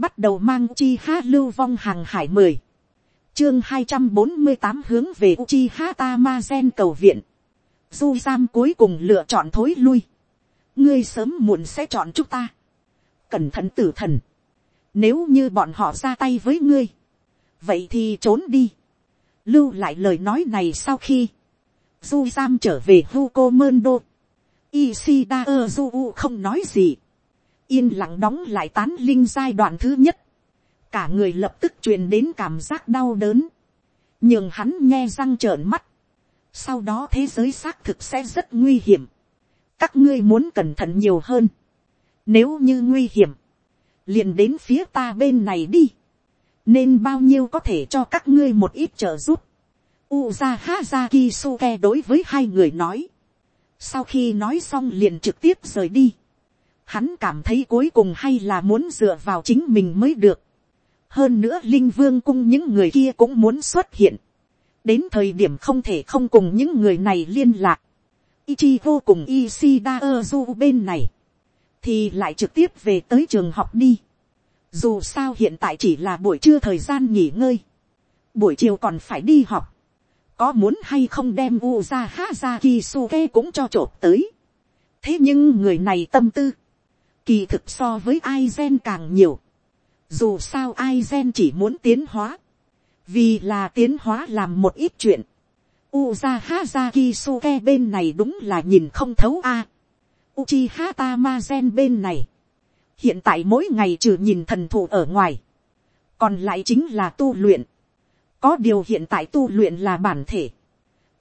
bắt đầu mang chi ha lưu vong hàng hải mười, chương hai trăm bốn mươi tám hướng về chi ha ta ma gen cầu viện, du giam cuối cùng lựa chọn thối lui, ngươi sớm muộn sẽ chọn chúng ta, cẩn thận tử thần, nếu như bọn họ ra tay với ngươi, vậy thì trốn đi, lưu lại lời nói này sau khi, du giam trở về huko mơn đô, Ishida Ozu không nói gì. Yên lặng đóng lại tán linh giai đoạn thứ nhất. Cả người lập tức truyền đến cảm giác đau đớn. Nhưng hắn nghe răng trợn mắt. Sau đó thế giới xác thực sẽ rất nguy hiểm. Các ngươi muốn cẩn thận nhiều hơn. Nếu như nguy hiểm. Liền đến phía ta bên này đi. Nên bao nhiêu có thể cho các ngươi một ít trợ giúp. Uza Hazaki Suke đối với hai người nói sau khi nói xong liền trực tiếp rời đi. Hắn cảm thấy cuối cùng hay là muốn dựa vào chính mình mới được. Hơn nữa Linh Vương cung những người kia cũng muốn xuất hiện. Đến thời điểm không thể không cùng những người này liên lạc. Ichi vô cùng Ishida Ozu bên này. Thì lại trực tiếp về tới trường học đi. Dù sao hiện tại chỉ là buổi trưa thời gian nghỉ ngơi. Buổi chiều còn phải đi học có muốn hay không đem Uza Hazaki Suke cũng cho trộp tới. thế nhưng người này tâm tư, kỳ thực so với Aizen càng nhiều. dù sao Aizen chỉ muốn tiến hóa, vì là tiến hóa làm một ít chuyện. Uza Hazaki Suke bên này đúng là nhìn không thấu a. Uchiha Tamazen bên này, hiện tại mỗi ngày trừ nhìn thần thụ ở ngoài, còn lại chính là tu luyện có điều hiện tại tu luyện là bản thể.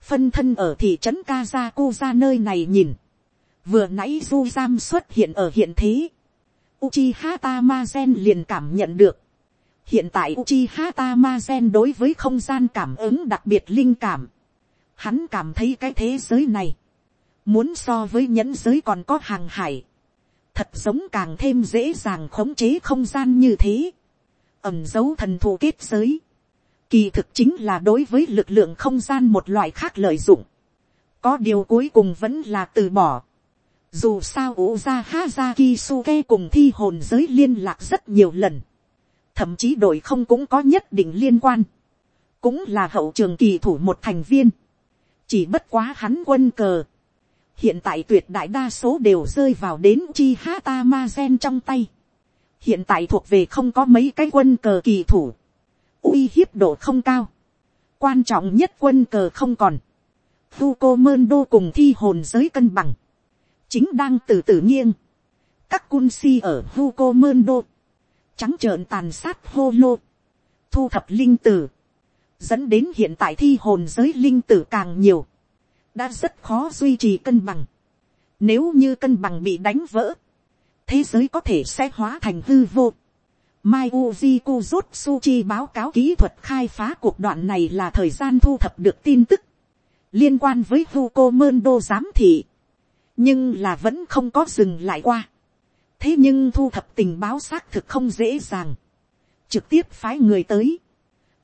Phân thân ở thị trấn Kazakuza nơi này nhìn. Vừa nãy du giam xuất hiện ở hiện thế. Uchiha Tamazen liền cảm nhận được. Hiện tại Uchiha Tamazen đối với không gian cảm ứng đặc biệt linh cảm. Hắn cảm thấy cái thế giới này. Muốn so với nhẫn giới còn có hàng hải. Thật giống càng thêm dễ dàng khống chế không gian như thế. Ẩm dấu thần thù kết giới kỳ thực chính là đối với lực lượng không gian một loại khác lợi dụng. có điều cuối cùng vẫn là từ bỏ dù sao ủ ra ha kisuke cùng thi hồn giới liên lạc rất nhiều lần. thậm chí đội không cũng có nhất định liên quan. cũng là hậu trường kỳ thủ một thành viên. chỉ bất quá hắn quân cờ. hiện tại tuyệt đại đa số đều rơi vào đến chi hata ma gen trong tay. hiện tại thuộc về không có mấy cái quân cờ kỳ thủ uy hiếp độ không cao, quan trọng nhất quân cờ không còn, Fuko mơn đô cùng thi hồn giới cân bằng, chính đang từ từ nghiêng, các cun si ở hugo mơn đô, trắng trợn tàn sát hô lô, thu thập linh tử, dẫn đến hiện tại thi hồn giới linh tử càng nhiều, đã rất khó duy trì cân bằng. Nếu như cân bằng bị đánh vỡ, thế giới có thể sẽ hóa thành hư vô. Mai Uji Kuzutsuchi báo cáo kỹ thuật khai phá cuộc đoạn này là thời gian thu thập được tin tức liên quan với Hugo Mơn Đô giám thị. Nhưng là vẫn không có dừng lại qua. Thế nhưng thu thập tình báo xác thực không dễ dàng. Trực tiếp phái người tới.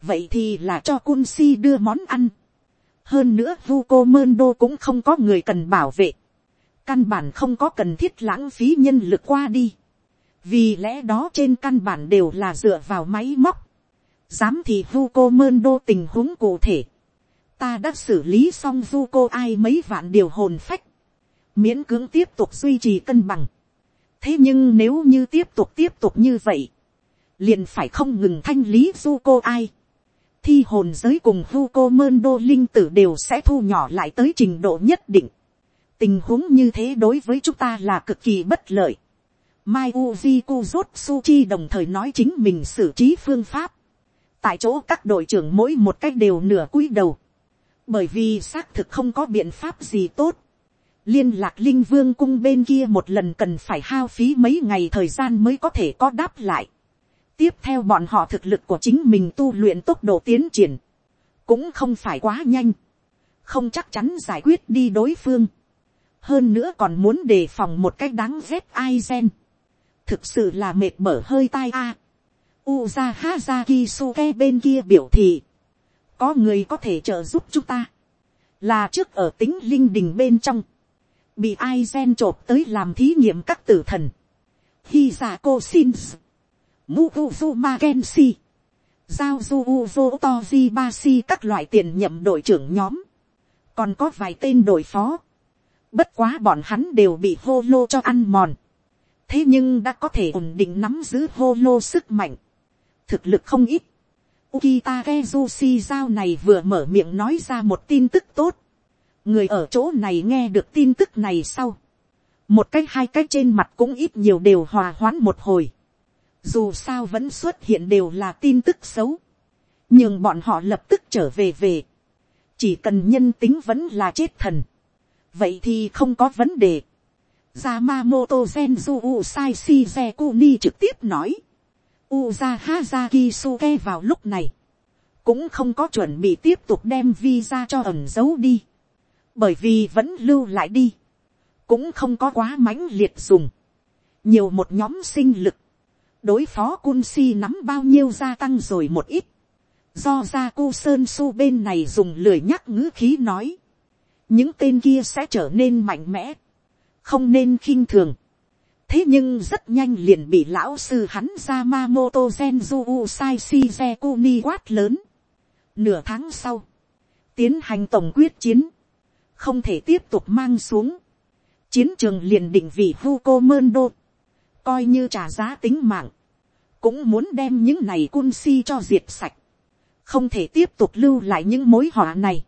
Vậy thì là cho Kunsi đưa món ăn. Hơn nữa Huko Mendo cũng không có người cần bảo vệ. Căn bản không có cần thiết lãng phí nhân lực qua đi vì lẽ đó trên căn bản đều là dựa vào máy móc, dám thì vu cô mơn đô tình huống cụ thể, ta đã xử lý xong vu cô ai mấy vạn điều hồn phách, miễn cưỡng tiếp tục duy trì cân bằng. thế nhưng nếu như tiếp tục tiếp tục như vậy, liền phải không ngừng thanh lý du cô ai, thi hồn giới cùng vu cô mơn đô linh tử đều sẽ thu nhỏ lại tới trình độ nhất định. tình huống như thế đối với chúng ta là cực kỳ bất lợi. Mai Uji Kuzutsuchi đồng thời nói chính mình xử trí phương pháp. Tại chỗ các đội trưởng mỗi một cách đều nửa cúi đầu. Bởi vì xác thực không có biện pháp gì tốt. Liên lạc linh vương cung bên kia một lần cần phải hao phí mấy ngày thời gian mới có thể có đáp lại. Tiếp theo bọn họ thực lực của chính mình tu luyện tốc độ tiến triển. Cũng không phải quá nhanh. Không chắc chắn giải quyết đi đối phương. Hơn nữa còn muốn đề phòng một cách đáng ghét ai gen thực sự là mệt mở hơi tai a. À. Uza Hazaki Suke bên kia biểu thị, có người có thể trợ giúp chúng ta, là trước ở tính linh đình bên trong, bị ai gen chộp tới làm thí nghiệm các tử thần. Hi sins, cô xin, Mukuzuma Kenshi, Giao Uzo Toji basi các loại tiền nhậm đội trưởng nhóm, còn có vài tên đội phó, bất quá bọn hắn đều bị hô lô cho ăn mòn, thế nhưng đã có thể ổn định nắm giữ hô lô sức mạnh, thực lực không ít, Ukita Kezushi giao này vừa mở miệng nói ra một tin tức tốt. Người ở chỗ này nghe được tin tức này sau. Một cách hai cách trên mặt cũng ít nhiều đều hòa hoãn một hồi. Dù sao vẫn xuất hiện đều là tin tức xấu. Nhưng bọn họ lập tức trở về về. Chỉ cần nhân tính vẫn là chết thần. Vậy thì không có vấn đề. Yamamoto Genju Usai Shizekuni trực tiếp nói. Uza Hazaki vào lúc này. Cũng không có chuẩn bị tiếp tục đem visa cho ẩn giấu đi. Bởi vì vẫn lưu lại đi. Cũng không có quá mãnh liệt dùng. Nhiều một nhóm sinh lực. Đối phó cun si nắm bao nhiêu gia tăng rồi một ít. Do ra cô Sơn Su bên này dùng lười nhắc ngữ khí nói. Những tên kia sẽ trở nên mạnh mẽ. Không nên khinh thường thế nhưng rất nhanh liền bị lão sư hắn Yamamoto Genju Usai ni quát lớn. Nửa tháng sau, tiến hành tổng quyết chiến, không thể tiếp tục mang xuống. Chiến trường liền định vị Huko Mendo, coi như trả giá tính mạng, cũng muốn đem những này cun si cho diệt sạch, không thể tiếp tục lưu lại những mối họa này.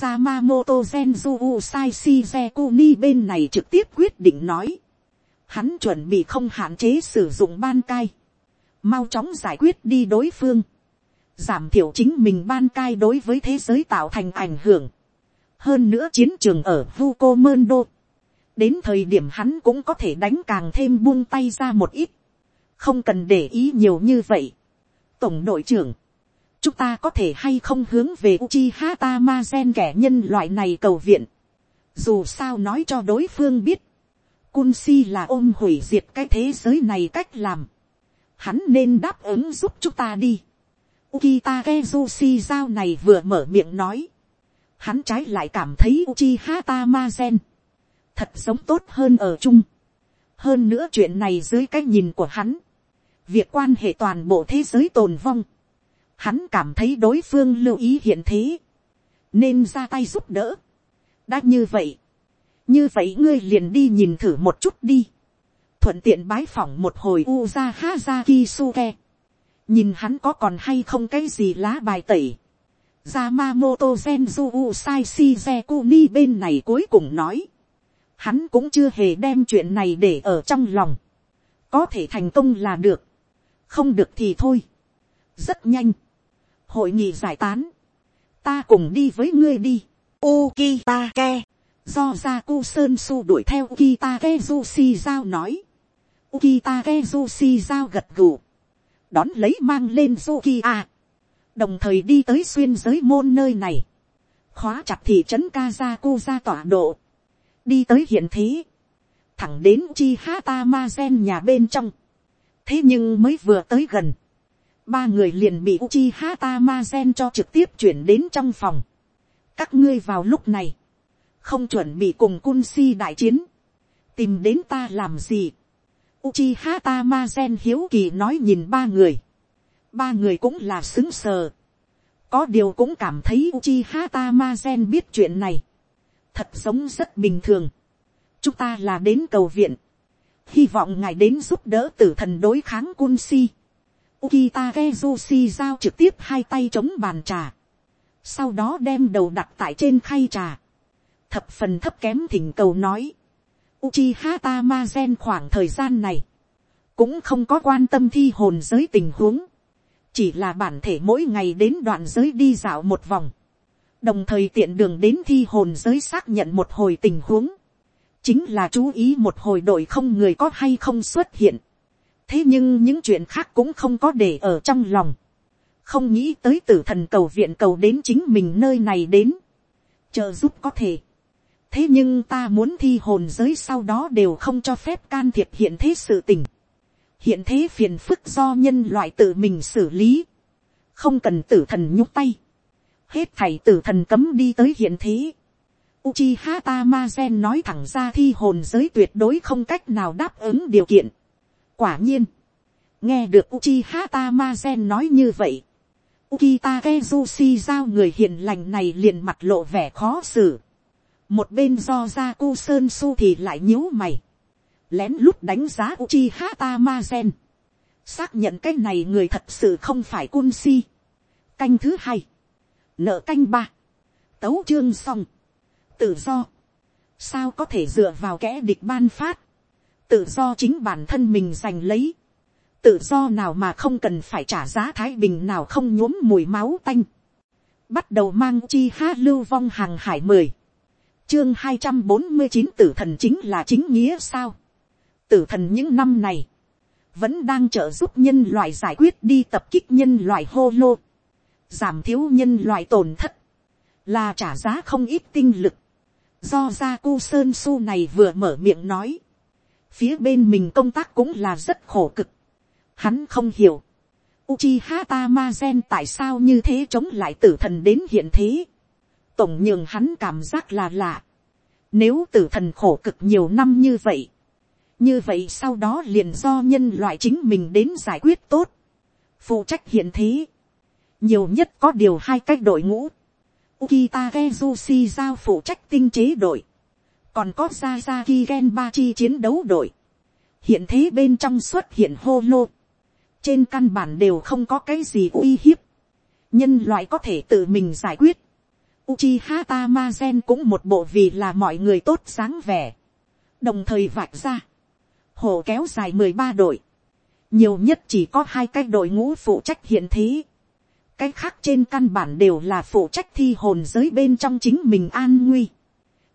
Yamamoto Genju Usai Shizekuni bên này trực tiếp quyết định nói, hắn chuẩn bị không hạn chế sử dụng ban cai, mau chóng giải quyết đi đối phương, giảm thiểu chính mình ban cai đối với thế giới tạo thành ảnh hưởng, hơn nữa chiến trường ở Vuko Đô. đến thời điểm hắn cũng có thể đánh càng thêm buông tay ra một ít, không cần để ý nhiều như vậy. Tổng đội trưởng, chúng ta có thể hay không hướng về Uchiha Tamazen kẻ nhân loại này cầu viện, dù sao nói cho đối phương biết, Kunsi là ôm hủy diệt cái thế giới này cách làm. Hắn nên đáp ứng giúp chúng ta đi. Ukita Kezushi giao này vừa mở miệng nói. Hắn trái lại cảm thấy Uchiha Tamazen. Thật sống tốt hơn ở chung. Hơn nữa chuyện này dưới cái nhìn của hắn. Việc quan hệ toàn bộ thế giới tồn vong. Hắn cảm thấy đối phương lưu ý hiện thế. Nên ra tay giúp đỡ. Đã như vậy như vậy ngươi liền đi nhìn thử một chút đi. thuận tiện bái phỏng một hồi uza hazaki nhìn hắn có còn hay không cái gì lá bài tẩy. Yamamoto Genju Usai Shizekuni bên này cuối cùng nói. Hắn cũng chưa hề đem chuyện này để ở trong lòng. Có thể thành công là được. Không được thì thôi. Rất nhanh. Hội nghị giải tán. Ta cùng đi với ngươi đi. Ukitake do ra sơn su đuổi theo Ukitake Kezushi giao nói. Ukitake Kezushi giao gật gù. Đón lấy mang lên Zuki Đồng thời đi tới xuyên giới môn nơi này. Khóa chặt thị trấn Kazaku ra tọa độ. Đi tới hiện thế. Thẳng đến Chi Hata Mazen nhà bên trong. Thế nhưng mới vừa tới gần. Ba người liền bị Uchiha Tamazen cho trực tiếp chuyển đến trong phòng. Các ngươi vào lúc này không chuẩn bị cùng cun si đại chiến, tìm đến ta làm gì. Uchiha Tamazen hiếu kỳ nói nhìn ba người, ba người cũng là xứng sờ, có điều cũng cảm thấy Uchiha Tamazen biết chuyện này, thật giống rất bình thường, chúng ta là đến cầu viện, hy vọng ngài đến giúp đỡ tử thần đối kháng cun si. Ukita Kezushi giao trực tiếp hai tay chống bàn trà. Sau đó đem đầu đặt tại trên khay trà thập phần thấp kém thỉnh cầu nói. Uchiha Tamazen khoảng thời gian này, cũng không có quan tâm thi hồn giới tình huống, chỉ là bản thể mỗi ngày đến đoạn giới đi dạo một vòng, đồng thời tiện đường đến thi hồn giới xác nhận một hồi tình huống, chính là chú ý một hồi đội không người có hay không xuất hiện. thế nhưng những chuyện khác cũng không có để ở trong lòng, không nghĩ tới tử thần cầu viện cầu đến chính mình nơi này đến, chờ giúp có thể. Thế nhưng ta muốn thi hồn giới sau đó đều không cho phép can thiệp hiện thế sự tình hiện thế phiền phức do nhân loại tự mình xử lý. không cần tử thần nhúc tay. hết thầy tử thần cấm đi tới hiện thế. Uchiha Tamazen nói thẳng ra thi hồn giới tuyệt đối không cách nào đáp ứng điều kiện. quả nhiên, nghe được Uchiha Tamazen nói như vậy, Ukita Kezushi giao người hiền lành này liền mặt lộ vẻ khó xử. Một bên do ra cu sơn su thì lại nhíu mày. Lén lút đánh giá Uchiha Tamazen. Xác nhận cái này người thật sự không phải cun si. Canh thứ hai. Nợ canh ba. Tấu chương xong. Tự do. Sao có thể dựa vào kẻ địch ban phát. Tự do chính bản thân mình giành lấy tự do nào mà không cần phải trả giá thái bình nào không nhuốm mùi máu tanh. Bắt đầu mang chi ha lưu vong hàng hải mười. Chương hai trăm bốn mươi chín tử thần chính là chính nghĩa sao. Tử thần những năm này. Vẫn đang trợ giúp nhân loại giải quyết đi tập kích nhân loại hô lô. Giảm thiếu nhân loại tổn thất. Là trả giá không ít tinh lực. Do ra cu sơn su này vừa mở miệng nói. Phía bên mình công tác cũng là rất khổ cực Hắn không hiểu. Uchiha Tamazen tại sao như thế chống lại tử thần đến hiện thế. Tổng nhường hắn cảm giác là lạ. Nếu tử thần khổ cực nhiều năm như vậy. Như vậy sau đó liền do nhân loại chính mình đến giải quyết tốt. Phụ trách hiện thế. Nhiều nhất có điều hai cách đội ngũ. Ukita Kezushi giao phụ trách tinh chế đội. Còn có Sasaki Genbachi chiến đấu đội. Hiện thế bên trong xuất hiện hô lô trên căn bản đều không có cái gì uy hiếp, nhân loại có thể tự mình giải quyết. Uchiha Tamazen cũng một bộ vì là mọi người tốt sáng vẻ, đồng thời vạch ra, hồ kéo dài mười ba đội, nhiều nhất chỉ có hai cái đội ngũ phụ trách hiện thế, cái khác trên căn bản đều là phụ trách thi hồn giới bên trong chính mình an nguy,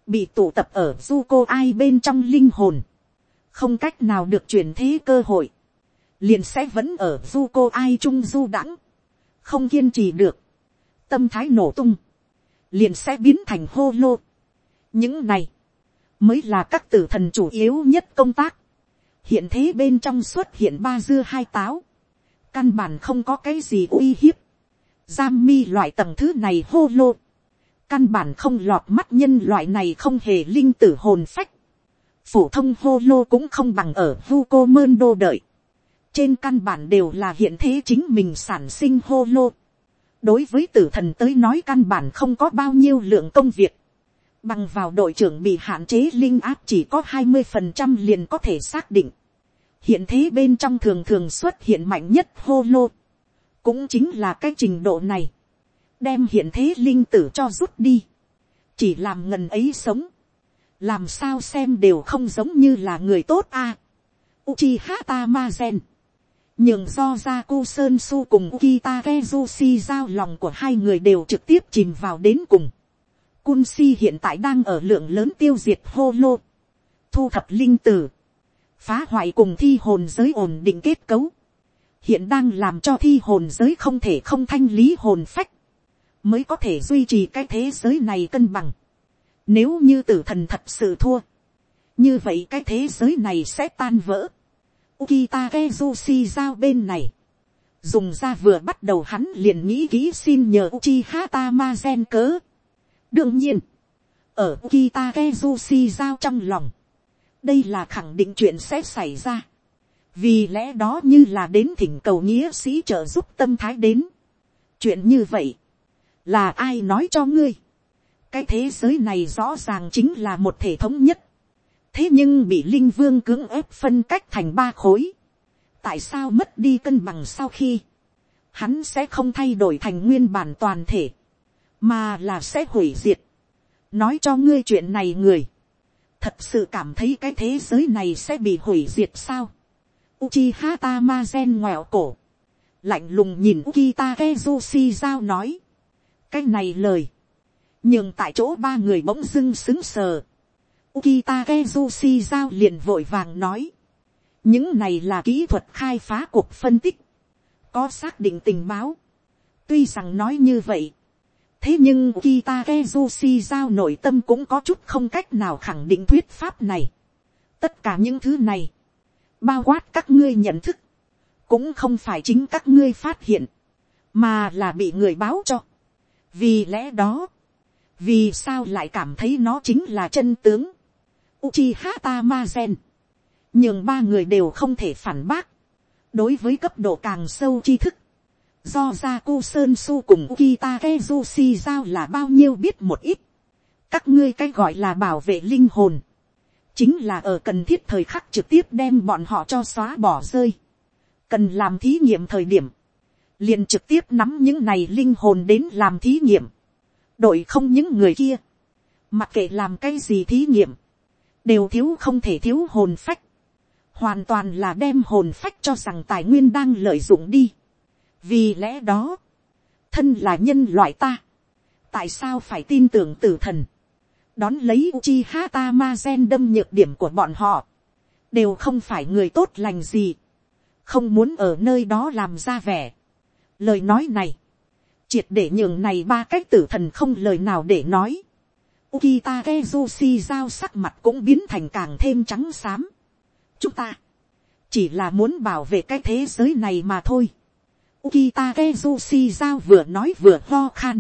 bị tụ tập ở du cô ai bên trong linh hồn, không cách nào được chuyển thế cơ hội, liền sẽ vẫn ở du cô ai trung du đãng, không kiên trì được, tâm thái nổ tung, liền sẽ biến thành hô lô. những này, mới là các tử thần chủ yếu nhất công tác hiện thế bên trong xuất hiện ba dưa hai táo, căn bản không có cái gì uy hiếp, giam mi loại tầng thứ này hô lô, căn bản không lọt mắt nhân loại này không hề linh tử hồn phách, phổ thông hô lô cũng không bằng ở vu cô mơn đô đợi, trên căn bản đều là hiện thế chính mình sản sinh hô lô. đối với tử thần tới nói căn bản không có bao nhiêu lượng công việc bằng vào đội trưởng bị hạn chế linh áp chỉ có hai mươi phần trăm liền có thể xác định. hiện thế bên trong thường thường xuất hiện mạnh nhất hô lô. cũng chính là cái trình độ này. đem hiện thế linh tử cho rút đi. chỉ làm ngần ấy sống. làm sao xem đều không giống như là người tốt a. À. Uchiha Tamazen nhưng do ra cô sơn su cùng Ukita kezushi giao lòng của hai người đều trực tiếp chìm vào đến cùng. Cun si hiện tại đang ở lượng lớn tiêu diệt hô lô, thu thập linh tử, phá hoại cùng thi hồn giới ổn định kết cấu, hiện đang làm cho thi hồn giới không thể không thanh lý hồn phách, mới có thể duy trì cái thế giới này cân bằng. Nếu như tử thần thật sự thua, như vậy cái thế giới này sẽ tan vỡ. Ukita Kezushi giao bên này. Dùng ra vừa bắt đầu hắn liền nghĩ kỹ xin nhờ Uchiha Tamazen cớ. Đương nhiên. Ở kita Kezushi giao trong lòng. Đây là khẳng định chuyện sẽ xảy ra. Vì lẽ đó như là đến thỉnh cầu nghĩa sĩ trợ giúp tâm thái đến. Chuyện như vậy. Là ai nói cho ngươi? Cái thế giới này rõ ràng chính là một thể thống nhất thế nhưng bị linh vương cưỡng ép phân cách thành ba khối. tại sao mất đi cân bằng sau khi, hắn sẽ không thay đổi thành nguyên bản toàn thể, mà là sẽ hủy diệt. nói cho ngươi chuyện này người, thật sự cảm thấy cái thế giới này sẽ bị hủy diệt sao. Uchiha Tamazen ngoẹo cổ, lạnh lùng nhìn Ukita Kezushi giao nói, cái này lời, nhưng tại chỗ ba người bỗng dưng xứng sờ. Ukita Kezushi giao liền vội vàng nói. Những này là kỹ thuật khai phá cuộc phân tích. Có xác định tình báo. Tuy rằng nói như vậy. Thế nhưng Ukita Kezushi giao nội tâm cũng có chút không cách nào khẳng định thuyết pháp này. Tất cả những thứ này. Bao quát các ngươi nhận thức. Cũng không phải chính các ngươi phát hiện. Mà là bị người báo cho. Vì lẽ đó. Vì sao lại cảm thấy nó chính là chân tướng Uchiha Tamazen. Nhưng ba người đều không thể phản bác. đối với cấp độ càng sâu tri thức, do ra cu sơn su cùng kita kezushi giao là bao nhiêu biết một ít, các ngươi cái gọi là bảo vệ linh hồn, chính là ở cần thiết thời khắc trực tiếp đem bọn họ cho xóa bỏ rơi, cần làm thí nghiệm thời điểm, liền trực tiếp nắm những này linh hồn đến làm thí nghiệm, đội không những người kia, mặc kệ làm cái gì thí nghiệm, đều thiếu không thể thiếu hồn phách, hoàn toàn là đem hồn phách cho rằng tài nguyên đang lợi dụng đi vì lẽ đó, thân là nhân loại ta, tại sao phải tin tưởng tử thần, đón lấy uchi hata ma gen đâm nhược điểm của bọn họ, đều không phải người tốt lành gì, không muốn ở nơi đó làm ra vẻ. lời nói này, triệt để nhường này ba cách tử thần không lời nào để nói. Ukita Kezushi giao sắc mặt cũng biến thành càng thêm trắng xám. Chúng ta chỉ là muốn bảo vệ cái thế giới này mà thôi. Ukita Kezushi giao vừa nói vừa ho khan.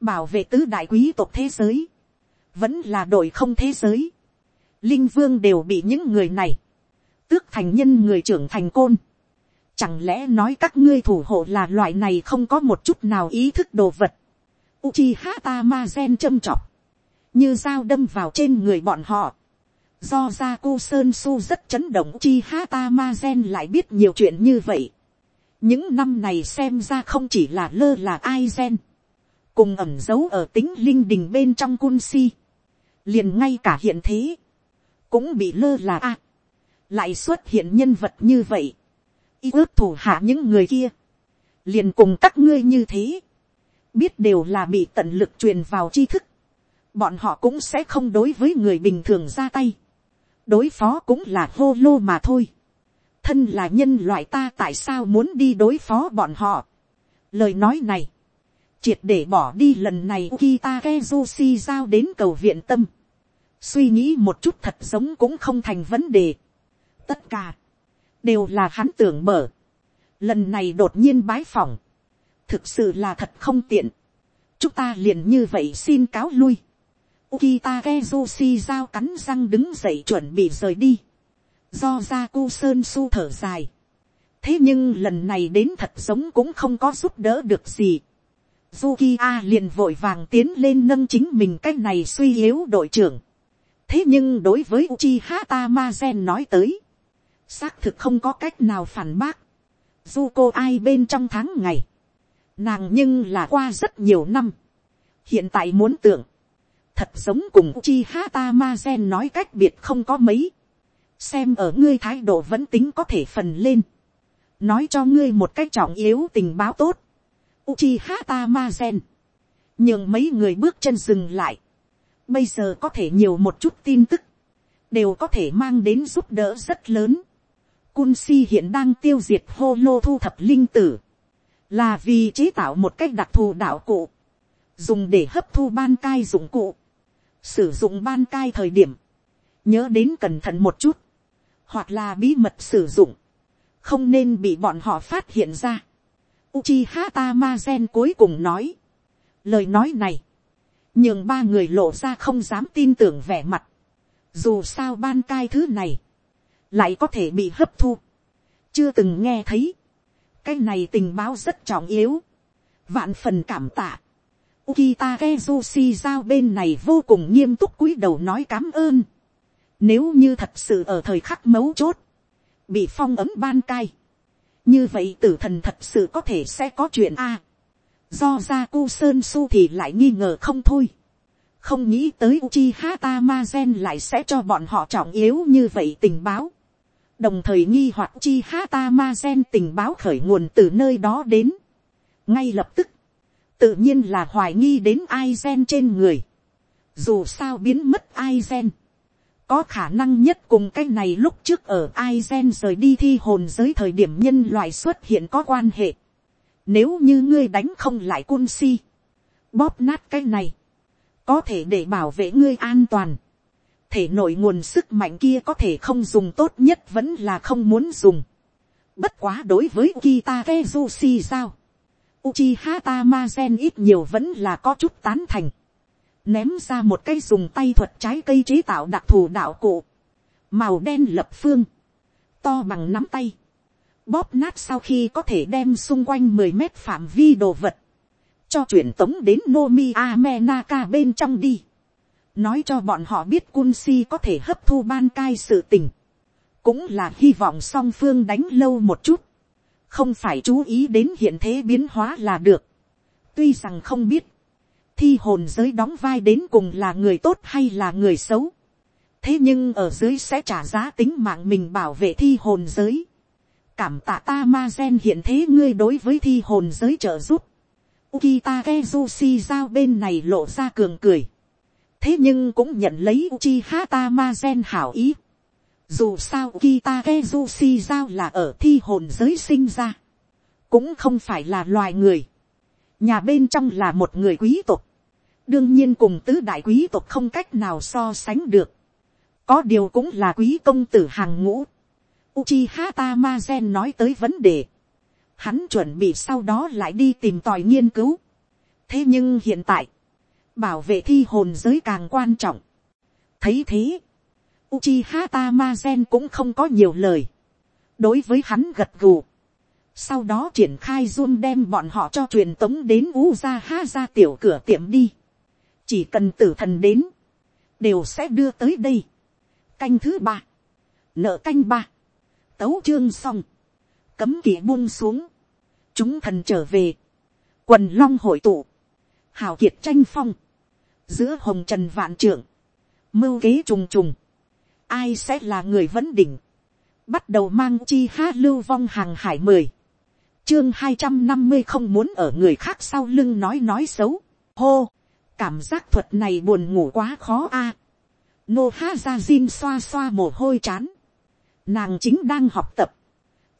Bảo vệ tứ đại quý tộc thế giới. Vẫn là đội không thế giới. Linh vương đều bị những người này. Tước thành nhân người trưởng thành côn. Chẳng lẽ nói các ngươi thủ hộ là loại này không có một chút nào ý thức đồ vật. Uchiha Tamazen châm trọng Như dao đâm vào trên người bọn họ do ra cô sơn su rất chấn động chi Tamazen ma gen lại biết nhiều chuyện như vậy những năm này xem ra không chỉ là lơ là ai gen, cùng ẩm giấu ở tính linh đình bên trong cun si, liền ngay cả hiện thế, cũng bị lơ là a, lại xuất hiện nhân vật như vậy, y ước thủ hạ những người kia, liền cùng các ngươi như thế, biết đều là bị tận lực truyền vào tri thức, bọn họ cũng sẽ không đối với người bình thường ra tay. Đối phó cũng là hô lô mà thôi thân là nhân loại ta tại sao muốn đi đối phó bọn họ. lời nói này, triệt để bỏ đi lần này Kita Kezushi giao đến cầu viện tâm. suy nghĩ một chút thật giống cũng không thành vấn đề. tất cả, đều là hắn tưởng mở. lần này đột nhiên bái phỏng, thực sự là thật không tiện. chúng ta liền như vậy xin cáo lui. Ukita Kezushi giao cắn răng đứng dậy chuẩn bị rời đi. Do ra cu sơn su thở dài. Thế nhưng lần này đến thật giống cũng không có giúp đỡ được gì. Zuki liền vội vàng tiến lên nâng chính mình cách này suy yếu đội trưởng. Thế nhưng đối với Uchiha Tamazen nói tới. Xác thực không có cách nào phản bác. Zuko ai bên trong tháng ngày. Nàng nhưng là qua rất nhiều năm. Hiện tại muốn tưởng thật giống cùng Uchiha Tamazen nói cách biệt không có mấy, xem ở ngươi thái độ vẫn tính có thể phần lên, nói cho ngươi một cách trọng yếu tình báo tốt, Uchiha gen, nhường mấy người bước chân dừng lại. Bây giờ có thể nhiều một chút tin tức. Đều có thể mang đến giúp đỡ rất lớn. Kunsi hiện đang tiêu diệt hô lô thu thập linh tử. Là vì chế tạo một cách đặc thù đạo cụ. Dùng để hấp thu ban cai dụng cụ sử dụng ban cai thời điểm, nhớ đến cẩn thận một chút, hoặc là bí mật sử dụng, không nên bị bọn họ phát hiện ra. Uchiha Tamazen cuối cùng nói, lời nói này, nhường ba người lộ ra không dám tin tưởng vẻ mặt, dù sao ban cai thứ này, lại có thể bị hấp thu, chưa từng nghe thấy, cái này tình báo rất trọng yếu, vạn phần cảm tạ, Ukita Kezushi giao bên này vô cùng nghiêm túc cúi đầu nói cám ơn. Nếu như thật sự ở thời khắc mấu chốt, bị phong ấm ban cai. Như vậy tử thần thật sự có thể sẽ có chuyện a. do ra cu sơn su thì lại nghi ngờ không thôi. Không nghĩ tới Uchiha Tamazen lại sẽ cho bọn họ trọng yếu như vậy tình báo. Đồng thời nghi hoặc Uchiha Tamazen tình báo khởi nguồn từ nơi đó đến. Ngay lập tức tự nhiên là hoài nghi đến ai gen trên người. Dù sao biến mất ai gen. Có khả năng nhất cùng cái này lúc trước ở ai gen rời đi thi hồn giới thời điểm nhân loại xuất hiện có quan hệ. Nếu như ngươi đánh không lại cun si. Bóp nát cái này. Có thể để bảo vệ ngươi an toàn. Thể nội nguồn sức mạnh kia có thể không dùng tốt nhất vẫn là không muốn dùng. Bất quá đối với Kita Kezushi sao Uchiha Tamazen ít nhiều vẫn là có chút tán thành. Ném ra một cây dùng tay thuật trái cây chế tạo đặc thù đạo cụ. Màu đen lập phương. To bằng nắm tay. bóp nát sau khi có thể đem xung quanh mười mét phạm vi đồ vật, cho truyền tống đến Nomi Amenaka bên trong đi. Nói cho bọn họ biết Kunsi có thể hấp thu ban cai sự tình. Cũng là hy vọng song phương đánh lâu một chút. Không phải chú ý đến hiện thế biến hóa là được. Tuy rằng không biết. Thi hồn giới đóng vai đến cùng là người tốt hay là người xấu. Thế nhưng ở dưới sẽ trả giá tính mạng mình bảo vệ thi hồn giới. Cảm tạ ta ma gen hiện thế ngươi đối với thi hồn giới trợ giúp Ukita Kezushi giao bên này lộ ra cường cười. Thế nhưng cũng nhận lấy Uchiha Tamazen hảo ý. Dù sao Ukita Kezushi giao là ở thi hồn giới sinh ra. Cũng không phải là loài người. Nhà bên trong là một người quý tộc. Đương nhiên cùng tứ đại quý tộc không cách nào so sánh được. Có điều cũng là quý công tử hàng ngũ. Uchiha Tamazen nói tới vấn đề hắn chuẩn bị sau đó lại đi tìm tòi nghiên cứu. thế nhưng hiện tại, bảo vệ thi hồn giới càng quan trọng. thấy thế, Uchiha Tamazen cũng không có nhiều lời. đối với hắn gật gù. sau đó triển khai zoom đem bọn họ cho truyền tống đến Uzaha ra tiểu cửa tiệm đi chỉ cần tử thần đến, đều sẽ đưa tới đây. canh thứ ba, nợ canh ba, tấu chương xong. Cấm kỵ buông xuống, chúng thần trở về, quần long hội tụ, hào kiệt tranh phong, giữa hồng trần vạn trưởng, mưu kế trùng trùng, ai sẽ là người vấn đỉnh, bắt đầu mang chi hát lưu vong hàng hải mười, chương hai trăm năm mươi không muốn ở người khác sau lưng nói nói xấu, hô, cảm giác thuật này buồn ngủ quá khó a, nô ha ra zin xoa xoa mồ hôi chán, nàng chính đang học tập,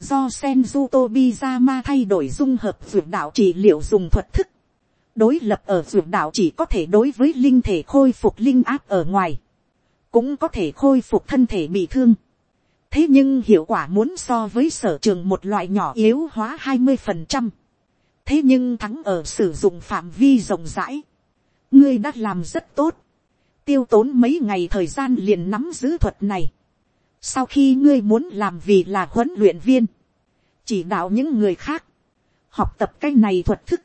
do Senju ma thay đổi dung hợp ruột đạo trị liệu dùng thuật thức. Đối lập ở ruột đạo chỉ có thể đối với linh thể khôi phục linh áp ở ngoài. Cũng có thể khôi phục thân thể bị thương. Thế nhưng hiệu quả muốn so với sở trường một loại nhỏ yếu hóa 20%. Thế nhưng thắng ở sử dụng phạm vi rộng rãi. Ngươi đã làm rất tốt. Tiêu tốn mấy ngày thời gian liền nắm giữ thuật này sau khi ngươi muốn làm vì là huấn luyện viên, chỉ đạo những người khác, học tập cái này thuật thức,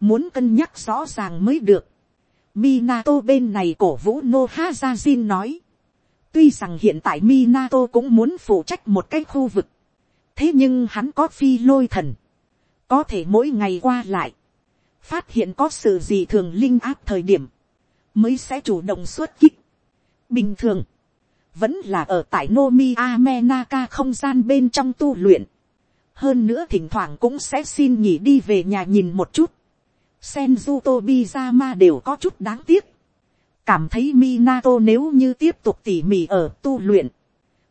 muốn cân nhắc rõ ràng mới được. Minato bên này cổ vũ Noha hazajin nói, tuy rằng hiện tại Minato cũng muốn phụ trách một cái khu vực, thế nhưng hắn có phi lôi thần, có thể mỗi ngày qua lại, phát hiện có sự gì thường linh áp thời điểm, mới sẽ chủ động xuất kích. Bình thường, vẫn là ở tại Nomi Amenaka không gian bên trong tu luyện. Hơn nữa thỉnh thoảng cũng sẽ xin nghỉ đi về nhà nhìn một chút. Senju Tobizama đều có chút đáng tiếc. Cảm thấy Minato nếu như tiếp tục tỉ mỉ ở tu luyện.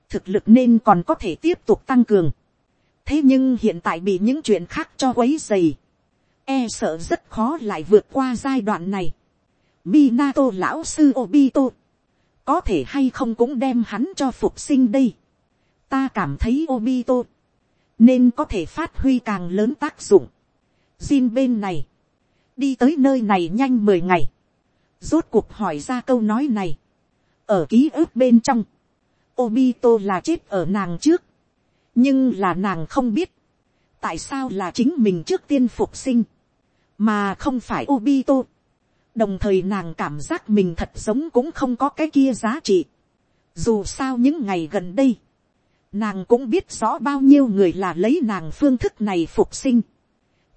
Thực lực nên còn có thể tiếp tục tăng cường. Thế nhưng hiện tại bị những chuyện khác cho quấy dày. E sợ rất khó lại vượt qua giai đoạn này. Minato lão sư Obito có thể hay không cũng đem hắn cho phục sinh đây. ta cảm thấy Obito, nên có thể phát huy càng lớn tác dụng. Jin bên này, đi tới nơi này nhanh mười ngày, rốt cuộc hỏi ra câu nói này. ở ký ức bên trong, Obito là chết ở nàng trước, nhưng là nàng không biết, tại sao là chính mình trước tiên phục sinh, mà không phải Obito đồng thời nàng cảm giác mình thật giống cũng không có cái kia giá trị. dù sao những ngày gần đây, nàng cũng biết rõ bao nhiêu người là lấy nàng phương thức này phục sinh.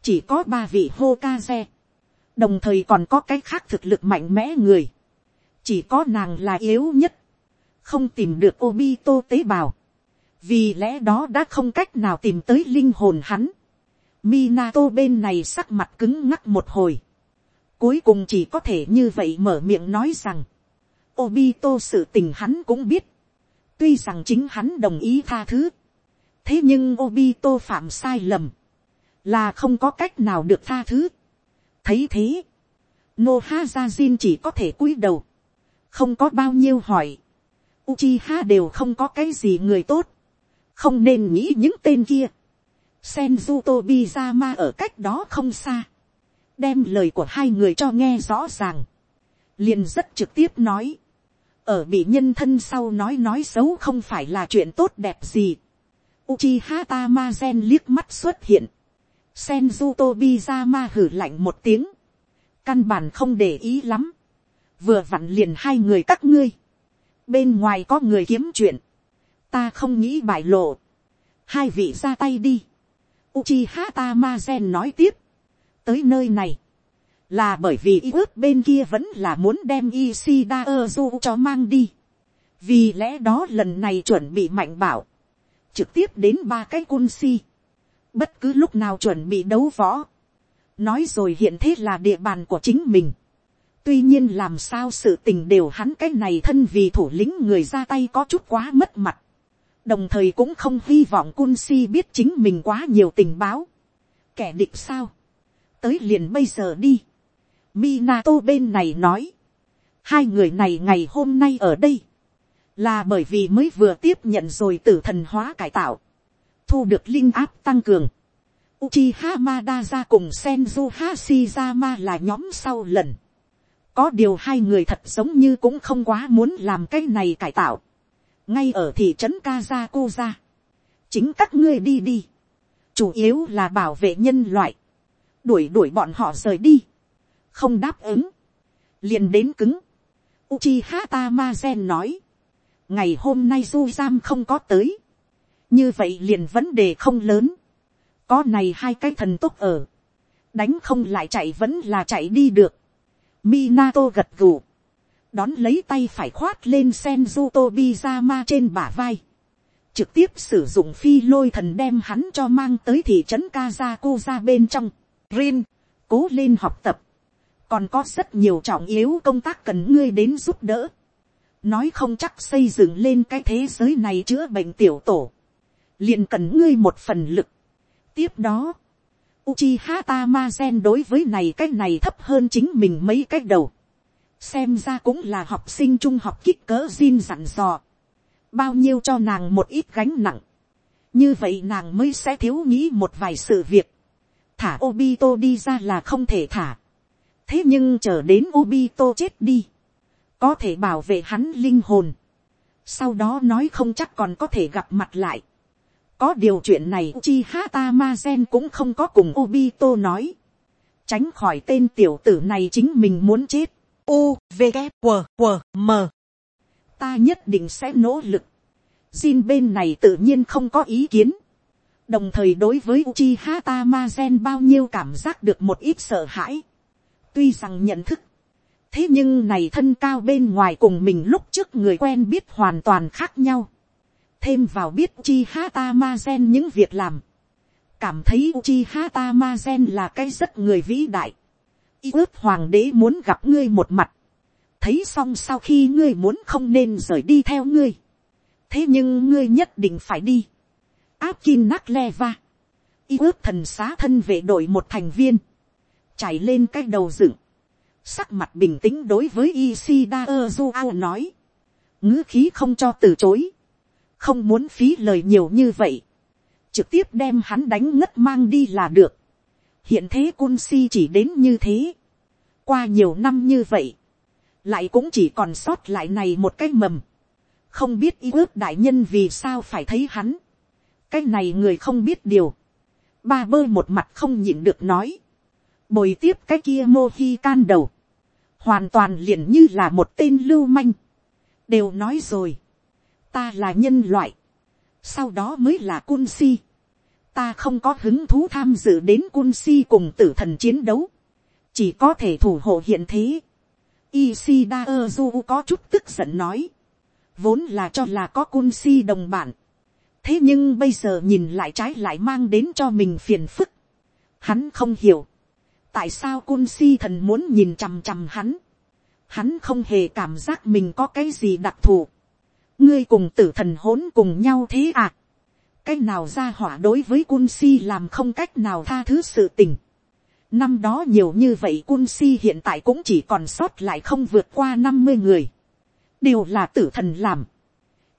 chỉ có ba vị hô ca xe, đồng thời còn có cái khác thực lực mạnh mẽ người. chỉ có nàng là yếu nhất, không tìm được Obito tế bào. vì lẽ đó đã không cách nào tìm tới linh hồn hắn. Minato bên này sắc mặt cứng ngắc một hồi Cuối cùng chỉ có thể như vậy mở miệng nói rằng. Obito sự tình hắn cũng biết. Tuy rằng chính hắn đồng ý tha thứ. Thế nhưng Obito phạm sai lầm. Là không có cách nào được tha thứ. Thấy thế. Nohazajin chỉ có thể cúi đầu. Không có bao nhiêu hỏi. Uchiha đều không có cái gì người tốt. Không nên nghĩ những tên kia. Senju Tobizama ở cách đó không xa đem lời của hai người cho nghe rõ ràng, liền rất trực tiếp nói, ở bị nhân thân sau nói nói xấu không phải là chuyện tốt đẹp gì. Uchiha Tamazen liếc mắt xuất hiện. Senju Tobizama hử lạnh một tiếng. Căn bản không để ý lắm. Vừa vặn liền hai người các ngươi. Bên ngoài có người kiếm chuyện. Ta không nghĩ bại lộ. Hai vị ra tay đi. Uchiha Tamazen nói tiếp. Tới nơi này. Là bởi vì ý ước bên kia vẫn là muốn đem Ishida Ozu cho mang đi. Vì lẽ đó lần này chuẩn bị mạnh bảo. Trực tiếp đến ba cái quân si. Bất cứ lúc nào chuẩn bị đấu võ. Nói rồi hiện thế là địa bàn của chính mình. Tuy nhiên làm sao sự tình đều hắn cái này thân vì thủ lĩnh người ra tay có chút quá mất mặt đồng thời cũng không hy vọng cun si biết chính mình quá nhiều tình báo. kẻ địch sao, tới liền bây giờ đi. Minato bên này nói, hai người này ngày hôm nay ở đây, là bởi vì mới vừa tiếp nhận rồi tử thần hóa cải tạo, thu được linh áp tăng cường. Uchiha Madara cùng Senju Hashirama là nhóm sau lần. Có điều hai người thật giống như cũng không quá muốn làm cái này cải tạo ngay ở thị trấn Kazakuza. chính các ngươi đi đi. chủ yếu là bảo vệ nhân loại. đuổi đuổi bọn họ rời đi. không đáp ứng. liền đến cứng. Uchiha Tamazen nói. ngày hôm nay Zuzam không có tới. như vậy liền vấn đề không lớn. có này hai cái thần tốt ở. đánh không lại chạy vẫn là chạy đi được. Minato gật gù đón lấy tay phải khoát lên Senju ma trên bả vai. Trực tiếp sử dụng phi lôi thần đem hắn cho mang tới thị trấn Kazaku ra bên trong. Rin, cố lên học tập. Còn có rất nhiều trọng yếu công tác cần ngươi đến giúp đỡ. Nói không chắc xây dựng lên cái thế giới này chữa bệnh tiểu tổ. liền cần ngươi một phần lực. Tiếp đó, Uchiha Tamazen đối với này cái này thấp hơn chính mình mấy cái đầu xem ra cũng là học sinh trung học kích cỡ Jin dặn dò, bao nhiêu cho nàng một ít gánh nặng, như vậy nàng mới sẽ thiếu nghĩ một vài sự việc, thả Obito đi ra là không thể thả, thế nhưng chờ đến Obito chết đi, có thể bảo vệ hắn linh hồn, sau đó nói không chắc còn có thể gặp mặt lại, có điều chuyện này chi hata ma gen cũng không có cùng Obito nói, tránh khỏi tên tiểu tử này chính mình muốn chết, u, v, g q q m. Ta nhất định sẽ nỗ lực. Jin bên này tự nhiên không có ý kiến. Đồng thời đối với Uchiha Tamazen bao nhiêu cảm giác được một ít sợ hãi. Tuy rằng nhận thức. Thế nhưng này thân cao bên ngoài cùng mình lúc trước người quen biết hoàn toàn khác nhau. Thêm vào biết Uchiha Tamazen những việc làm. Cảm thấy Uchiha Tamazen là cái rất người vĩ đại y ước hoàng đế muốn gặp ngươi một mặt, thấy xong sau khi ngươi muốn không nên rời đi theo ngươi, thế nhưng ngươi nhất định phải đi, áp kim nắc le va, y ước thần xá thân vệ đội một thành viên, chảy lên cái đầu dựng, sắc mặt bình tĩnh đối với Isida Ozuao nói, ngữ khí không cho từ chối, không muốn phí lời nhiều như vậy, trực tiếp đem hắn đánh ngất mang đi là được hiện thế cun si chỉ đến như thế, qua nhiều năm như vậy, lại cũng chỉ còn sót lại này một cái mầm, không biết ý ước đại nhân vì sao phải thấy hắn, cái này người không biết điều, ba bơ một mặt không nhịn được nói, bồi tiếp cái kia mô hi can đầu, hoàn toàn liền như là một tên lưu manh, đều nói rồi, ta là nhân loại, sau đó mới là cun si, ta không có hứng thú tham dự đến quân si cùng tử thần chiến đấu, chỉ có thể thủ hộ hiện thế. Isida Ozu có chút tức giận nói, vốn là cho là có quân si đồng bản, thế nhưng bây giờ nhìn lại trái lại mang đến cho mình phiền phức. Hắn không hiểu, tại sao quân si thần muốn nhìn chằm chằm hắn. Hắn không hề cảm giác mình có cái gì đặc thù. ngươi cùng tử thần hỗn cùng nhau thế à cái nào ra hỏa đối với quân si làm không cách nào tha thứ sự tình. năm đó nhiều như vậy quân si hiện tại cũng chỉ còn sót lại không vượt qua năm mươi người. đều là tử thần làm.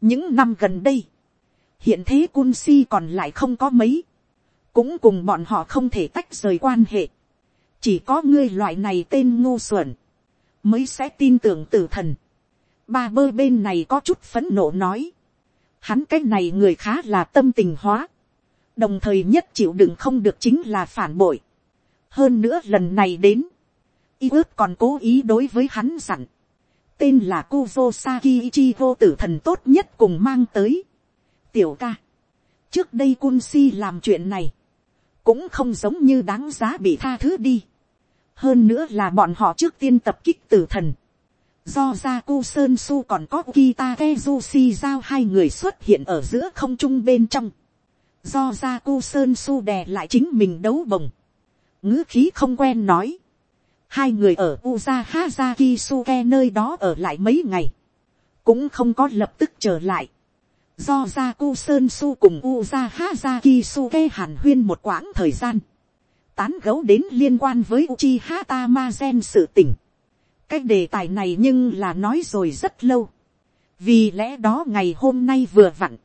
những năm gần đây, hiện thế quân si còn lại không có mấy. cũng cùng bọn họ không thể tách rời quan hệ. chỉ có ngươi loại này tên ngu xuẩn, mới sẽ tin tưởng tử thần. ba bơ bên này có chút phấn nộ nói Hắn cái này người khá là tâm tình hóa. Đồng thời nhất chịu đựng không được chính là phản bội. Hơn nữa lần này đến. Y ước còn cố ý đối với hắn dặn. Tên là Kuzosaki Ichigo tử thần tốt nhất cùng mang tới. Tiểu ca. Trước đây kun Si làm chuyện này. Cũng không giống như đáng giá bị tha thứ đi. Hơn nữa là bọn họ trước tiên tập kích tử thần do ra cu sơn su còn có kita kezushi giao hai người xuất hiện ở giữa không trung bên trong, do ra cu sơn su đè lại chính mình đấu bồng, ngữ khí không quen nói, hai người ở uza hazaki nơi đó ở lại mấy ngày, cũng không có lập tức trở lại, do ra cu sơn su cùng uza hazaki hàn huyên một quãng thời gian, tán gấu đến liên quan với uchi hata ma gen sự tỉnh, cái đề tài này nhưng là nói rồi rất lâu. vì lẽ đó ngày hôm nay vừa vặn,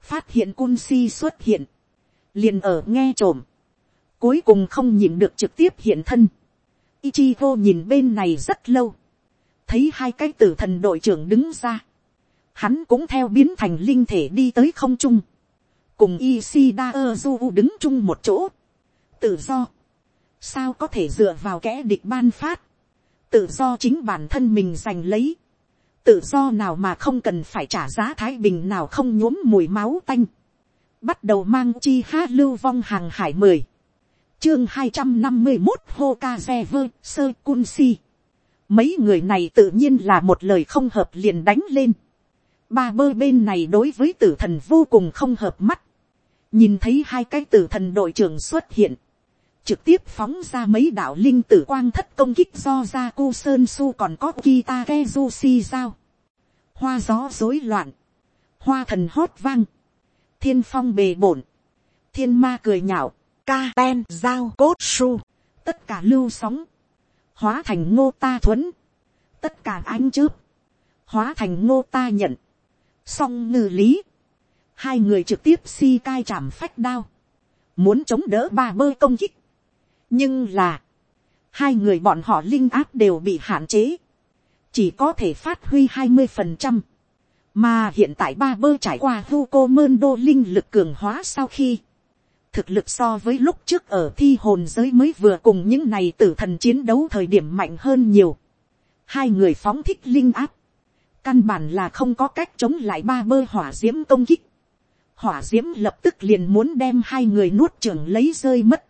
phát hiện cun si xuất hiện, liền ở nghe trộm, cuối cùng không nhìn được trực tiếp hiện thân. Ichigo nhìn bên này rất lâu, thấy hai cái tử thần đội trưởng đứng ra, hắn cũng theo biến thành linh thể đi tới không trung, cùng Ishida Ozu đứng chung một chỗ, tự do, sao có thể dựa vào kẻ địch ban phát, tự do chính bản thân mình giành lấy, tự do nào mà không cần phải trả giá thái bình nào không nhuốm mùi máu tanh, bắt đầu mang chi ha lưu vong hàng hải mười, chương hai trăm năm mươi một hô ca xe vơ sơ cun si, mấy người này tự nhiên là một lời không hợp liền đánh lên, ba bơ bên này đối với tử thần vô cùng không hợp mắt, nhìn thấy hai cái tử thần đội trưởng xuất hiện, trực tiếp phóng ra mấy đạo linh tử quang thất công kích do ra cô sơn su còn có kita kezushi giao. hoa gió rối loạn, hoa thần hót vang, thiên phong bề bổn, thiên ma cười nhạo, ca ten giao cốt su, tất cả lưu sóng, hóa thành ngô ta thuấn, tất cả ánh chớp, hóa thành ngô ta nhận, song ngư lý, hai người trực tiếp si cai chạm phách đao, muốn chống đỡ ba bơ công kích, nhưng là, hai người bọn họ linh áp đều bị hạn chế, chỉ có thể phát huy hai mươi phần trăm, mà hiện tại ba bơ trải qua thu cô mơn đô linh lực cường hóa sau khi, thực lực so với lúc trước ở thi hồn giới mới vừa cùng những này tử thần chiến đấu thời điểm mạnh hơn nhiều, hai người phóng thích linh áp, căn bản là không có cách chống lại ba bơ hỏa d i ễ m công kích, hỏa d i ễ m lập tức liền muốn đem hai người nuốt trưởng lấy rơi mất,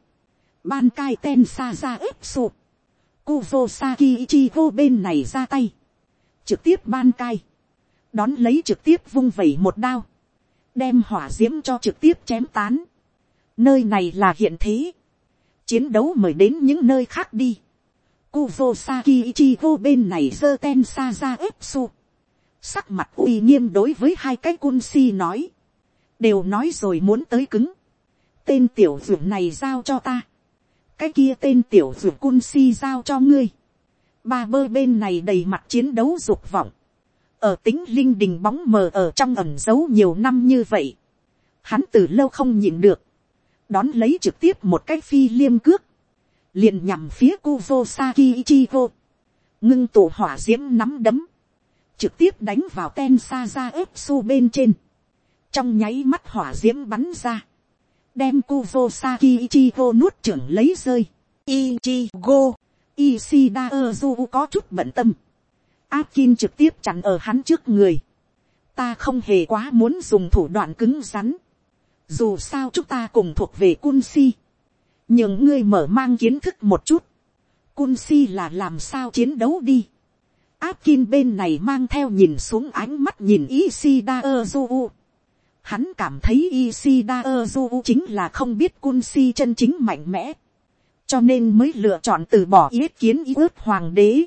ban cai ten sa ra ép sụp, kuzo saki vô bên này ra tay, trực tiếp ban cai, đón lấy trực tiếp vung vẩy một đao, đem hỏa d i ễ m cho trực tiếp chém tán, nơi này là hiện thế, chiến đấu mời đến những nơi khác đi, kuzo saki vô bên này giơ ten sa ra ép sụp, sắc mặt uy nghiêm đối với hai cái cun si nói, đều nói rồi muốn tới cứng, tên tiểu dưỡng này giao cho ta, cái kia tên tiểu ruột cun si giao cho ngươi. ba bơ bên này đầy mặt chiến đấu dục vọng. ở tính linh đình bóng mờ ở trong ẩm giấu nhiều năm như vậy. hắn từ lâu không nhịn được. đón lấy trực tiếp một cái phi liêm cước. liền nhằm phía kuvo saki ichigo. ngưng tụ hỏa diễm nắm đấm. trực tiếp đánh vào ten sa ra ếp su bên trên. trong nháy mắt hỏa diễm bắn ra đem Kuzosaki Ichigo nuốt trưởng lấy rơi. Ichigo, Ishida Ozu có chút bận tâm. Akin trực tiếp chặn ở hắn trước người. Ta không hề quá muốn dùng thủ đoạn cứng rắn. Dù sao chúng ta cùng thuộc về Kunsi. Nhưng ngươi mở mang kiến thức một chút. Kunsi là làm sao chiến đấu đi. Akin bên này mang theo nhìn xuống ánh mắt nhìn Ishida Ozu Hắn cảm thấy Ishida Ozu chính là không biết Kunsi chân chính mạnh mẽ. Cho nên mới lựa chọn từ bỏ ý kiến ý ước hoàng đế.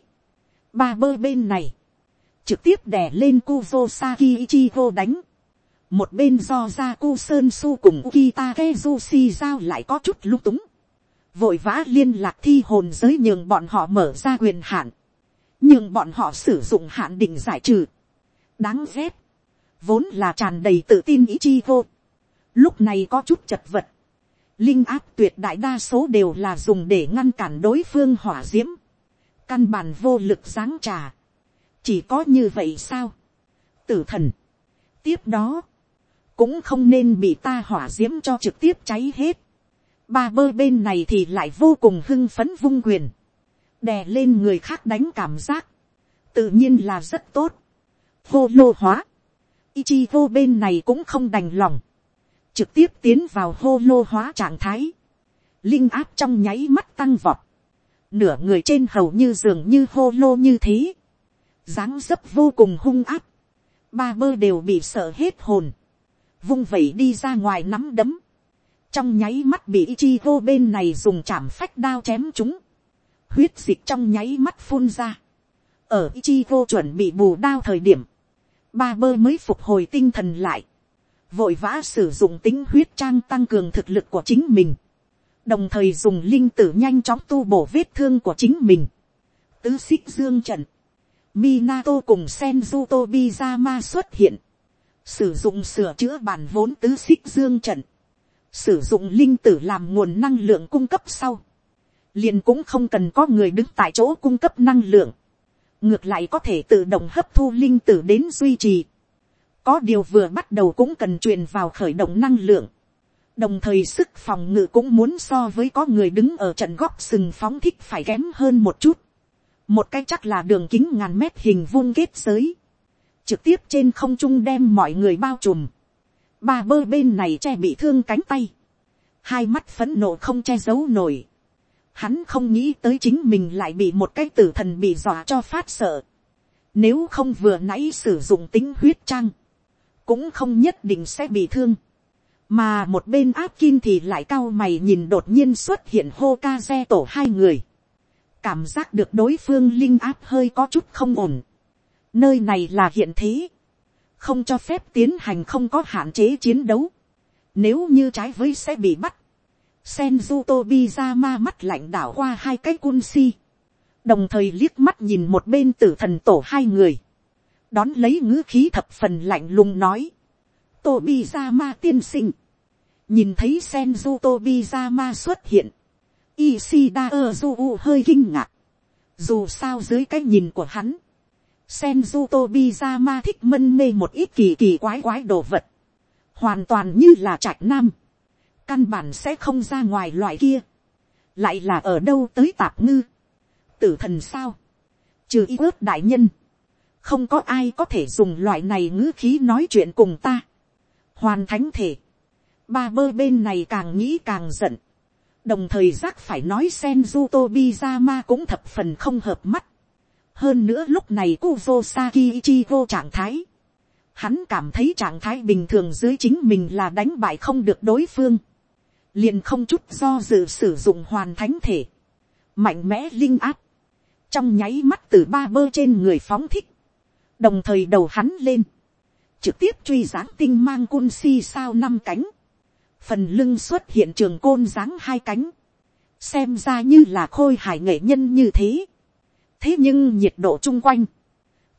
Ba bơ bên này. Trực tiếp đè lên Kuzosaki Ichigo đánh. Một bên do ra Ku Sơn Su cùng Kita Kezushi giao lại có chút lung túng. Vội vã liên lạc thi hồn giới nhường bọn họ mở ra quyền hạn. nhường bọn họ sử dụng hạn định giải trừ. Đáng ghét vốn là tràn đầy tự tin ý chi vô, lúc này có chút chật vật, linh áp tuyệt đại đa số đều là dùng để ngăn cản đối phương hỏa d i ễ m căn bản vô lực giáng trà, chỉ có như vậy sao, tử thần, tiếp đó, cũng không nên bị ta hỏa d i ễ m cho trực tiếp cháy hết. ba bơ bên này thì lại vô cùng hưng phấn vung quyền, đè lên người khác đánh cảm giác, tự nhiên là rất tốt. hô lô hóa, Ichigo bên này cũng không đành lòng, trực tiếp tiến vào hô lô hóa trạng thái, linh áp trong nháy mắt tăng vọt, nửa người trên hầu như dường như hô lô như thế, dáng dấp vô cùng hung áp, ba bơ đều bị sợ hết hồn, vung vẩy đi ra ngoài nắm đấm, trong nháy mắt bị Ichigo bên này dùng chạm phách đao chém chúng, huyết dịch trong nháy mắt phun ra, ở Ichigo chuẩn bị bù đao thời điểm, ba bơ mới phục hồi tinh thần lại, vội vã sử dụng tính huyết trang tăng cường thực lực của chính mình, đồng thời dùng linh tử nhanh chóng tu bổ vết thương của chính mình, tứ xích dương trận, Minato cùng Senju Tobizama xuất hiện, sử dụng sửa chữa bản vốn tứ xích dương trận, sử dụng linh tử làm nguồn năng lượng cung cấp sau, liền cũng không cần có người đứng tại chỗ cung cấp năng lượng, ngược lại có thể tự động hấp thu linh tử đến duy trì, có điều vừa bắt đầu cũng cần truyền vào khởi động năng lượng, đồng thời sức phòng ngự cũng muốn so với có người đứng ở trận góc sừng phóng thích phải kém hơn một chút, một cái chắc là đường kính ngàn mét hình vuông kết giới, trực tiếp trên không trung đem mọi người bao trùm, ba bơ bên này che bị thương cánh tay, hai mắt phấn nộ không che giấu nổi, hắn không nghĩ tới chính mình lại bị một cái tử thần bị dọa cho phát sợ, nếu không vừa nãy sử dụng tính huyết trang, cũng không nhất định sẽ bị thương, mà một bên áp kim thì lại cao mày nhìn đột nhiên xuất hiện hô ca xe tổ hai người, cảm giác được đối phương linh áp hơi có chút không ổn, Nơi này là hiện thế. Không cho phép tiến hành không có hạn chế chiến đấu. Nếu như trái với sẽ bị bắt. Senju Tobizama mắt lạnh đảo qua hai cái cun si. Đồng thời liếc mắt nhìn một bên tử thần tổ hai người. Đón lấy ngữ khí thập phần lạnh lùng nói. Tobizama tiên sinh. Nhìn thấy Senju Tobizama xuất hiện. Ishida Ozu hơi kinh ngạc. Dù sao dưới cái nhìn của hắn Senju Tobizama thích mân mê một ít kỳ kỳ quái quái đồ vật. Hoàn toàn như là trạch nam. Căn bản sẽ không ra ngoài loại kia. Lại là ở đâu tới tạp ngư. Tử thần sao. Trừ y ước đại nhân. Không có ai có thể dùng loại này ngữ khí nói chuyện cùng ta. Hoàn thánh thể. Ba bơ bên này càng nghĩ càng giận. Đồng thời giác phải nói Senju ma cũng thập phần không hợp mắt hơn nữa lúc này Kuvo Saki Ichigo trạng thái. Hắn cảm thấy trạng thái bình thường dưới chính mình là đánh bại không được đối phương. Liền không chút do dự sử dụng hoàn thánh thể. Mạnh mẽ linh áp. Trong nháy mắt từ ba bơ trên người phóng thích. Đồng thời đầu hắn lên. Trực tiếp truy dáng tinh mang côn si sao năm cánh. Phần lưng xuất hiện trường côn dáng hai cánh. Xem ra như là khôi hải nghệ nhân như thế thế nhưng nhiệt độ chung quanh,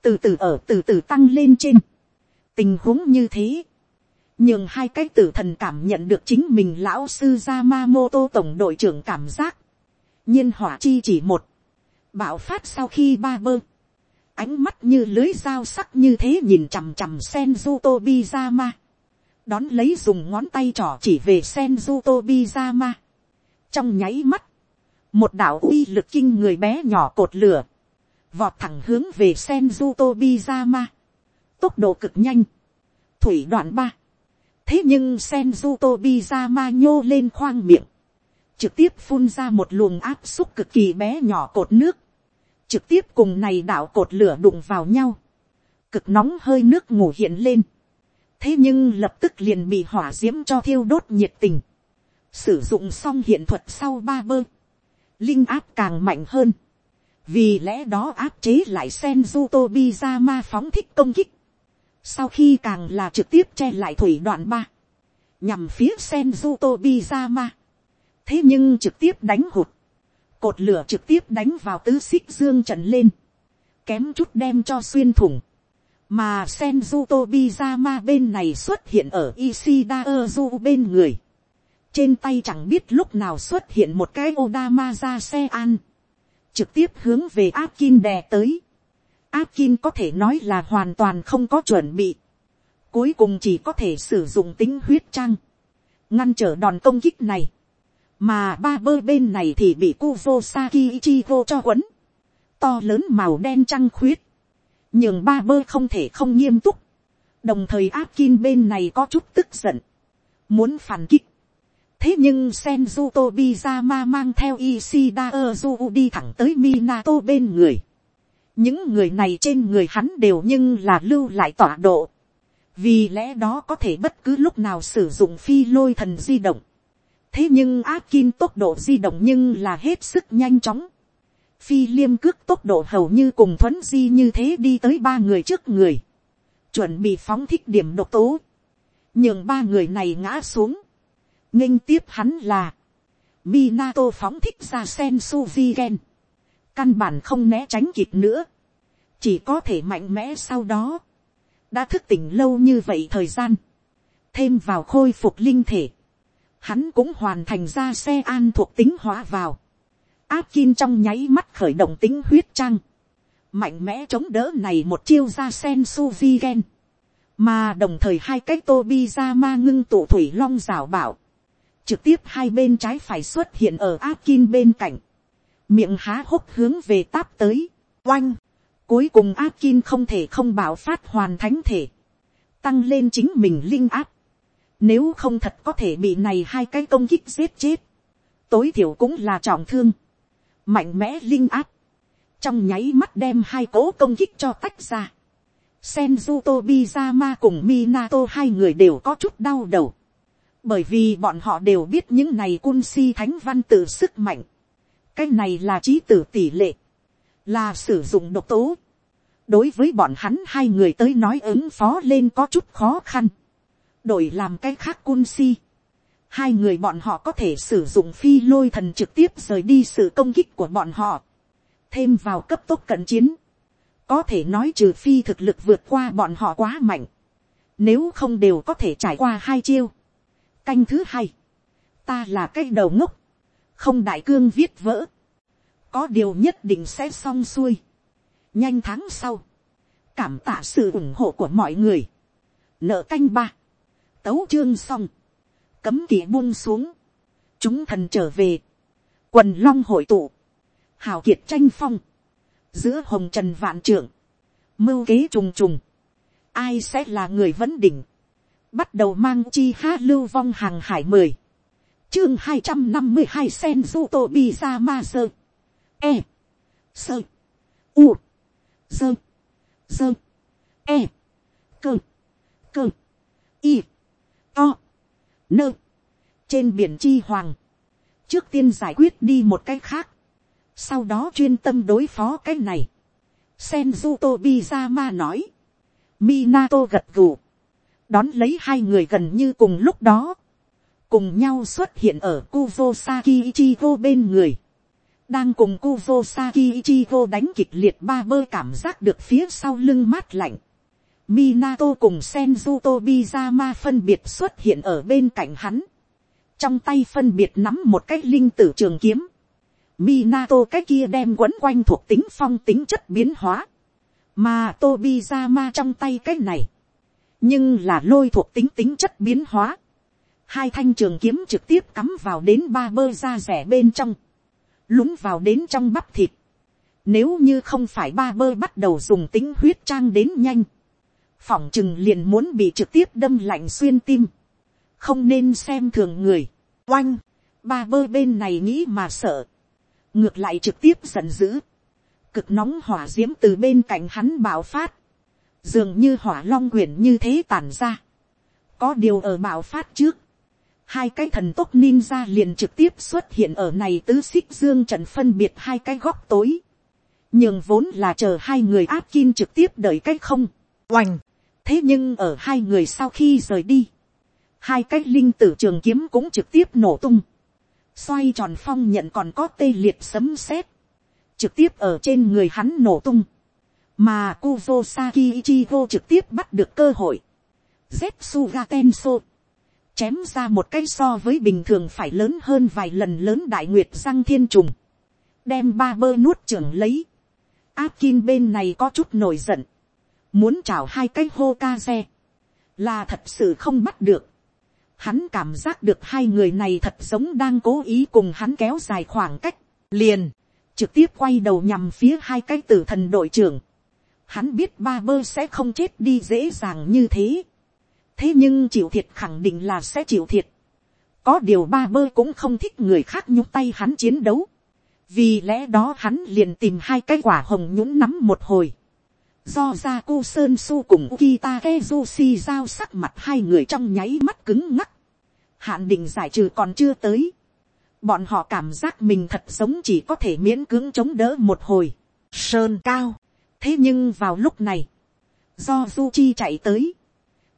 từ từ ở từ từ tăng lên trên, tình huống như thế, nhường hai cái tử thần cảm nhận được chính mình lão sư Yamamoto tổng đội trưởng cảm giác, nhiên hỏa chi chỉ một, bạo phát sau khi ba bơ, ánh mắt như lưới dao sắc như thế nhìn chằm chằm Senju Tobizama, đón lấy dùng ngón tay trỏ chỉ về Senju Tobizama, trong nháy mắt, một đạo uy lực kinh người bé nhỏ cột lửa, vọt thẳng hướng về Senju Tobizama. Tốc độ cực nhanh. Thủy đoạn ba. Thế nhưng Senju Tobizama nhô lên khoang miệng. Trực tiếp phun ra một luồng áp xúc cực kỳ bé nhỏ cột nước. Trực tiếp cùng này đảo cột lửa đụng vào nhau. Cực nóng hơi nước ngủ hiện lên. Thế nhưng lập tức liền bị hỏa diễm cho thiêu đốt nhiệt tình. Sử dụng xong hiện thuật sau ba bơ. Linh áp càng mạnh hơn vì lẽ đó áp chế lại Senju Tobizama phóng thích công kích. Sau khi càng là trực tiếp che lại thủy đoạn ba, nhằm phía Senju Tobizama. Thế nhưng trực tiếp đánh hụt, cột lửa trực tiếp đánh vào tứ xích dương trận lên, kém chút đem cho xuyên thủng. Mà Senju Tobizama bên này xuất hiện ở Ishida Ozu bên người. Trên tay chẳng biết lúc nào xuất hiện một cái Odama ra xe an trực tiếp hướng về áp kim đè tới áp kim có thể nói là hoàn toàn không có chuẩn bị. cuối cùng chỉ có thể sử dụng tính huyết trang, ngăn trở đòn công kích này, mà ba bơ bên này thì bị Kuvo Saki Ichigo cho quấn, to lớn màu đen trăng khuyết, nhưng ba bơ không thể không nghiêm túc, đồng thời áp kim bên này có chút tức giận, muốn phản kích, thế nhưng Senju Tobizama mang theo Ishida Ozu đi thẳng tới Minato bên người những người này trên người hắn đều nhưng là lưu lại tọa độ, vì lẽ đó có thể bất cứ lúc nào sử dụng phi lôi thần di động. thế nhưng Akin tốc độ di động nhưng là hết sức nhanh chóng. phi liêm cước tốc độ hầu như cùng thuấn di như thế đi tới ba người trước người. chuẩn bị phóng thích điểm độc tố. nhường ba người này ngã xuống. nghênh tiếp hắn là, Minato phóng thích ra sen suvi gen căn bản không né tránh kịp nữa. chỉ có thể mạnh mẽ sau đó. Đã thức tỉnh lâu như vậy thời gian, thêm vào khôi phục linh thể, hắn cũng hoàn thành ra xe an thuộc tính hóa vào, áp kim trong nháy mắt khởi động tính huyết trang, mạnh mẽ chống đỡ này một chiêu ra sen suvi gen, mà đồng thời hai cái tô bi ra ma ngưng tụ thủy long rào bảo, trực tiếp hai bên trái phải xuất hiện ở áp kim bên cạnh, miệng há hốc hướng về táp tới, oanh, Cuối cùng áp kin không thể không bảo phát hoàn thánh thể. Tăng lên chính mình linh áp. Nếu không thật có thể bị này hai cái công kích giết chết. Tối thiểu cũng là trọng thương. Mạnh mẽ linh áp. Trong nháy mắt đem hai cố công kích cho tách ra. Senju Tobizama cùng Minato hai người đều có chút đau đầu. Bởi vì bọn họ đều biết những này cun si thánh văn tự sức mạnh. Cái này là trí tử tỷ lệ là sử dụng độc tố. đối với bọn hắn hai người tới nói ứng phó lên có chút khó khăn. đổi làm cái khác cun si. hai người bọn họ có thể sử dụng phi lôi thần trực tiếp rời đi sự công kích của bọn họ. thêm vào cấp tốc cận chiến. có thể nói trừ phi thực lực vượt qua bọn họ quá mạnh. nếu không đều có thể trải qua hai chiêu. canh thứ hai. ta là cái đầu ngốc không đại cương viết vỡ. Có điều nhất định sẽ xong xuôi. nhanh tháng sau, cảm tạ sự ủng hộ của mọi người. nợ canh ba, tấu chương xong, cấm kỳ buông xuống, chúng thần trở về, quần long hội tụ, hào kiệt tranh phong, giữa hồng trần vạn trưởng, mưu kế trùng trùng, ai sẽ là người vấn đỉnh, bắt đầu mang chi ha lưu vong hàng hải mười, chương hai trăm năm mươi hai sen du tô bi ra ma sơ, e, sơ, u, sơ. Sơ. E, cơ, cơ, y, to, nơ, trên biển chi hoàng, trước tiên giải quyết đi một cái khác, sau đó chuyên tâm đối phó cái này, Senju Tobizama nói, Minato gật gù, đón lấy hai người gần như cùng lúc đó, cùng nhau xuất hiện ở Kuvosaki Ichigo bên người, đang cùng Kuvo Saki Ichigo đánh kịch liệt ba bơ cảm giác được phía sau lưng mát lạnh. Minato cùng Senju Tobizama phân biệt xuất hiện ở bên cạnh hắn. Trong tay phân biệt nắm một cái linh tử trường kiếm. Minato cái kia đem quấn quanh thuộc tính phong tính chất biến hóa. Mà Tobizama trong tay cái này. Nhưng là lôi thuộc tính tính chất biến hóa. Hai thanh trường kiếm trực tiếp cắm vào đến ba bơ ra rẻ bên trong lún vào đến trong bắp thịt. Nếu như không phải ba bơ bắt đầu dùng tính huyết trang đến nhanh, phỏng chừng liền muốn bị trực tiếp đâm lạnh xuyên tim. Không nên xem thường người. Oanh, ba bơ bên này nghĩ mà sợ. Ngược lại trực tiếp giận dữ. Cực nóng hỏa diễm từ bên cạnh hắn bạo phát. Dường như hỏa long quyển như thế tàn ra. Có điều ở bạo phát trước hai cái thần tốc ninja liền trực tiếp xuất hiện ở này tứ xích dương trận phân biệt hai cái góc tối. nhưng vốn là chờ hai người áp kim trực tiếp đợi cái không, oành. thế nhưng ở hai người sau khi rời đi, hai cái linh tử trường kiếm cũng trực tiếp nổ tung. xoay tròn phong nhận còn có tê liệt sấm sét, trực tiếp ở trên người hắn nổ tung. mà Kuzo Saki Ichigo trực tiếp bắt được cơ hội. Zetsuga Tenso chém ra một cái so với bình thường phải lớn hơn vài lần lớn đại nguyệt răng thiên trùng, đem ba bơ nuốt trưởng lấy, áp bên này có chút nổi giận, muốn chào hai cái hô ca xe, là thật sự không bắt được. Hắn cảm giác được hai người này thật giống đang cố ý cùng hắn kéo dài khoảng cách, liền, trực tiếp quay đầu nhằm phía hai cái tử thần đội trưởng. Hắn biết ba bơ sẽ không chết đi dễ dàng như thế thế nhưng chịu thiệt khẳng định là sẽ chịu thiệt. có điều ba bơ cũng không thích người khác nhúc tay hắn chiến đấu. vì lẽ đó hắn liền tìm hai cái quả hồng nhũng nắm một hồi do ra cô sơn su cùng kita kezushi giao sắc mặt hai người trong nháy mắt cứng ngắc. hạn định giải trừ còn chưa tới. bọn họ cảm giác mình thật giống chỉ có thể miễn cưỡng chống đỡ một hồi. sơn cao. thế nhưng vào lúc này, do du chi chạy tới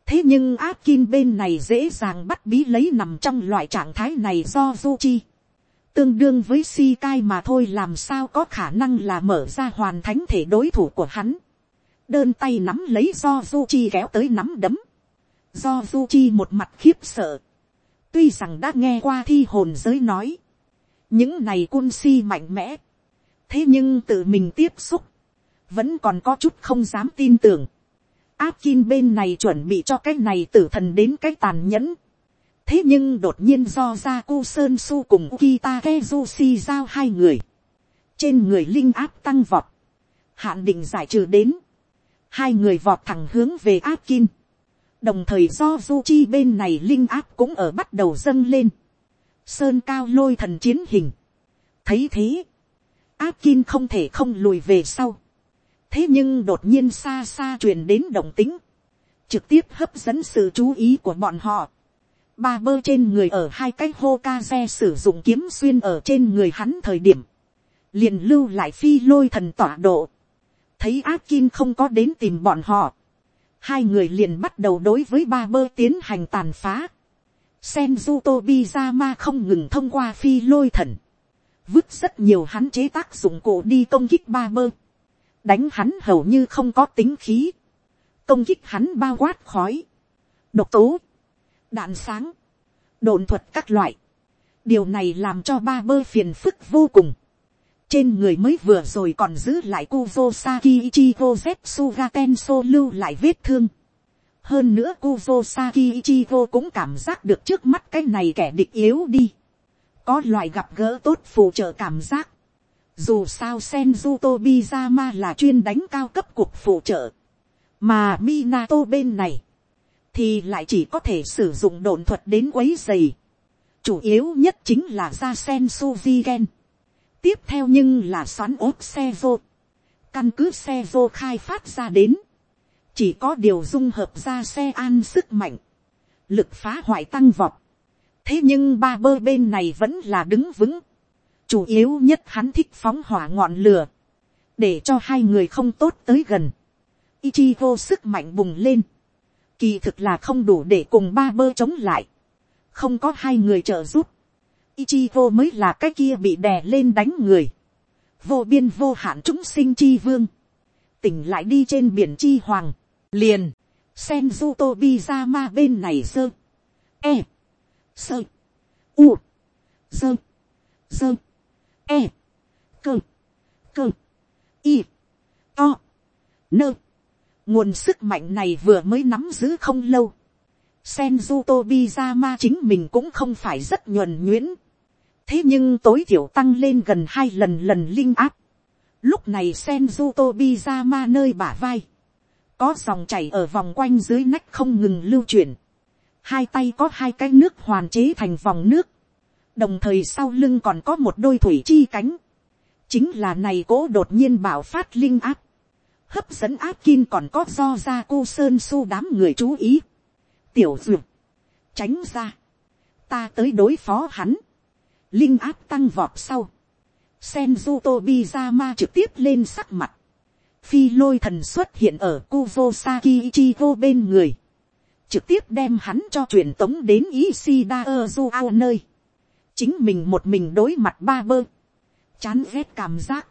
thế nhưng áp kim bên này dễ dàng bắt bí lấy nằm trong loại trạng thái này do du chi. tương đương với si cai mà thôi làm sao có khả năng là mở ra hoàn thánh thể đối thủ của hắn? Đơn tay nắm lấy do du chi kéo tới nắm đấm, do du chi một mặt khiếp sợ, tuy rằng đã nghe qua thi hồn giới nói, những này cun si mạnh mẽ, thế nhưng tự mình tiếp xúc, vẫn còn có chút không dám tin tưởng, áp kim bên này chuẩn bị cho cái này tử thần đến cái tàn nhẫn, thế nhưng đột nhiên do ra cu sơn su cùng kita kezushi giao hai người, trên người linh áp tăng vọt, hạn định giải trừ đến, hai người vọt thẳng hướng về áp kim, đồng thời do du chi bên này linh áp cũng ở bắt đầu dâng lên, sơn cao lôi thần chiến hình, thấy thế, áp kim không thể không lùi về sau, thế nhưng đột nhiên xa xa truyền đến động tính, trực tiếp hấp dẫn sự chú ý của bọn họ, ba bơ trên người ở hai cái hô ca xe sử dụng kiếm xuyên ở trên người hắn thời điểm, liền lưu lại phi lôi thần tỏa độ, thấy ác kim không có đến tìm bọn họ, hai người liền bắt đầu đối với ba bơ tiến hành tàn phá. Senju Tobizama không ngừng thông qua phi lôi thần, vứt rất nhiều hắn chế tác dụng cụ đi công kích ba bơ, đánh hắn hầu như không có tính khí, công kích hắn bao quát khói, độc tố, đạn sáng, đồn thuật các loại. điều này làm cho ba bơ phiền phức vô cùng trên người mới vừa rồi còn giữ lại Kuzosaki Ichigo Zetsuga Tenso lưu lại vết thương. Hơn nữa Kuzosaki Ichigo cũng cảm giác được trước mắt cái này kẻ địch yếu đi. Có loại gặp gỡ tốt phù trợ cảm giác. Dù sao Senju Tobizama là chuyên đánh cao cấp cuộc phụ trợ. Mà Minato bên này. Thì lại chỉ có thể sử dụng độn thuật đến quấy giày. Chủ yếu nhất chính là ra Sensu Vigen tiếp theo nhưng là xoắn ốp xe vô. Căn cứ xe vô khai phát ra đến. Chỉ có điều dung hợp ra xe an sức mạnh. Lực phá hoại tăng vọt. Thế nhưng ba bơ bên này vẫn là đứng vững. Chủ yếu nhất hắn thích phóng hỏa ngọn lửa. Để cho hai người không tốt tới gần. Ichigo sức mạnh bùng lên. Kỳ thực là không đủ để cùng ba bơ chống lại. Không có hai người trợ giúp Ichigo mới là cái kia bị đè lên đánh người. Vô biên vô hạn chúng sinh chi vương. Tỉnh lại đi trên biển chi hoàng. Liền. senjuto Tobizama bên này sơ. E. Sơ. U. Sơ. Sơ. E. Cơ. Cơ. Y. To. Nơ. Nguồn sức mạnh này vừa mới nắm giữ không lâu. Senju Tobizama chính mình cũng không phải rất nhuần nhuyễn thế nhưng tối thiểu tăng lên gần hai lần lần linh áp. lúc này senju tobi nơi bả vai. có dòng chảy ở vòng quanh dưới nách không ngừng lưu chuyển. hai tay có hai cái nước hoàn chế thành vòng nước đồng thời sau lưng còn có một đôi thủy chi cánh. chính là này cố đột nhiên bảo phát linh áp. hấp dẫn áp kim còn có do ra cô sơn su đám người chú ý. tiểu dược, tránh ra. ta tới đối phó hắn linh áp tăng vọt sau, Senju Tobizama trực tiếp lên sắc mặt, phi lôi thần xuất hiện ở Kuzosaki Ichigo bên người, trực tiếp đem hắn cho truyền tống đến Ishida Ozuao nơi, chính mình một mình đối mặt ba bơ, chán ghét cảm giác,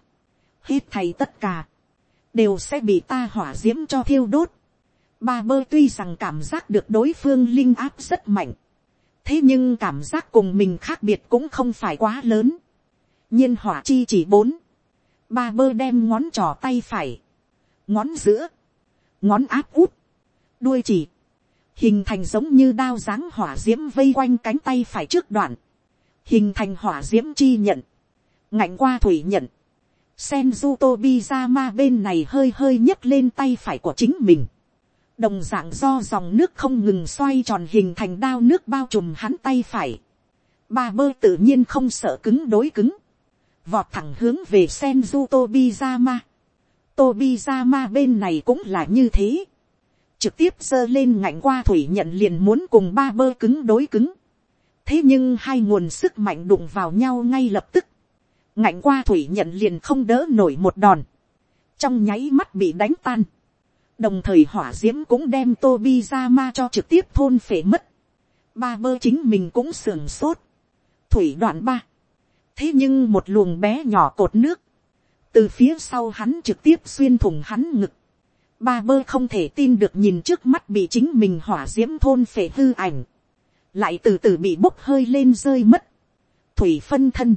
hết thầy tất cả, đều sẽ bị ta hỏa d i ễ m cho thiêu đốt. Ba bơ tuy rằng cảm giác được đối phương linh áp rất mạnh, thế nhưng cảm giác cùng mình khác biệt cũng không phải quá lớn. nhiên hỏa chi chỉ bốn, ba bơ đem ngón trò tay phải, ngón giữa, ngón áp út, đuôi chỉ, hình thành giống như đao dáng hỏa d i ễ m vây quanh cánh tay phải trước đoạn, hình thành hỏa d i ễ m chi nhận, ngạnh qua thủy nhận, Senju Tobizama bên này hơi hơi nhấc lên tay phải của chính mình. Đồng dạng do dòng nước không ngừng xoay tròn hình thành đao nước bao trùm hắn tay phải. Ba bơ tự nhiên không sợ cứng đối cứng. Vọt thẳng hướng về Senju Tobizama. Tobizama bên này cũng là như thế trực tiếp giơ lên ngạnh qua thủy nhận liền muốn cùng ba bơ cứng đối cứng thế nhưng hai nguồn sức mạnh đụng vào nhau ngay lập tức. ngạnh qua thủy nhận liền không đỡ nổi một đòn. trong nháy mắt bị đánh tan. đồng thời hỏa d i ễ m cũng đem Tobi ra ma cho trực tiếp thôn phể mất. ba bơ chính mình cũng sưởng sốt. thủy đoạn ba. thế nhưng một luồng bé nhỏ cột nước. từ phía sau hắn trực tiếp xuyên thủng hắn ngực Ba bơ không thể tin được nhìn trước mắt bị chính mình hỏa diễm thôn phệ hư ảnh. Lại từ từ bị bốc hơi lên rơi mất. Thủy phân thân.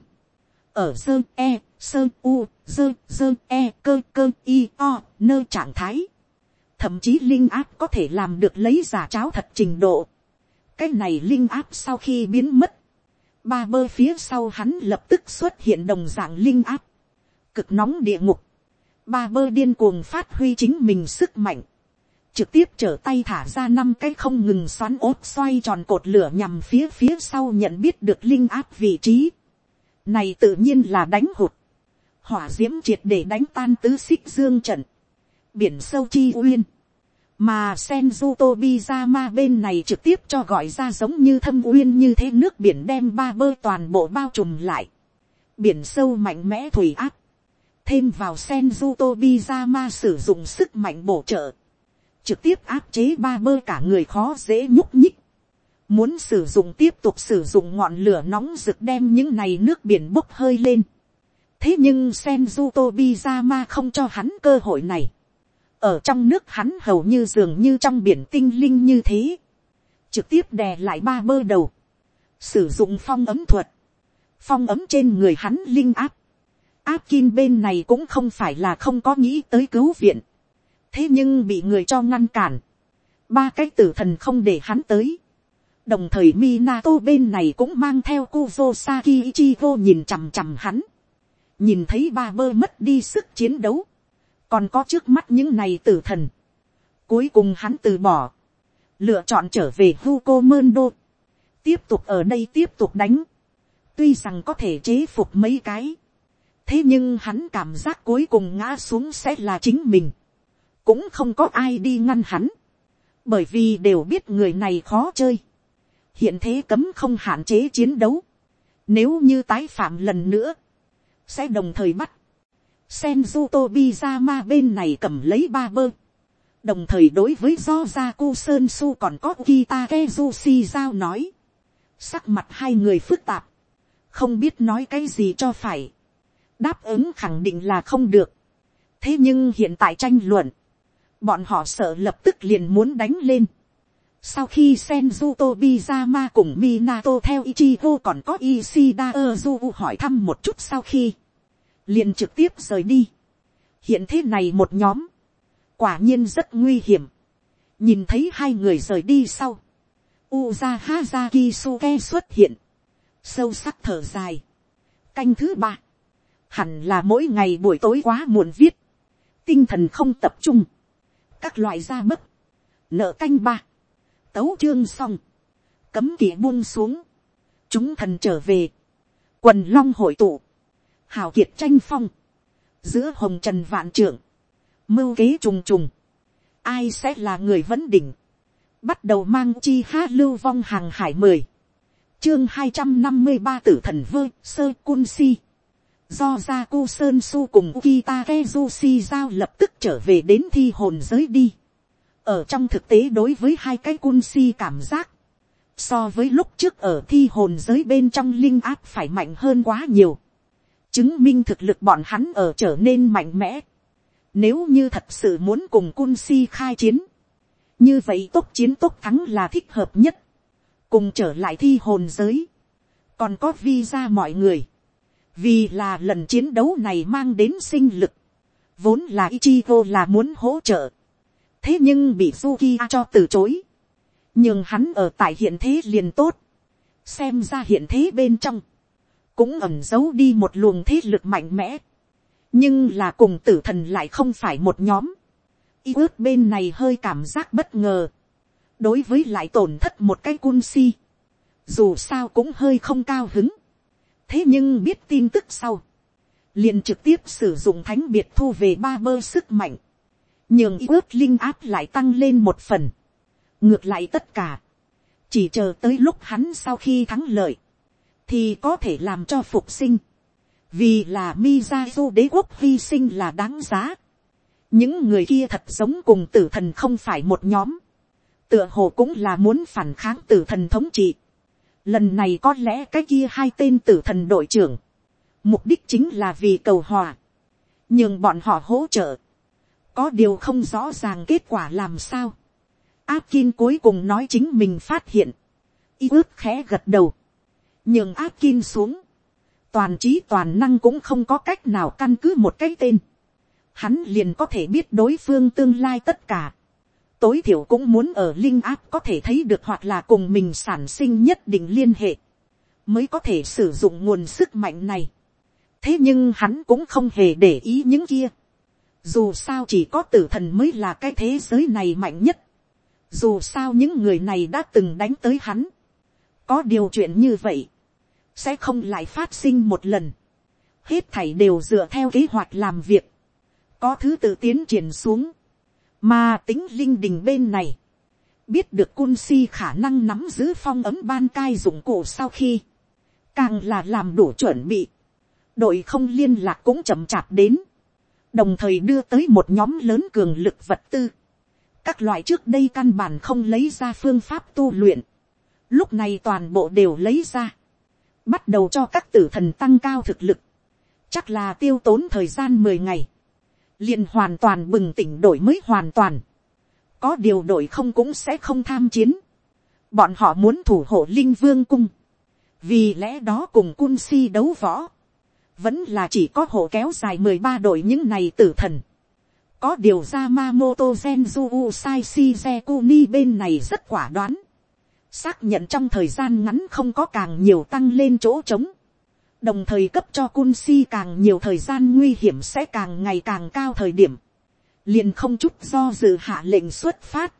Ở dơ e, sơ u, dơ dơ e cơ cơ y o, nơ trạng thái. Thậm chí linh áp có thể làm được lấy giả cháo thật trình độ. Cái này linh áp sau khi biến mất. Ba bơ phía sau hắn lập tức xuất hiện đồng dạng linh áp. Cực nóng địa ngục ba bơ điên cuồng phát huy chính mình sức mạnh, trực tiếp trở tay thả ra năm cái không ngừng xoắn ốt xoay tròn cột lửa nhằm phía phía sau nhận biết được linh áp vị trí. Này tự nhiên là đánh hụt. Hỏa diễm triệt để đánh tan tứ xích dương trận. Biển sâu chi uyên. Mà Senju Tobizama bên này trực tiếp cho gọi ra giống như thâm uyên như thế nước biển đem ba bơ toàn bộ bao trùm lại. Biển sâu mạnh mẽ thủy áp thêm vào Senju Tobizama sử dụng sức mạnh bổ trợ, trực tiếp áp chế ba bơ cả người khó dễ nhúc nhích. Muốn sử dụng tiếp tục sử dụng ngọn lửa nóng rực đem những này nước biển bốc hơi lên. Thế nhưng Senju Tobizama không cho hắn cơ hội này. Ở trong nước hắn hầu như dường như trong biển tinh linh như thế. Trực tiếp đè lại ba bơ đầu. Sử dụng phong ấm thuật. Phong ấm trên người hắn linh áp áp kim bên này cũng không phải là không có nghĩ tới cứu viện thế nhưng bị người cho ngăn cản. ba cái tử thần không để hắn tới. đồng thời Minato bên này cũng mang theo Kuzosaki Ichigo nhìn chằm chằm hắn. nhìn thấy ba bơ mất đi sức chiến đấu. còn có trước mắt những này tử thần. cuối cùng hắn từ bỏ. lựa chọn trở về Huko Mondo. tiếp tục ở đây tiếp tục đánh. tuy rằng có thể chế phục mấy cái thế nhưng hắn cảm giác cuối cùng ngã xuống sẽ là chính mình, cũng không có ai đi ngăn hắn, bởi vì đều biết người này khó chơi, hiện thế cấm không hạn chế chiến đấu, nếu như tái phạm lần nữa, sẽ đồng thời bắt, Senju Tobizama bên này cầm lấy ba bơ. Đồng thời đối với do ra Sơn Su còn có Kita Kezushi giao nói. Sắc mặt hai người phức tạp. Không biết nói cái gì cho phải đáp ứng khẳng định là không được. thế nhưng hiện tại tranh luận, bọn họ sợ lập tức liền muốn đánh lên. sau khi Senju Tobizama cùng Minato theo Ichigo còn có Ishida Ozu hỏi thăm một chút sau khi, liền trực tiếp rời đi. hiện thế này một nhóm, quả nhiên rất nguy hiểm. nhìn thấy hai người rời đi sau, Uza Hazaki Suke xuất hiện, sâu sắc thở dài. canh thứ ba, hẳn là mỗi ngày buổi tối quá muộn viết, tinh thần không tập trung, các loại gia mất, nợ canh ba, tấu chương xong, cấm kỵ buông xuống, chúng thần trở về, quần long hội tụ, hào kiệt tranh phong, giữa hồng trần vạn trưởng, mưu kế trùng trùng, ai sẽ là người vấn đỉnh, bắt đầu mang chi hát lưu vong hàng hải mười, chương hai trăm năm mươi ba tử thần vơ sơ cun si, do ra cu sơn su cùng kita kezushi giao lập tức trở về đến thi hồn giới đi. ở trong thực tế đối với hai cái cun si cảm giác, so với lúc trước ở thi hồn giới bên trong linh áp phải mạnh hơn quá nhiều, chứng minh thực lực bọn hắn ở trở nên mạnh mẽ. Nếu như thật sự muốn cùng cun si khai chiến, như vậy tốt chiến tốt thắng là thích hợp nhất, cùng trở lại thi hồn giới, còn có visa mọi người vì là lần chiến đấu này mang đến sinh lực, vốn là Ichigo là muốn hỗ trợ, thế nhưng bị Suki cho từ chối, nhưng hắn ở tại hiện thế liền tốt, xem ra hiện thế bên trong, cũng ẩm giấu đi một luồng thế lực mạnh mẽ, nhưng là cùng tử thần lại không phải một nhóm, y ước bên này hơi cảm giác bất ngờ, đối với lại tổn thất một cái cun si, dù sao cũng hơi không cao hứng, thế nhưng biết tin tức sau, liền trực tiếp sử dụng thánh biệt thu về ba bơ sức mạnh, nhường ước linh áp lại tăng lên một phần, ngược lại tất cả, chỉ chờ tới lúc hắn sau khi thắng lợi, thì có thể làm cho phục sinh, vì là Mizazu đế quốc hy sinh là đáng giá. những người kia thật giống cùng tử thần không phải một nhóm, tựa hồ cũng là muốn phản kháng tử thần thống trị lần này có lẽ cái kia hai tên tử thần đội trưởng, mục đích chính là vì cầu hòa, nhưng bọn họ hỗ trợ, có điều không rõ ràng kết quả làm sao. áp Kim cuối cùng nói chính mình phát hiện, y ước khẽ gật đầu, nhường áp Kim xuống, toàn trí toàn năng cũng không có cách nào căn cứ một cái tên, hắn liền có thể biết đối phương tương lai tất cả, tối thiểu cũng muốn ở linh áp có thể thấy được hoặc là cùng mình sản sinh nhất định liên hệ, mới có thể sử dụng nguồn sức mạnh này. thế nhưng hắn cũng không hề để ý những kia. dù sao chỉ có tử thần mới là cái thế giới này mạnh nhất. dù sao những người này đã từng đánh tới hắn. có điều chuyện như vậy, sẽ không lại phát sinh một lần. hết thảy đều dựa theo kế hoạch làm việc. có thứ tự tiến triển xuống mà tính linh đình bên này, biết được cun si khả năng nắm giữ phong ấm ban cai dụng cụ sau khi, càng là làm đủ chuẩn bị, đội không liên lạc cũng chậm chạp đến, đồng thời đưa tới một nhóm lớn cường lực vật tư, các loại trước đây căn bản không lấy ra phương pháp tu luyện, lúc này toàn bộ đều lấy ra, bắt đầu cho các tử thần tăng cao thực lực, chắc là tiêu tốn thời gian mười ngày, liền hoàn toàn bừng tỉnh đổi mới hoàn toàn. có điều đổi không cũng sẽ không tham chiến. bọn họ muốn thủ hộ linh vương cung. vì lẽ đó cùng cun si đấu võ. vẫn là chỉ có hộ kéo dài mười ba đội những này tử thần. có điều ra Mamoto Genju Usai Shizekuni bên này rất quả đoán. xác nhận trong thời gian ngắn không có càng nhiều tăng lên chỗ trống đồng thời cấp cho cun si càng nhiều thời gian nguy hiểm sẽ càng ngày càng cao thời điểm, liền không chút do dự hạ lệnh xuất phát,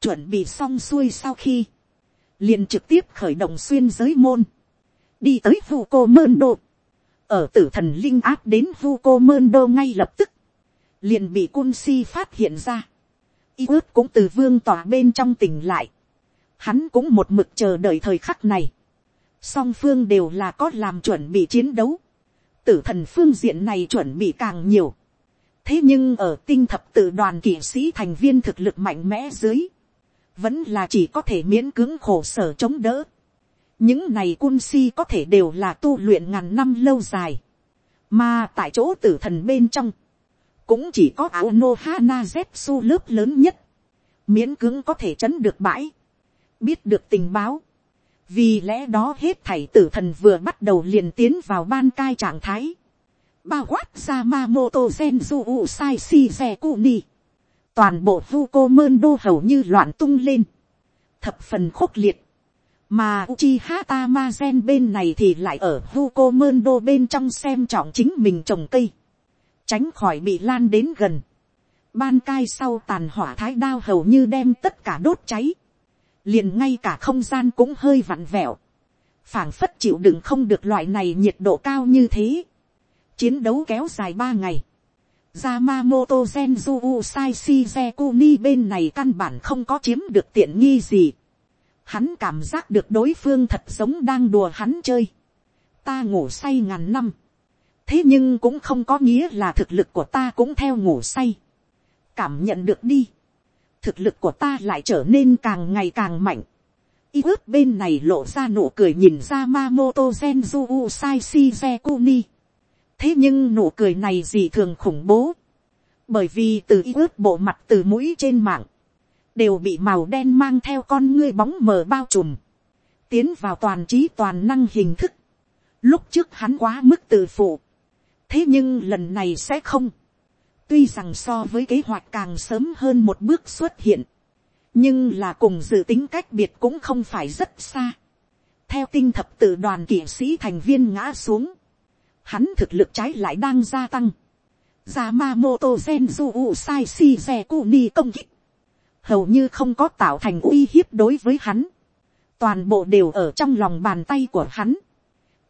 chuẩn bị xong xuôi sau khi, liền trực tiếp khởi động xuyên giới môn, đi tới vu cô mơn đô, ở tử thần linh áp đến vu cô mơn đô ngay lập tức, liền bị cun si phát hiện ra, y ước cũng từ vương tòa bên trong tỉnh lại, hắn cũng một mực chờ đợi thời khắc này, song phương đều là có làm chuẩn bị chiến đấu, tử thần phương diện này chuẩn bị càng nhiều. thế nhưng ở tinh thập tự đoàn kỵ sĩ thành viên thực lực mạnh mẽ dưới, vẫn là chỉ có thể miễn cưỡng khổ sở chống đỡ. những này cun si có thể đều là tu luyện ngàn năm lâu dài, mà tại chỗ tử thần bên trong, cũng chỉ có áo nô hana zetsu lớp lớn nhất, miễn cưỡng có thể chấn được bãi, biết được tình báo, vì lẽ đó hết thảy tử thần vừa bắt đầu liền tiến vào ban cai trạng thái, bao quát ra ma mô tô gen du u sai si xe cu ni, toàn bộ vu cô mơn đô hầu như loạn tung lên, thập phần khốc liệt, mà uchi hata ma gen bên này thì lại ở vu cô mơn đô bên trong xem trọng chính mình trồng cây, tránh khỏi bị lan đến gần, ban cai sau tàn hỏa thái đao hầu như đem tất cả đốt cháy, liền ngay cả không gian cũng hơi vặn vẹo, phảng phất chịu đựng không được loại này nhiệt độ cao như thế. chiến đấu kéo dài ba ngày, Yamamoto Genju Usai Shizekuni bên này căn bản không có chiếm được tiện nghi gì. Hắn cảm giác được đối phương thật giống đang đùa hắn chơi. Ta ngủ say ngàn năm. Thế nhưng cũng không có nghĩa là thực lực của ta cũng theo ngủ say. Cảm nhận được đi thực lực của ta lại trở nên càng ngày càng mạnh. Y ước bên này lộ ra nụ cười nhìn ra Mamoto Genju Usai Shizekuni. Thế nhưng nụ cười này gì thường khủng bố. Bởi vì từ y ước bộ mặt từ mũi trên mạng. Đều bị màu đen mang theo con ngươi bóng mờ bao trùm. Tiến vào toàn trí toàn năng hình thức. Lúc trước hắn quá mức tự phụ. Thế nhưng lần này sẽ không Tuy rằng so với kế hoạch càng sớm hơn một bước xuất hiện. nhưng là cùng dự tính cách biệt cũng không phải rất xa. theo tinh thập tự đoàn kỵ sĩ thành viên ngã xuống, hắn thực lực trái lại đang gia tăng. Yamamoto xe Usai Shizekuni công kích. Hầu như không có tạo thành uy hiếp đối với hắn. Toàn bộ đều ở trong lòng bàn tay của hắn.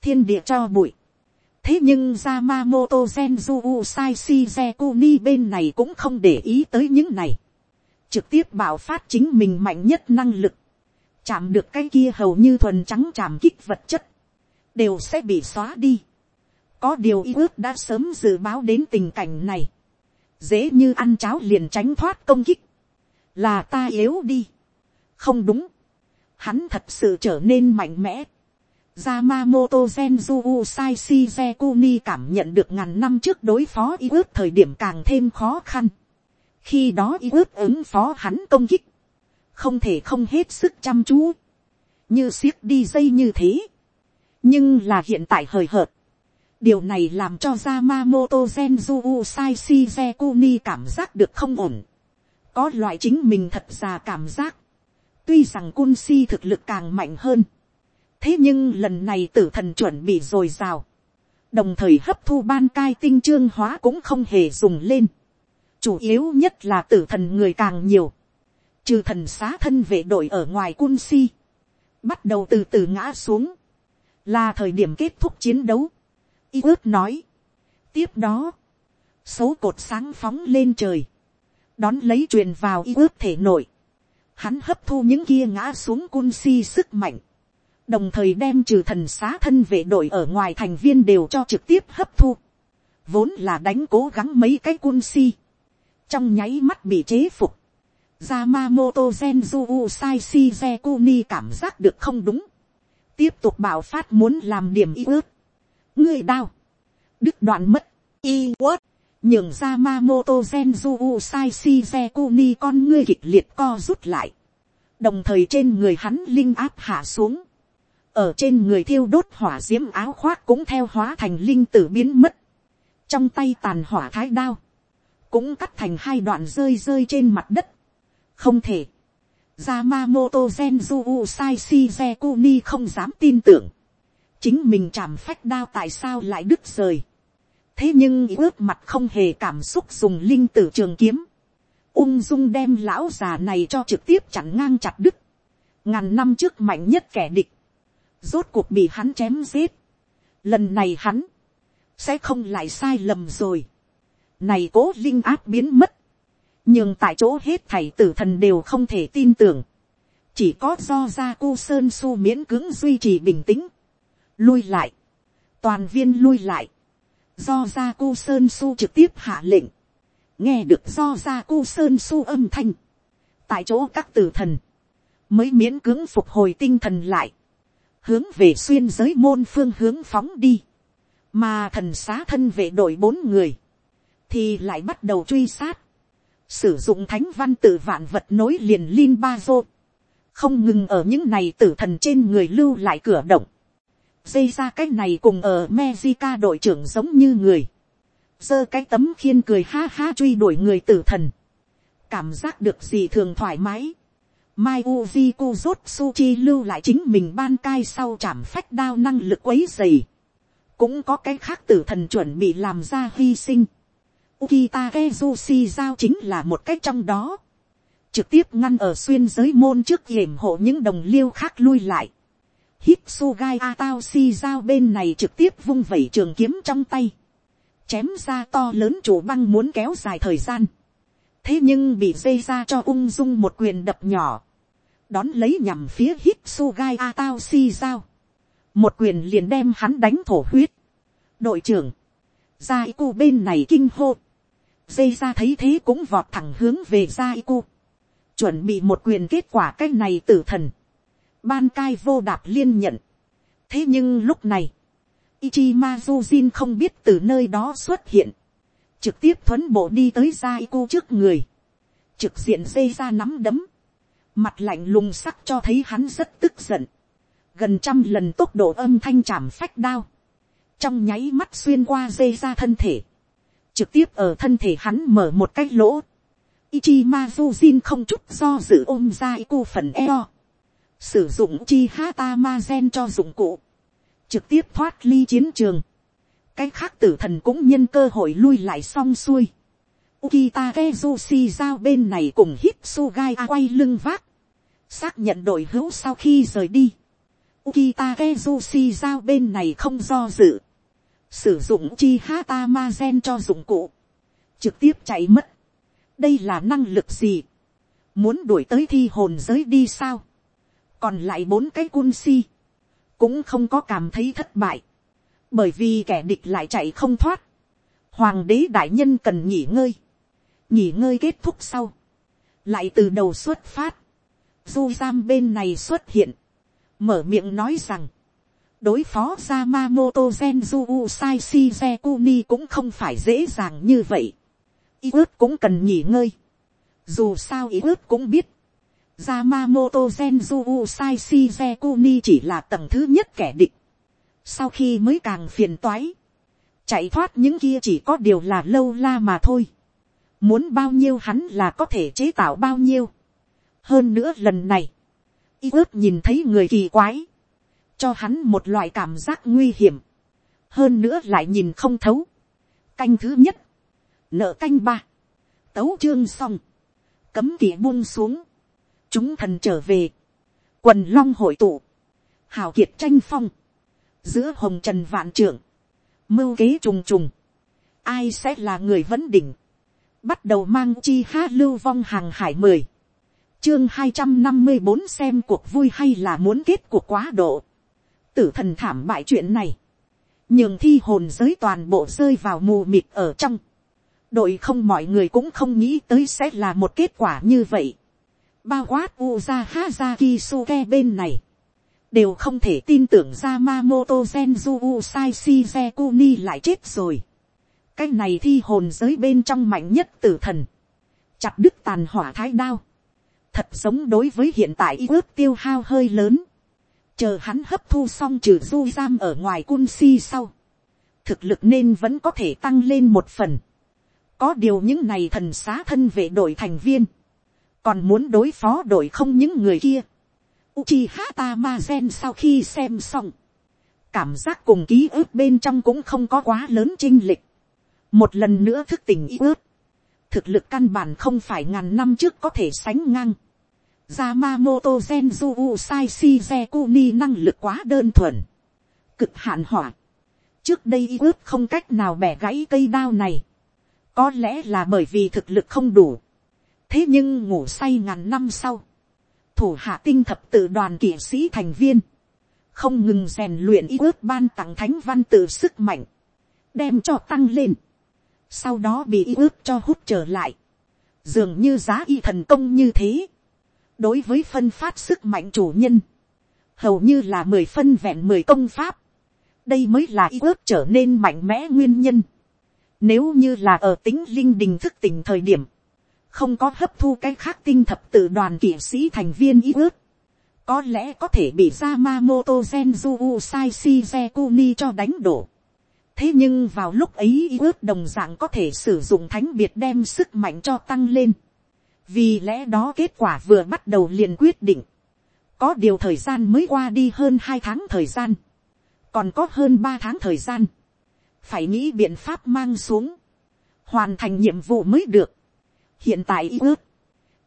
Thiên địa cho bụi. Thế nhưng Yamamoto Genju Usai Shizekuni bên này cũng không để ý tới những này. Trực tiếp bảo phát chính mình mạnh nhất năng lực. Chạm được cái kia hầu như thuần trắng chạm kích vật chất. Đều sẽ bị xóa đi có điều ý ước đã sớm dự báo đến tình cảnh này. dễ như ăn cháo liền tránh thoát công kích. là ta yếu đi. không đúng. hắn thật sự trở nên mạnh mẽ. Yamamoto Genju Usai Shizekuni cảm nhận được ngàn năm trước đối phó y ước thời điểm càng thêm khó khăn. Khi đó y ước ứng phó hắn công kích. Không thể không hết sức chăm chú. Như siết đi dây như thế. Nhưng là hiện tại hời hợt điều này làm cho Yamamoto Genju Usai Shizekuni cảm giác được không ổn. Có loại chính mình thật ra cảm giác. Tuy rằng Kunsi thực lực càng mạnh hơn. Thế nhưng lần này tử thần chuẩn bị rồi rào. Đồng thời hấp thu ban cai tinh trương hóa cũng không hề dùng lên. Chủ yếu nhất là tử thần người càng nhiều. Trừ thần xá thân vệ đội ở ngoài cun si. Bắt đầu từ từ ngã xuống. Là thời điểm kết thúc chiến đấu y ước nói. tiếp đó, số cột sáng phóng lên trời, đón lấy truyền vào y ước thể nội, hắn hấp thu những kia ngã xuống cun si sức mạnh, đồng thời đem trừ thần xá thân vệ đội ở ngoài thành viên đều cho trực tiếp hấp thu, vốn là đánh cố gắng mấy cái cun si, trong nháy mắt bị chế phục, Yamamoto Genju Usai Shizekuni cảm giác được không đúng. Tiếp tục bảo phát muốn làm điểm y ước. Ngươi đau. Đức đoạn mất, y quất, nhường Yamamoto ma mô tô genju usai shizekuni con ngươi kịch liệt co rút lại, đồng thời trên người hắn linh áp hạ xuống, ở trên người thiêu đốt hỏa d i ễ m áo khoác cũng theo hóa thành linh tử biến mất, trong tay tàn hỏa thái đao, cũng cắt thành hai đoạn rơi rơi trên mặt đất, không thể, Yamamoto Genju Usai Shizekuni không dám tin tưởng chính mình chạm phách đao tại sao lại đứt rời. thế nhưng ước mặt không hề cảm xúc dùng linh tử trường kiếm. ung dung đem lão già này cho trực tiếp chặn ngang chặt đứt. ngàn năm trước mạnh nhất kẻ địch rốt cuộc bị hắn chém giết. lần này hắn sẽ không lại sai lầm rồi. này cố linh áp biến mất. nhưng tại chỗ hết thảy tử thần đều không thể tin tưởng. chỉ có do ra cu sơn su miễn cưỡng duy trì bình tĩnh lui lại, toàn viên lui lại, do gia cu sơn su trực tiếp hạ lệnh, nghe được do gia cu sơn su âm thanh, tại chỗ các tử thần, mới miễn cưỡng phục hồi tinh thần lại, hướng về xuyên giới môn phương hướng phóng đi, mà thần xá thân vệ đội bốn người, thì lại bắt đầu truy sát, sử dụng thánh văn tự vạn vật nối liền Lin Ba Dô, không ngừng ở những này tử thần trên người lưu lại cửa động, dây ra cái này cùng ở Mexica đội trưởng giống như người. giơ cái tấm khiên cười ha ha truy đuổi người tử thần. Cảm giác được gì thường thoải mái. Mai Uzi Kuzutsuchi lưu lại chính mình ban cai sau chảm phách đao năng lực quấy dày. Cũng có cái khác tử thần chuẩn bị làm ra hy sinh. Ukita Kezushi giao chính là một cách trong đó. Trực tiếp ngăn ở xuyên giới môn trước hiểm hộ những đồng liêu khác lui lại Hitsugai Ataoshi giao bên này trực tiếp vung vẩy trường kiếm trong tay. Chém ra to lớn chủ băng muốn kéo dài thời gian. Thế nhưng bị dây ra cho ung dung một quyền đập nhỏ. Đón lấy nhằm phía Hitsugai Atao si giao. Một quyền liền đem hắn đánh thổ huyết. Đội trưởng. Gia Iku bên này kinh hô. Dây ra thấy thế cũng vọt thẳng hướng về Gia Iku. Chuẩn bị một quyền kết quả cái này tử thần ban cai vô đạp liên nhận. thế nhưng lúc này, Ichimazu Jin không biết từ nơi đó xuất hiện, trực tiếp thuấn bộ đi tới Zaiku trước người, trực diện dây ra nắm đấm, mặt lạnh lùng sắc cho thấy hắn rất tức giận, gần trăm lần tốc độ âm thanh chạm phách đao, trong nháy mắt xuyên qua dây ra thân thể, trực tiếp ở thân thể hắn mở một cái lỗ, Ichimazu Jin không chút do dự ôm ra cô phần eo. Sử dụng chi hata ma gen cho dụng cụ. Trực tiếp thoát ly chiến trường. Cái khác tử thần cũng nhân cơ hội lui lại xong xuôi. Ukita Kezushi giao bên này cùng Hitsugai quay lưng vác. Xác nhận đội hữu sau khi rời đi. Ukita Kezushi giao bên này không do dự. Sử dụng chi hata ma gen cho dụng cụ. Trực tiếp chạy mất. Đây là năng lực gì? Muốn đuổi tới thi hồn giới đi sao? Còn lại bốn cái cun si. Cũng không có cảm thấy thất bại. Bởi vì kẻ địch lại chạy không thoát. Hoàng đế đại nhân cần nghỉ ngơi. Nghỉ ngơi kết thúc sau. Lại từ đầu xuất phát. Du giam bên này xuất hiện mở miệng nói rằng, đối phó Yamamoto si ze kuni cũng không phải dễ dàng như vậy. Ý ước cũng cần nghỉ ngơi. Dù sao ý ước cũng biết, Yamamoto si ze kuni chỉ là tầng thứ nhất kẻ địch. Sau khi mới càng phiền toái, chạy thoát những kia chỉ có điều là lâu la mà thôi. Muốn bao nhiêu hắn là có thể chế tạo bao nhiêu. Hơn nữa lần này, y ước nhìn thấy người kỳ quái, cho hắn một loại cảm giác nguy hiểm, hơn nữa lại nhìn không thấu. canh thứ nhất, nợ canh ba, tấu chương xong, cấm kỵ buông xuống, chúng thần trở về, quần long hội tụ, hào kiệt tranh phong, giữa hồng trần vạn trưởng, mưu kế trùng trùng, ai sẽ là người vấn đỉnh, bắt đầu mang chi hát lưu vong hàng hải mười, chương hai trăm năm mươi bốn xem cuộc vui hay là muốn kết cuộc quá độ. tử thần thảm bại chuyện này. nhường thi hồn giới toàn bộ rơi vào mù mịt ở trong. đội không mọi người cũng không nghĩ tới sẽ là một kết quả như vậy. bao quát uza su suke bên này đều không thể tin tưởng ra mamoto genju usai shizekuni lại chết rồi. cái này thi hồn giới bên trong mạnh nhất tử thần. chặt đứt tàn hỏa thái đao. Thật giống đối với hiện tại y ước tiêu hao hơi lớn, chờ hắn hấp thu xong trừ du giam ở ngoài cun si sau, thực lực nên vẫn có thể tăng lên một phần, có điều những này thần xá thân vệ đội thành viên, còn muốn đối phó đội không những người kia, Uchiha Tamazen sau khi xem xong, cảm giác cùng ký ức bên trong cũng không có quá lớn chinh lịch, một lần nữa thức tỉnh ý ước, thực lực căn bản không phải ngàn năm trước có thể sánh ngang. Yamamoto Genju Usai Shizekuni năng lực quá đơn thuần. Cực hạn hỏa. Trước đây ý ước không cách nào bẻ gãy cây đao này. Có lẽ là bởi vì thực lực không đủ. Thế nhưng ngủ say ngàn năm sau. Thủ hạ tinh thập tự đoàn kỵ sĩ thành viên. Không ngừng rèn luyện y ước ban tặng thánh văn tự sức mạnh. Đem cho tăng lên. Sau đó bị y ước cho hút trở lại. Dường như giá y thần công như thế đối với phân phát sức mạnh chủ nhân, hầu như là mười phân vẹn mười công pháp, đây mới là ý ước trở nên mạnh mẽ nguyên nhân. Nếu như là ở tính linh đình thức tỉnh thời điểm, không có hấp thu cái khác tinh thập tự đoàn kỵ sĩ thành viên ý ước, có lẽ có thể bị Yamamoto Genju Usai Shizekuni cho đánh đổ. Thế nhưng vào lúc ấy ý ước đồng dạng có thể sử dụng thánh biệt đem sức mạnh cho tăng lên. Vì lẽ đó kết quả vừa bắt đầu liền quyết định, có điều thời gian mới qua đi hơn hai tháng thời gian, còn có hơn ba tháng thời gian, phải nghĩ biện pháp mang xuống, hoàn thành nhiệm vụ mới được hiện tại y ước,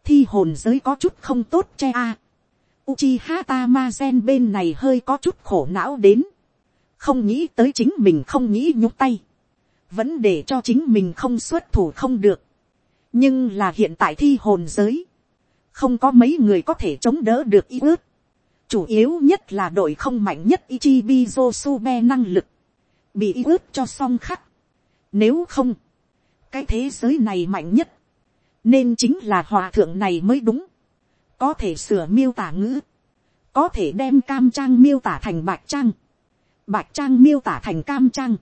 thi hồn giới có chút không tốt che a. Uchiha Tamazen bên này hơi có chút khổ não đến, không nghĩ tới chính mình không nghĩ nhúc tay, vẫn để cho chính mình không xuất thủ không được, nhưng là hiện tại thi hồn giới, không có mấy người có thể chống đỡ được y ước. chủ yếu nhất là đội không mạnh nhất Ichibi Josuke năng lực, bị y ước cho song khắc. Nếu không, cái thế giới này mạnh nhất, nên chính là hòa thượng này mới đúng. có thể sửa miêu tả ngữ, có thể đem cam trang miêu tả thành bạch trang, bạch trang miêu tả thành cam trang,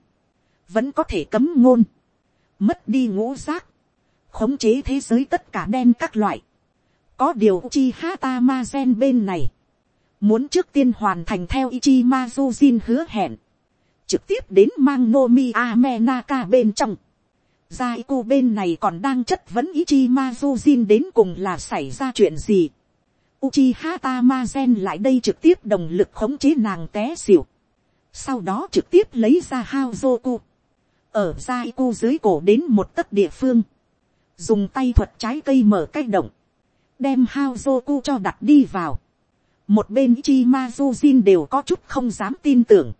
vẫn có thể cấm ngôn, mất đi ngũ giác, khống chế thế giới tất cả đen các loại. Có điều chi hata ma gen bên này. Muốn trước tiên hoàn thành theo Ichi Mazujin hứa hẹn. Trực tiếp đến mang Nomi Amenaka bên trong. Giai cô bên này còn đang chất vấn Ichimazu Jin đến cùng là xảy ra chuyện gì. Uchiha Tamazen lại đây trực tiếp đồng lực khống chế nàng té xỉu. Sau đó trực tiếp lấy ra Haozoku. Ở Giai cô dưới cổ đến một tấc địa phương. Dùng tay thuật trái cây mở cái động. Đem Haozoku cho đặt đi vào. Một bên Ichimazu Jin đều có chút không dám tin tưởng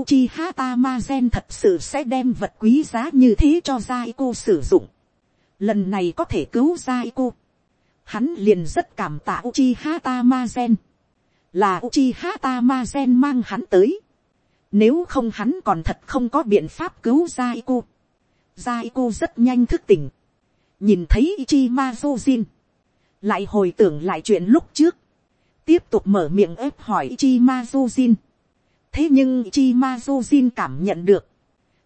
Uchiha Tamazen thật sự sẽ đem vật quý giá như thế cho Zaiko sử dụng. Lần này có thể cứu Zaiko. Hắn liền rất cảm tạ Uchiha Tamazen. Là Uchiha Tamazen mang hắn tới. Nếu không hắn còn thật không có biện pháp cứu Zaiko. Zaiko rất nhanh thức tỉnh. Nhìn thấy Ichimazojin. Lại hồi tưởng lại chuyện lúc trước. Tiếp tục mở miệng ép hỏi Ichimazojin thế nhưng chi ma jin cảm nhận được,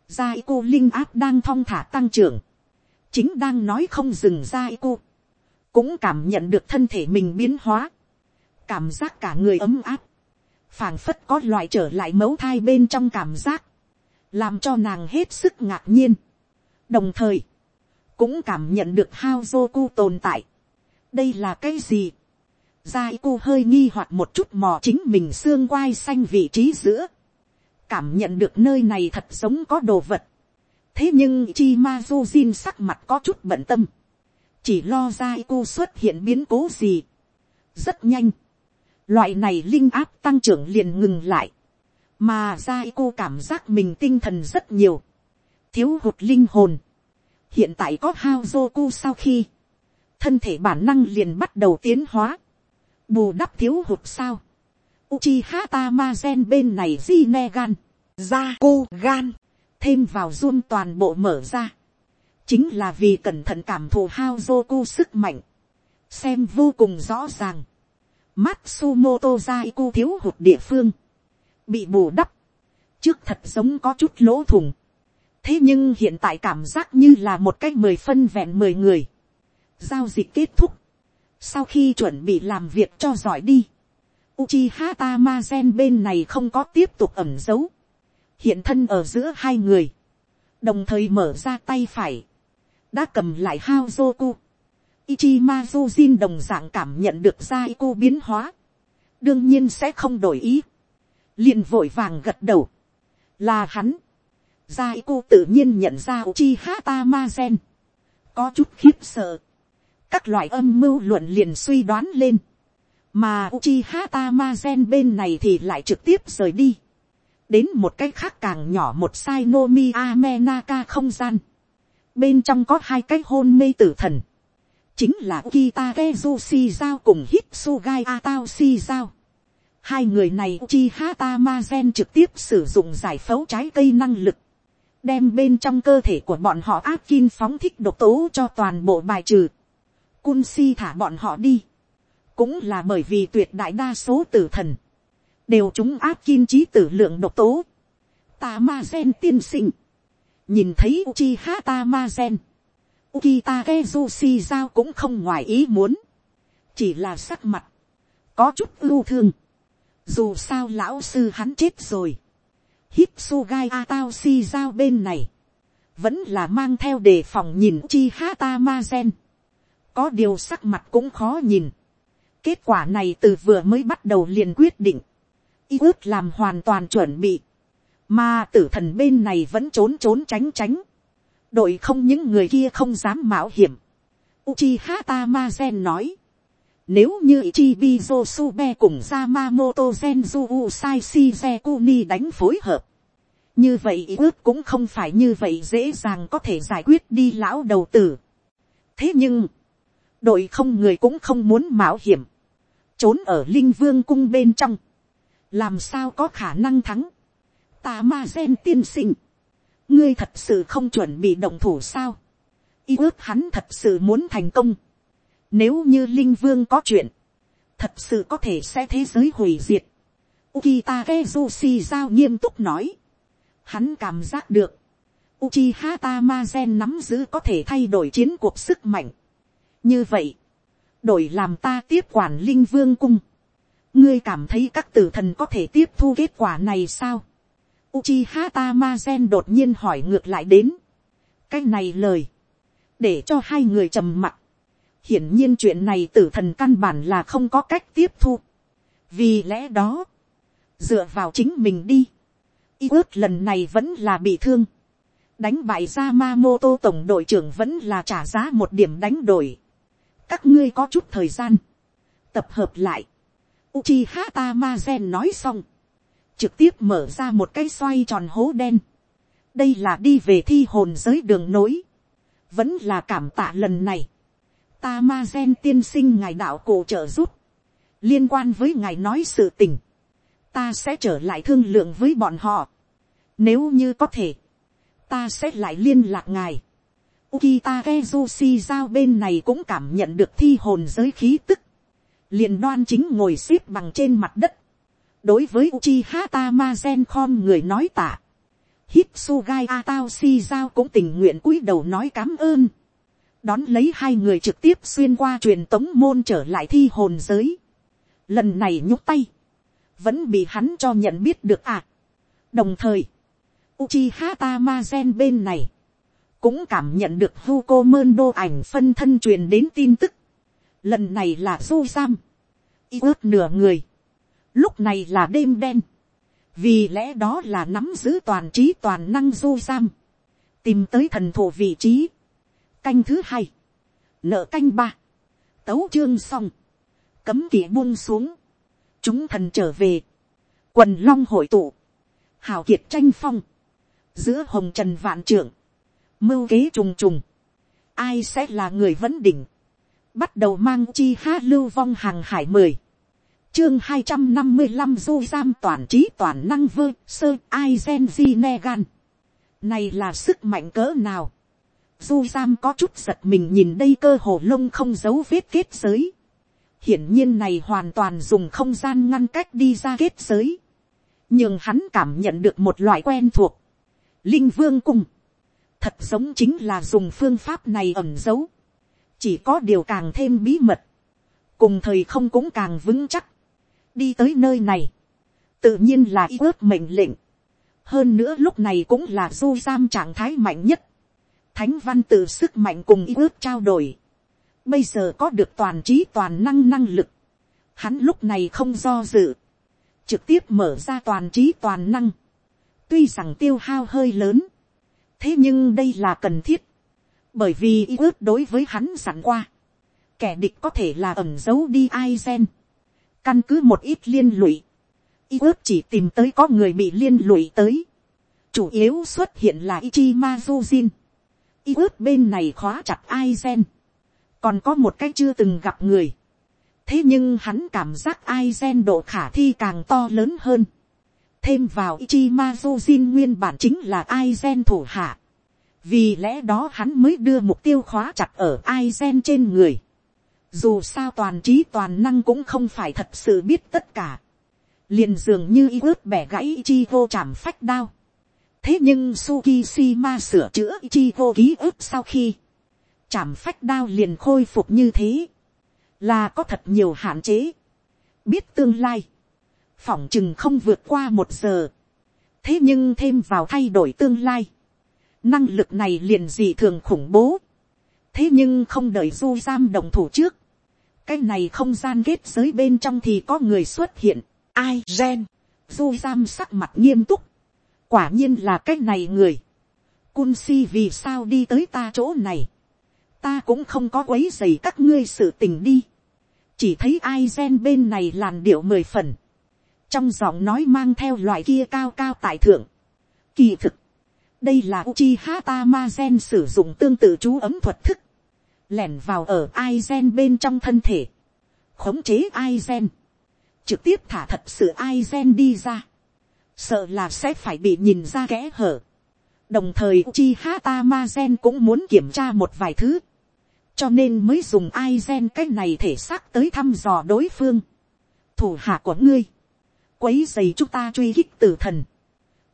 giai cô linh áp đang thong thả tăng trưởng, chính đang nói không dừng giai cô, cũng cảm nhận được thân thể mình biến hóa, cảm giác cả người ấm áp, phảng phất có loại trở lại mấu thai bên trong cảm giác, làm cho nàng hết sức ngạc nhiên. đồng thời, cũng cảm nhận được hao joku tồn tại. đây là cái gì, Giai cô hơi nghi hoặc một chút mò chính mình xương quai xanh vị trí giữa. Cảm nhận được nơi này thật giống có đồ vật. Thế nhưng chi ma du jin sắc mặt có chút bận tâm. Chỉ lo Giai cô xuất hiện biến cố gì. Rất nhanh. Loại này linh áp tăng trưởng liền ngừng lại. Mà Giai cô cảm giác mình tinh thần rất nhiều. Thiếu hụt linh hồn. Hiện tại có hao Joku sau khi thân thể bản năng liền bắt đầu tiến hóa bù đắp thiếu hụt sao. Uchiha Tamazen bên này Jinegan, ra cô gan, thêm vào run toàn bộ mở ra. Chính là vì cẩn thận cảm thụ hao Joku sức mạnh. Xem vô cùng rõ ràng. Matsumoto Zaiku thiếu hụt địa phương. Bị bù đắp. Trước thật giống có chút lỗ thủng. Thế nhưng hiện tại cảm giác như là một cách mười phân vẹn mười người. Giao dịch kết thúc sau khi chuẩn bị làm việc cho giỏi đi, Uchiha Tamazen bên này không có tiếp tục ẩm giấu. Hiện thân ở giữa hai người. Đồng thời mở ra tay phải. Đã cầm lại Haozoku. Ichimazu Jin đồng dạng cảm nhận được Zaiko biến hóa. Đương nhiên sẽ không đổi ý. liền vội vàng gật đầu. Là hắn. Zaiko tự nhiên nhận ra Uchiha Tamazen. Có chút khiếp sợ các loại âm mưu luận liền suy đoán lên. Mà Uchiha Tamazen bên này thì lại trực tiếp rời đi. Đến một cái khác càng nhỏ một sai Nomi Amenaka không gian. Bên trong có hai cái hôn mê tử thần. Chính là Kitake Shizao cùng Hitsugai Atao Shizao. Hai người này Uchiha Tamazen trực tiếp sử dụng giải phẫu trái cây năng lực. Đem bên trong cơ thể của bọn họ áp kim phóng thích độc tố cho toàn bộ bài trừ cun si thả bọn họ đi, cũng là bởi vì tuyệt đại đa số tử thần, đều chúng áp kim trí tử lượng độc tố, ta ma gen tiên sinh, nhìn thấy uchi ha ta ma gen, Ukita Kezushi giao cũng không ngoài ý muốn, chỉ là sắc mặt, có chút ưu thương, dù sao lão sư hắn chết rồi, Hitsugai Atao si giao bên này, vẫn là mang theo đề phòng nhìn chi hata ma gen có điều sắc mặt cũng khó nhìn. kết quả này từ vừa mới bắt đầu liền quyết định, y ước làm hoàn toàn chuẩn bị, mà tử thần bên này vẫn trốn trốn tránh tránh, đội không những người kia không dám mạo hiểm. Uchiha gen nói, nếu như Ichibi Josube cùng Yamamoto Genju Usai Shizekuni đánh phối hợp, như vậy ý ước cũng không phải như vậy dễ dàng có thể giải quyết đi lão đầu tử. thế nhưng, đội không người cũng không muốn mạo hiểm, trốn ở linh vương cung bên trong, làm sao có khả năng thắng, ta ma gen tiên sinh, ngươi thật sự không chuẩn bị động thủ sao, y ước hắn thật sự muốn thành công, nếu như linh vương có chuyện, thật sự có thể sẽ thế giới hủy diệt, Ukita Kezushi giao nghiêm túc nói, hắn cảm giác được, Uchiha Tamazen nắm giữ có thể thay đổi chiến cuộc sức mạnh như vậy, đổi làm ta tiếp quản linh vương cung, ngươi cảm thấy các tử thần có thể tiếp thu kết quả này sao. Uchiha Tamazen đột nhiên hỏi ngược lại đến. cái này lời, để cho hai người trầm mặc. hiển nhiên chuyện này tử thần căn bản là không có cách tiếp thu. vì lẽ đó, dựa vào chính mình đi. y ước lần này vẫn là bị thương. đánh bại ra Mamoto tổng đội trưởng vẫn là trả giá một điểm đánh đổi các ngươi có chút thời gian. tập hợp lại. Uchiha Tamazen nói xong. Trực tiếp mở ra một cái xoay tròn hố đen. Đây là đi về thi hồn giới đường nối. Vẫn là cảm tạ lần này. Tamazen tiên sinh ngài đạo cổ trợ giúp. Liên quan với ngài nói sự tình. Ta sẽ trở lại thương lượng với bọn họ. Nếu như có thể. Ta sẽ lại liên lạc ngài. Ukita Kezushi giao bên này cũng cảm nhận được thi hồn giới khí tức. Liền đoan chính ngồi xếp bằng trên mặt đất, đối với Uchiha Tamazen khom người nói tạ, Hitsugai Ataoshi giao cũng tình nguyện cúi đầu nói cám ơn, đón lấy hai người trực tiếp xuyên qua truyền tống môn trở lại thi hồn giới, lần này nhúc tay, vẫn bị hắn cho nhận biết được à. đồng thời, Uchiha Tamazen bên này, cũng cảm nhận được Hugo Mơn đô ảnh phân thân truyền đến tin tức. Lần này là du giam, y ướt nửa người, lúc này là đêm đen, vì lẽ đó là nắm giữ toàn trí toàn năng du giam, tìm tới thần thổ vị trí, canh thứ hai, nợ canh ba, tấu chương xong, cấm kỵ buông xuống, chúng thần trở về, quần long hội tụ, hào kiệt tranh phong, giữa hồng trần vạn trưởng, mưu kế trùng trùng, ai sẽ là người vấn đỉnh, bắt đầu mang chi ha lưu vong hàng hải mười. Chương hai trăm năm mươi năm du giam toàn trí toàn năng vơ sơ ai gen di negan này là sức mạnh cỡ nào? Du giam có chút giật mình nhìn đây cơ hồ lông không giấu vết kết giới. Hiển nhiên này hoàn toàn dùng không gian ngăn cách đi ra kết giới. Nhưng hắn cảm nhận được một loại quen thuộc. Linh vương cung thật giống chính là dùng phương pháp này ẩn giấu. Chỉ có điều càng thêm bí mật, cùng thời không cũng càng vững chắc, đi tới nơi này, tự nhiên là y ước mệnh lệnh, hơn nữa lúc này cũng là du giam trạng thái mạnh nhất, thánh văn tự sức mạnh cùng y ước trao đổi, bây giờ có được toàn trí toàn năng năng lực, hắn lúc này không do dự, trực tiếp mở ra toàn trí toàn năng, tuy rằng tiêu hao hơi lớn, thế nhưng đây là cần thiết, bởi vì y ước đối với hắn sẵn qua, kẻ địch có thể là ẩn giấu đi ai gen, căn cứ một ít liên lụy, y ước chỉ tìm tới có người bị liên lụy tới, chủ yếu xuất hiện là Ichi Mazujin, y ước bên này khóa chặt ai gen, còn có một cái chưa từng gặp người, thế nhưng hắn cảm giác ai gen độ khả thi càng to lớn hơn, thêm vào Ichimazu Jin nguyên bản chính là ai gen thủ hạ, vì lẽ đó hắn mới đưa mục tiêu khóa chặt ở ai gen trên người. dù sao toàn trí toàn năng cũng không phải thật sự biết tất cả. liền dường như y ướt bẻ gãy chi vô chạm phách đao. thế nhưng Tsukishima sửa chữa chi vô ký ức sau khi chạm phách đao liền khôi phục như thế. là có thật nhiều hạn chế. biết tương lai phỏng chừng không vượt qua một giờ. thế nhưng thêm vào thay đổi tương lai năng lực này liền gì thường khủng bố. thế nhưng không đợi du giam đồng thủ trước. cái này không gian kết giới bên trong thì có người xuất hiện. ai, gen. du giam sắc mặt nghiêm túc. quả nhiên là cái này người. cun si vì sao đi tới ta chỗ này. ta cũng không có quấy dày các ngươi sự tình đi. chỉ thấy ai gen bên này làn điệu mười phần trong giọng nói mang theo loại kia cao cao tại thượng. kỳ thực đây là Uchiha Tamazen sử dụng tương tự chú ấm thuật thức, lẻn vào ở Aizen bên trong thân thể, khống chế Aizen, trực tiếp thả thật sự Aizen đi ra, sợ là sẽ phải bị nhìn ra kẽ hở. đồng thời Uchiha Tamazen cũng muốn kiểm tra một vài thứ, cho nên mới dùng Aizen cái này thể xác tới thăm dò đối phương. thủ hạ của ngươi, quấy dày chúng ta truy hích tử thần,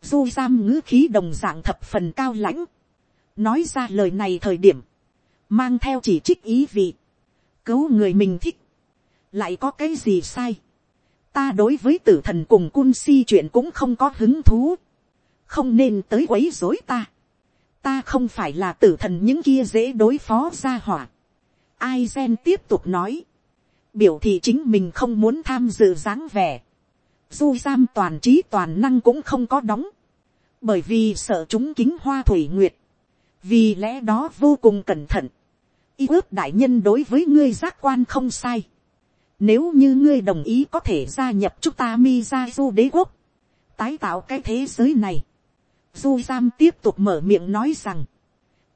du giam ngữ khí đồng dạng thập phần cao lãnh, nói ra lời này thời điểm, mang theo chỉ trích ý vị, cứu người mình thích, lại có cái gì sai, ta đối với tử thần cùng cun si chuyện cũng không có hứng thú, không nên tới quấy rối ta, ta không phải là tử thần những kia dễ đối phó ra hỏa. ai gen tiếp tục nói, biểu thị chính mình không muốn tham dự dáng vẻ du giam toàn trí toàn năng cũng không có đóng, bởi vì sợ chúng kính hoa thủy nguyệt, vì lẽ đó vô cùng cẩn thận. y ước đại nhân đối với ngươi giác quan không sai. nếu như ngươi đồng ý có thể gia nhập chúng ta mi ra du đế quốc, tái tạo cái thế giới này. Du giam tiếp tục mở miệng nói rằng,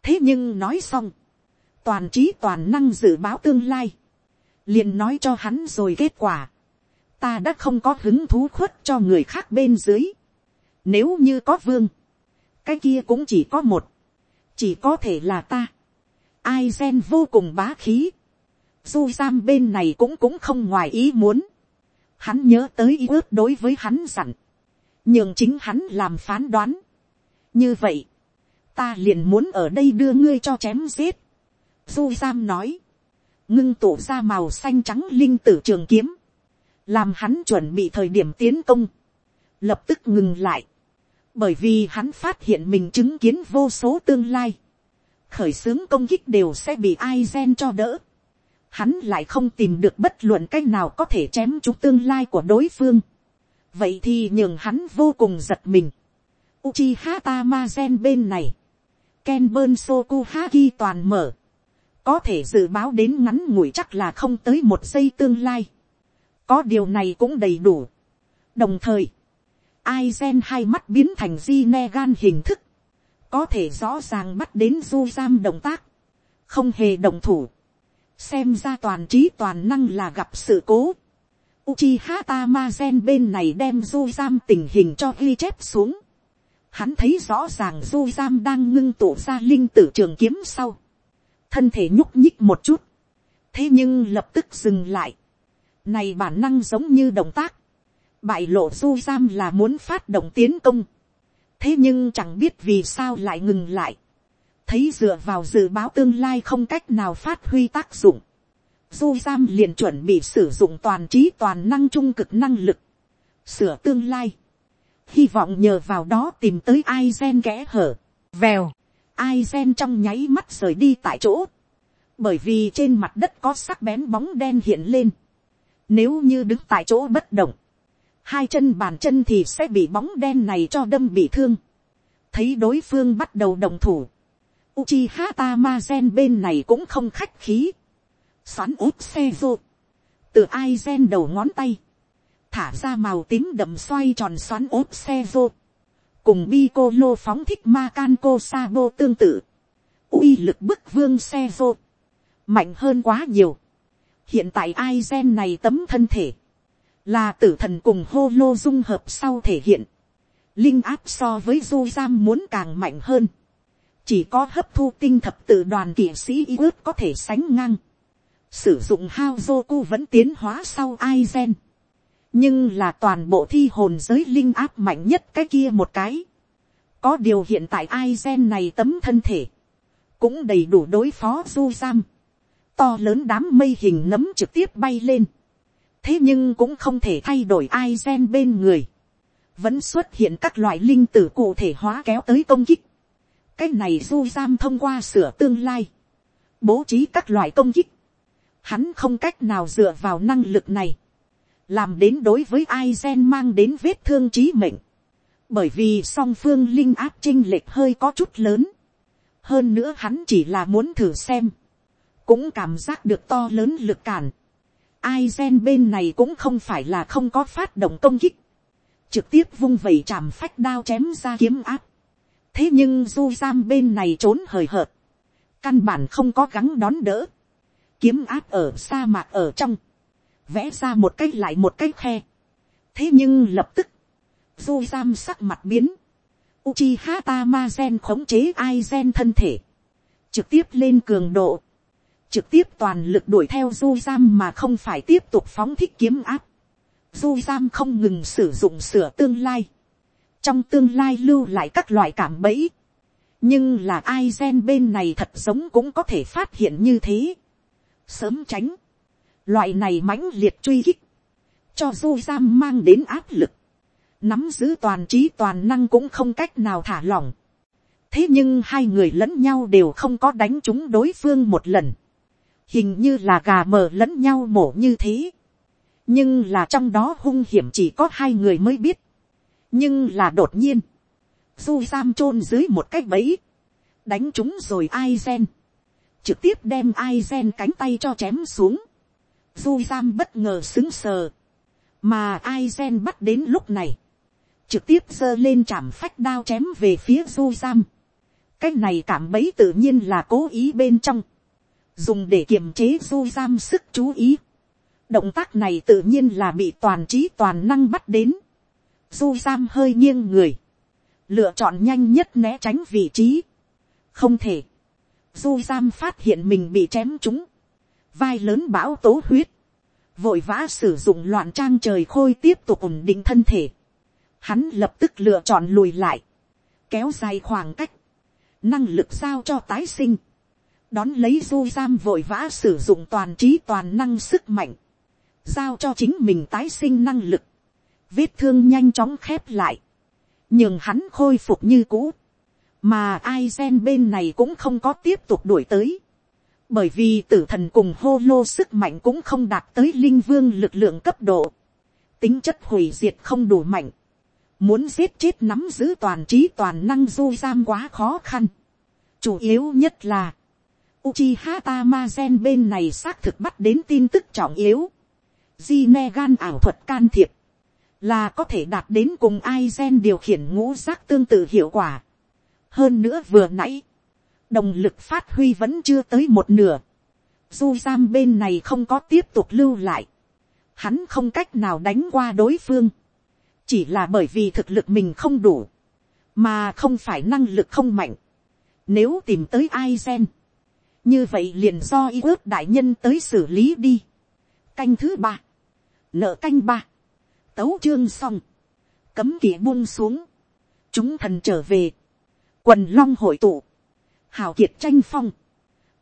thế nhưng nói xong, toàn trí toàn năng dự báo tương lai, liền nói cho hắn rồi kết quả, ta đã không có hứng thú khuất cho người khác bên dưới, nếu như có vương, cái kia cũng chỉ có một, chỉ có thể là ta, ai gen vô cùng bá khí, du giam bên này cũng cũng không ngoài ý muốn, hắn nhớ tới ý ước đối với hắn dặn, nhưng chính hắn làm phán đoán, như vậy, ta liền muốn ở đây đưa ngươi cho chém giết. Du giam nói, ngưng tụ ra màu xanh trắng linh tử trường kiếm, làm hắn chuẩn bị thời điểm tiến công, lập tức ngừng lại, bởi vì hắn phát hiện mình chứng kiến vô số tương lai, khởi xướng công kích đều sẽ bị ai gen cho đỡ, hắn lại không tìm được bất luận cái nào có thể chém chúng tương lai của đối phương, vậy thì nhường hắn vô cùng giật mình, Uchiha Tamazen bên này. Kenbun Sokuhaki toàn mở. Có thể dự báo đến ngắn ngủi chắc là không tới một giây tương lai. Có điều này cũng đầy đủ. Đồng thời, ai gen hai mắt biến thành di ne gan hình thức. Có thể rõ ràng bắt đến du giam động tác. Không hề đồng thủ. Xem ra toàn trí toàn năng là gặp sự cố. Uchiha Tamazen bên này đem du giam tình hình cho ghi chép xuống hắn thấy rõ ràng du giam đang ngưng tụ ra linh tử trường kiếm sau, thân thể nhúc nhích một chút, thế nhưng lập tức dừng lại, này bản năng giống như động tác, bại lộ du giam là muốn phát động tiến công, thế nhưng chẳng biết vì sao lại ngừng lại, thấy dựa vào dự báo tương lai không cách nào phát huy tác dụng, du giam liền chuẩn bị sử dụng toàn trí toàn năng trung cực năng lực, sửa tương lai, hy vọng nhờ vào đó tìm tới ai gen kẽ hở, vèo, ai gen trong nháy mắt rời đi tại chỗ, bởi vì trên mặt đất có sắc bén bóng đen hiện lên, nếu như đứng tại chỗ bất động, hai chân bàn chân thì sẽ bị bóng đen này cho đâm bị thương, thấy đối phương bắt đầu đồng thủ, Uchiha Tamazen bên này cũng không khách khí. Xoắn úp xe vô. Từ ai gen đầu ngón tay thả ra màu tím đậm xoay tròn xoắn ốp xe vô, cùng bi cô lô phóng thích ma can cô sa bô tương tự, uy lực bức vương xe vô, mạnh hơn quá nhiều hiện tại ai gen này tấm thân thể, là tử thần cùng hô lô dung hợp sau thể hiện, linh áp so với du giam muốn càng mạnh hơn, chỉ có hấp thu tinh thập tự đoàn kỵ sĩ y ước có thể sánh ngang, sử dụng hao vô cu vẫn tiến hóa sau ai gen, nhưng là toàn bộ thi hồn giới linh áp mạnh nhất cái kia một cái. có điều hiện tại ai gen này tấm thân thể, cũng đầy đủ đối phó du giam to lớn đám mây hình nấm trực tiếp bay lên. thế nhưng cũng không thể thay đổi ai gen bên người. vẫn xuất hiện các loại linh tử cụ thể hóa kéo tới công kích. cái này du giam thông qua sửa tương lai. bố trí các loại công kích. hắn không cách nào dựa vào năng lực này làm đến đối với ai gen mang đến vết thương trí mệnh, bởi vì song phương linh áp chinh lệch hơi có chút lớn, hơn nữa hắn chỉ là muốn thử xem, cũng cảm giác được to lớn lực cản, ai gen bên này cũng không phải là không có phát động công kích, trực tiếp vung vẩy chạm phách đao chém ra kiếm áp, thế nhưng du giam bên này trốn hời hợt, căn bản không có gắng đón đỡ, kiếm áp ở sa mạc ở trong, vẽ ra một cách lại một cách khe. thế nhưng lập tức, du giam sắc mặt biến, Uchiha Tamazen khống chế Aizen thân thể, trực tiếp lên cường độ, trực tiếp toàn lực đuổi theo du giam mà không phải tiếp tục phóng thích kiếm áp. Du giam không ngừng sử dụng sửa tương lai, trong tương lai lưu lại các loại cảm bẫy, nhưng là Aizen bên này thật giống cũng có thể phát hiện như thế, sớm tránh, Loại này mãnh liệt truy hích. Cho du giam mang đến áp lực. Nắm giữ toàn trí toàn năng cũng không cách nào thả lỏng. thế nhưng hai người lẫn nhau đều không có đánh trúng đối phương một lần, hình như là gà mờ lẫn nhau mổ như thế, nhưng là trong đó hung hiểm chỉ có hai người mới biết, nhưng là đột nhiên, du giam chôn dưới một cái bẫy, đánh chúng rồi ai gen, trực tiếp đem ai gen cánh tay cho chém xuống, du giam bất ngờ xứng sờ, mà ai gen bắt đến lúc này, trực tiếp giơ lên chạm phách đao chém về phía du giam, cái này cảm bấy tự nhiên là cố ý bên trong, dùng để kiềm chế du giam sức chú ý. động tác này tự nhiên là bị toàn trí toàn năng bắt đến. du giam hơi nghiêng người, lựa chọn nhanh nhất né tránh vị trí. không thể, du giam phát hiện mình bị chém trúng, vai lớn bão tố huyết, vội vã sử dụng loạn trang trời khôi tiếp tục ổn định thân thể. Hắn lập tức lựa chọn lùi lại, kéo dài khoảng cách, năng lực sao cho tái sinh, đón lấy du giam vội vã sử dụng toàn trí toàn năng sức mạnh, giao cho chính mình tái sinh năng lực, vết thương nhanh chóng khép lại, nhưng hắn khôi phục như cũ, mà ai gen bên này cũng không có tiếp tục đuổi tới, bởi vì tử thần cùng hô lô sức mạnh cũng không đạt tới linh vương lực lượng cấp độ, tính chất hủy diệt không đủ mạnh, muốn giết chết nắm giữ toàn trí toàn năng du giam quá khó khăn, chủ yếu nhất là, Uchiha Tamazen bên này xác thực bắt đến tin tức trọng yếu. Jinegan ảo thuật can thiệp. Là có thể đạt đến cùng Aizen điều khiển ngũ giác tương tự hiệu quả. Hơn nữa vừa nãy. Động lực phát huy vẫn chưa tới một nửa. Du giam bên này không có tiếp tục lưu lại. Hắn không cách nào đánh qua đối phương. Chỉ là bởi vì thực lực mình không đủ. Mà không phải năng lực không mạnh. Nếu tìm tới Aizen như vậy liền do y ước đại nhân tới xử lý đi. canh thứ ba, nợ canh ba, tấu chương xong, cấm kỵ buông xuống, chúng thần trở về, quần long hội tụ, hào kiệt tranh phong,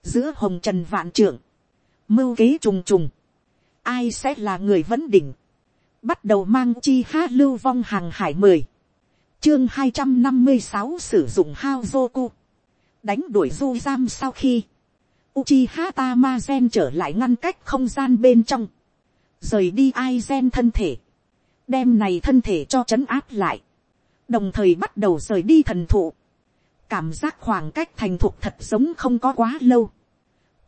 giữa hồng trần vạn trưởng, mưu kế trùng trùng, ai sẽ là người vấn đỉnh, bắt đầu mang chi ha lưu vong hàng hải mười, chương hai trăm năm mươi sáu sử dụng hao Joku, đánh đuổi du giam sau khi, Uchiha Tamazen trở lại ngăn cách không gian bên trong. Rời đi Aizen thân thể. Đem này thân thể cho chấn áp lại. Đồng thời bắt đầu rời đi thần thụ. Cảm giác khoảng cách thành thục thật giống không có quá lâu.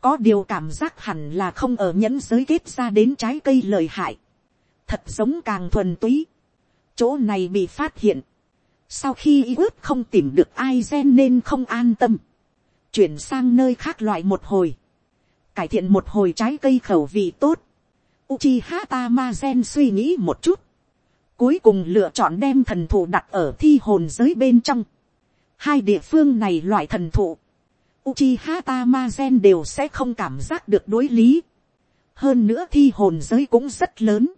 Có điều cảm giác hẳn là không ở nhẫn giới kết ra đến trái cây lợi hại. Thật giống càng thuần túy. Chỗ này bị phát hiện. Sau khi y ước không tìm được Aizen nên không an tâm chuyển sang nơi khác loại một hồi, cải thiện một hồi trái cây khẩu vị tốt. Uchiha Tamazen suy nghĩ một chút, cuối cùng lựa chọn đem thần thụ đặt ở thi hồn giới bên trong. Hai địa phương này loại thần thụ, Uchiha Tamazen đều sẽ không cảm giác được đối lý. Hơn nữa thi hồn giới cũng rất lớn.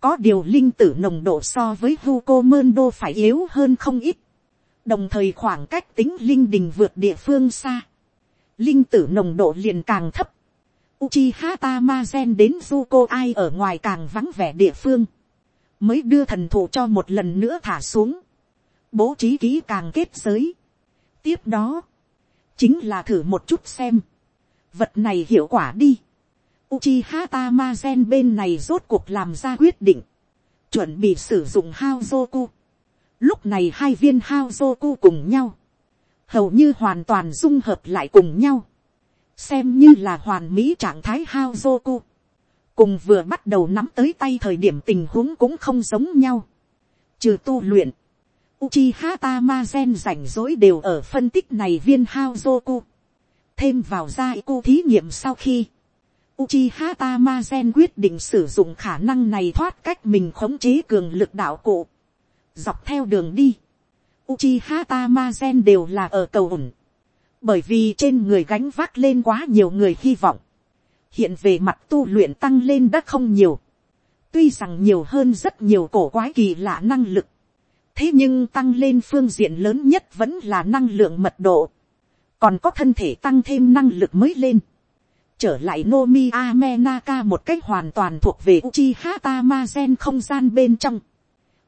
Có điều linh tử nồng độ so với Huko Mendo phải yếu hơn không ít đồng thời khoảng cách tính linh đình vượt địa phương xa, linh tử nồng độ liền càng thấp, Uchiha Tamazen đến Zuko ai ở ngoài càng vắng vẻ địa phương, mới đưa thần thụ cho một lần nữa thả xuống, bố trí kỹ càng kết giới. tiếp đó, chính là thử một chút xem, vật này hiệu quả đi. Uchiha Tamazen bên này rốt cuộc làm ra quyết định, chuẩn bị sử dụng hao Zoku. Lúc này hai viên hao zoku cùng nhau. Hầu như hoàn toàn dung hợp lại cùng nhau. Xem như là hoàn mỹ trạng thái hao zoku Cùng vừa bắt đầu nắm tới tay thời điểm tình huống cũng không giống nhau. Trừ tu luyện. Uchiha Tamazen rảnh rỗi đều ở phân tích này viên hao zoku Thêm vào ra cô thí nghiệm sau khi. Uchiha Tamazen quyết định sử dụng khả năng này thoát cách mình khống chế cường lực đạo cụ dọc theo đường đi, Uchiha Tamazen đều là ở cầu ổn, bởi vì trên người gánh vác lên quá nhiều người hy vọng, hiện về mặt tu luyện tăng lên đã không nhiều, tuy rằng nhiều hơn rất nhiều cổ quái kỳ lạ năng lực, thế nhưng tăng lên phương diện lớn nhất vẫn là năng lượng mật độ, còn có thân thể tăng thêm năng lực mới lên, trở lại Nomi Amenaka một cách hoàn toàn thuộc về Uchiha Tamazen không gian bên trong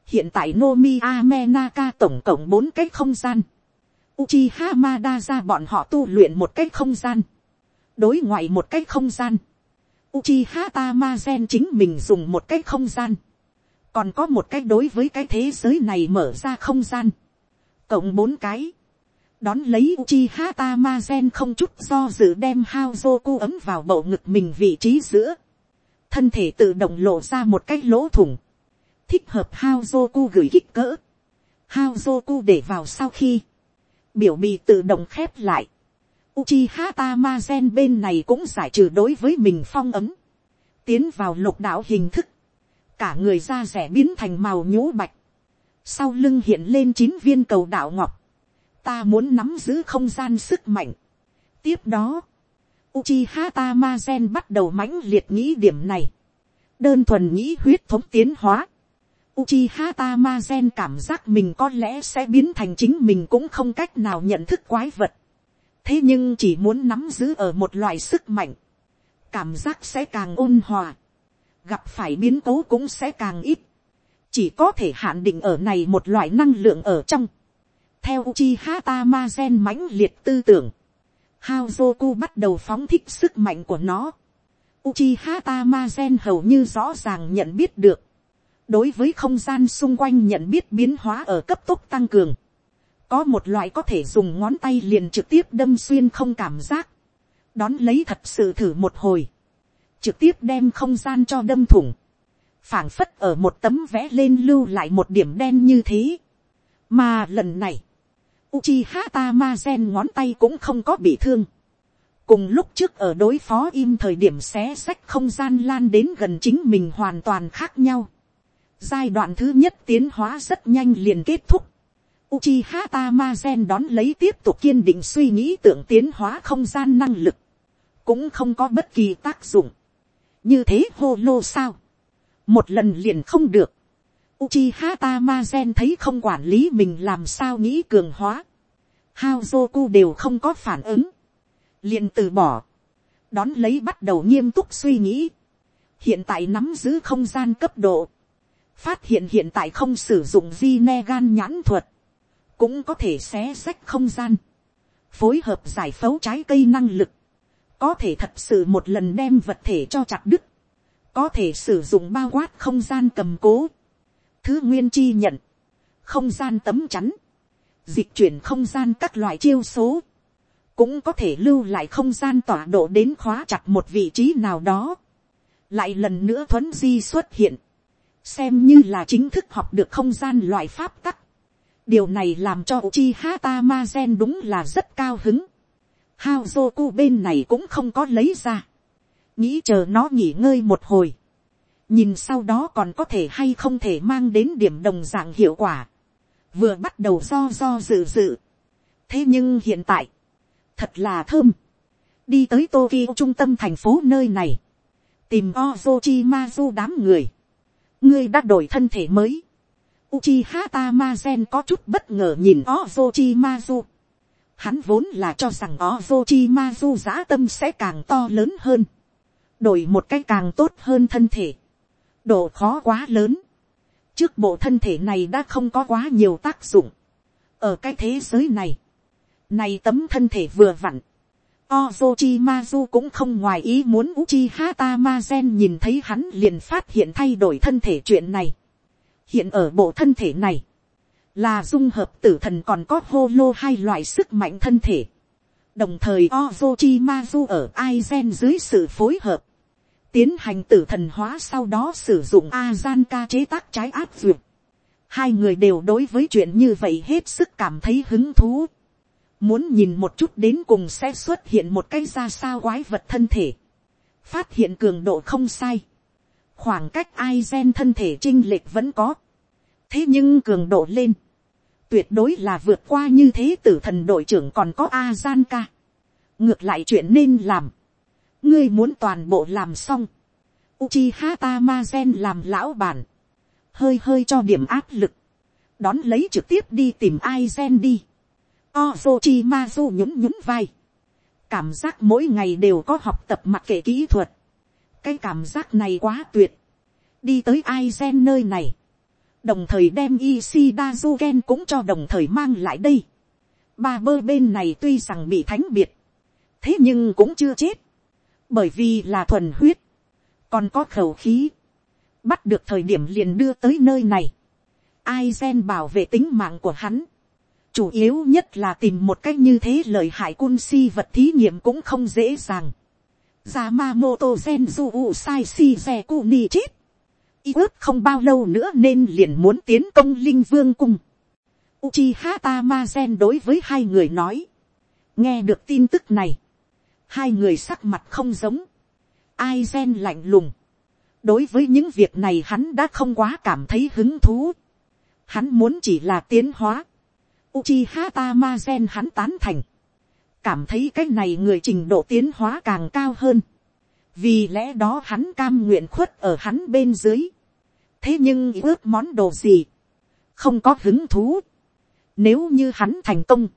hiện tại Nomi Amenaka tổng cộng bốn cái không gian, Uchiha Hamada ra bọn họ tu luyện một cách không gian. Đối ngoại một cách không gian. Uchiha Tamazen chính mình dùng một cách không gian. Còn có một cách đối với cái thế giới này mở ra không gian. Cộng bốn cái. Đón lấy Uchiha Tamazen không chút do dự đem Haozoku ấm vào bầu ngực mình vị trí giữa. Thân thể tự động lộ ra một cái lỗ thủng. Thích hợp Haozoku gửi kích cỡ. Haozoku để vào sau khi. Biểu bị tự động khép lại. Uchiha Tamazen bên này cũng giải trừ đối với mình phong ấm. Tiến vào lục đạo hình thức. Cả người da rẻ biến thành màu nhũ bạch. Sau lưng hiện lên chín viên cầu đạo ngọc. Ta muốn nắm giữ không gian sức mạnh. Tiếp đó. Uchiha Tamazen bắt đầu mãnh liệt nghĩ điểm này. Đơn thuần nghĩ huyết thống tiến hóa. Uchiha Tamazen cảm giác mình có lẽ sẽ biến thành chính mình cũng không cách nào nhận thức quái vật. Thế nhưng chỉ muốn nắm giữ ở một loại sức mạnh, cảm giác sẽ càng ôn hòa, gặp phải biến cố cũng sẽ càng ít, chỉ có thể hạn định ở này một loại năng lượng ở trong. theo Uchiha Tamazen mãnh liệt tư tưởng, Haozoku bắt đầu phóng thích sức mạnh của nó. Uchiha Tamazen hầu như rõ ràng nhận biết được, đối với không gian xung quanh nhận biết biến hóa ở cấp tốc tăng cường. Có một loại có thể dùng ngón tay liền trực tiếp đâm xuyên không cảm giác, đón lấy thật sự thử một hồi, trực tiếp đem không gian cho đâm thủng, phảng phất ở một tấm vẽ lên lưu lại một điểm đen như thế, mà lần này, Uchiha Tamazen ngón tay cũng không có bị thương. Cùng lúc trước ở đối phó im thời điểm xé sách không gian lan đến gần chính mình hoàn toàn khác nhau. Giai đoạn thứ nhất tiến hóa rất nhanh liền kết thúc. Uchiha Tamazen đón lấy tiếp tục kiên định suy nghĩ tưởng tiến hóa không gian năng lực. Cũng không có bất kỳ tác dụng. Như thế hô lô sao? Một lần liền không được. Uchiha Tamazen thấy không quản lý mình làm sao nghĩ cường hóa. Haozoku đều không có phản ứng. Liền từ bỏ. Đón lấy bắt đầu nghiêm túc suy nghĩ. Hiện tại nắm giữ không gian cấp độ. Phát hiện hiện tại không sử dụng di ne gan nhãn thuật cũng có thể xé sách không gian, phối hợp giải phẫu trái cây năng lực, có thể thật sự một lần đem vật thể cho chặt đứt, có thể sử dụng bao quát không gian cầm cố, thứ nguyên chi nhận, không gian tấm chắn, dịch chuyển không gian các loại chiêu số, cũng có thể lưu lại không gian tọa độ đến khóa chặt một vị trí nào đó, lại lần nữa thuấn di xuất hiện, xem như là chính thức học được không gian loại pháp tắc, điều này làm cho Uchiha Tamazen đúng là rất cao hứng. Haozoku bên này cũng không có lấy ra. Nghĩ chờ nó nghỉ ngơi một hồi. Nhìn sau đó còn có thể hay không thể mang đến điểm đồng dạng hiệu quả. Vừa bắt đầu do do dự dự. Thế nhưng hiện tại. Thật là thơm. Đi tới Tokyo trung tâm thành phố nơi này. Tìm Ozochimazu đám người. Ngươi đã đổi thân thể mới Uchiha Tamazen có chút bất ngờ nhìn Orochimaru. Hắn vốn là cho rằng Orochimaru giã tâm sẽ càng to lớn hơn. Đổi một cách càng tốt hơn thân thể. Độ khó quá lớn. Trước bộ thân thể này đã không có quá nhiều tác dụng. Ở cái thế giới này. Này tấm thân thể vừa vặn. Ozochimazu cũng không ngoài ý muốn Uchiha Tamazen nhìn thấy hắn liền phát hiện thay đổi thân thể chuyện này hiện ở bộ thân thể này, là dung hợp tử thần còn có hô lô hai loại sức mạnh thân thể. đồng thời Ozochimazu ở Aizen dưới sự phối hợp, tiến hành tử thần hóa sau đó sử dụng Azanka chế tác trái áp dược. Hai người đều đối với chuyện như vậy hết sức cảm thấy hứng thú. Muốn nhìn một chút đến cùng sẽ xuất hiện một cái ra sao quái vật thân thể. Phát hiện cường độ không sai khoảng cách ai gen thân thể trinh lệch vẫn có. thế nhưng cường độ lên, tuyệt đối là vượt qua như thế tử thần đội trưởng còn có a gian ca. ngược lại chuyện nên làm, ngươi muốn toàn bộ làm xong, Uchiha Tamazen làm lão bản, hơi hơi cho điểm áp lực, đón lấy trực tiếp đi tìm Aizen đi. Ozochimazu nhún nhún vai, cảm giác mỗi ngày đều có học tập mặc kệ kỹ thuật, cái cảm giác này quá tuyệt. đi tới aizen nơi này. đồng thời đem Ishidazuken cũng cho đồng thời mang lại đây. Ba bơ bên này tuy rằng bị thánh biệt. Thế nhưng cũng chưa chết. Bởi vì là thuần huyết. Còn có khẩu khí. Bắt được thời điểm liền đưa tới nơi này. aizen bảo vệ tính mạng của hắn. Chủ yếu nhất là tìm một cách như thế lợi hại cun si vật thí nghiệm cũng không dễ dàng. Yamamoto Genju Usai Shizeku ni chết. Y ước không bao lâu nữa nên liền muốn tiến công Linh Vương Cung. Uchiha Tamazen đối với hai người nói. Nghe được tin tức này. Hai người sắc mặt không giống. Ai gen lạnh lùng. Đối với những việc này hắn đã không quá cảm thấy hứng thú. Hắn muốn chỉ là tiến hóa. Uchiha Tamazen hắn tán thành. Cảm thấy cái này người trình độ tiến hóa càng cao hơn. Vì lẽ đó hắn cam nguyện khuất ở hắn bên dưới. Thế nhưng ước món đồ gì? Không có hứng thú nếu như hắn thành công,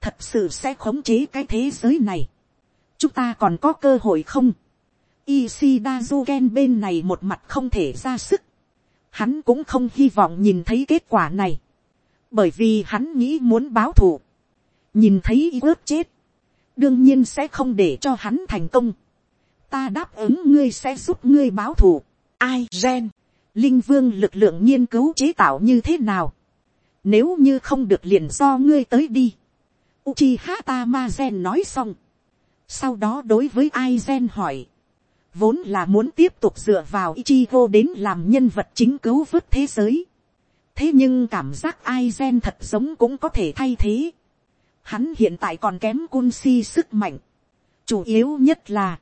thật sự sẽ khống chế cái thế giới này. Chúng ta còn có cơ hội không? Ishida Zuken bên này một mặt không thể ra sức. Hắn cũng không hy vọng nhìn thấy kết quả này. Bởi vì hắn nghĩ muốn báo thù. Nhìn thấy y ướp chết. Đương nhiên sẽ không để cho hắn thành công. Ta đáp ứng ngươi sẽ giúp ngươi báo thù. Ai, gen. Linh vương lực lượng nghiên cứu chế tạo như thế nào? Nếu như không được liền do ngươi tới đi. Uchiha Gen nói xong. Sau đó đối với Aizen hỏi. Vốn là muốn tiếp tục dựa vào Ichigo đến làm nhân vật chính cứu vớt thế giới. Thế nhưng cảm giác Aizen thật giống cũng có thể thay thế. Hắn hiện tại còn kém Kunsi sức mạnh. Chủ yếu nhất là.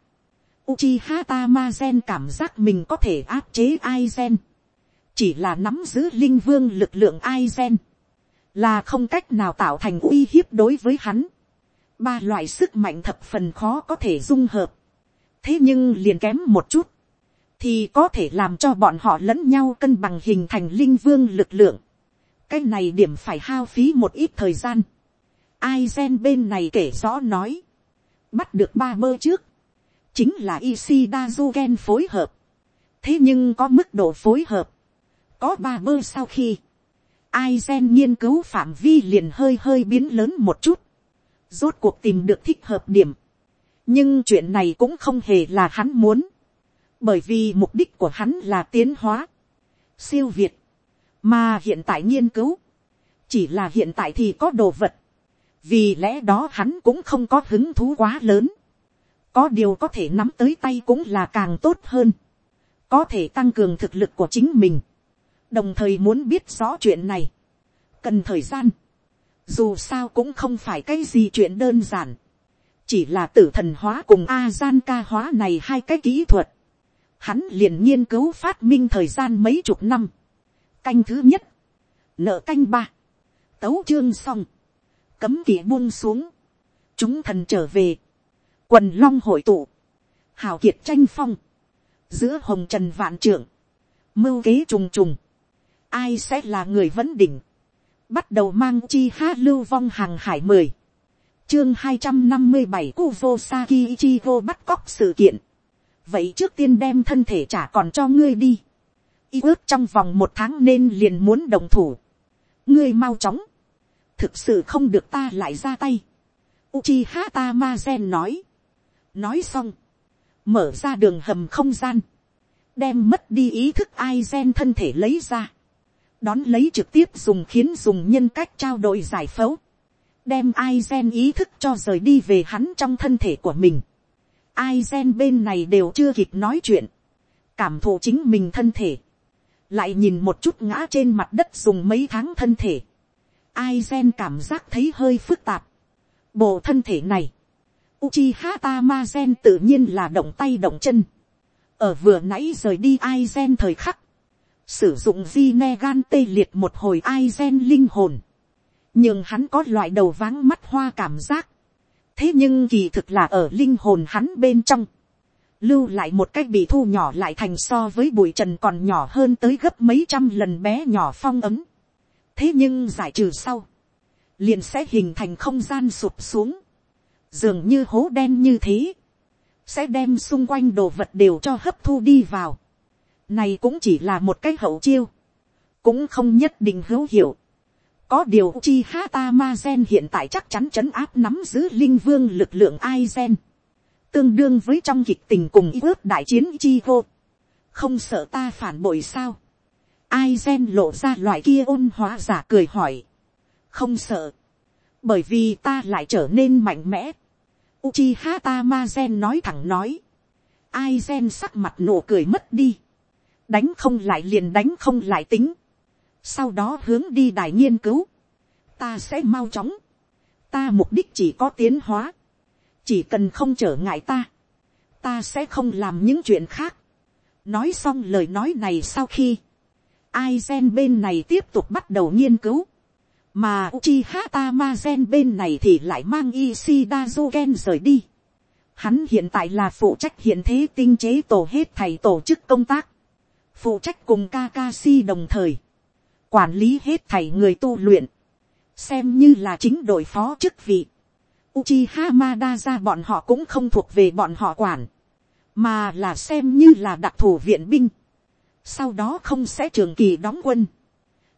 Uchiha Tamazen cảm giác mình có thể áp chế Aizen. Chỉ là nắm giữ linh vương lực lượng Aizen là không cách nào tạo thành uy hiếp đối với hắn. ba loại sức mạnh thập phần khó có thể dung hợp. thế nhưng liền kém một chút, thì có thể làm cho bọn họ lẫn nhau cân bằng hình thành linh vương lực lượng. cái này điểm phải hao phí một ít thời gian. ai gen bên này kể rõ nói, bắt được ba bơ trước, chính là Ishida Zugen phối hợp. thế nhưng có mức độ phối hợp, có ba bơ sau khi, ai gen nghiên cứu phạm vi liền hơi hơi biến lớn một chút, rốt cuộc tìm được thích hợp điểm, nhưng chuyện này cũng không hề là hắn muốn, bởi vì mục đích của hắn là tiến hóa, siêu việt, mà hiện tại nghiên cứu, chỉ là hiện tại thì có đồ vật, vì lẽ đó hắn cũng không có hứng thú quá lớn, có điều có thể nắm tới tay cũng là càng tốt hơn, có thể tăng cường thực lực của chính mình, đồng thời muốn biết rõ chuyện này, cần thời gian, dù sao cũng không phải cái gì chuyện đơn giản, chỉ là tử thần hóa cùng a gian ca hóa này hai cái kỹ thuật, hắn liền nghiên cứu phát minh thời gian mấy chục năm, canh thứ nhất, nợ canh ba, tấu chương xong, cấm kỵ buông xuống, chúng thần trở về, quần long hội tụ, hào kiệt tranh phong, giữa hồng trần vạn trưởng, mưu kế trùng trùng, ai sẽ là người vấn đỉnh, bắt đầu mang chi ha lưu vong hàng hải mười, chương hai trăm năm mươi bảy cu vô sa ki chi vô bắt cóc sự kiện. Vậy trước tiên đem thân thể trả còn cho ngươi đi. Y ước trong vòng một tháng nên liền muốn đồng thủ. Ngươi mau chóng. Thực sự không được ta lại ra tay. Uchiha Tamazen nói. Nói xong. Mở ra đường hầm không gian. Đem mất đi ý thức ai gen thân thể lấy ra đón lấy trực tiếp dùng khiến dùng nhân cách trao đổi giải phẫu, đem ai gen ý thức cho rời đi về hắn trong thân thể của mình. Ai gen bên này đều chưa kịp nói chuyện, cảm thụ chính mình thân thể, lại nhìn một chút ngã trên mặt đất dùng mấy tháng thân thể. Ai gen cảm giác thấy hơi phức tạp. Bộ thân thể này, Uchiha gen tự nhiên là động tay động chân. Ở vừa nãy rời đi ai gen thời khắc, sử dụng di ne gan tê liệt một hồi ai gen linh hồn, nhưng hắn có loại đầu váng mắt hoa cảm giác, thế nhưng kỳ thực là ở linh hồn hắn bên trong, lưu lại một cách bị thu nhỏ lại thành so với bụi trần còn nhỏ hơn tới gấp mấy trăm lần bé nhỏ phong ấm, thế nhưng giải trừ sau, liền sẽ hình thành không gian sụp xuống, dường như hố đen như thế, sẽ đem xung quanh đồ vật đều cho hấp thu đi vào, này cũng chỉ là một cái hậu chiêu. Cũng không nhất định hữu hiệu. Có điều Uchiha Tamazen hiện tại chắc chắn chấn áp nắm giữ linh vương lực lượng Aizen. Tương đương với trong kịch tình cùng ý ước đại chiến Ichigo. Không sợ ta phản bội sao? Aizen lộ ra loại kia ôn hóa giả cười hỏi. Không sợ. Bởi vì ta lại trở nên mạnh mẽ. Uchiha Tamazen nói thẳng nói. Aizen sắc mặt nụ cười mất đi. Đánh không lại liền đánh không lại tính sau đó hướng đi đài nghiên cứu, ta sẽ mau chóng, ta mục đích chỉ có tiến hóa, chỉ cần không trở ngại ta, ta sẽ không làm những chuyện khác. nói xong lời nói này sau khi, ai gen bên này tiếp tục bắt đầu nghiên cứu, mà Uchiha gen bên này thì lại mang Ishida Zogen rời đi. Hắn hiện tại là phụ trách hiện thế tinh chế tổ hết thầy tổ chức công tác, phụ trách cùng Kakashi đồng thời, quản lý hết thảy người tu luyện, xem như là chính đội phó chức vị. Uchiha Madara bọn họ cũng không thuộc về bọn họ quản, mà là xem như là đặc thù viện binh. Sau đó không sẽ trường kỳ đóng quân,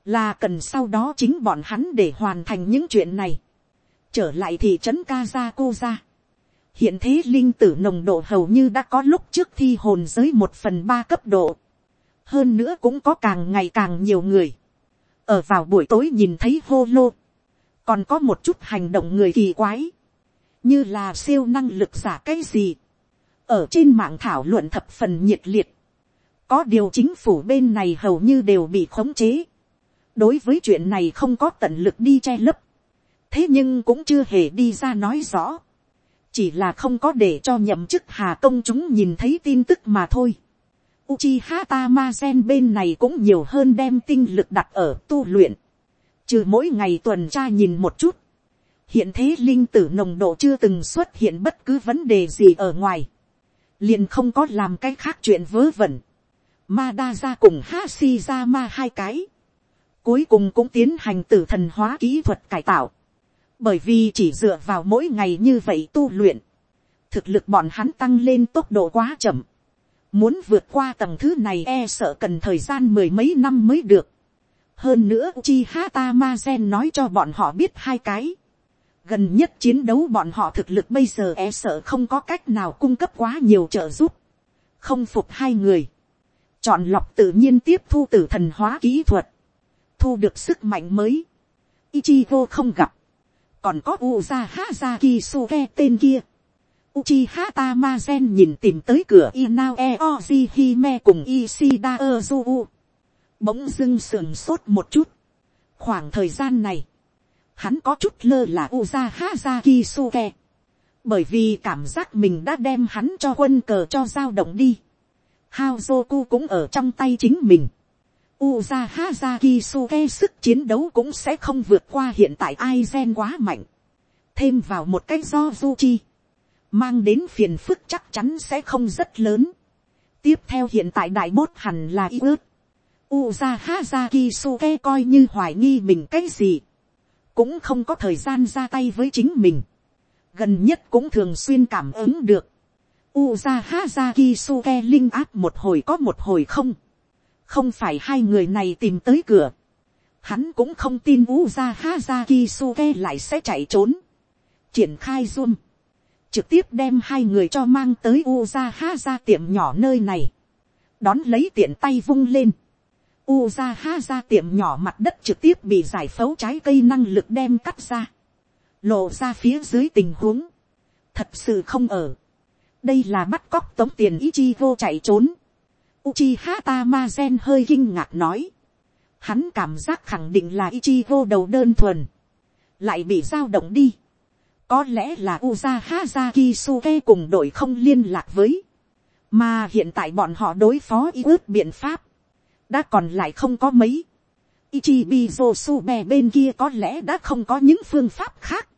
là cần sau đó chính bọn hắn để hoàn thành những chuyện này. Trở lại thị trấn Kazakuza. Hiện thế linh tử nồng độ hầu như đã có lúc trước thi hồn giới một phần ba cấp độ. Hơn nữa cũng có càng ngày càng nhiều người ở vào buổi tối nhìn thấy hô lô, còn có một chút hành động người kỳ quái, như là siêu năng lực giả cái gì, ở trên mạng thảo luận thập phần nhiệt liệt, có điều chính phủ bên này hầu như đều bị khống chế, đối với chuyện này không có tận lực đi che lấp, thế nhưng cũng chưa hề đi ra nói rõ, chỉ là không có để cho nhậm chức hà công chúng nhìn thấy tin tức mà thôi. Uchiha Tamazen bên này cũng nhiều hơn đem tinh lực đặt ở tu luyện. Trừ mỗi ngày tuần tra nhìn một chút. Hiện thế linh tử nồng độ chưa từng xuất hiện bất cứ vấn đề gì ở ngoài. Liền không có làm cái khác chuyện vớ vẩn. Madara cùng Hashirama hai cái. Cuối cùng cũng tiến hành tử thần hóa kỹ thuật cải tạo. Bởi vì chỉ dựa vào mỗi ngày như vậy tu luyện. Thực lực bọn hắn tăng lên tốc độ quá chậm Muốn vượt qua tầng thứ này e sợ cần thời gian mười mấy năm mới được. Hơn nữa, Uchiha Tamazen nói cho bọn họ biết hai cái. Gần nhất chiến đấu bọn họ thực lực bây giờ e sợ không có cách nào cung cấp quá nhiều trợ giúp. Không phục hai người. Chọn lọc tự nhiên tiếp thu tử thần hóa kỹ thuật. Thu được sức mạnh mới. Ichigo không gặp. Còn có Uza Hazaki Suke tên kia Uchiha Tamazen nhìn tìm tới cửa Inao Eoji Hime cùng Ishida Ozuu. Bỗng dưng sườn sốt một chút. Khoảng thời gian này, hắn có chút lơ là Uzaha Zakisuke. Bởi vì cảm giác mình đã đem hắn cho quân cờ cho dao động đi. Haozoku cũng ở trong tay chính mình. Uzaha Zakisuke sức chiến đấu cũng sẽ không vượt qua hiện tại Aizen quá mạnh. Thêm vào một cách do Zuchi mang đến phiền phức chắc chắn sẽ không rất lớn. tiếp theo hiện tại đại bốt hẳn là y ước. Uza Hazaki Suke coi như hoài nghi mình cái gì. Cũng không có thời gian ra tay với chính mình. Gần nhất cũng thường xuyên cảm ứng được. Uza Hazaki Suke linh áp một hồi có một hồi không. Không phải hai người này tìm tới cửa. Hắn cũng không tin Uza Hazaki Suke lại sẽ chạy trốn. Triển khai zoom trực tiếp đem hai người cho mang tới Uza ra tiệm nhỏ nơi này, đón lấy tiện tay vung lên, Uza ra tiệm nhỏ mặt đất trực tiếp bị giải phẫu trái cây năng lực đem cắt ra, lộ ra phía dưới tình huống, thật sự không ở, đây là bắt cóc tống tiền Ichigo chạy trốn, Uchiha Tamazen hơi kinh ngạc nói, hắn cảm giác khẳng định là Ichigo đầu đơn thuần, lại bị dao động đi, có lẽ là Uza Hazaki Suke cùng đội không liên lạc với. Mà hiện tại bọn họ đối phó y ước biện pháp. Đã còn lại không có mấy. Ichibi Sube bên kia có lẽ đã không có những phương pháp khác.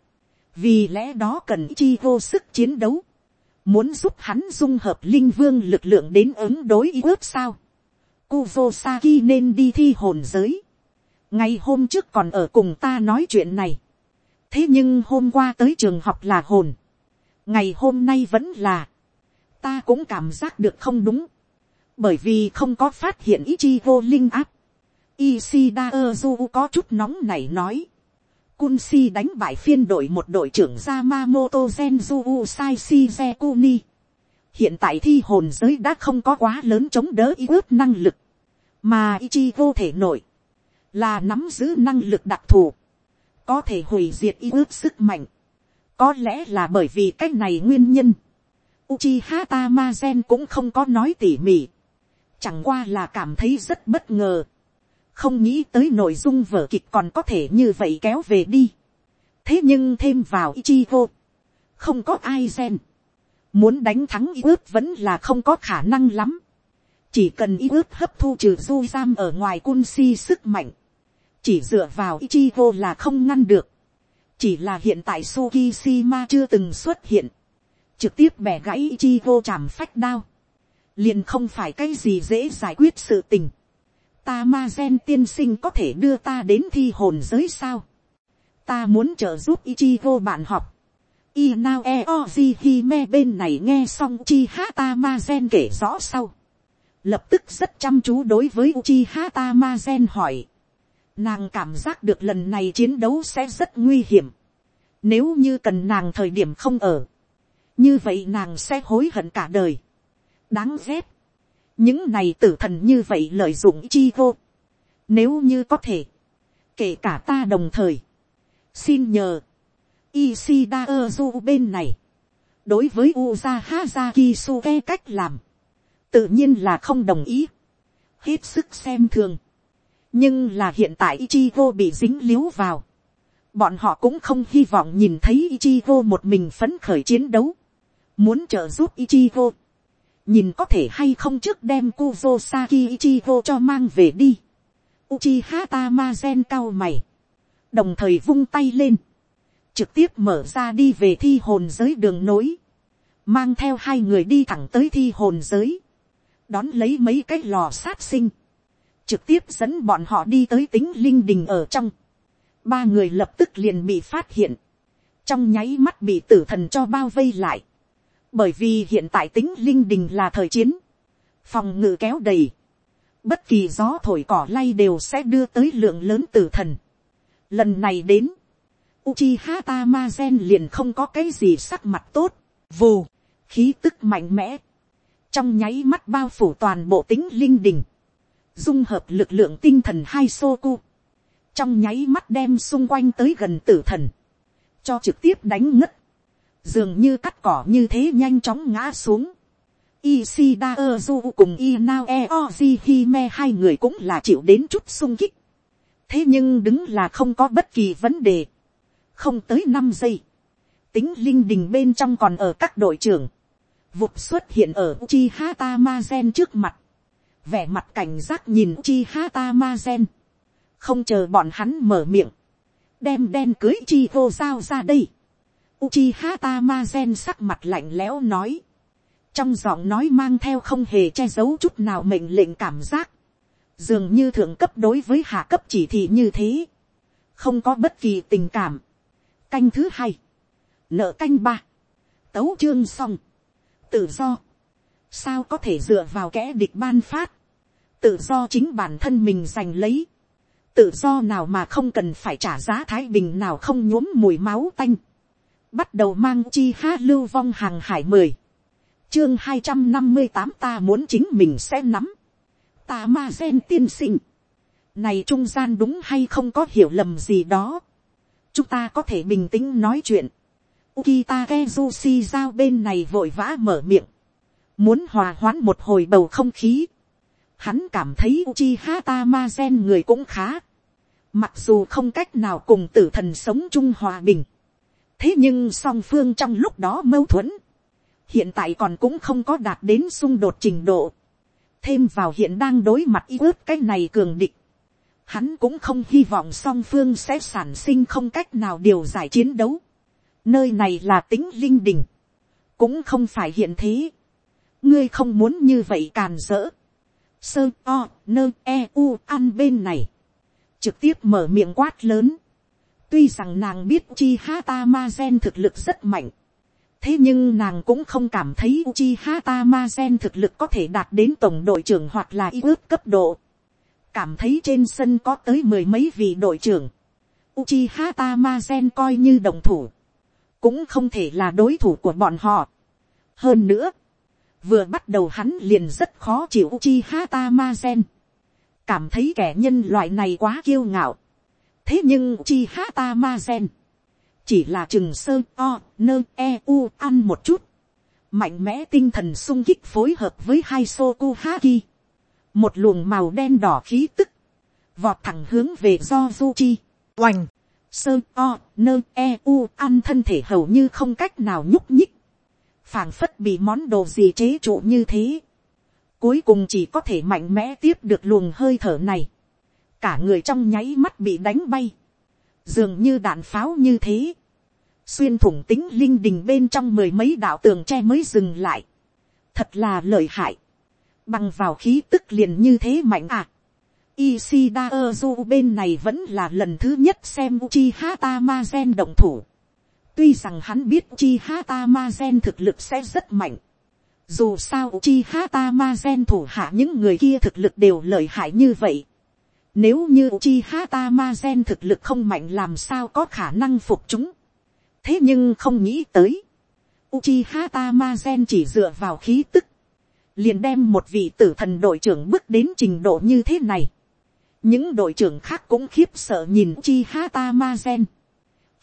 Vì lẽ đó cần Ichigo sức chiến đấu. Muốn giúp hắn dung hợp linh vương lực lượng đến ứng đối y ước sao. Kuzosaki nên đi thi hồn giới. Ngày hôm trước còn ở cùng ta nói chuyện này thế nhưng hôm qua tới trường học là hồn, ngày hôm nay vẫn là, ta cũng cảm giác được không đúng, bởi vì không có phát hiện ý chi vô linh áp, Ishida Ozu có chút nóng nảy nói. Kunsi đánh bại phiên đội một đội trưởng Yamamoto Genju Usai Shizekuni. Hiện tại thi hồn giới đã không có quá lớn chống đỡ ý ước năng lực. Mà Ichigo thể nổi. Là nắm giữ năng lực đặc thù. Có thể hủy diệt y ước sức mạnh. Có lẽ là bởi vì cách này nguyên nhân. Uchiha Tamazen cũng không có nói tỉ mỉ. Chẳng qua là cảm thấy rất bất ngờ không nghĩ tới nội dung vở kịch còn có thể như vậy kéo về đi. thế nhưng thêm vào Ichigo, không có ai gen, muốn đánh thắng y ước vẫn là không có khả năng lắm. chỉ cần y ước hấp thu trừ du giam ở ngoài cun si sức mạnh, chỉ dựa vào Ichigo là không ngăn được. chỉ là hiện tại Sukishima chưa từng xuất hiện, trực tiếp bẻ gãy Ichigo chảm phách đao, liền không phải cái gì dễ giải quyết sự tình ta ma gen tiên sinh có thể đưa ta đến thi hồn giới sao. ta muốn trợ giúp Ichigo bạn học. Inao Eojihime bên này nghe xong Uchiha Tamazen kể rõ sau. Lập tức rất chăm chú đối với Uchiha Tamazen hỏi. Nàng cảm giác được lần này chiến đấu sẽ rất nguy hiểm. Nếu như cần nàng thời điểm không ở. Như vậy nàng sẽ hối hận cả đời. Đáng ghét những này tử thần như vậy lợi dụng chi vô. Nếu như có thể, kể cả ta đồng thời, xin nhờ, Ishida Ozu bên này, đối với Uza Hazaki Suke cách làm, tự nhiên là không đồng ý, hết sức xem thường nhưng là hiện tại Ichigo bị dính líu vào, bọn họ cũng không hy vọng nhìn thấy Ichigo một mình phấn khởi chiến đấu, muốn trợ giúp Ichigo. Nhìn có thể hay không trước đem Kuzo Saki Ichigo cho mang về đi. Uchiha Tamazen cao mày, đồng thời vung tay lên, trực tiếp mở ra đi về thi hồn giới đường nối, mang theo hai người đi thẳng tới thi hồn giới, đón lấy mấy cái lò sát sinh, trực tiếp dẫn bọn họ đi tới tính linh đình ở trong, ba người lập tức liền bị phát hiện, trong nháy mắt bị tử thần cho bao vây lại, bởi vì hiện tại tính linh đình là thời chiến, phòng ngự kéo đầy, bất kỳ gió thổi cỏ lay đều sẽ đưa tới lượng lớn tử thần. Lần này đến, Uchiha Tamazen liền không có cái gì sắc mặt tốt, vù, khí tức mạnh mẽ, trong nháy mắt bao phủ toàn bộ tính linh đình, dung hợp lực lượng tinh thần hai Soku, trong nháy mắt đem xung quanh tới gần tử thần, cho trực tiếp đánh ngất, dường như cắt cỏ như thế nhanh chóng ngã xuống. Isida Ozu cùng Inao Eoji Hime hai người cũng là chịu đến chút sung kích. Thế nhưng đứng là không có bất kỳ vấn đề. Không tới năm giây. Tính linh đình bên trong còn ở các đội trưởng. Vụt xuất hiện ở Uchiha Tamazen trước mặt. Vẻ mặt cảnh giác nhìn Uchiha gen, Không chờ bọn hắn mở miệng. Đem đen cưới chi vô giao ra đây Uchiha Tamazen sắc mặt lạnh lẽo nói. Trong giọng nói mang theo không hề che giấu chút nào mệnh lệnh cảm giác. Dường như thượng cấp đối với hạ cấp chỉ thị như thế. Không có bất kỳ tình cảm. Canh thứ hai. Nợ canh ba. Tấu chương xong. Tự do. Sao có thể dựa vào kẻ địch ban phát. Tự do chính bản thân mình giành lấy. Tự do nào mà không cần phải trả giá thái bình nào không nhuốm mùi máu tanh. Bắt đầu mang chi ha lưu vong hàng hải mười, chương hai trăm năm mươi tám ta muốn chính mình sẽ nắm, ta ma gen tiên sinh, này trung gian đúng hay không có hiểu lầm gì đó, chúng ta có thể bình tĩnh nói chuyện, Ukita Kezushi giao bên này vội vã mở miệng, muốn hòa hoãn một hồi bầu không khí, hắn cảm thấy Uchiha Tamazen người cũng khá, mặc dù không cách nào cùng tử thần sống chung hòa bình, thế nhưng song phương trong lúc đó mâu thuẫn, hiện tại còn cũng không có đạt đến xung đột trình độ, thêm vào hiện đang đối mặt y ước cái này cường địch, hắn cũng không hy vọng song phương sẽ sản sinh không cách nào điều giải chiến đấu, nơi này là tính linh đình, cũng không phải hiện thế, ngươi không muốn như vậy càn dỡ, sơ o nơ e u ăn bên này, trực tiếp mở miệng quát lớn, Tuy rằng nàng biết chi hata ma gen thực lực rất mạnh. Thế nhưng nàng cũng không cảm thấy Uchiha Tamazen thực lực có thể đạt đến tổng đội trưởng hoặc là y ước cấp độ. cảm thấy trên sân có tới mười mấy vị đội trưởng, Uchiha Tamazen coi như đồng thủ, cũng không thể là đối thủ của bọn họ. hơn nữa, vừa bắt đầu hắn liền rất khó chịu Uchiha Tamazen, cảm thấy kẻ nhân loại này quá kiêu ngạo. thế nhưng Uchiha Tamazen, chỉ là chừng sơ o nơ e u ăn một chút, mạnh mẽ tinh thần sung kích phối hợp với hai soku haki, một luồng màu đen đỏ khí tức, vọt thẳng hướng về do du chi, oành, sơ o nơ e u ăn thân thể hầu như không cách nào nhúc nhích, phảng phất bị món đồ gì chế trụ như thế, cuối cùng chỉ có thể mạnh mẽ tiếp được luồng hơi thở này, cả người trong nháy mắt bị đánh bay, dường như đạn pháo như thế, xuyên thủng tính linh đình bên trong mười mấy đạo tường tre mới dừng lại, thật là lợi hại, bằng vào khí tức liền như thế mạnh à. Ishida Ozu bên này vẫn là lần thứ nhất xem Uchiha Tamazen động thủ. Tuy rằng hắn biết chi hata mazen thực lực sẽ rất mạnh. Dù sao chi hata mazen thủ hạ những người kia thực lực đều lợi hại như vậy. Nếu như chi hata mazen thực lực không mạnh làm sao có khả năng phục chúng. Thế nhưng không nghĩ tới. Uchiha Tamazen chỉ dựa vào khí tức liền đem một vị tử thần đội trưởng bước đến trình độ như thế này. những đội trưởng khác cũng khiếp sợ nhìn chi hata mazen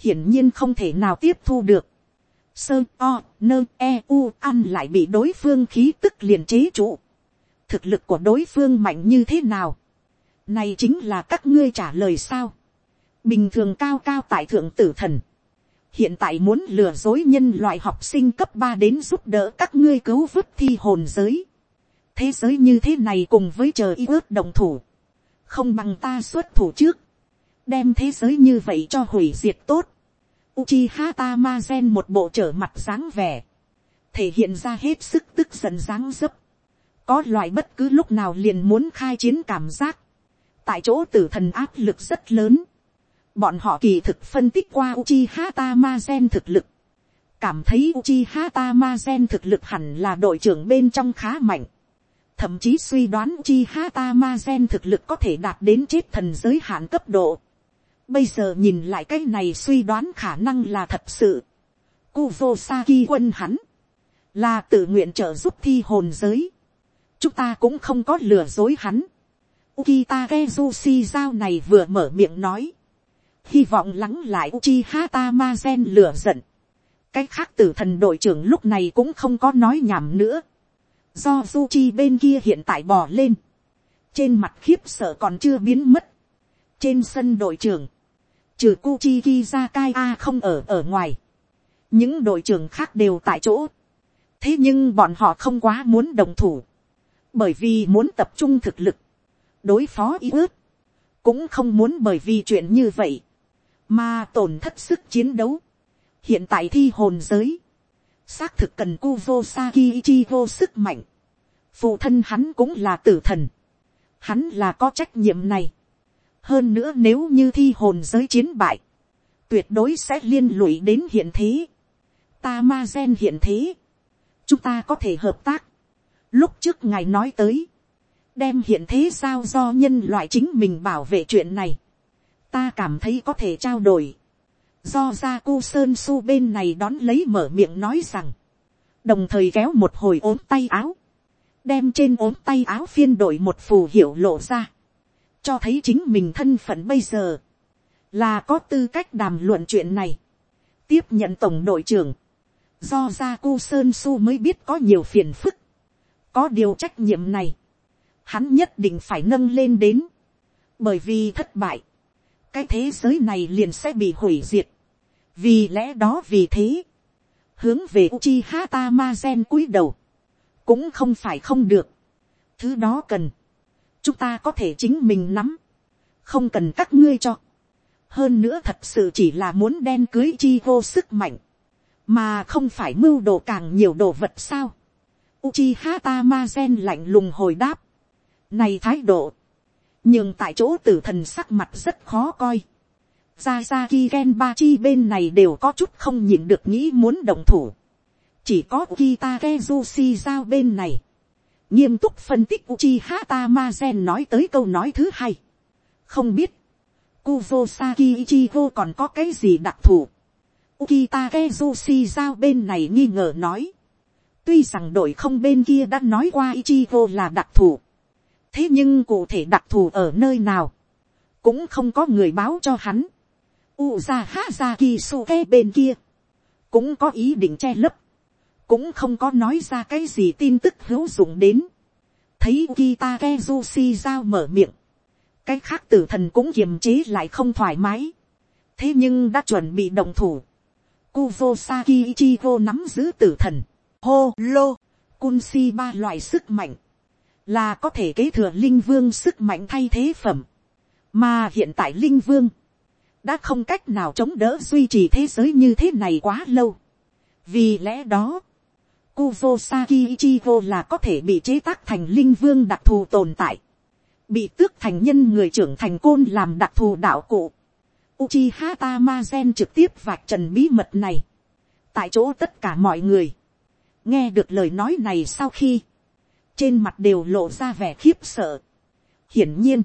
hiển nhiên không thể nào tiếp thu được. sơ o nơ e u ăn lại bị đối phương khí tức liền chế trụ. thực lực của đối phương mạnh như thế nào. này chính là các ngươi trả lời sao. bình thường cao cao tại thượng tử thần hiện tại muốn lừa dối nhân loại học sinh cấp ba đến giúp đỡ các ngươi cứu vớt thi hồn giới. thế giới như thế này cùng với chờ y ước đồng thủ, không bằng ta xuất thủ trước, đem thế giới như vậy cho hủy diệt tốt. Uchiha Tamazen một bộ trở mặt dáng vẻ, thể hiện ra hết sức tức giận dáng dấp, có loại bất cứ lúc nào liền muốn khai chiến cảm giác, tại chỗ tử thần áp lực rất lớn, Bọn họ kỳ thực phân tích qua Uchiha Tamazen thực lực. Cảm thấy Uchiha Tamazen thực lực hẳn là đội trưởng bên trong khá mạnh. Thậm chí suy đoán Uchiha Tamazen thực lực có thể đạt đến chết thần giới hạn cấp độ. Bây giờ nhìn lại cái này suy đoán khả năng là thật sự. Kuvosaki quân hắn. Là tự nguyện trợ giúp thi hồn giới. Chúng ta cũng không có lừa dối hắn. Ukita Kezushi giao này vừa mở miệng nói hy vọng lắng lại Uchiha Tamazen lửa giận. Cách khác tử thần đội trưởng lúc này cũng không có nói nhảm nữa. Do Zuchi bên kia hiện tại bò lên. Trên mặt khiếp sợ còn chưa biến mất. Trên sân đội trưởng. Trừ Kuchi Kizakai A không ở ở ngoài. Những đội trưởng khác đều tại chỗ. Thế nhưng bọn họ không quá muốn đồng thủ. Bởi vì muốn tập trung thực lực. Đối phó ý ước. Cũng không muốn bởi vì chuyện như vậy mà tổn thất sức chiến đấu. hiện tại thi hồn giới, xác thực cần Kuzosaki vô sức mạnh. phụ thân hắn cũng là tử thần. hắn là có trách nhiệm này hơn nữa nếu như thi hồn giới chiến bại, tuyệt đối sẽ liên lụy đến hiện thế. ta ma gen hiện thế. chúng ta có thể hợp tác. lúc trước ngài nói tới, đem hiện thế sao do nhân loại chính mình bảo vệ chuyện này ta cảm thấy có thể trao đổi. do ra cu sơn su bên này đón lấy mở miệng nói rằng, đồng thời kéo một hồi ốm tay áo, đem trên ốm tay áo phiên đổi một phù hiệu lộ ra, cho thấy chính mình thân phận bây giờ, là có tư cách đàm luận chuyện này, tiếp nhận tổng đội trưởng, do ra cu sơn su mới biết có nhiều phiền phức, có điều trách nhiệm này, hắn nhất định phải nâng lên đến, bởi vì thất bại, cái thế giới này liền sẽ bị hủy diệt. vì lẽ đó vì thế, hướng về Uchiha Tamazen cúi đầu, cũng không phải không được. thứ đó cần, chúng ta có thể chính mình nắm, không cần các ngươi cho. hơn nữa thật sự chỉ là muốn đen cưới chi vô sức mạnh, mà không phải mưu đồ càng nhiều đồ vật sao. Uchiha Tamazen lạnh lùng hồi đáp, này thái độ, nhưng tại chỗ tử thần sắc mặt rất khó coi. ra ra ki gen ba chi bên này đều có chút không nhịn được nghĩ muốn đồng thủ. chỉ có kita kezushi giao bên này, nghiêm túc phân tích Uchiha Tamazen nói tới câu nói thứ hai. Không biết, Kuzosaki Ichigo còn có cái gì đặc thù. Ukita Kezushi giao bên này nghi ngờ nói. Tuy rằng đội không bên kia đã nói qua Ichigo là đặc thù. Thế nhưng cụ thể đặc thù ở nơi nào. Cũng không có người báo cho hắn. Uza Hazaki Suke bên kia. Cũng có ý định che lấp. Cũng không có nói ra cái gì tin tức hữu dụng đến. Thấy Kita Kezushi giao mở miệng cái khác tử thần cũng kiềm chế lại không thoải mái. thế nhưng đã chuẩn bị động thủ. Kuzosaki Ichigo nắm giữ tử thần. Hô lô, Kunsi ba loại sức mạnh. Là có thể kế thừa linh vương sức mạnh thay thế phẩm. Mà hiện tại linh vương. Đã không cách nào chống đỡ duy trì thế giới như thế này quá lâu. Vì lẽ đó. Kuzosaki Ichigo là có thể bị chế tác thành linh vương đặc thù tồn tại bị tước thành nhân người trưởng thành côn làm đặc thù đạo cụ. Uchiha Tamazen trực tiếp vạch trần bí mật này. Tại chỗ tất cả mọi người. Nghe được lời nói này sau khi. Trên mặt đều lộ ra vẻ khiếp sợ. Hiển nhiên.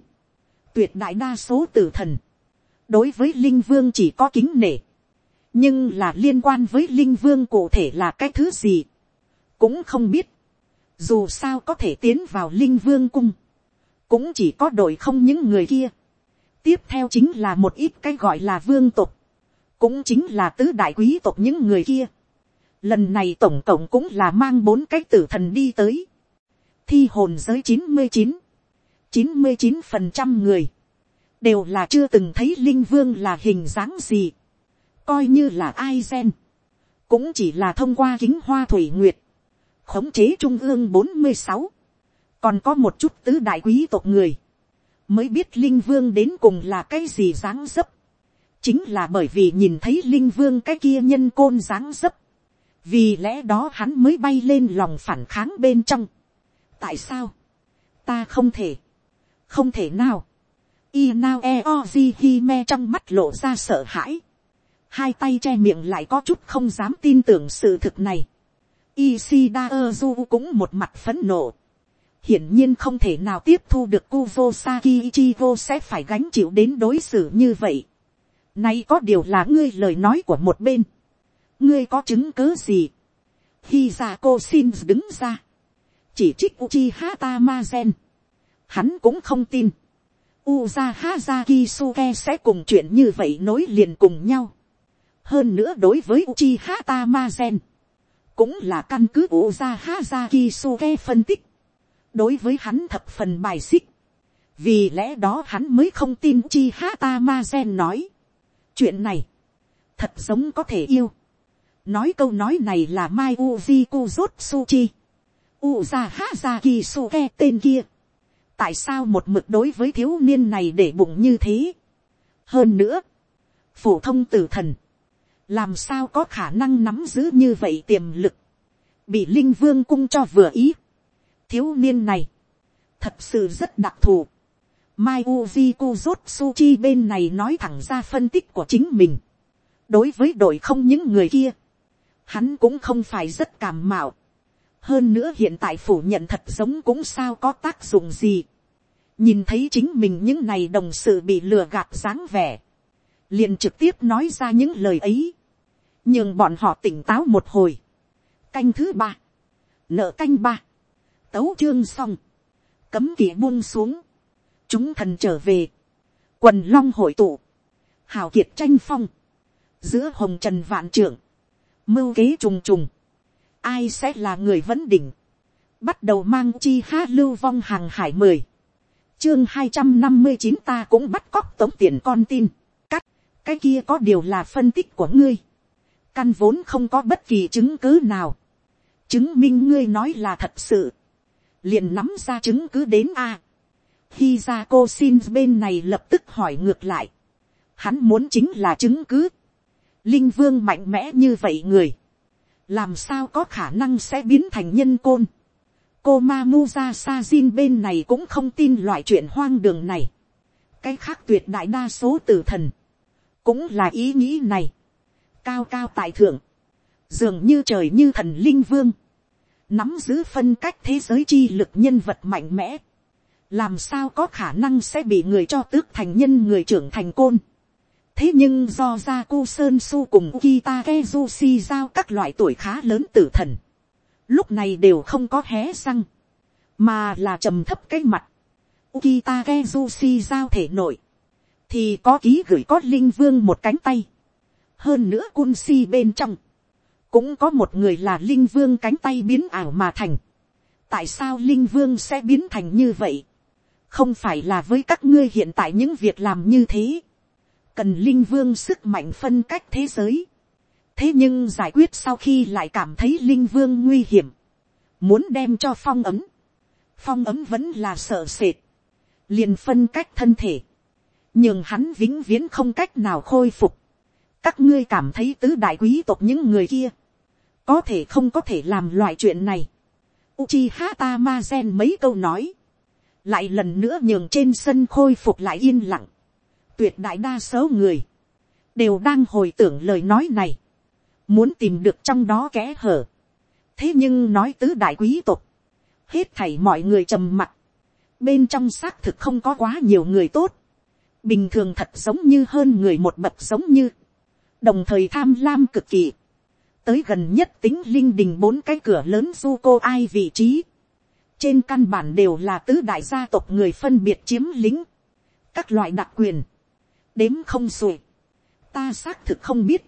Tuyệt đại đa số tử thần. Đối với Linh Vương chỉ có kính nể. Nhưng là liên quan với Linh Vương cụ thể là cái thứ gì. Cũng không biết. Dù sao có thể tiến vào Linh Vương cung cũng chỉ có đội không những người kia. tiếp theo chính là một ít cái gọi là vương tục, cũng chính là tứ đại quý tộc những người kia. lần này tổng cộng cũng là mang bốn cái tử thần đi tới. thi hồn giới chín mươi chín, chín mươi chín phần trăm người, đều là chưa từng thấy linh vương là hình dáng gì, coi như là ai gen, cũng chỉ là thông qua kính hoa thủy nguyệt, khống chế trung ương bốn mươi sáu, còn có một chút tứ đại quý tộc người, mới biết linh vương đến cùng là cái gì dáng dấp, chính là bởi vì nhìn thấy linh vương cái kia nhân côn dáng dấp, vì lẽ đó hắn mới bay lên lòng phản kháng bên trong. tại sao, ta không thể, không thể nào, y nao e o di hi me trong mắt lộ ra sợ hãi, hai tay che miệng lại có chút không dám tin tưởng sự thực này. Isida Ozu cũng một mặt phấn nộ hiển nhiên không thể nào tiếp thu được Kuzosaki Ichigo sẽ phải gánh chịu đến đối xử như vậy. Nay có điều là ngươi lời nói của một bên. Ngươi có chứng cứ gì? Khi xin đứng ra. Chỉ trích Uchiha Tamazen. Hắn cũng không tin. Uzaha Zakisuke sẽ cùng chuyện như vậy nối liền cùng nhau. Hơn nữa đối với Uchiha Tamazen. Cũng là căn cứ Uzaha Zakisuke phân tích đối với hắn thập phần bài xích. vì lẽ đó hắn mới không tin chi hata ma gen nói. chuyện này, thật giống có thể yêu. nói câu nói này là mai uji kuzot suchi. uza haza kisuke tên kia. tại sao một mực đối với thiếu niên này để bụng như thế. hơn nữa, phổ thông tử thần, làm sao có khả năng nắm giữ như vậy tiềm lực, bị linh vương cung cho vừa ý thiếu niên này, thật sự rất đặc thù. Mai Uji Kuzutsuchi bên này nói thẳng ra phân tích của chính mình. đối với đội không những người kia, hắn cũng không phải rất cảm mạo. hơn nữa hiện tại phủ nhận thật giống cũng sao có tác dụng gì. nhìn thấy chính mình những này đồng sự bị lừa gạt dáng vẻ, liền trực tiếp nói ra những lời ấy, nhưng bọn họ tỉnh táo một hồi. canh thứ ba, nợ canh ba, tấu chương xong, cấm kỵ buông xuống, chúng thần trở về, quần long hội tụ, hào kiệt tranh phong, giữa hồng trần vạn trưởng, mưu kế trùng trùng, ai sẽ là người vấn đỉnh, bắt đầu mang chi ha lưu vong hàng hải mười, chương hai trăm năm mươi chín ta cũng bắt cóc tống tiền con tin, cắt, cái kia có điều là phân tích của ngươi, căn vốn không có bất kỳ chứng cứ nào, chứng minh ngươi nói là thật sự, liền nắm ra chứng cứ đến a. khi ra cô xin bên này lập tức hỏi ngược lại. hắn muốn chính là chứng cứ. linh vương mạnh mẽ như vậy người. làm sao có khả năng sẽ biến thành nhân côn. cô ma mu ra sa zin bên này cũng không tin loại chuyện hoang đường này. cái khác tuyệt đại đa số tử thần. cũng là ý nghĩ này cao cao tại thượng. dường như trời như thần linh vương nắm giữ phân cách thế giới chi lực nhân vật mạnh mẽ, làm sao có khả năng sẽ bị người cho tước thành nhân người trưởng thành côn. thế nhưng do ra cô sơn su cùng kita kezushi giao các loại tuổi khá lớn tử thần, lúc này đều không có hé răng, mà là trầm thấp cái mặt. Ukita Kezushi giao thể nội, thì có ký gửi có linh vương một cánh tay hơn nữa cun si bên trong, cũng có một người là linh vương cánh tay biến ảo mà thành. tại sao linh vương sẽ biến thành như vậy. không phải là với các ngươi hiện tại những việc làm như thế. cần linh vương sức mạnh phân cách thế giới. thế nhưng giải quyết sau khi lại cảm thấy linh vương nguy hiểm. muốn đem cho phong ấm. phong ấm vẫn là sợ sệt. liền phân cách thân thể nhưng hắn vĩnh viễn không cách nào khôi phục các ngươi cảm thấy tứ đại quý tộc những người kia, có thể không có thể làm loại chuyện này. Uchiha Tamazen mấy câu nói, lại lần nữa nhường trên sân khôi phục lại yên lặng. tuyệt đại đa số người, đều đang hồi tưởng lời nói này, muốn tìm được trong đó kẽ hở. thế nhưng nói tứ đại quý tộc, hết thảy mọi người trầm mặt, bên trong xác thực không có quá nhiều người tốt, bình thường thật giống như hơn người một bậc giống như, đồng thời tham lam cực kỳ, tới gần nhất tính linh đình bốn cái cửa lớn du cô ai vị trí, trên căn bản đều là tứ đại gia tộc người phân biệt chiếm lính, các loại đặc quyền, đếm không xuể, ta xác thực không biết,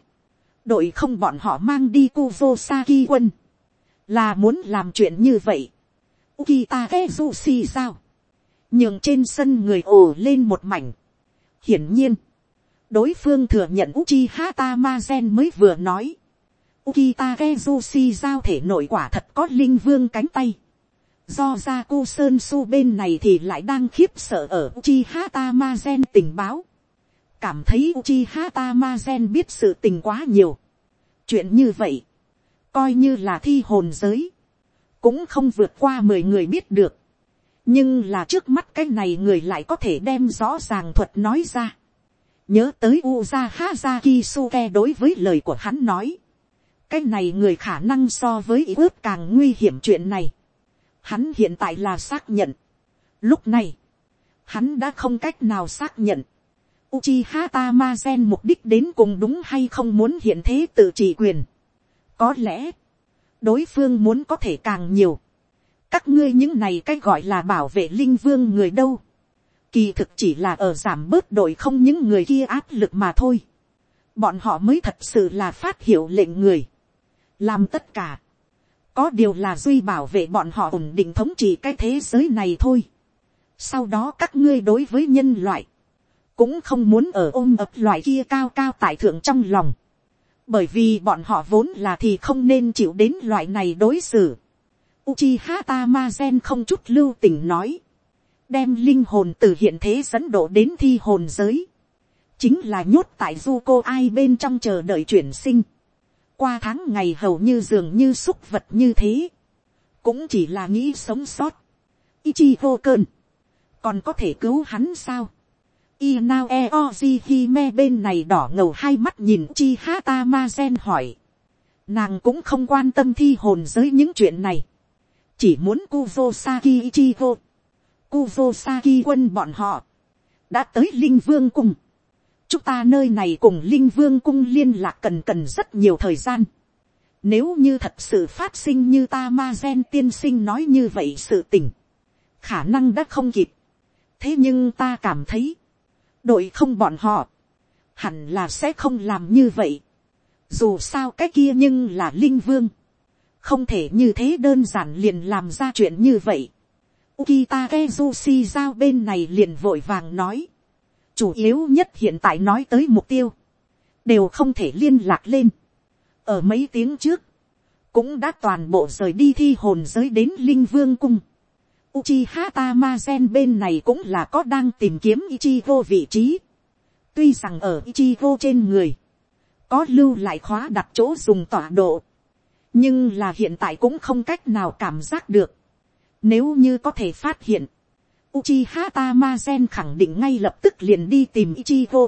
đội không bọn họ mang đi Kuvo Saki quân, là muốn làm chuyện như vậy. Ukita Kezushi sao, nhường trên sân người ồ lên một mảnh, hiển nhiên, đối phương thừa nhận Uchiha Tamazen mới vừa nói. Ukita Kezushi giao thể nội quả thật có linh vương cánh tay. Do ra cô Sơn Su bên này thì lại đang khiếp sợ ở Uchiha Tamazen tình báo. Cảm thấy Uchiha Tamazen biết sự tình quá nhiều. Chuyện như vậy, coi như là thi hồn giới. Cũng không vượt qua mười người biết được nhưng là trước mắt cái này người lại có thể đem rõ ràng thuật nói ra nhớ tới uza haza kisuke đối với lời của hắn nói. cái này người khả năng so với ý ước càng nguy hiểm chuyện này. hắn hiện tại là xác nhận. lúc này, hắn đã không cách nào xác nhận. Uchiha Tamazen mục đích đến cùng đúng hay không muốn hiện thế tự trị quyền. Có lẽ, đối phương muốn có thể càng nhiều các ngươi những này cái gọi là bảo vệ linh vương người đâu. Kỳ thực chỉ là ở giảm bớt đội không những người kia áp lực mà thôi. Bọn họ mới thật sự là phát hiệu lệnh người. Làm tất cả. Có điều là duy bảo vệ bọn họ ổn định thống trị cái thế giới này thôi. Sau đó các ngươi đối với nhân loại. Cũng không muốn ở ôm ập loại kia cao cao tại thượng trong lòng. Bởi vì bọn họ vốn là thì không nên chịu đến loại này đối xử Uchiha Tamazen không chút lưu tình nói. Đem linh hồn từ hiện thế dẫn độ đến thi hồn giới. Chính là nhốt tại du cô ai bên trong chờ đợi chuyển sinh. Qua tháng ngày hầu như dường như xúc vật như thế. Cũng chỉ là nghĩ sống sót. Ichigo cơn. Còn có thể cứu hắn sao? Inao Eojihime bên này đỏ ngầu hai mắt nhìn Uchiha Tamazen hỏi. Nàng cũng không quan tâm thi hồn giới những chuyện này chỉ muốn Kuzosaki Ichigo, Kuzosaki quân bọn họ, đã tới Linh Vương Cung. Chúng ta nơi này cùng Linh Vương Cung liên lạc cần cần rất nhiều thời gian. Nếu như thật sự phát sinh như ta ma gen tiên sinh nói như vậy sự tình, khả năng đã không kịp. Thế nhưng ta cảm thấy, đội không bọn họ, hẳn là sẽ không làm như vậy. Dù sao cái kia nhưng là Linh Vương không thể như thế đơn giản liền làm ra chuyện như vậy. Ukita Kezushi giao bên này liền vội vàng nói. Chủ yếu nhất hiện tại nói tới mục tiêu. Đều không thể liên lạc lên. Ở mấy tiếng trước. Cũng đã toàn bộ rời đi thi hồn giới đến Linh Vương Cung. Uchiha Tamazen bên này cũng là có đang tìm kiếm Ichigo vị trí. Tuy rằng ở Ichigo trên người. Có lưu lại khóa đặt chỗ dùng tọa độ nhưng là hiện tại cũng không cách nào cảm giác được. Nếu như có thể phát hiện, Uchiha Tamazen khẳng định ngay lập tức liền đi tìm Ichigo.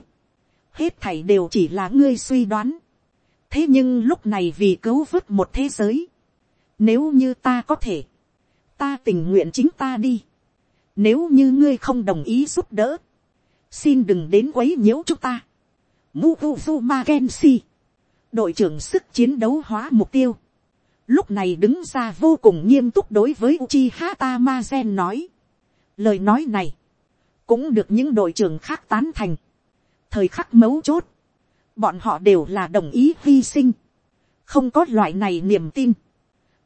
Hết thảy đều chỉ là ngươi suy đoán. Thế nhưng lúc này vì cứu vớt một thế giới, Nếu như ta có thể, ta tình nguyện chính ta đi. Nếu như ngươi không đồng ý giúp đỡ, xin đừng đến quấy nhiễu chúng ta. Mugufu Gensi, đội trưởng sức chiến đấu hóa mục tiêu. Lúc này đứng ra vô cùng nghiêm túc đối với Uchiha Tamazen nói. Lời nói này, cũng được những đội trưởng khác tán thành. Thời khắc mấu chốt, bọn họ đều là đồng ý hy sinh. Không có loại này niềm tin.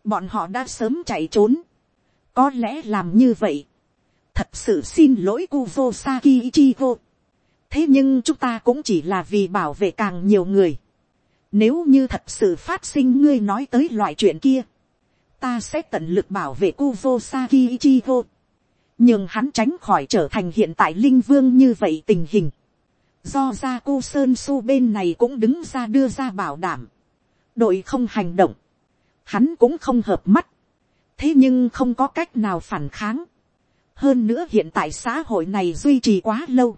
Bọn họ đã sớm chạy trốn. Có lẽ làm như vậy. Thật sự xin lỗi Kuvo Saki Ichigo. Thế nhưng chúng ta cũng chỉ là vì bảo vệ càng nhiều người. Nếu như thật sự phát sinh ngươi nói tới loại chuyện kia. Ta sẽ tận lực bảo vệ Kuvo Saki Ichigo. Nhưng hắn tránh khỏi trở thành hiện tại linh vương như vậy tình hình. Do ra cô Sơn Su bên này cũng đứng ra đưa ra bảo đảm. Đội không hành động. Hắn cũng không hợp mắt. Thế nhưng không có cách nào phản kháng. Hơn nữa hiện tại xã hội này duy trì quá lâu.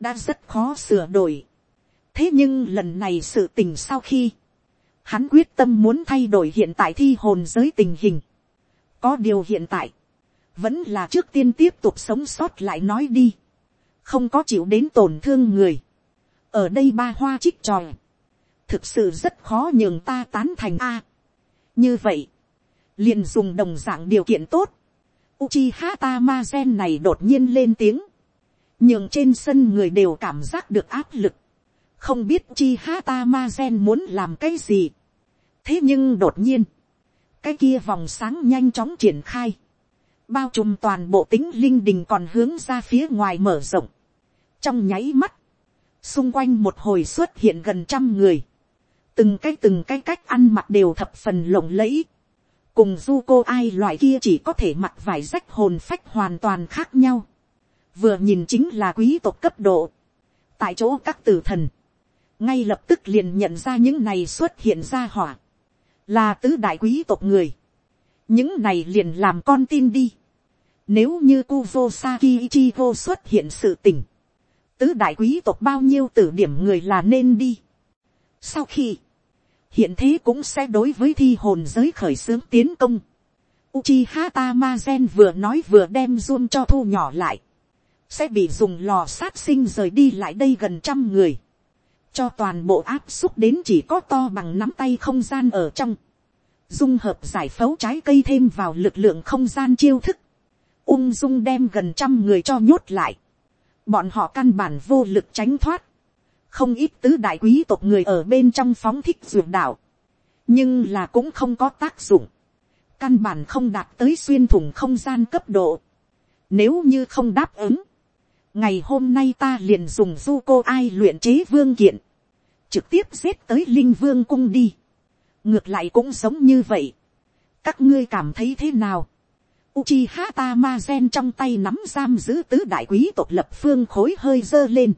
Đã rất khó sửa đổi. Thế nhưng lần này sự tình sau khi. Hắn quyết tâm muốn thay đổi hiện tại thi hồn giới tình hình. Có điều hiện tại. Vẫn là trước tiên tiếp tục sống sót lại nói đi không có chịu đến tổn thương người. ở đây ba hoa trích tròi, thực sự rất khó nhường ta tán thành a. như vậy, liền dùng đồng dạng điều kiện tốt. Uchiha Tamazen này đột nhiên lên tiếng, nhường trên sân người đều cảm giác được áp lực không biết chi hata ma gen muốn làm cái gì. thế nhưng đột nhiên, cái kia vòng sáng nhanh chóng triển khai. Bao trùm toàn bộ tính linh đình còn hướng ra phía ngoài mở rộng. Trong nháy mắt, xung quanh một hồi xuất hiện gần trăm người, từng cái từng cái cách ăn mặc đều thập phần lộng lẫy, cùng du cô ai loại kia chỉ có thể mặc vải rách hồn phách hoàn toàn khác nhau, vừa nhìn chính là quý tộc cấp độ, tại chỗ các tử thần, ngay lập tức liền nhận ra những này xuất hiện ra hỏa, là tứ đại quý tộc người, những này liền làm con tin đi, nếu như Kuvo Saki Ichigo xuất hiện sự tình, tứ đại quý tộc bao nhiêu tử điểm người là nên đi. Sau khi, hiện thế cũng sẽ đối với thi hồn giới khởi xướng tiến công. Uchiha Tamazen vừa nói vừa đem zoom cho thu nhỏ lại. Sẽ bị dùng lò sát sinh rời đi lại đây gần trăm người. Cho toàn bộ áp xúc đến chỉ có to bằng nắm tay không gian ở trong. Dung hợp giải phẫu trái cây thêm vào lực lượng không gian chiêu thức. Ung dung đem gần trăm người cho nhốt lại. Bọn họ căn bản vô lực tránh thoát, không ít tứ đại quý tộc người ở bên trong phóng thích ruột đạo, nhưng là cũng không có tác dụng, căn bản không đạt tới xuyên thủng không gian cấp độ, nếu như không đáp ứng, ngày hôm nay ta liền dùng du cô ai luyện chế vương kiện, trực tiếp giết tới linh vương cung đi, ngược lại cũng giống như vậy, các ngươi cảm thấy thế nào, Uchiha Tamazen trong tay nắm giam giữ tứ đại quý tộc lập phương khối hơi dơ lên.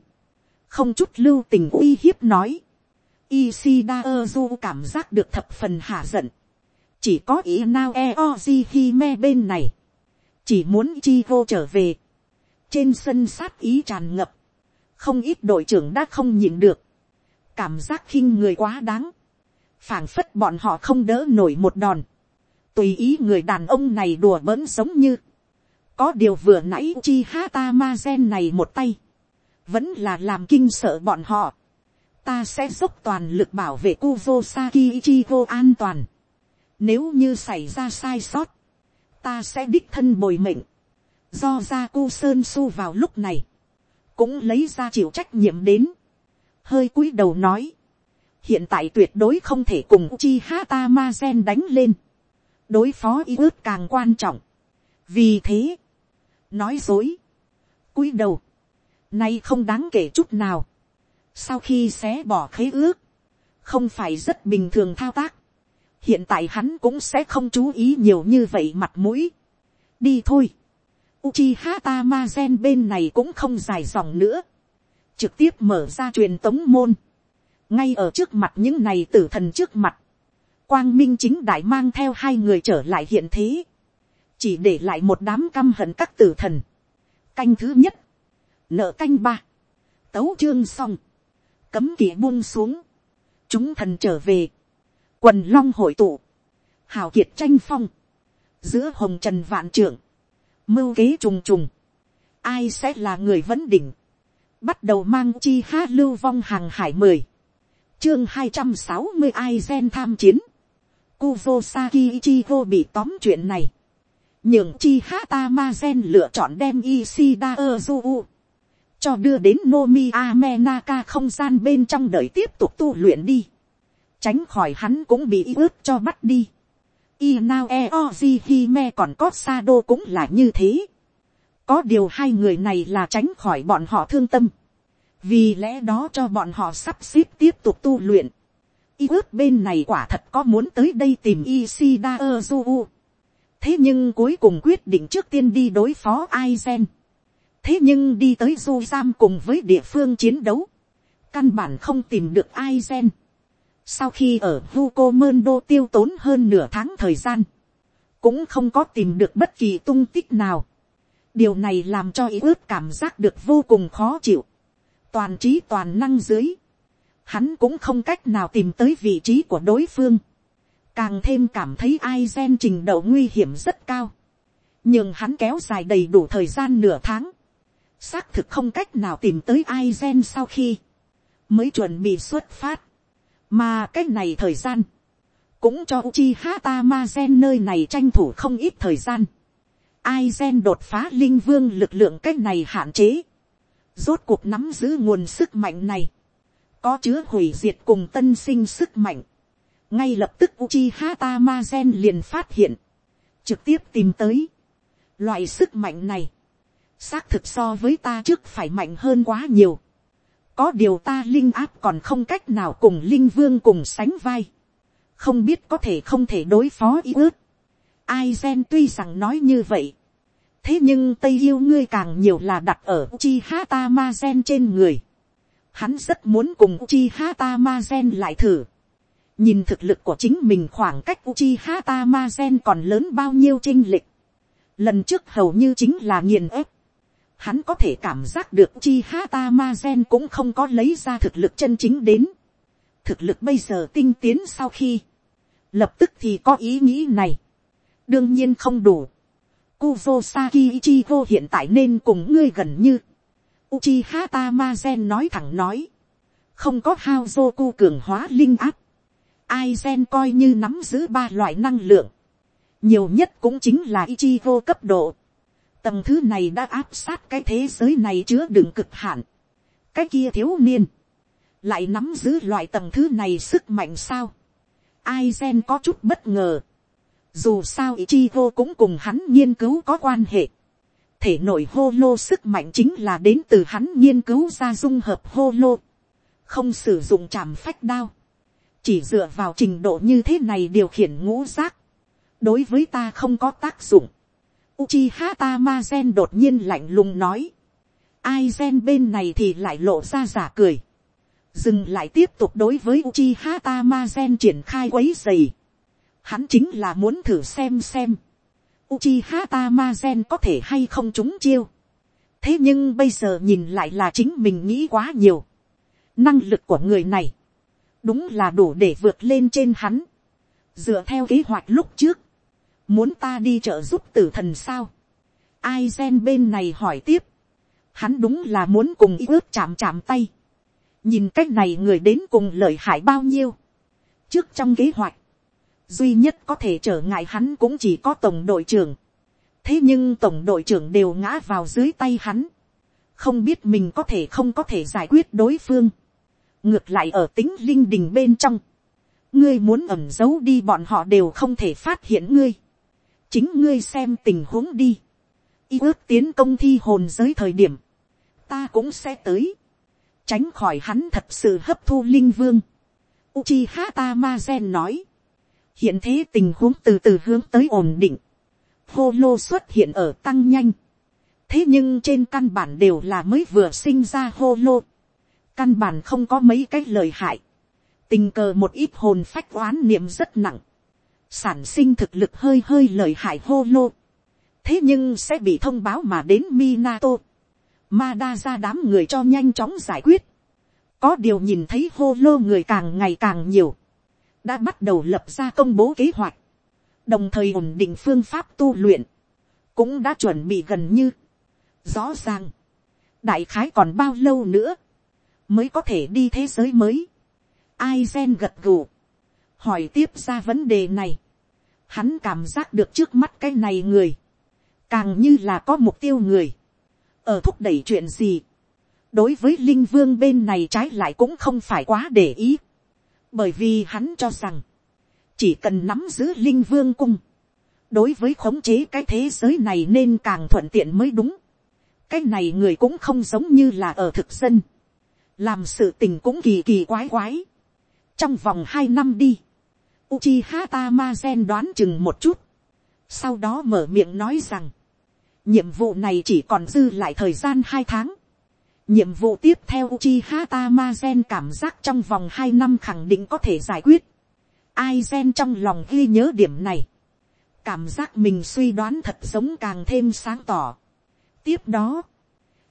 Không chút lưu tình uy hiếp nói. Ishida Ozu cảm giác được thập phần hạ giận. Chỉ có ý nào Eoji Hime bên này. Chỉ muốn Ichigo trở về. Trên sân sát ý tràn ngập. Không ít đội trưởng đã không nhịn được. Cảm giác khinh người quá đáng. phảng phất bọn họ không đỡ nổi một đòn tùy ý người đàn ông này đùa bỡn giống như, có điều vừa nãy chi hata ma gen này một tay, vẫn là làm kinh sợ bọn họ, ta sẽ dốc toàn lực bảo vệ Kuvo Saki Ichigo an toàn. Nếu như xảy ra sai sót, ta sẽ đích thân bồi mệnh. Do ra cu sơn su vào lúc này, cũng lấy ra chịu trách nhiệm đến. Hơi cúi đầu nói, hiện tại tuyệt đối không thể cùng chi hata ma gen đánh lên đối phó y ước càng quan trọng. vì thế, nói dối, cúi đầu, nay không đáng kể chút nào. sau khi xé bỏ khế ước, không phải rất bình thường thao tác. hiện tại hắn cũng sẽ không chú ý nhiều như vậy mặt mũi. đi thôi. Uchiha Tamazen bên này cũng không dài dòng nữa. Trực tiếp mở ra truyền tống môn. Ngay ở trước mặt những này tử thần trước mặt. Quang minh chính đại mang theo hai người trở lại hiện thế, chỉ để lại một đám căm hận các tử thần. canh thứ nhất, nợ canh ba, tấu chương xong, cấm kỵ buông xuống, chúng thần trở về, quần long hội tụ, hào kiệt tranh phong, giữa hồng trần vạn trưởng, mưu kế trùng trùng, ai sẽ là người vấn đỉnh, bắt đầu mang chi ha lưu vong hàng hải mười, chương hai trăm sáu mươi ai gen tham chiến, Kuvo Saki vô bị tóm chuyện này, nhường chi hata ma gen lựa chọn đem Ishida Ozu cho đưa đến Nomi Amenaka không gian bên trong đợi tiếp tục tu luyện đi, tránh khỏi hắn cũng bị ướt cho bắt đi. Inao Eoji Hime còn có Sado cũng là như thế. Có điều hai người này là tránh khỏi bọn họ thương tâm. Vì lẽ đó cho bọn họ sắp xếp tiếp tục tu luyện. Y ước bên này quả thật có muốn tới đây tìm Ishida Ozu. Thế nhưng cuối cùng quyết định trước tiên đi đối phó Aizen. Thế nhưng đi tới Du Giam cùng với địa phương chiến đấu. Căn bản không tìm được Aizen sau khi ở Hugo Mondo tiêu tốn hơn nửa tháng thời gian. Cũng không có tìm được bất kỳ tung tích nào. Điều này làm cho ý ước cảm giác được vô cùng khó chịu. Toàn trí toàn năng dưới. Hắn cũng không cách nào tìm tới vị trí của đối phương. Càng thêm cảm thấy ai gen trình độ nguy hiểm rất cao. Nhưng hắn kéo dài đầy đủ thời gian nửa tháng. Xác thực không cách nào tìm tới ai gen sau khi. Mới chuẩn bị xuất phát mà cái này thời gian, cũng cho Uchiha Tamazen nơi này tranh thủ không ít thời gian. Ai gen đột phá linh vương lực lượng cái này hạn chế. Rốt cuộc nắm giữ nguồn sức mạnh này. Có chứa hủy diệt cùng tân sinh sức mạnh. Ngay lập tức Uchiha Tamazen liền phát hiện. Trực tiếp tìm tới. Loại sức mạnh này. Xác thực so với ta trước phải mạnh hơn quá nhiều có điều ta linh áp còn không cách nào cùng linh vương cùng sánh vai. không biết có thể không thể đối phó ý ước. ai gen tuy rằng nói như vậy. thế nhưng tây yêu ngươi càng nhiều là đặt ở chi hata ma gen trên người. hắn rất muốn cùng chi hata ma gen lại thử. nhìn thực lực của chính mình khoảng cách Uchiha Tamazen còn lớn bao nhiêu chinh lịch. Lần trước hầu như chính là nghiền ép hắn có thể cảm giác được chi hata ma gen cũng không có lấy ra thực lực chân chính đến. thực lực bây giờ tinh tiến sau khi, lập tức thì có ý nghĩ này. đương nhiên không đủ. Kuzo Saki Ichigo hiện tại nên cùng ngươi gần như. Uchiha Tamazen nói thẳng nói. Không có Haozoku cường hóa linh áp. Aizen coi như nắm giữ ba loại năng lượng. Nhiều nhất cũng chính là Ichigo cấp độ tầng thứ này đã áp sát cái thế giới này chứa đựng cực hạn. cái kia thiếu niên, lại nắm giữ loại tầng thứ này sức mạnh sao. ai gen có chút bất ngờ. dù sao Ichigo cũng cùng hắn nghiên cứu có quan hệ. thể nội hô lô sức mạnh chính là đến từ hắn nghiên cứu ra dung hợp hô lô. không sử dụng chạm phách đao. chỉ dựa vào trình độ như thế này điều khiển ngũ giác. đối với ta không có tác dụng Uchiha Tamazen đột nhiên lạnh lùng nói. Ai gen bên này thì lại lộ ra giả cười. Dừng lại tiếp tục đối với Uchiha Tamazen triển khai quấy giày. Hắn chính là muốn thử xem xem. Uchiha Tamazen có thể hay không trúng chiêu. Thế nhưng bây giờ nhìn lại là chính mình nghĩ quá nhiều. Năng lực của người này. Đúng là đủ để vượt lên trên hắn. Dựa theo kế hoạch lúc trước muốn ta đi trợ giúp tử thần sao. ai gen bên này hỏi tiếp. hắn đúng là muốn cùng ý ước chạm chạm tay. nhìn c á c h này người đến cùng lợi hại bao nhiêu. trước trong kế hoạch, duy nhất có thể trở ngại hắn cũng chỉ có tổng đội trưởng. thế nhưng tổng đội trưởng đều ngã vào dưới tay hắn. không biết mình có thể không có thể giải quyết đối phương. ngược lại ở tính linh đình bên trong ngươi muốn ẩm giấu đi bọn họ đều không thể phát hiện ngươi chính ngươi xem tình huống đi, y ước tiến công thi hồn giới thời điểm, ta cũng sẽ tới, tránh khỏi hắn thật sự hấp thu linh vương. Uchiha Tamazen nói, hiện thế tình huống từ từ hướng tới ổn định, hô lô xuất hiện ở tăng nhanh, thế nhưng trên căn bản đều là mới vừa sinh ra hô lô, căn bản không có mấy cái lời hại, tình cờ một ít hồn phách oán niệm rất nặng, sản sinh thực lực hơi hơi lợi hại hô lô. thế nhưng sẽ bị thông báo mà đến Minato. Mada ra đám người cho nhanh chóng giải quyết. có điều nhìn thấy hô lô người càng ngày càng nhiều. đã bắt đầu lập ra công bố kế hoạch. đồng thời ổn định phương pháp tu luyện, cũng đã chuẩn bị gần như. Rõ ràng, đại khái còn bao lâu nữa, mới có thể đi thế giới mới. Ai gen gật gù, hỏi tiếp ra vấn đề này. Hắn cảm giác được trước mắt cái này người, càng như là có mục tiêu người, ở thúc đẩy chuyện gì. đối với linh vương bên này trái lại cũng không phải quá để ý, bởi vì hắn cho rằng, chỉ cần nắm giữ linh vương cung, đối với khống chế cái thế giới này nên càng thuận tiện mới đúng. cái này người cũng không giống như là ở thực dân, làm sự tình cũng kỳ kỳ quái quái. trong vòng hai năm đi, Uchiha Tamazen đoán chừng một chút, sau đó mở miệng nói rằng, nhiệm vụ này chỉ còn dư lại thời gian hai tháng. nhiệm vụ tiếp theo Uchiha Tamazen cảm giác trong vòng hai năm khẳng định có thể giải quyết. Aizen trong lòng ghi nhớ điểm này. Cảm giác mình suy đoán thật giống càng thêm sáng tỏ. Tiếp đó,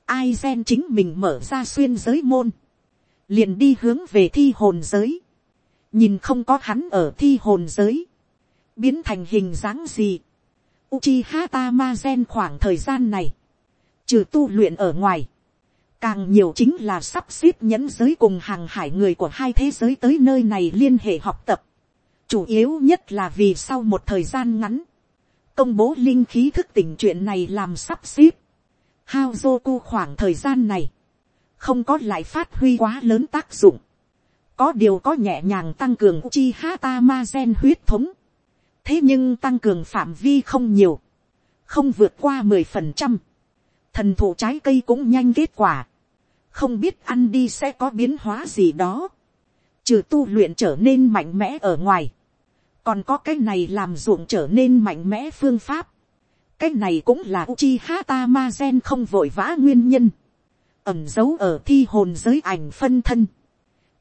Aizen chính mình mở ra xuyên giới môn. Liền đi hướng về thi hồn giới. Nhìn không có hắn ở thi hồn giới. Biến thành hình dáng gì. Uchiha Tamazen khoảng thời gian này. Trừ tu luyện ở ngoài. Càng nhiều chính là sắp xếp nhẫn giới cùng hàng hải người của hai thế giới tới nơi này liên hệ học tập chủ yếu nhất là vì sau một thời gian ngắn, công bố linh khí thức tỉnh chuyện này làm sắp xếp. Hao Zoku khoảng thời gian này, không có lại phát huy quá lớn tác dụng. Có điều có nhẹ nhàng tăng cường chi hata ma gen huyết thống. Thế nhưng tăng cường phạm vi không nhiều. Không vượt qua mười phần trăm Thần thụ trái cây cũng nhanh kết quả. Không biết ăn đi sẽ có biến hóa gì đó. Trừ tu luyện trở nên mạnh mẽ ở ngoài còn có cái này làm ruộng trở nên mạnh mẽ phương pháp. cái này cũng là Uchiha Tamazen không vội vã nguyên nhân. ẩm dấu ở thi hồn giới ảnh phân thân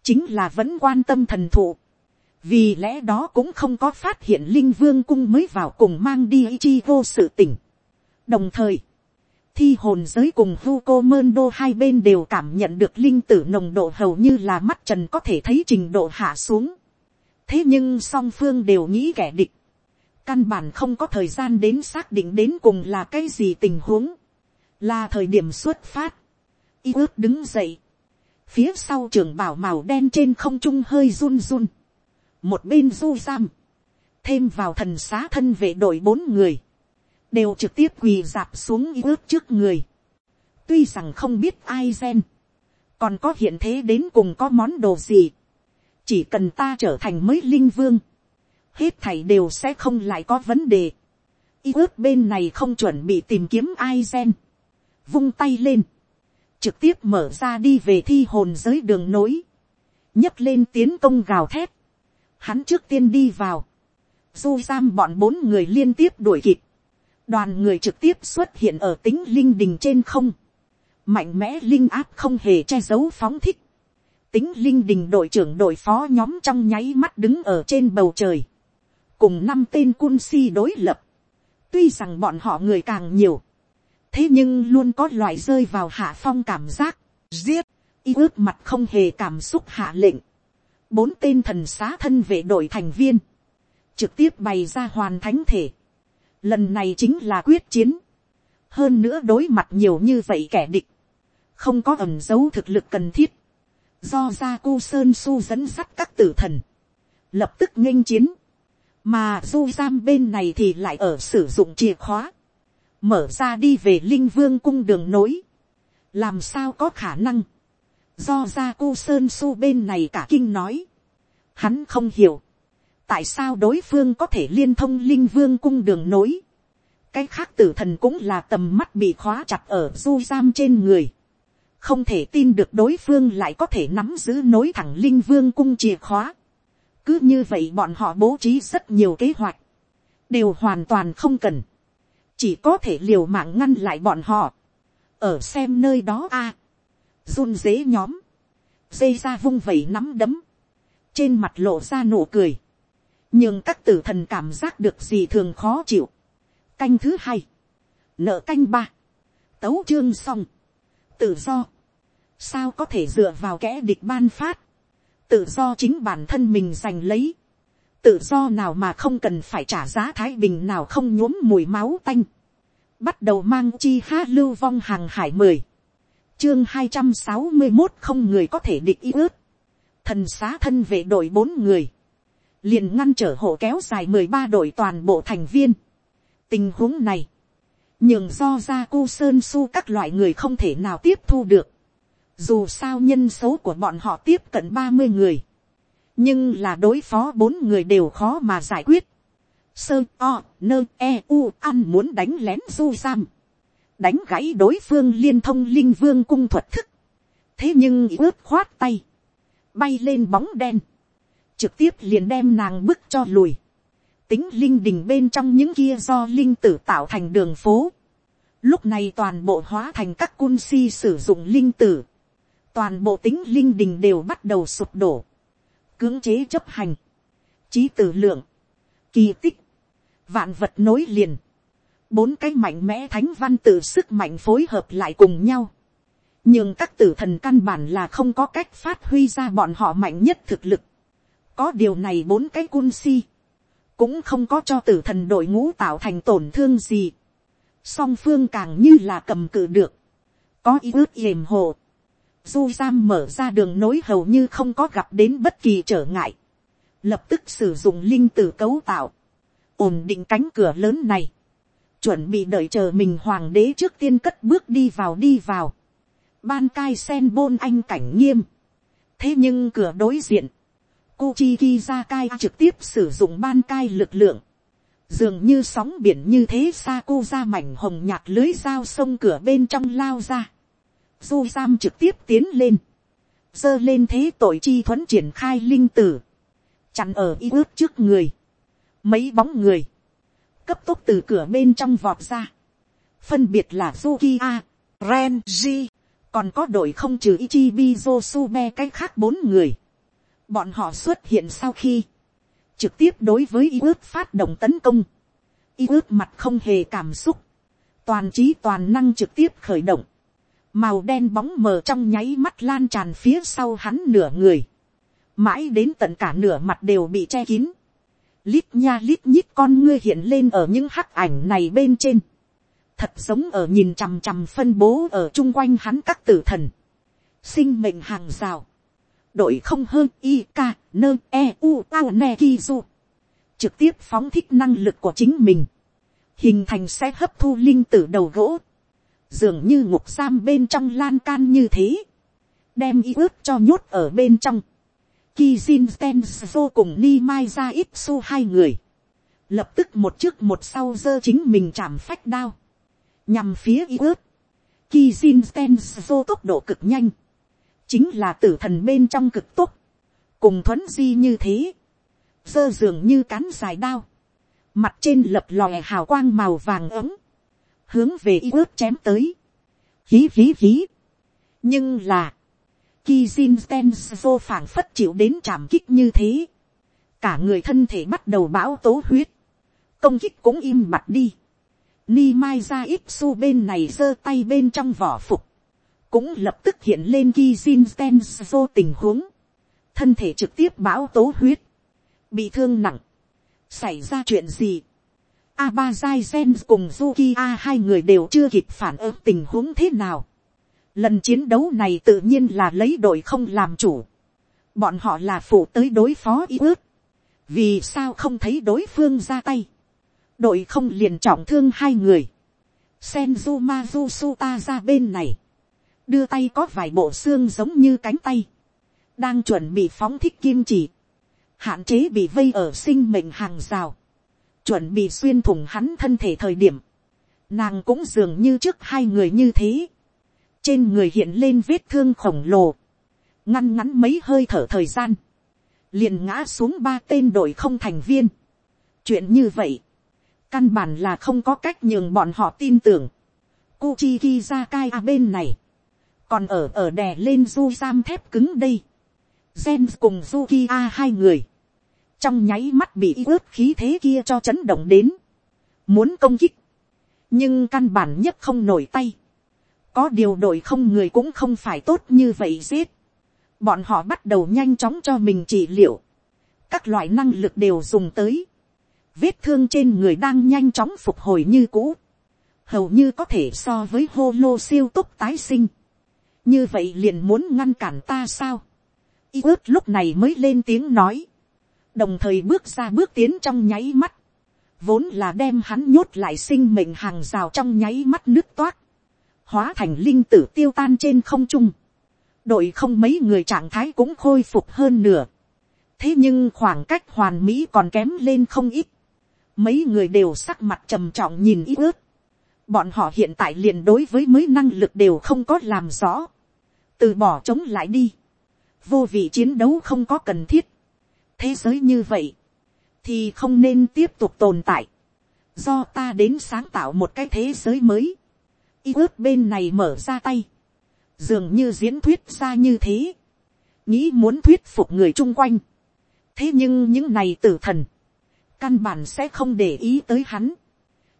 chính là vẫn quan tâm thần thụ. vì lẽ đó cũng không có phát hiện linh vương cung mới vào cùng mang đi chi vô sự tỉnh. đồng thời, thi hồn giới cùng Hugo Mendo hai bên đều cảm nhận được linh tử nồng độ hầu như là mắt trần có thể thấy trình độ hạ xuống. Thế nhưng song phương đều nghĩ kẻ địch, căn bản không có thời gian đến xác định đến cùng là cái gì tình huống, là thời điểm xuất phát, y ước đứng dậy, phía sau trường bảo màu đen trên không trung hơi run run, một bên du giam, thêm vào thần xá thân vệ đội bốn người, đều trực tiếp quỳ dạp xuống y ước trước người, tuy rằng không biết ai gen, còn có hiện thế đến cùng có món đồ gì, chỉ cần ta trở thành mới linh vương, hết thảy đều sẽ không lại có vấn đề. Y ước bên này không chuẩn bị tìm kiếm ai gen, vung tay lên, trực tiếp mở ra đi về thi hồn giới đường nối, nhấc lên tiến công gào thét, hắn trước tiên đi vào, du giam bọn bốn người liên tiếp đuổi kịp, đoàn người trực tiếp xuất hiện ở tính linh đình trên không, mạnh mẽ linh áp không hề che giấu phóng thích, tính linh đình đội trưởng đội phó nhóm trong nháy mắt đứng ở trên bầu trời, cùng năm tên cun si đối lập, tuy rằng bọn họ người càng nhiều, thế nhưng luôn có loại rơi vào hạ phong cảm giác, giết, y ước mặt không hề cảm xúc hạ lệnh, bốn tên thần xá thân vệ đội thành viên, trực tiếp bày ra hoàn thánh thể, lần này chính là quyết chiến, hơn nữa đối mặt nhiều như vậy kẻ địch, không có ẩm dấu thực lực cần thiết, do gia cu sơn su dẫn sắt các tử thần, lập tức nghênh chiến, mà du giam bên này thì lại ở sử dụng chìa khóa, mở ra đi về linh vương cung đường nối, làm sao có khả năng, do gia cô sơn su bên này cả kinh nói, hắn không hiểu, tại sao đối phương có thể liên thông linh vương cung đường nối, cái khác tử thần cũng là tầm mắt bị khóa chặt ở du giam trên người, không thể tin được đối phương lại có thể nắm giữ nối thẳng linh vương cung chìa khóa. cứ như vậy bọn họ bố trí rất nhiều kế hoạch, đều hoàn toàn không cần, chỉ có thể liều mạng ngăn lại bọn họ, ở xem nơi đó a, run dế nhóm, dây ra vung vẩy nắm đấm, trên mặt lộ ra nụ cười, nhưng các tử thần cảm giác được gì thường khó chịu. canh thứ hai, nợ canh ba, tấu chương xong, tự do, sao có thể dựa vào kẽ địch ban phát, tự do chính bản thân mình giành lấy, tự do nào mà không cần phải trả giá thái bình nào không nhuốm mùi máu tanh, bắt đầu mang chi ha lưu vong hàng hải mười, chương hai trăm sáu mươi một không người có thể địch ý ước, thần xá thân vệ đội bốn người, liền ngăn trở hộ kéo dài mười ba đội toàn bộ thành viên. tình huống này, nhường do ra cu sơn su các loại người không thể nào tiếp thu được, dù sao nhân số của bọn họ tiếp cận ba mươi người, nhưng là đối phó bốn người đều khó mà giải quyết. Sơ o nơ e u ăn muốn đánh lén du giam, đánh gãy đối phương liên thông linh vương cung thuật thức, thế nhưng ướt khoát tay, bay lên bóng đen, trực tiếp liền đem nàng bức cho lùi, tính linh đình bên trong những kia do linh tử tạo thành đường phố, lúc này toàn bộ hóa thành các cun si sử dụng linh tử, toàn bộ tính linh đình đều bắt đầu sụp đổ, cưỡng chế chấp hành, trí tử lượng, kỳ tích, vạn vật nối liền, bốn cái mạnh mẽ thánh văn tự sức mạnh phối hợp lại cùng nhau, nhưng các tử thần căn bản là không có cách phát huy ra bọn họ mạnh nhất thực lực, có điều này bốn cái cun si, cũng không có cho tử thần đội ngũ tạo thành tổn thương gì, song phương càng như là cầm cự được, có ý ước yềm hộ, du giam mở ra đường nối hầu như không có gặp đến bất kỳ trở ngại, lập tức sử dụng linh tử cấu tạo, ổn định cánh cửa lớn này, chuẩn bị đợi chờ mình hoàng đế trước tiên cất bước đi vào đi vào, ban cai sen bôn anh cảnh nghiêm, thế nhưng cửa đối diện, Kuchi cai trực tiếp sử dụng ban cai lực lượng, dường như sóng biển như thế xa cô ra mảnh hồng nhạt lưới dao sông cửa bên trong lao ra du giam trực tiếp tiến lên, dơ lên thế tội chi thuẫn triển khai linh tử, chặn ở y ước trước người, mấy bóng người, cấp tốc từ cửa bên trong vọt ra, phân biệt là Zukiya, Renji, còn có đội không trừ Ichibi Josume cái khác bốn người. Bọn họ xuất hiện sau khi trực tiếp đối với y ước phát động tấn công. Y ước mặt không hề cảm xúc, toàn trí toàn năng trực tiếp khởi động màu đen bóng mờ trong nháy mắt lan tràn phía sau hắn nửa người, mãi đến tận cả nửa mặt đều bị che kín, lít nha lít nhít con ngươi hiện lên ở những hắc ảnh này bên trên, thật giống ở nhìn chằm chằm phân bố ở chung quanh hắn các tử thần, sinh mệnh hàng rào, đội không hơn i k nơ e u tao ne U, trực tiếp phóng thích năng lực của chính mình, hình thành sẽ hấp thu linh tử đầu gỗ, dường như ngục giam bên trong lan can như thế, đem y ước cho nhốt ở bên trong. Kijin Tenzo cùng Ni Mai ra ít su hai người, lập tức một trước một sau giơ chính mình chạm phách đao, nhằm phía y ước. Kijin Tenzo tốc độ cực nhanh, chính là tử thần bên trong cực tốt, cùng thuấn di như thế, giơ dường như cán dài đao, mặt trên lập lòe hào quang màu vàng ấm, hướng về y ước chém tới. Hí hí hí. nhưng là, Kijin Stenso phảng phất chịu đến trảm kích như thế. Cả người thân thể bắt đầu bão tố huyết. Công kích cũng im mặt đi. Ni Mai ra ít su bên này giơ tay bên trong vỏ phục. Cũng lập tức hiện lên Kijin Stenso tình huống. Thân thể trực tiếp bão tố huyết. Bị thương nặng. Xảy ra chuyện gì? Abazai Gen cùng Zukiya hai người đều chưa kịp phản ứng tình huống thế nào. Lần chiến đấu này tự nhiên là lấy đội không làm chủ. Bọn họ là phụ tới đối phó ý ước. Vì sao không thấy đối phương ra tay. Đội không liền trọng thương hai người. Senju Mazusuta ra bên này. Đưa tay có vài bộ xương giống như cánh tay. Đang chuẩn bị phóng thích kim chỉ. Hạn chế bị vây ở sinh mệnh hàng rào chuẩn bị xuyên thủng hắn thân thể thời điểm, nàng cũng dường như trước hai người như thế, trên người hiện lên vết thương khổng lồ, ngăn ngắn mấy hơi thở thời gian, liền ngã xuống ba tên đội không thành viên. chuyện như vậy, căn bản là không có cách nhường bọn họ tin tưởng. Kuchi Kizakai bên này, còn ở ở đè lên du giam thép cứng đây. Gen cùng Zuki hai người, trong nháy mắt bị ướt khí thế kia cho chấn động đến, muốn công kích, nhưng căn bản nhất không nổi tay, có điều đội không người cũng không phải tốt như vậy giết, bọn họ bắt đầu nhanh chóng cho mình trị liệu, các loại năng lực đều dùng tới, vết thương trên người đang nhanh chóng phục hồi như cũ, hầu như có thể so với hô lô siêu tốc tái sinh, như vậy liền muốn ngăn cản ta sao, y ước lúc này mới lên tiếng nói, đồng thời bước ra bước tiến trong nháy mắt, vốn là đem hắn nhốt lại sinh mệnh hàng rào trong nháy mắt nước toát, hóa thành linh tử tiêu tan trên không trung, đội không mấy người trạng thái cũng khôi phục hơn nửa, thế nhưng khoảng cách hoàn mỹ còn kém lên không ít, mấy người đều sắc mặt trầm trọng nhìn ít ướt, bọn họ hiện tại liền đối với mới năng lực đều không có làm rõ, từ bỏ chống lại đi, vô vị chiến đấu không có cần thiết, thế giới như vậy, thì không nên tiếp tục tồn tại, do ta đến sáng tạo một cái thế giới mới, y ước bên này mở ra tay, dường như diễn thuyết ra như thế, nghĩ muốn thuyết phục người chung quanh, thế nhưng những này tử thần, căn bản sẽ không để ý tới hắn,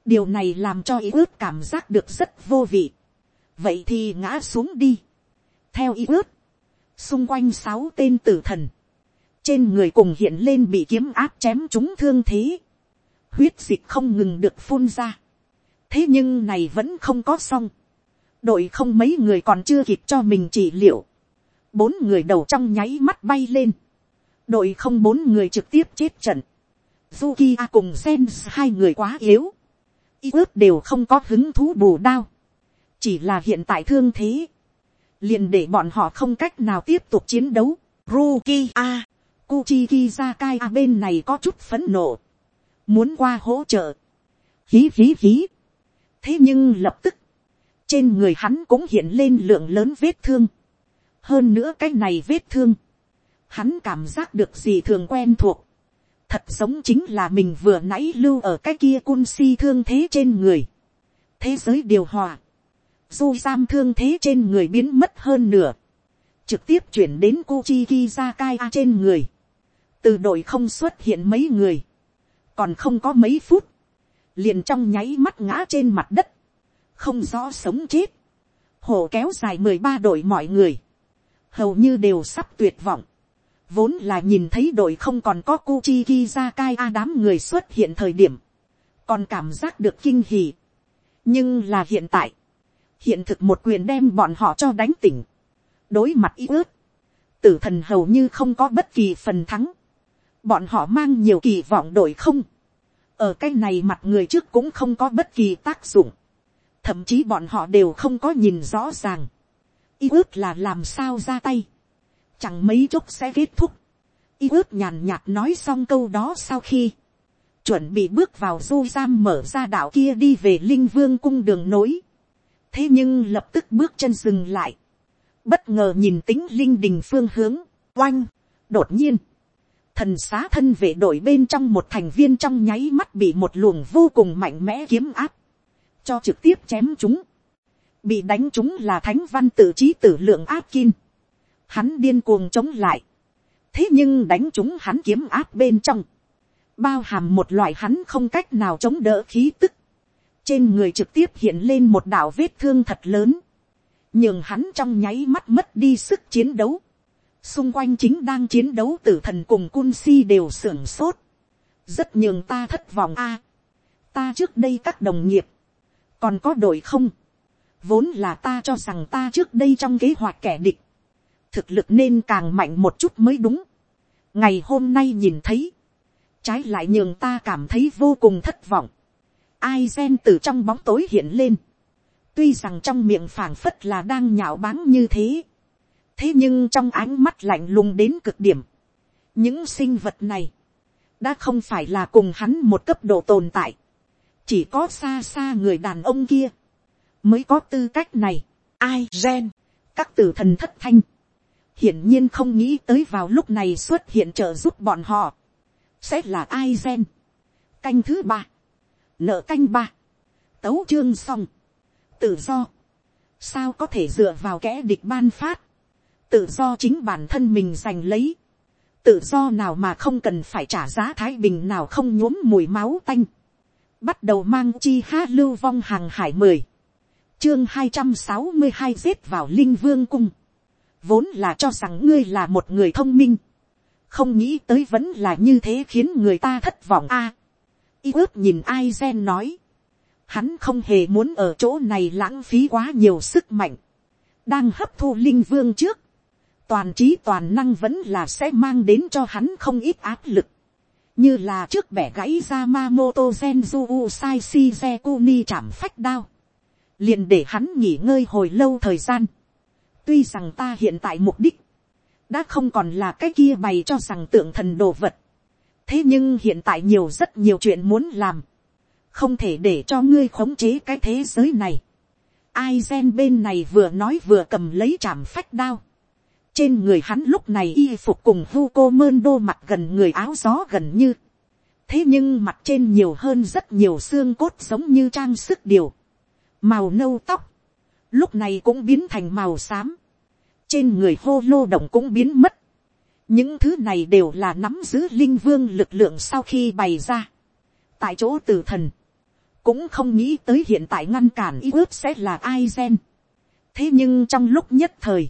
điều này làm cho y ước cảm giác được rất vô vị, vậy thì ngã xuống đi, theo y ước, xung quanh sáu tên tử thần, trên người cùng hiện lên bị kiếm áp chém chúng thương thế, huyết dịch không ngừng được phun ra, thế nhưng này vẫn không có xong, đội không mấy người còn chưa kịp cho mình trị liệu, bốn người đầu trong nháy mắt bay lên, đội không bốn người trực tiếp chết trận, Zukiya cùng Sens hai người quá yếu, y ước đều không có hứng thú bù đao, chỉ là hiện tại thương thế, liền để bọn họ không cách nào tiếp tục chiến đấu. Ruki a, Kuchiki Zakai a bên này có chút phấn nộ, muốn qua hỗ trợ, hí hí hí. thế nhưng lập tức, trên người hắn cũng hiện lên lượng lớn vết thương, hơn nữa cái này vết thương, hắn cảm giác được gì thường quen thuộc, thật giống chính là mình vừa nãy lưu ở cái kia cun si thương thế trên người, thế giới điều hòa, du giam thương thế trên người biến mất hơn nửa, trực tiếp chuyển đến Kuchiki Zakai à, trên người, từ đội không xuất hiện mấy người, còn không có mấy phút, liền trong nháy mắt ngã trên mặt đất, không rõ sống chết, hồ kéo dài mười ba đội mọi người, hầu như đều sắp tuyệt vọng, vốn là nhìn thấy đội không còn có Kuchiki Zakai a đám người xuất hiện thời điểm, còn cảm giác được kinh hì. nhưng là hiện tại, hiện thực một quyền đem bọn họ cho đánh tỉnh, đối mặt ý ước, tử thần hầu như không có bất kỳ phần thắng, bọn họ mang nhiều kỳ vọng đổi không, ở cái này mặt người trước cũng không có bất kỳ tác dụng, thậm chí bọn họ đều không có nhìn rõ ràng, ý ước là làm sao ra tay, chẳng mấy chốc sẽ kết thúc, ý ước nhàn nhạt nói xong câu đó sau khi, chuẩn bị bước vào du giam mở ra đảo kia đi về linh vương cung đường nối, thế nhưng lập tức bước chân dừng lại, bất ngờ nhìn tính linh đình phương hướng, oanh, đột nhiên, thần xá thân vệ đội bên trong một thành viên trong nháy mắt bị một luồng vô cùng mạnh mẽ kiếm áp, cho trực tiếp chém chúng, bị đánh chúng là thánh văn tự trí tử lượng áp kim, hắn điên cuồng chống lại, thế nhưng đánh chúng hắn kiếm áp bên trong, bao hàm một loại hắn không cách nào chống đỡ khí tức, trên người trực tiếp hiện lên một đạo vết thương thật lớn, nhưng hắn trong nháy mắt mất đi sức chiến đấu, xung quanh chính đang chiến đấu tử thần cùng cun si đều sưởng sốt, rất nhường ta thất vọng a, ta trước đây các đồng nghiệp, còn có đội không, vốn là ta cho rằng ta trước đây trong kế hoạch kẻ địch, thực lực nên càng mạnh một chút mới đúng, ngày hôm nay nhìn thấy, trái lại nhường ta cảm thấy vô cùng thất vọng, ai gen từ trong bóng tối hiện lên, tuy rằng trong miệng phảng phất là đang nhạo báng như thế, thế nhưng trong ánh mắt lạnh lùng đến cực điểm, những sinh vật này, đã không phải là cùng hắn một cấp độ tồn tại, chỉ có xa xa người đàn ông kia, mới có tư cách này, ai gen, các tử thần thất thanh, hiển nhiên không nghĩ tới vào lúc này xuất hiện trợ giúp bọn họ, sẽ là ai gen, canh thứ ba, nợ canh ba, tấu chương xong, tự do, sao có thể dựa vào kẽ địch ban phát, tự do chính bản thân mình giành lấy, tự do nào mà không cần phải trả giá thái bình nào không nhuốm mùi máu tanh, bắt đầu mang chi ha lưu vong hàng hải mười, chương hai trăm sáu mươi hai giết vào linh vương cung, vốn là cho rằng ngươi là một người thông minh, không nghĩ tới vẫn là như thế khiến người ta thất vọng a. À, y ước nhìn ai gen nói, hắn không hề muốn ở chỗ này lãng phí quá nhiều sức mạnh, đang hấp thu linh vương trước, toàn trí toàn năng vẫn là sẽ mang đến cho hắn không ít áp lực, như là trước bẻ gãy ra Mamoto Genju Usai Shizekuni chạm phách đao, liền để hắn nghỉ ngơi hồi lâu thời gian. tuy rằng ta hiện tại mục đích, đã không còn là cái kia bày cho rằng tượng thần đồ vật, thế nhưng hiện tại nhiều rất nhiều chuyện muốn làm, không thể để cho ngươi khống chế cái thế giới này. Ai gen bên này vừa nói vừa cầm lấy chạm phách đao. Trên người hắn lúc này y phục cùng vu cô mơn đô mặt gần người áo gió gần như. Thế nhưng mặt trên nhiều hơn rất nhiều xương cốt giống như trang sức điều. Màu nâu tóc. Lúc này cũng biến thành màu xám. Trên người hô lô động cũng biến mất. Những thứ này đều là nắm giữ linh vương lực lượng sau khi bày ra. Tại chỗ tử thần cũng không nghĩ tới hiện tại ngăn cản ý ước sẽ là ai gen. thế nhưng trong lúc nhất thời,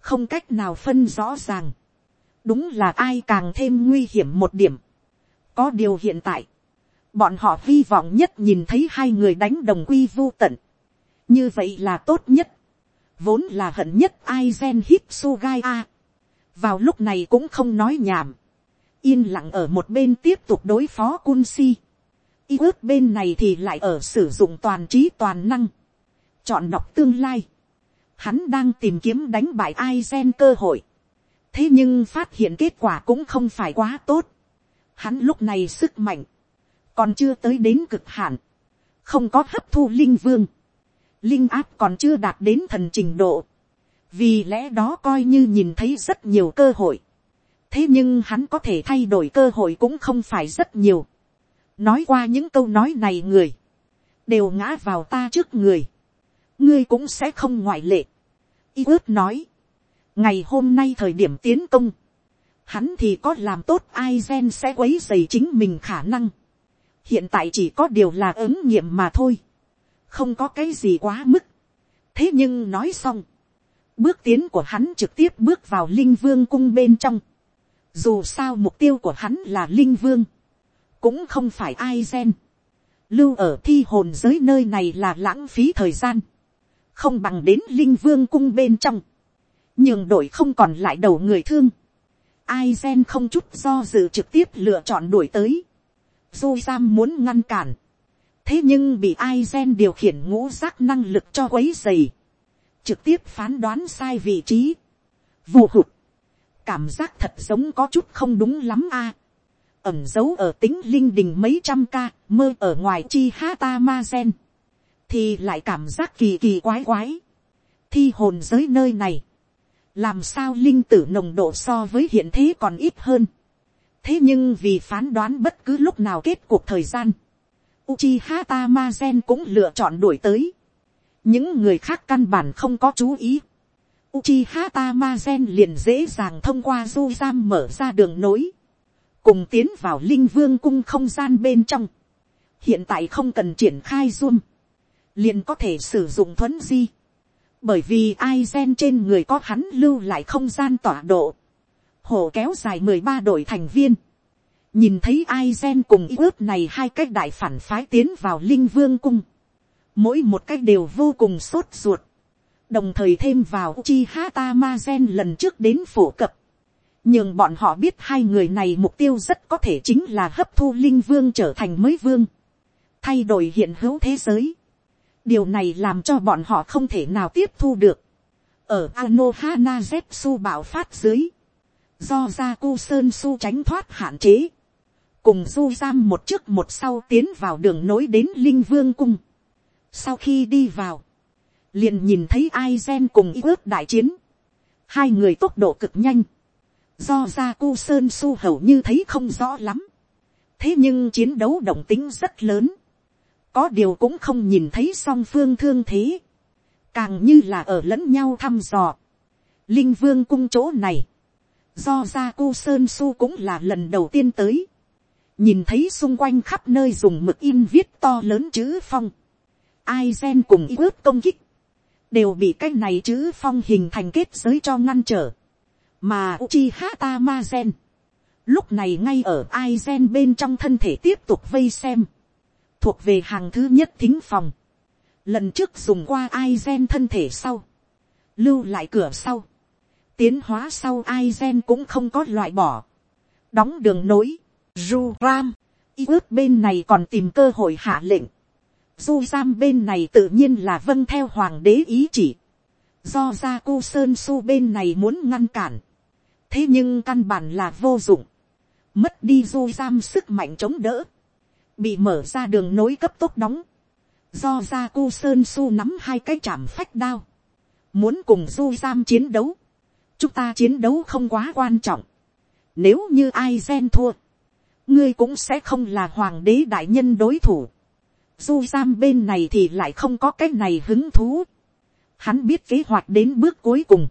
không cách nào phân rõ ràng, đúng là ai càng thêm nguy hiểm một điểm. có điều hiện tại, bọn họ hy vọng nhất nhìn thấy hai người đánh đồng quy vô tận. như vậy là tốt nhất, vốn là hận nhất ai gen hít sugai a. vào lúc này cũng không nói nhảm, yên lặng ở một bên tiếp tục đối phó cun si y ước bên này thì lại ở sử dụng toàn trí toàn năng, chọn đọc tương lai, hắn đang tìm kiếm đánh bại ai gen cơ hội, thế nhưng phát hiện kết quả cũng không phải quá tốt, hắn lúc này sức mạnh, còn chưa tới đến cực hạn, không có hấp thu linh vương, linh áp còn chưa đạt đến thần trình độ, vì lẽ đó coi như nhìn thấy rất nhiều cơ hội, thế nhưng hắn có thể thay đổi cơ hội cũng không phải rất nhiều, nói qua những câu nói này người, đều ngã vào ta trước người, ngươi cũng sẽ không ngoại lệ. Y ước nói, ngày hôm nay thời điểm tiến công, hắn thì có làm tốt ai gen sẽ quấy dày chính mình khả năng. hiện tại chỉ có điều là ứng nghiệm mà thôi, không có cái gì quá mức. thế nhưng nói xong, bước tiến của hắn trực tiếp bước vào linh vương cung bên trong. dù sao mục tiêu của hắn là linh vương cũng không phải ai gen. Lưu ở thi hồn giới nơi này là lãng phí thời gian. Không bằng đến linh vương cung bên trong. nhường đổi không còn lại đầu người thương. Ai gen không chút do dự trực tiếp lựa chọn đuổi tới. Du Giam muốn ngăn cản. Thế nhưng bị ai gen điều khiển ngũ giác năng lực cho quấy dày. Trực tiếp phán đoán sai vị trí. Vù hụt. Cảm giác thật giống có chút không đúng lắm a ẩm giấu ở tính linh đình mấy trăm ca, mơ ở ngoài chi hata ma gen, thì lại cảm giác kỳ kỳ quái quái. Thi hồn giới nơi này, làm sao linh tử nồng độ so với hiện thế còn ít hơn. thế nhưng vì phán đoán bất cứ lúc nào kết cuộc thời gian, Uchiha Tamazen cũng lựa chọn đuổi tới. Những người khác căn bản không có chú ý. Uchiha Tamazen liền dễ dàng thông qua du giam mở ra đường nối cùng tiến vào linh vương cung không gian bên trong, hiện tại không cần triển khai zoom, liền có thể sử dụng thuấn di, bởi vì ai gen trên người có hắn lưu lại không gian tọa độ, hồ kéo dài mười ba đội thành viên, nhìn thấy ai gen cùng ý ước này hai cách đại phản phái tiến vào linh vương cung, mỗi một cách đều vô cùng sốt ruột, đồng thời thêm vào chi hata ma gen lần trước đến phổ cập, nhưng bọn họ biết hai người này mục tiêu rất có thể chính là hấp thu linh vương trở thành mới vương, thay đổi hiện hữu thế giới điều này làm cho bọn họ không thể nào tiếp thu được. ở Anohana Zetsu bảo phát dưới, do ra cu sơn su tránh thoát hạn chế, cùng du giam một trước một sau tiến vào đường nối đến linh vương cung. sau khi đi vào, liền nhìn thấy ai gen cùng ý ước đại chiến, hai người tốc độ cực nhanh, do ra cu sơn su hầu như thấy không rõ lắm. thế nhưng chiến đấu động tính rất lớn có điều cũng không nhìn thấy song phương thương thế. càng như là ở lẫn nhau thăm dò. linh vương cung chỗ này. do ra cô sơn su cũng là lần đầu tiên tới. nhìn thấy xung quanh khắp nơi dùng mực in viết to lớn chữ phong. ai gen cùng y ướp công kích. đều bị cái này chữ phong hình thành kết giới cho ngăn trở mà uchi hata ma gen, lúc này ngay ở ai gen bên trong thân thể tiếp tục vây xem, thuộc về hàng thứ nhất thính phòng, lần trước dùng qua ai gen thân thể sau, lưu lại cửa sau, tiến hóa sau ai gen cũng không có loại bỏ, đóng đường nối, ru ram, y ước bên này còn tìm cơ hội hạ lệnh, du giam bên này tự nhiên là vâng theo hoàng đế ý chỉ, do ra cu sơn su bên này muốn ngăn cản, thế nhưng căn bản là vô dụng, mất đi du giam sức mạnh chống đỡ, bị mở ra đường nối cấp tốc đóng, do ra cu sơn su nắm hai cái chạm phách đao, muốn cùng du giam chiến đấu, chúng ta chiến đấu không quá quan trọng, nếu như ai gen thua, ngươi cũng sẽ không là hoàng đế đại nhân đối thủ, du giam bên này thì lại không có cái này hứng thú, hắn biết kế hoạch đến bước cuối cùng,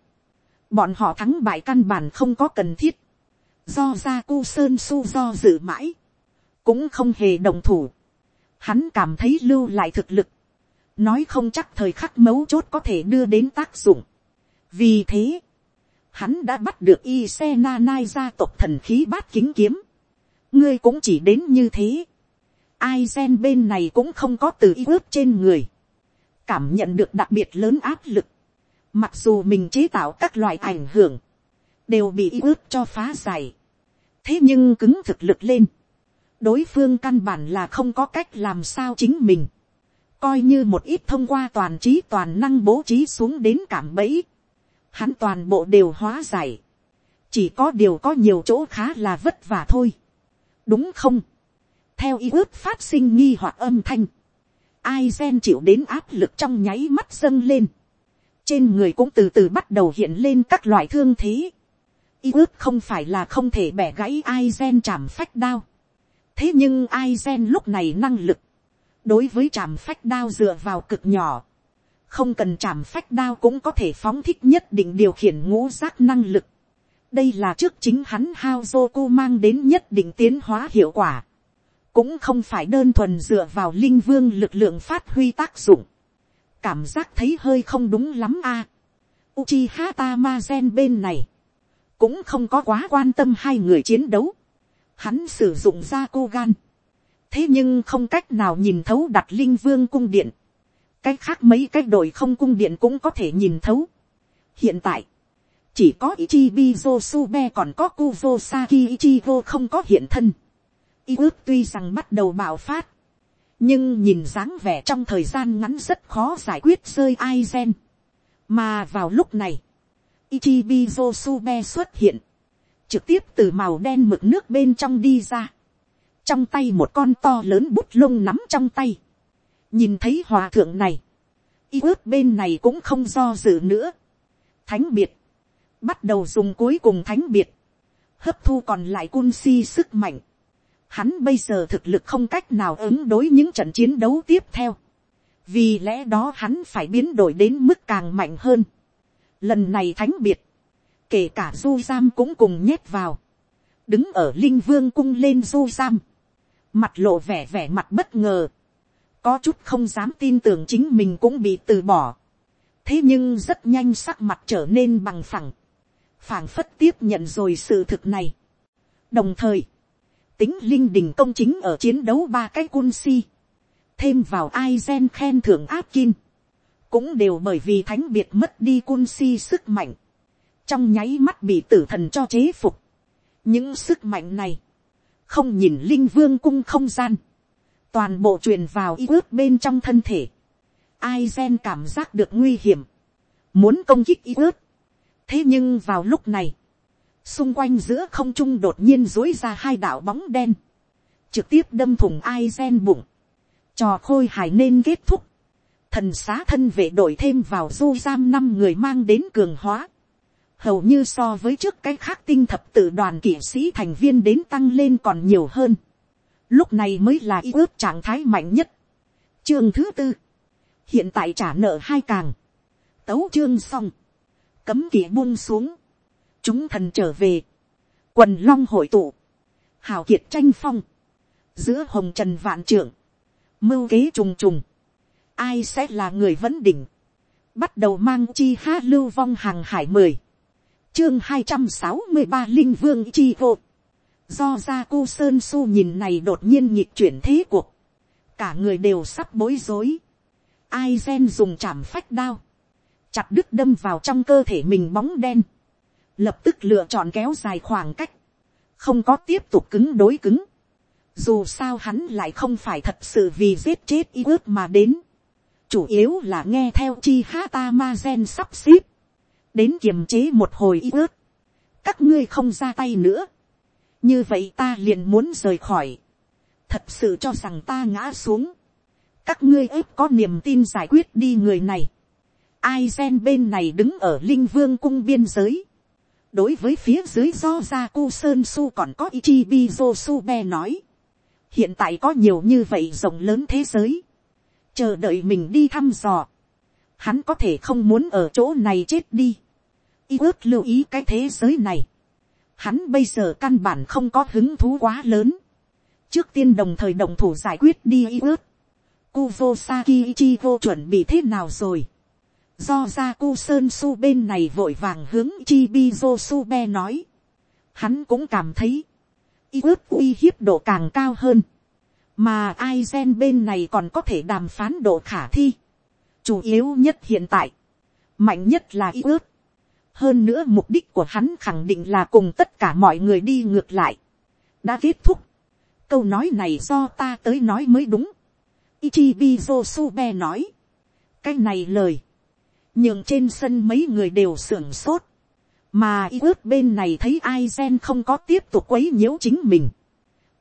bọn họ thắng bại căn bản không có cần thiết, do ra cu sơn su do dự mãi, cũng không hề đồng thủ, hắn cảm thấy lưu lại thực lực, nói không chắc thời khắc mấu chốt có thể đưa đến tác dụng. vì thế, hắn đã bắt được y xe na nai gia tộc thần khí bát kính kiếm, ngươi cũng chỉ đến như thế, ai gen bên này cũng không có từ y ước trên người, cảm nhận được đặc biệt lớn áp lực, mặc dù mình chế tạo các loại ảnh hưởng, đều bị y ước cho phá giải, thế nhưng cứng thực lực lên, đối phương căn bản là không có cách làm sao chính mình, coi như một ít thông qua toàn trí toàn năng bố trí xuống đến cảm bẫy, hắn toàn bộ đều hóa giải, chỉ có điều có nhiều chỗ khá là vất vả thôi, đúng không, theo ý ước phát sinh nghi hoặc âm thanh, ai gen chịu đến áp lực trong nháy mắt dâng lên, trên người cũng từ từ bắt đầu hiện lên các loại thương thế, ý ước không phải là không thể bẻ gãy ai gen chạm phách đao, thế nhưng ai gen lúc này năng lực, đối với chạm phách đao dựa vào cực nhỏ, không cần chạm phách đao cũng có thể phóng thích nhất định điều khiển ngũ giác năng lực. đây là trước chính hắn hao Zoku mang đến nhất định tiến hóa hiệu quả. cũng không phải đơn thuần dựa vào linh vương lực lượng phát huy tác dụng. cảm giác thấy hơi không đúng lắm a. À. ma gen bên này, cũng không có quá quan tâm hai người chiến đấu. Hắn sử dụng ra cô gan. thế nhưng không cách nào nhìn thấu đặt linh vương cung điện cái khác mấy cái đội không cung điện cũng có thể nhìn thấu. hiện tại, chỉ có Ichibi Josube còn có Kuvo Saki Ichigo không có hiện thân. Y ước tuy rằng bắt đầu bạo phát, nhưng nhìn dáng vẻ trong thời gian ngắn rất khó giải quyết rơi ai gen mà vào lúc này, Ichibi Josube xuất hiện, trực tiếp từ màu đen mực nước bên trong đi ra. trong tay một con to lớn bút lông nắm trong tay nhìn thấy hòa thượng này, y ước bên này cũng không do dự nữa. thánh biệt, bắt đầu dùng cuối cùng thánh biệt, hấp thu còn lại cun si sức mạnh. Hắn bây giờ thực lực không cách nào ứng đối những trận chiến đấu tiếp theo. vì lẽ đó hắn phải biến đổi đến mức càng mạnh hơn. lần này thánh biệt, kể cả du giam cũng cùng nhét vào. đứng ở linh vương cung lên du giam. mặt lộ vẻ vẻ mặt bất ngờ có chút không dám tin tưởng chính mình cũng bị từ bỏ. thế nhưng rất nhanh sắc mặt trở nên bằng phẳng, phảng phất tiếp nhận rồi sự thực này. đồng thời, tính linh đình công chính ở chiến đấu ba cái quân si, thêm vào ai gen khen thưởng áp kim, cũng đều bởi vì thánh biệt mất đi quân si sức mạnh, trong nháy mắt bị tử thần cho chế phục. những sức mạnh này, không nhìn linh vương cung không gian, toàn bộ truyền vào y ước bên trong thân thể, ai gen cảm giác được nguy hiểm, muốn công kích y ước. thế nhưng vào lúc này, xung quanh giữa không trung đột nhiên dối ra hai đạo bóng đen, trực tiếp đâm thủng ai gen bụng, trò khôi hài nên kết thúc, thần xá thân vệ đổi thêm vào du giam năm người mang đến cường hóa, hầu như so với trước cái khác tinh thập tự đoàn kỵ sĩ thành viên đến tăng lên còn nhiều hơn. Lúc này mới là ý ước trạng thái mạnh nhất. chương thứ tư, hiện tại trả nợ hai càng, tấu chương xong, cấm kỵ buông xuống, chúng thần trở về, quần long hội tụ, hào kiệt tranh phong, giữa hồng trần vạn trưởng, mưu kế trùng trùng, ai sẽ là người vấn đỉnh, bắt đầu mang chi hát lưu vong hàng hải mười, chương hai trăm sáu mươi ba linh vương chi vô, do ra cô sơn su nhìn này đột nhiên nhịp chuyển thế cuộc, cả người đều sắp bối rối, ai gen dùng chảm phách đao, chặt đứt đâm vào trong cơ thể mình bóng đen, lập tức lựa chọn kéo dài khoảng cách, không có tiếp tục cứng đối cứng, dù sao hắn lại không phải thật sự vì giết chết y ước mà đến, chủ yếu là nghe theo chi hata ma gen sắp xếp, đến kiềm chế một hồi ý ước, các ngươi không ra tay nữa, như vậy ta liền muốn rời khỏi, thật sự cho rằng ta ngã xuống, các ngươi ếp có niềm tin giải quyết đi người này, ai gen bên này đứng ở linh vương cung biên giới, đối với phía dưới do ra cu sơn su còn có ichibi josu be nói, hiện tại có nhiều như vậy rộng lớn thế giới, chờ đợi mình đi thăm dò, hắn có thể không muốn ở chỗ này chết đi, y ước lưu ý cái thế giới này, hắn bây giờ căn bản không có hứng thú quá lớn, trước tiên đồng thời đồng thủ giải quyết đi y ước, Kuvo Saki Ichigo chuẩn bị thế nào rồi? Do ra Ku Sơn Su bên này vội vàng hướng Chibi Sube nói. Hắn cũng cảm thấy. Y ước uy hiếp độ càng cao hơn. Mà Aizen bên này còn có thể đàm phán độ khả thi. Chủ yếu nhất hiện tại. Mạnh nhất là ý ước. Hơn nữa mục đích của hắn khẳng định là cùng tất cả mọi người đi ngược lại. Đã kết thúc. Câu nói này do ta tới nói mới đúng. Ichibi Sube nói. Cái này lời nhưng trên sân mấy người đều sưởng sốt, mà ý ước bên này thấy ai gen không có tiếp tục quấy nhiễu chính mình,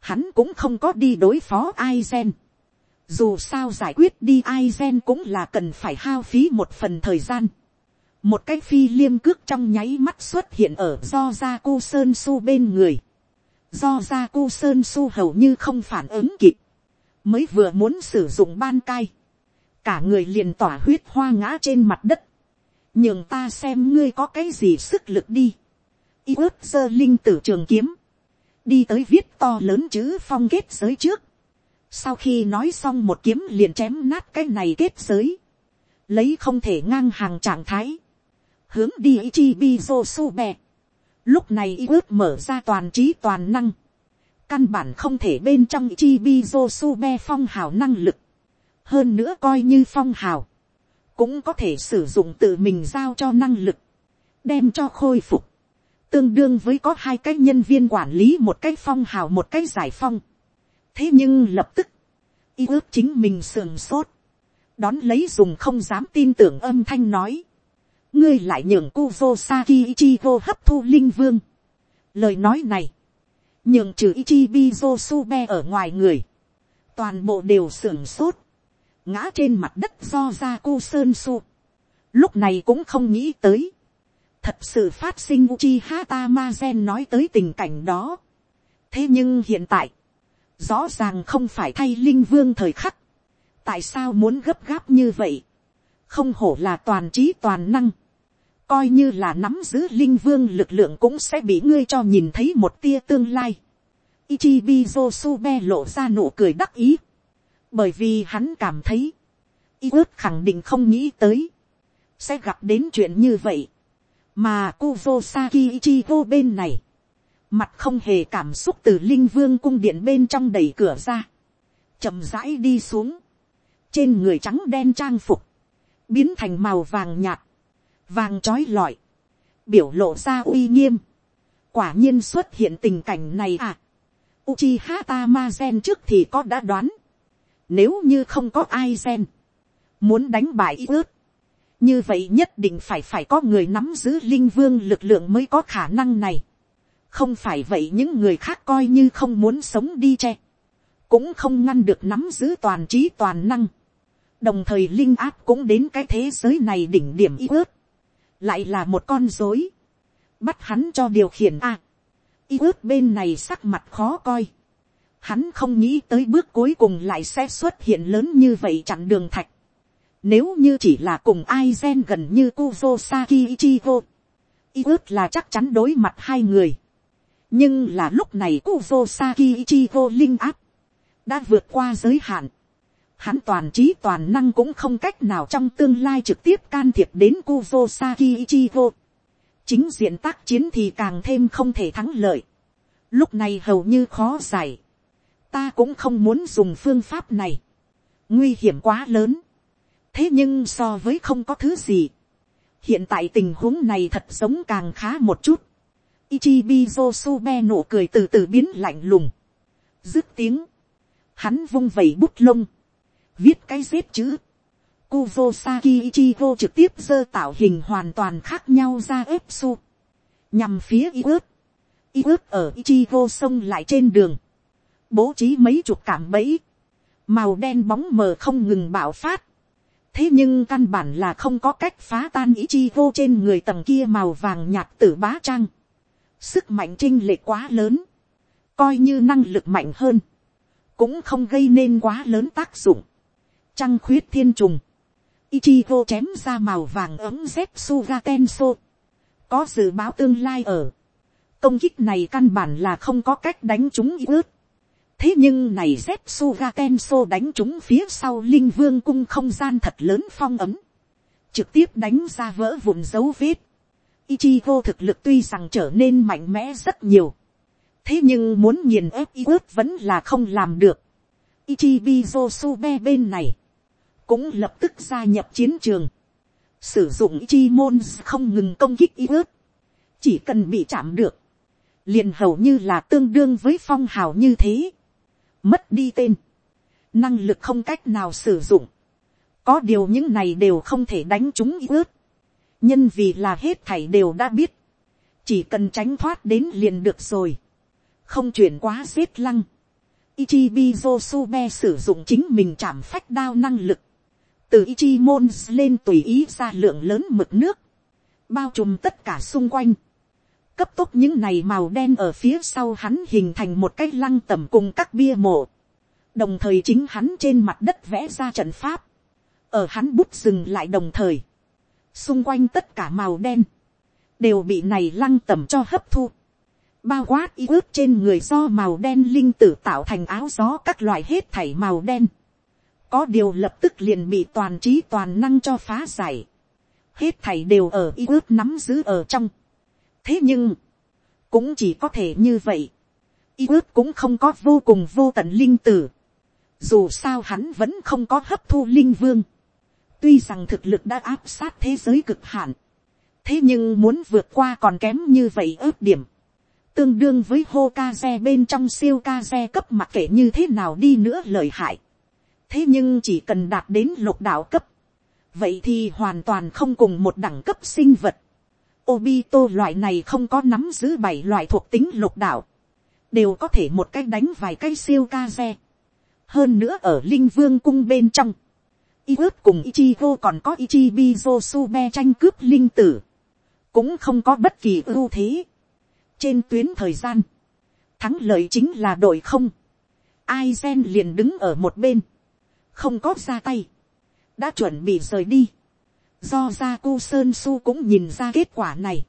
hắn cũng không có đi đối phó ai gen, dù sao giải quyết đi ai gen cũng là cần phải hao phí một phần thời gian, một cái phi liêm cước trong nháy mắt xuất hiện ở do ra cu sơn su bên người, do ra cu sơn su hầu như không phản ứng kịp, mới vừa muốn sử dụng ban cai, cả người liền tỏa huyết hoa ngã trên mặt đất, nhường ta xem ngươi có cái gì sức lực đi. y ướp giơ linh tử trường kiếm, đi tới viết to lớn chữ phong kết giới trước sau khi nói xong một kiếm liền chém nát cái này kết giới, lấy không thể ngang hàng trạng thái, hướng đi Ichibi Josuke. Lúc này y ước mở ra toàn trí toàn năng, căn bản không thể bên trong Ichibi Josuke phong hào năng lực, hơn nữa coi như phong hào, cũng có thể sử dụng tự mình giao cho năng lực, đem cho khôi phục, tương đương với có hai cái nhân viên quản lý một cái phong hào một cái giải phong thế nhưng lập tức, y ước chính mình sườn sốt, đón lấy dùng không dám tin tưởng âm thanh nói, ngươi lại nhường Kuzo Saki Ichigo hấp thu linh vương. lời nói này, nhường trừ Ichibi Josuke ở ngoài người, toàn bộ đều sưởng sốt, ngã trên mặt đất do ra ku sơn su. Lúc này cũng không nghĩ tới. Thật sự phát sinh Uchiha Tamazen nói tới tình cảnh đó. Thế nhưng hiện tại, rõ ràng không phải thay linh vương thời khắc. Tại sao muốn gấp gáp như vậy? Không hổ là toàn trí toàn năng. Coi như là nắm giữ linh vương lực lượng cũng sẽ bị ngươi cho nhìn thấy một tia tương lai. Ichibi Josuke lộ ra nụ cười đắc ý bởi vì hắn cảm thấy, y ước khẳng định không nghĩ tới, sẽ gặp đến chuyện như vậy, mà Kuzosaki Ichigo bên này, mặt không hề cảm xúc từ linh vương cung điện bên trong đẩy cửa ra, chậm rãi đi xuống, trên người trắng đen trang phục, biến thành màu vàng nhạt, vàng trói lọi, biểu lộ ra uy nghiêm, quả nhiên xuất hiện tình cảnh này à. Uchiha gen trước thì có đã đoán, nếu như không có ai gen. Muốn đánh bại y ước. Như vậy nhất định phải phải có người nắm giữ linh vương lực lượng mới có khả năng này. Không phải vậy những người khác coi như không muốn sống đi che. Cũng không ngăn được nắm giữ toàn trí toàn năng. Đồng thời linh áp cũng đến cái thế giới này đỉnh điểm y ước. Lại là một con dối. Bắt hắn cho điều khiển a. À, y ước bên này sắc mặt khó coi Hắn không nghĩ tới bước cuối cùng lại sẽ xuất hiện lớn như vậy chặn đường thạch. Nếu như chỉ là cùng ai gen gần như Kuzo Saki Ichigo. Y ước là chắc chắn đối mặt hai người. Nhưng là lúc này Kuzo Saki Ichigo linh áp. Đã vượt qua giới hạn. Hắn toàn trí toàn năng cũng không cách nào trong tương lai trực tiếp can thiệp đến Kuzo Saki Ichigo. Chính diện tác chiến thì càng thêm không thể thắng lợi lúc này hầu như khó giải, ta cũng không muốn dùng phương pháp này, nguy hiểm quá lớn, thế nhưng so với không có thứ gì, hiện tại tình huống này thật giống càng khá một chút, Ichibi Josuke nụ cười từ từ biến lạnh lùng. Dứt tiếng. Hắn vung vẩy bút lông. Viết cái xếp chữ. Kuvosaki Ichigo trực tiếp dơ tạo hình hoàn toàn khác nhau ra ép su. Nhằm phía y ướp Y ướp ở Ichigo sông lại trên đường. Bố trí mấy chục cảm bẫy. Màu đen bóng mờ không ngừng bạo phát. Thế nhưng căn bản là không có cách phá tan Ichigo trên người tầng kia màu vàng nhạt tử bá trang sức mạnh trinh lệ quá lớn, coi như năng lực mạnh hơn, cũng không gây nên quá lớn tác dụng. Trăng khuyết thiên trùng, Ichigo chém ra màu vàng ấm dép Suga Tenso. Có dự báo tương lai ở. Công kích này căn bản là không có cách đánh chúng ướt. Thế nhưng này dép Suga Tenso đánh chúng phía sau Linh Vương cung không gian thật lớn phong ấm. Trực tiếp đánh ra vỡ vụn dấu vết. Ichigo thực lực tuy rằng trở nên mạnh mẽ rất nhiều. Thế nhưng muốn nghiền ép Iwut vẫn là không làm được. Ichibi Josube bên này. Cũng lập tức gia nhập chiến trường. Sử dụng Ichimon không ngừng công kích Iwut. Chỉ cần bị chạm được. Liền hầu như là tương đương với phong hào như thế. Mất đi tên. Năng lực không cách nào sử dụng. Có điều những này đều không thể đánh chúng Iwut nhân vì là hết thảy đều đã biết, chỉ cần tránh thoát đến liền được rồi, không chuyển quá xếp lăng. Ichibi Josuke sử dụng chính mình chạm phách đao năng lực, từ Ichimon lên tùy ý ra lượng lớn mực nước, bao trùm tất cả xung quanh, cấp tốc những này màu đen ở phía sau hắn hình thành một cái lăng tầm cùng các bia mộ, đồng thời chính hắn trên mặt đất vẽ ra trận pháp, ở hắn bút dừng lại đồng thời, xung quanh tất cả màu đen, đều bị này lăng tẩm cho hấp thu, bao quát y ướt trên người do màu đen linh tử tạo thành áo gió các loại hết thảy màu đen, có điều lập tức liền bị toàn trí toàn năng cho phá giải, hết thảy đều ở y ướt nắm giữ ở trong, thế nhưng, cũng chỉ có thể như vậy, y ướt cũng không có vô cùng vô tận linh tử, dù sao hắn vẫn không có hấp thu linh vương, Tuy rằng thực lực đã áp sát thế giới cực hạn. Thế nhưng muốn vượt qua còn kém như vậy ước điểm. Tương đương với hô ca xe bên trong siêu ca xe cấp mặc kệ như thế nào đi nữa lợi hại. Thế nhưng chỉ cần đạt đến lục đạo cấp. Vậy thì hoàn toàn không cùng một đẳng cấp sinh vật. Obito loại này không có nắm giữ bảy loại thuộc tính lục đạo. Đều có thể một cách đánh vài cái siêu ca xe. Hơn nữa ở linh vương cung bên trong y ướp cùng Ichigo còn có Ichibi Josuke tranh cướp linh tử. Cũng không có bất kỳ ưu thế. Trên tuyến thời gian. Thắng lợi chính là đội không. Aizen liền đứng ở một bên. Không có ra tay. Đã chuẩn bị rời đi. Do ra cu Sơn Su cũng nhìn ra kết quả này.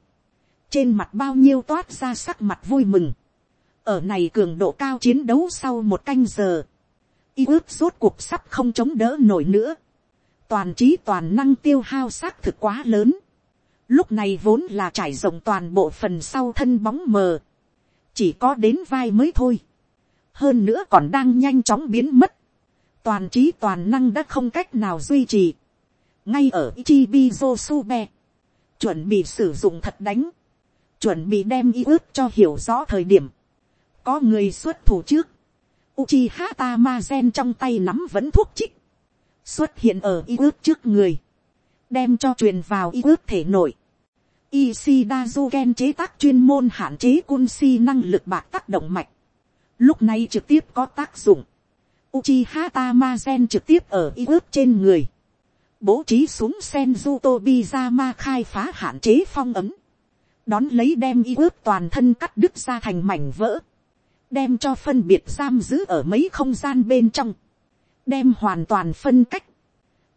Trên mặt bao nhiêu toát ra sắc mặt vui mừng. Ở này cường độ cao chiến đấu sau một canh giờ. Y ước rốt cuộc sắp không chống đỡ nổi nữa toàn trí toàn năng tiêu hao xác thực quá lớn. Lúc này vốn là trải rộng toàn bộ phần sau thân bóng mờ. Chỉ có đến vai mới thôi. Hơn nữa còn đang nhanh chóng biến mất. Toàn trí toàn năng đã không cách nào duy trì. Ngay ở Ichibi Josube. Chuẩn bị sử dụng thật đánh. Chuẩn bị đem y ước cho hiểu rõ thời điểm. Có người xuất thủ trước. Uchiha Tamazen trong tay nắm vẫn thuốc chích xuất hiện ở y ước trước người, đem cho truyền vào y ước thể nội. Ishida Zuken chế tác chuyên môn hạn chế cun si năng lực bạc tác động mạch. Lúc này trực tiếp có tác dụng. Uchiha Tamazen trực tiếp ở y ước trên người. Bố trí xuống Senjuto Tobizama khai phá hạn chế phong ấm. Đón lấy đem y ước toàn thân cắt đứt ra thành mảnh vỡ. Đem cho phân biệt giam giữ ở mấy không gian bên trong đem hoàn toàn phân cách.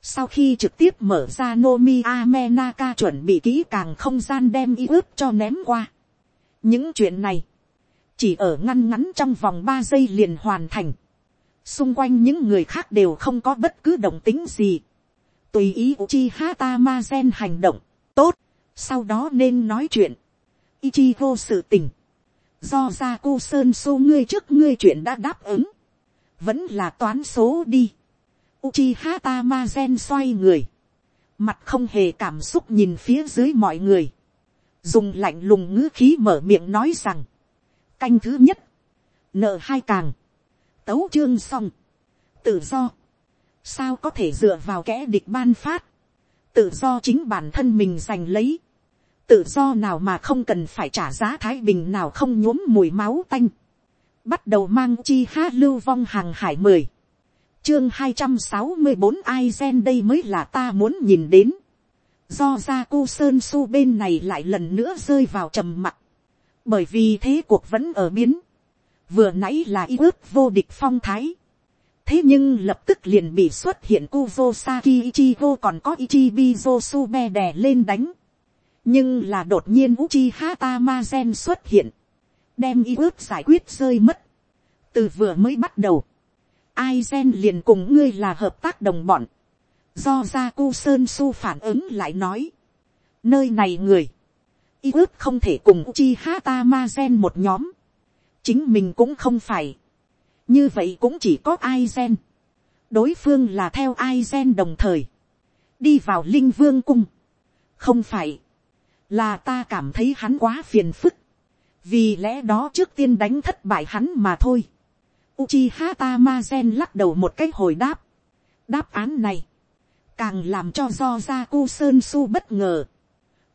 Sau khi trực tiếp mở ra Nomi Amenaka chuẩn bị kỹ càng không gian đem y ướp cho ném qua. Những chuyện này, chỉ ở ngăn ngắn trong vòng ba giây liền hoàn thành. Xung quanh những người khác đều không có bất cứ động tính gì. Tùy ý Uchiha Tamazen hành động, tốt, sau đó nên nói chuyện. Ichigo sự tình. do ra cô sơn su ngươi trước ngươi chuyện đã đáp ứng, vẫn là toán số đi. Uchiha Tamazen xoay người, mặt không hề cảm xúc nhìn phía dưới mọi người, dùng lạnh lùng ngữ khí mở miệng nói rằng, canh thứ nhất, nợ hai càng, tấu chương xong, tự do, sao có thể dựa vào kẽ địch ban phát, tự do chính bản thân mình giành lấy, tự do nào mà không cần phải trả giá thái bình nào không nhuốm mùi máu tanh, bắt đầu mang chi ha lưu vong hàng hải mười, chương hai trăm sáu mươi bốn ai gen đây mới là ta muốn nhìn đến, do ra cu sơn su bên này lại lần nữa rơi vào trầm mặc, bởi vì thế cuộc vẫn ở biến, vừa nãy là y ước vô địch phong thái, thế nhưng lập tức liền bị xuất hiện Kuvo Saki Ichigo còn có Ichibi Sube đè lên đánh. nhưng là đột nhiên Uchiha Tamazen xuất hiện, đem y ước giải quyết rơi mất. từ vừa mới bắt đầu, Aizen liền cùng ngươi là hợp tác đồng bọn. do ra cu sơn su phản ứng lại nói, nơi này người, y ước không thể cùng Uchiha Tamazen một nhóm, chính mình cũng không phải. Như vậy cũng chỉ có ai gen, đối phương là theo ai gen đồng thời, đi vào linh vương cung, không phải, là ta cảm thấy hắn quá phiền phức, vì lẽ đó trước tiên đánh thất bại hắn mà thôi. Uchiha Tamazen lắc đầu một cái hồi đáp, đáp án này, càng làm cho do ra cu sơn su bất ngờ.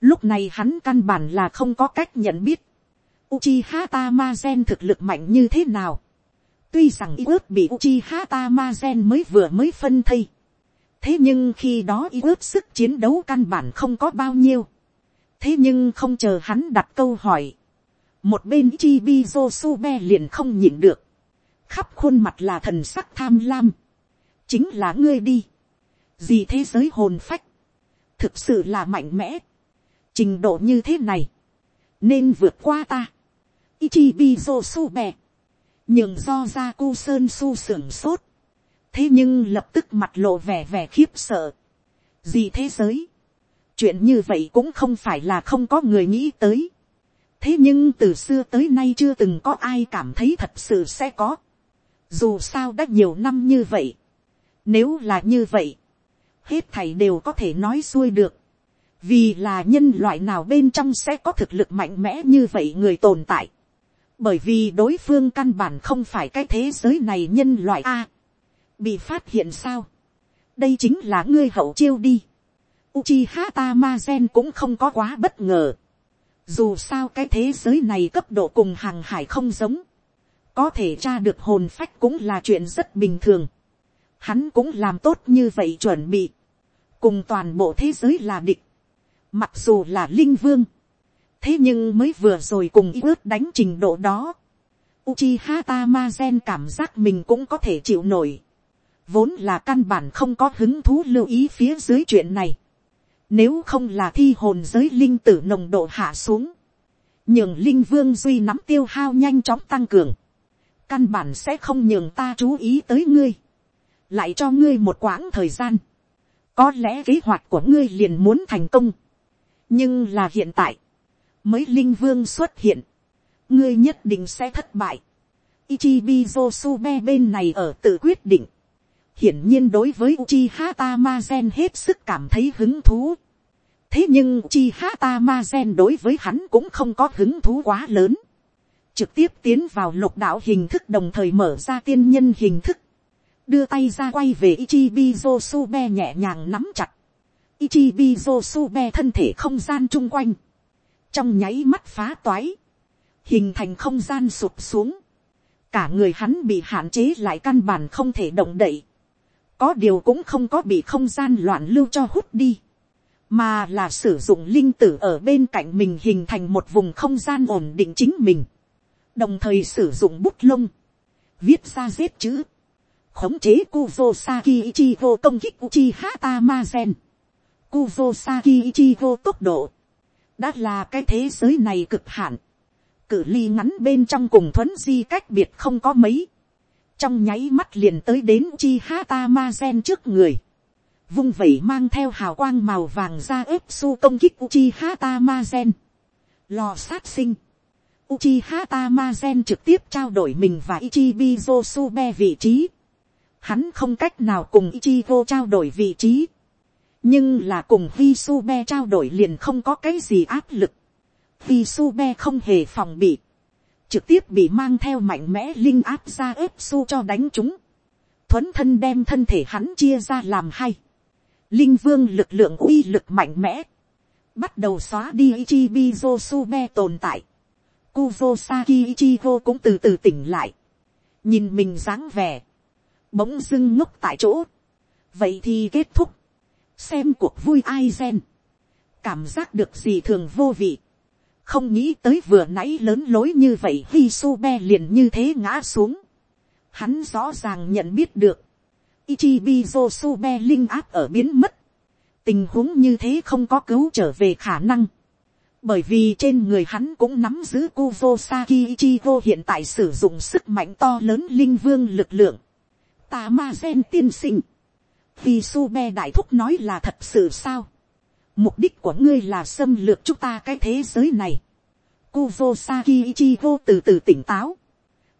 Lúc này hắn căn bản là không có cách nhận biết. Uchiha Tamazen thực lực mạnh như thế nào. Tuy rằng y ước bị Uchiha Tamazen mới vừa mới phân thây. Thế nhưng khi đó y ước sức chiến đấu căn bản không có bao nhiêu. Thế nhưng không chờ hắn đặt câu hỏi. Một bên Ichibi Sube liền không nhịn được. Khắp khuôn mặt là thần sắc tham lam. Chính là ngươi đi. Gì thế giới hồn phách. Thực sự là mạnh mẽ. Trình độ như thế này. Nên vượt qua ta. Ichibi Sube nhường do ra cu sơn su sưởng sốt, thế nhưng lập tức mặt lộ vẻ vẻ khiếp sợ. gì thế giới, chuyện như vậy cũng không phải là không có người nghĩ tới thế nhưng từ xưa tới nay chưa từng có ai cảm thấy thật sự sẽ có. dù sao đã nhiều năm như vậy. nếu là như vậy, hết thảy đều có thể nói xuôi được. vì là nhân loại nào bên trong sẽ có thực lực mạnh mẽ như vậy người tồn tại bởi vì đối phương căn bản không phải cái thế giới này nhân loại a. bị phát hiện sao. đây chính là ngươi hậu chiêu đi. Uchiha Tamazen cũng không có quá bất ngờ. Dù sao cái thế giới này cấp độ cùng hàng hải không giống. Có thể tra được hồn phách cũng là chuyện rất bình thường. Hắn cũng làm tốt như vậy chuẩn bị. Cùng toàn bộ thế giới là địch. Mặc dù là linh vương thế nhưng mới vừa rồi cùng ý ước đánh trình độ đó, Uchiha Tamazen cảm giác mình cũng có thể chịu nổi. Vốn là căn bản không có hứng thú lưu ý phía dưới chuyện này. Nếu không là thi hồn giới linh tử nồng độ hạ xuống. Nhường linh vương duy nắm tiêu hao nhanh chóng tăng cường. Căn bản sẽ không nhường ta chú ý tới ngươi. Lại cho ngươi một quãng thời gian. Có lẽ kế hoạch của ngươi liền muốn thành công. Nhưng là hiện tại mới linh vương xuất hiện, ngươi nhất định sẽ thất bại. Ichibi Josube bên này ở tự quyết định. Hiển nhiên đối với Uchiha Tamazen hết sức cảm thấy hứng thú. Thế nhưng Uchiha Tamazen đối với hắn cũng không có hứng thú quá lớn. Trực tiếp tiến vào lục đạo hình thức đồng thời mở ra tiên nhân hình thức. Đưa tay ra quay về Ichibi Josuke nhẹ nhàng nắm chặt. Ichibi Josuke thân thể không gian chung quanh trong nháy mắt phá toái, hình thành không gian sụp xuống, cả người hắn bị hạn chế lại căn bản không thể động đậy, có điều cũng không có bị không gian loạn lưu cho hút đi, mà là sử dụng linh tử ở bên cạnh mình hình thành một vùng không gian ổn định chính mình, đồng thời sử dụng bút lông, viết ra giết chữ, khống chế Kuzo Saki Ichigo công kích Uchiha Tamazen. Kuzo Saki Ichigo tốc độ. Đã là cái thế giới này cực hạn, cử ly ngắn bên trong cùng thuấn di cách biệt không có mấy, trong nháy mắt liền tới đến chi ha ta ma gen trước người, vung vẩy mang theo hào quang màu vàng ra ếp su công kích Uchiha gen, Lò sát sinh. Uchiha Tamazen trực tiếp trao đổi mình và Ichibi be vị trí. Hắn không cách nào cùng Ichigo trao đổi vị trí. Nhưng là cùng Hisube trao đổi liền không có cái gì áp lực. Hisube không hề phòng bị. Trực tiếp bị mang theo mạnh mẽ linh áp ra ép su cho đánh chúng. Thuấn thân đem thân thể hắn chia ra làm hai. Linh vương lực lượng uy lực mạnh mẽ. Bắt đầu xóa đi Ichibi Josuke tồn tại Kuzosaki Ichigo cũng từ từ tỉnh lại. Nhìn mình dáng vẻ. Bỗng dưng ngốc tại chỗ. Vậy thì kết thúc. Xem cuộc vui ai gen. Cảm giác được gì thường vô vị. Không nghĩ tới vừa nãy lớn lối như vậy, Hisube liền như thế ngã xuống. Hắn rõ ràng nhận biết được. Ichibi Josuke linh áp ở biến mất. Tình huống như thế không có cứu trở về khả năng bởi vì trên người hắn cũng nắm giữ Kuvo Saki Ichigo hiện tại sử dụng sức mạnh to lớn linh vương lực lượng. Tà ma gen tiên sinh. Vì Sube đại thúc nói là thật sự sao? Mục đích của ngươi là xâm lược chúng ta cái thế giới này. Kuvo Saki Ichigo từ từ tỉnh táo.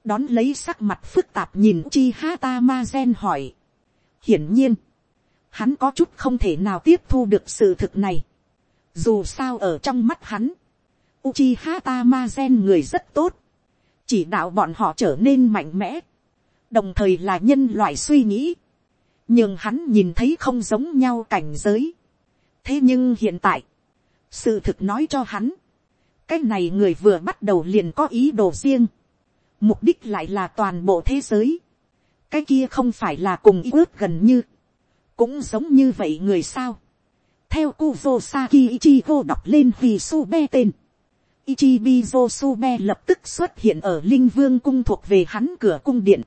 Đón lấy sắc mặt phức tạp nhìn Chi Hata hỏi. Hiển nhiên, hắn có chút không thể nào tiếp thu được sự thực này dù sao ở trong mắt hắn, Uchiha Tamazen người rất tốt. Chỉ đạo bọn họ trở nên mạnh mẽ. Đồng thời là nhân loại suy nghĩ. Nhưng hắn nhìn thấy không giống nhau cảnh giới. Thế nhưng hiện tại, sự thực nói cho hắn. Cái này người vừa bắt đầu liền có ý đồ riêng. Mục đích lại là toàn bộ thế giới. Cái kia không phải là cùng ý ước gần như. Cũng giống như vậy người sao theo kuzo Saki Ichigo đọc lên vì Sube tên. Ichibi Sube lập tức xuất hiện ở Linh Vương cung thuộc về hắn cửa cung điện.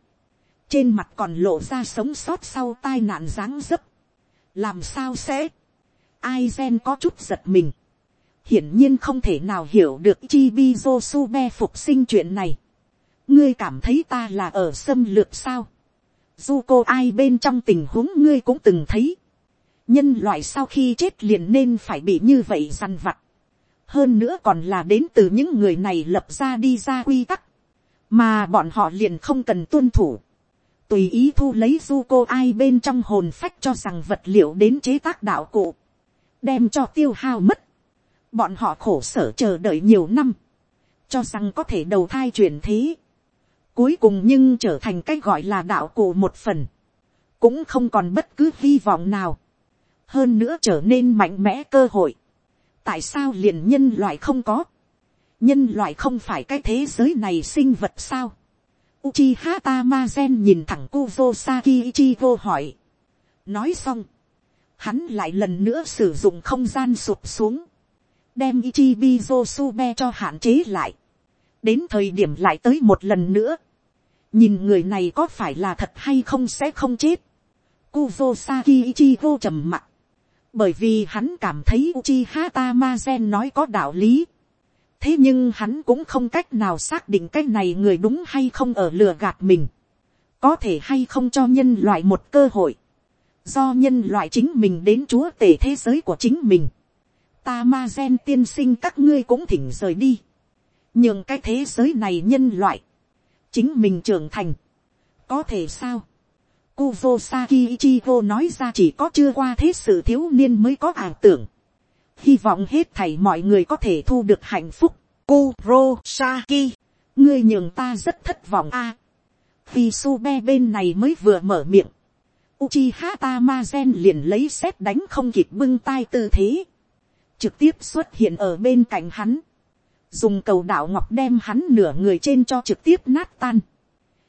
Trên mặt còn lộ ra sống sót sau tai nạn dáng dấp. Làm sao sẽ? Aizen có chút giật mình. Hiển nhiên không thể nào hiểu được Ichibi Sube phục sinh chuyện này. Ngươi cảm thấy ta là ở xâm lược sao? Dù cô ai bên trong tình huống ngươi cũng từng thấy nhân loại sau khi chết liền nên phải bị như vậy dằn vặt. hơn nữa còn là đến từ những người này lập ra đi ra quy tắc, mà bọn họ liền không cần tuân thủ. tùy ý thu lấy du cô ai bên trong hồn phách cho rằng vật liệu đến chế tác đạo cụ, đem cho tiêu hao mất. bọn họ khổ sở chờ đợi nhiều năm, cho rằng có thể đầu thai chuyển thế. cuối cùng nhưng trở thành cái gọi là đạo cụ một phần, cũng không còn bất cứ hy vọng nào hơn nữa trở nên mạnh mẽ cơ hội. tại sao liền nhân loại không có, nhân loại không phải cái thế giới này sinh vật sao. Uchiha Tamazen nhìn thẳng Kuzosaki Ichigo hỏi. nói xong, hắn lại lần nữa sử dụng không gian sụp xuống, đem Ichibi Josuke cho hạn chế lại. đến thời điểm lại tới một lần nữa, nhìn người này có phải là thật hay không sẽ không chết. Kuzo Saki Ichigo trầm mặt, bởi vì hắn cảm thấy Uchiha Tamazen nói có đạo lý. thế nhưng hắn cũng không cách nào xác định cái này người đúng hay không ở lừa gạt mình. có thể hay không cho nhân loại một cơ hội do nhân loại chính mình đến chúa tể thế giới của chính mình. Tamazen tiên sinh các ngươi cũng thỉnh rời đi. nhưng cái thế giới này nhân loại. chính mình trưởng thành. có thể sao Kuzosaki Ichigo nói ra chỉ có chưa qua thế sự thiếu niên mới có ảo tưởng. Hy vọng hết thảy mọi người có thể thu được hạnh phúc. Kurosaki, ngươi nhường ta rất thất vọng a. Vì Sube bên này mới vừa mở miệng. Uchiha Tamazen liền lấy xét đánh không kịp bưng tay tư thế. Trực tiếp xuất hiện ở bên cạnh hắn. Dùng cầu đạo ngọc đem hắn nửa người trên cho trực tiếp nát tan.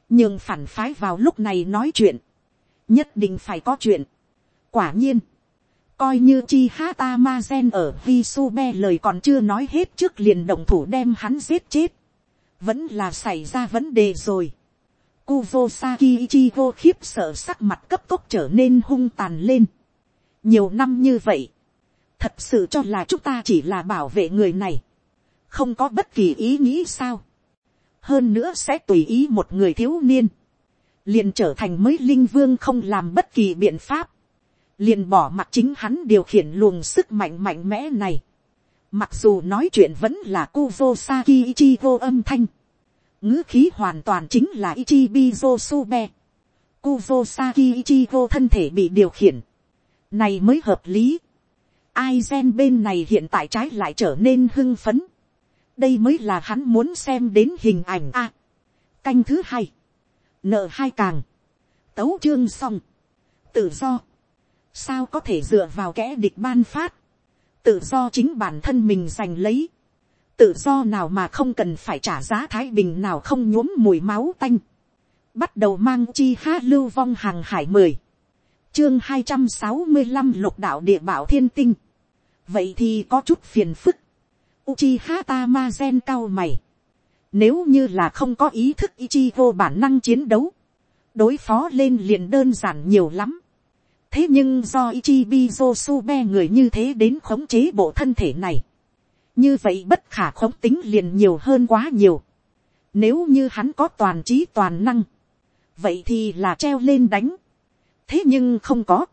Nhưng phản phái vào lúc này nói chuyện nhất định phải có chuyện. quả nhiên, coi như chi hata ma gen ở Visube su be lời còn chưa nói hết trước liền động thủ đem hắn giết chết, vẫn là xảy ra vấn đề rồi. Kuvo Saki Ichigo khiếp sợ sắc mặt cấp tốc trở nên hung tàn lên. Nhiều năm như vậy, thật sự cho là chúng ta chỉ là bảo vệ người này. Không có bất kỳ ý nghĩ sao. Hơn nữa sẽ tùy ý một người thiếu niên liền trở thành mới linh vương không làm bất kỳ biện pháp, liền bỏ mặt chính hắn điều khiển luồng sức mạnh mạnh mẽ này. Mặc dù nói chuyện vẫn là Kuzosaki Ichigo âm thanh ngữ khí hoàn toàn chính là Ichibi Sube. Kuzosaki Ichigo thân thể bị điều khiển. Này mới hợp lý. Ai gen bên này hiện tại trái lại trở nên hưng phấn. Đây mới là hắn muốn xem đến hình ảnh A. canh thứ hai. Nợ hai càng. Tấu chương xong. Tự do. Sao có thể dựa vào kẻ địch ban phát tự do chính bản thân mình giành lấy, tự do nào mà không cần phải trả giá thái bình nào không nhuốm mùi máu tanh, bắt đầu mang chi ha lưu vong hàng hải mười, chương hai trăm sáu mươi năm lục đạo địa bảo thiên tinh, vậy thì có chút phiền phức, Uchiha Tamazen cao mày. Nếu như là không có ý thức ichi vô bản năng chiến đấu. Đối phó lên liền đơn giản nhiều lắm thế nhưng do Ichibi Sube người như thế đến khống chế bộ thân thể này, như vậy bất khả khống tính liền nhiều hơn quá nhiều. Nếu như hắn có toàn trí toàn năng, vậy thì là treo lên đánh. thế nhưng không có.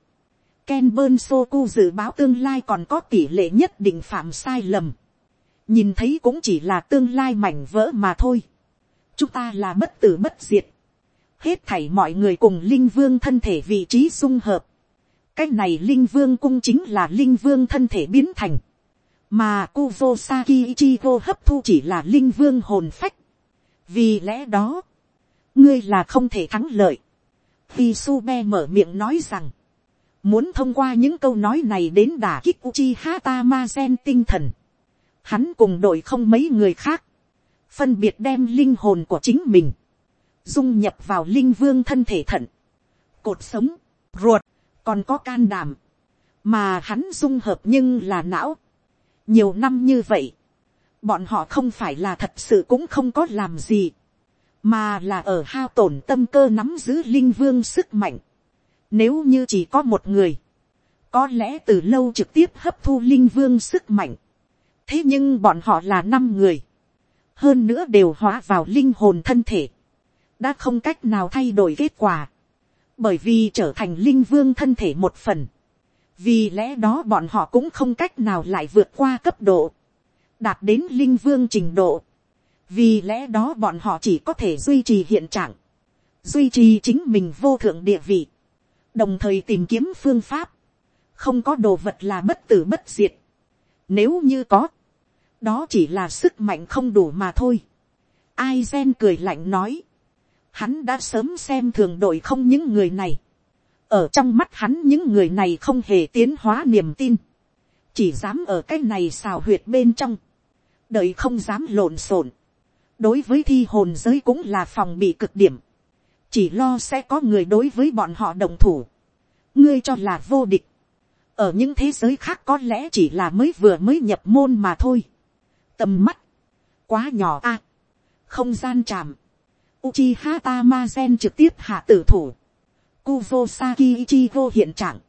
Ken Bơn Soku dự báo tương lai còn có tỷ lệ nhất định phạm sai lầm. nhìn thấy cũng chỉ là tương lai mảnh vỡ mà thôi. chúng ta là bất tử bất diệt. hết thảy mọi người cùng linh vương thân thể vị trí dung hợp cái này linh vương cung chính là linh vương thân thể biến thành, mà Kuzosaki Ichigo hấp thu chỉ là linh vương hồn phách. vì lẽ đó, ngươi là không thể thắng lợi. vì Sube mở miệng nói rằng, muốn thông qua những câu nói này đến đả kích Uchiha Tamazen tinh thần. Hắn cùng đội không mấy người khác, phân biệt đem linh hồn của chính mình, dung nhập vào linh vương thân thể thận, cột sống, ruột, còn có can đảm, mà hắn dung hợp nhưng là não nhiều năm như vậy, bọn họ không phải là thật sự cũng không có làm gì, mà là ở hao tổn tâm cơ nắm giữ linh vương sức mạnh. Nếu như chỉ có một người, có lẽ từ lâu trực tiếp hấp thu linh vương sức mạnh. thế nhưng bọn họ là năm người, hơn nữa đều hóa vào linh hồn thân thể, đã không cách nào thay đổi kết quả bởi vì trở thành linh vương thân thể một phần, vì lẽ đó bọn họ cũng không cách nào lại vượt qua cấp độ, đạt đến linh vương trình độ, vì lẽ đó bọn họ chỉ có thể duy trì hiện trạng, duy trì chính mình vô thượng địa vị, đồng thời tìm kiếm phương pháp, không có đồ vật là bất tử bất diệt, nếu như có, đó chỉ là sức mạnh không đủ mà thôi. Ai gen cười lạnh nói, Hắn đã sớm xem thường đội không những người này. Ở trong mắt hắn những người này không hề tiến hóa niềm tin. Chỉ dám ở cái này xào huyệt bên trong. Đợi không dám lộn xộn. Đối với thi hồn giới cũng là phòng bị cực điểm. Chỉ lo sẽ có người đối với bọn họ đồng thủ. Ngươi cho là vô địch. Ở những thế giới khác có lẽ chỉ là mới vừa mới nhập môn mà thôi. Tầm mắt. Quá nhỏ a Không gian chạm Uchiha Tamazen trực tiếp hạ tử thủ. Kuzosaki Ichigo hiện trạng.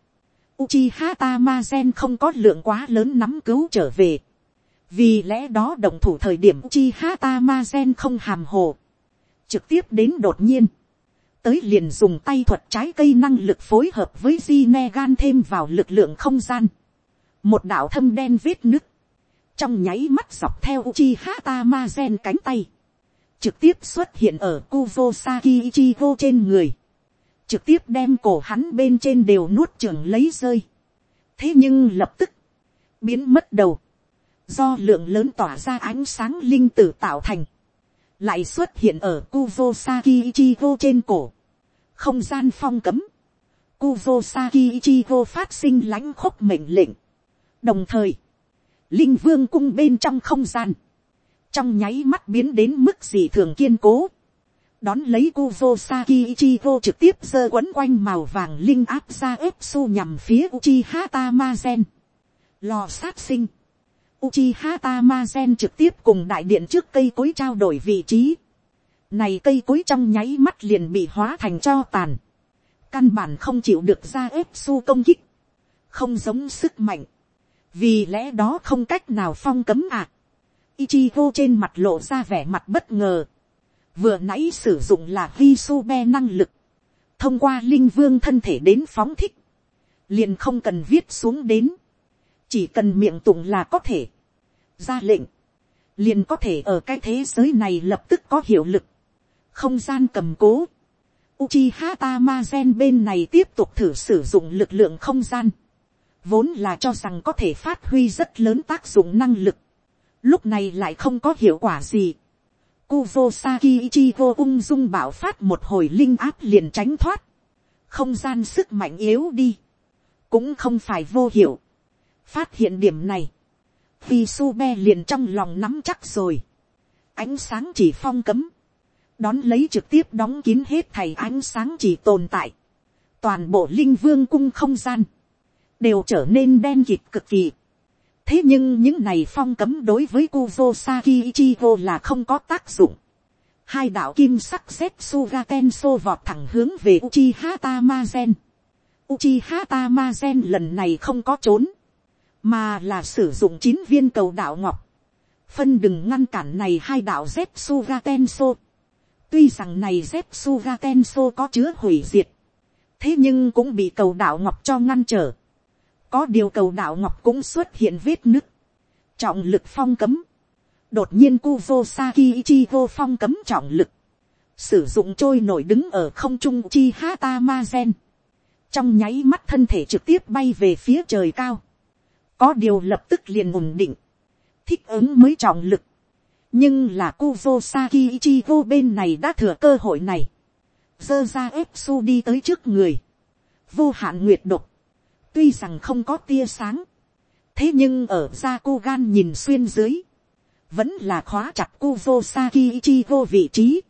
Uchiha Tamazen không có lượng quá lớn nắm cứu trở về. Vì lẽ đó động thủ thời điểm Uchiha Tamazen không hàm hồ. Trực tiếp đến đột nhiên. Tới liền dùng tay thuật trái cây năng lực phối hợp với Zinegan thêm vào lực lượng không gian. Một đạo thâm đen vết nứt. Trong nháy mắt dọc theo Uchiha Tamazen cánh tay trực tiếp xuất hiện ở Kuzosaki Ichigo trên người, trực tiếp đem cổ hắn bên trên đều nuốt trường lấy rơi. thế nhưng lập tức, biến mất đầu, do lượng lớn tỏa ra ánh sáng linh tử tạo thành, lại xuất hiện ở Kuzosaki Ichigo trên cổ, không gian phong cấm, Kuzosaki Ichigo phát sinh lãnh khốc mệnh lệnh, đồng thời, linh vương cung bên trong không gian, trong nháy mắt biến đến mức gì thường kiên cố đón lấy Kuzosaki Ichigo trực tiếp giơ quấn quanh màu vàng linh áp ra ép su nhằm phía Uchiha Tamazen. Lò sát sinh. Uchiha Tamazen trực tiếp cùng đại điện trước cây cối trao đổi vị trí. Này cây cối trong nháy mắt liền bị hóa thành cho tàn. Căn bản không chịu được ra ép su công kích. Không giống sức mạnh. Vì lẽ đó không cách nào phong cấm ạ. À Ichigo trên mặt lộ ra vẻ mặt bất ngờ. Vừa nãy sử dụng là Hisube năng lực. Thông qua linh vương thân thể đến phóng thích. Liền không cần viết xuống đến. Chỉ cần miệng tụng là có thể. ra lệnh, liền có thể ở cái thế giới này lập tức có hiệu lực, không gian cầm cố, Uchiha Tamazen bên này tiếp tục thử sử dụng lực lượng không gian. Vốn là cho rằng có thể phát huy rất lớn tác dụng năng lực. Lúc này lại không có hiệu quả gì. Kuzosaki Ichigo ung dung bảo phát một hồi linh áp liền tránh thoát. Không gian sức mạnh yếu đi. Cũng không phải vô hiệu. Phát hiện điểm này. Vì Sube liền trong lòng nắm chắc rồi. Ánh sáng chỉ phong cấm đón lấy trực tiếp đóng kín hết thầy ánh sáng chỉ tồn tại. Toàn bộ linh vương cung không gian, đều trở nên đen kịt cực kỳ. Thế nhưng những này phong cấm đối với kuzo Saki Ichigo là không có tác dụng. Hai đạo kim sắc xếp Suga Tenso vọt thẳng hướng về Uchiha Tamazen. Uchiha Tamazen lần này không có trốn, mà là sử dụng chín viên cầu đạo ngọc. Phân đừng ngăn cản này hai đạo xếp Suga Tenso Tuy rằng này Zetsuga Tenso có chứa hủy diệt. Thế nhưng cũng bị cầu đạo ngọc cho ngăn trở. Có điều cầu đạo ngọc cũng xuất hiện vết nứt. Trọng lực phong cấm. Đột nhiên Kuvo Saki vô phong cấm trọng lực. Sử dụng trôi nổi đứng ở không trung chi hata ma gen. Trong nháy mắt thân thể trực tiếp bay về phía trời cao. Có điều lập tức liền ổn định. Thích ứng mới trọng lực nhưng là Kuvo Saki vô bên này đã thừa cơ hội này, dơ ra ép su đi tới trước người, vô hạn nguyệt độc, tuy rằng không có tia sáng, thế nhưng ở ra cô gan nhìn xuyên dưới, vẫn là khóa chặt Kuvo Saki vô vị trí,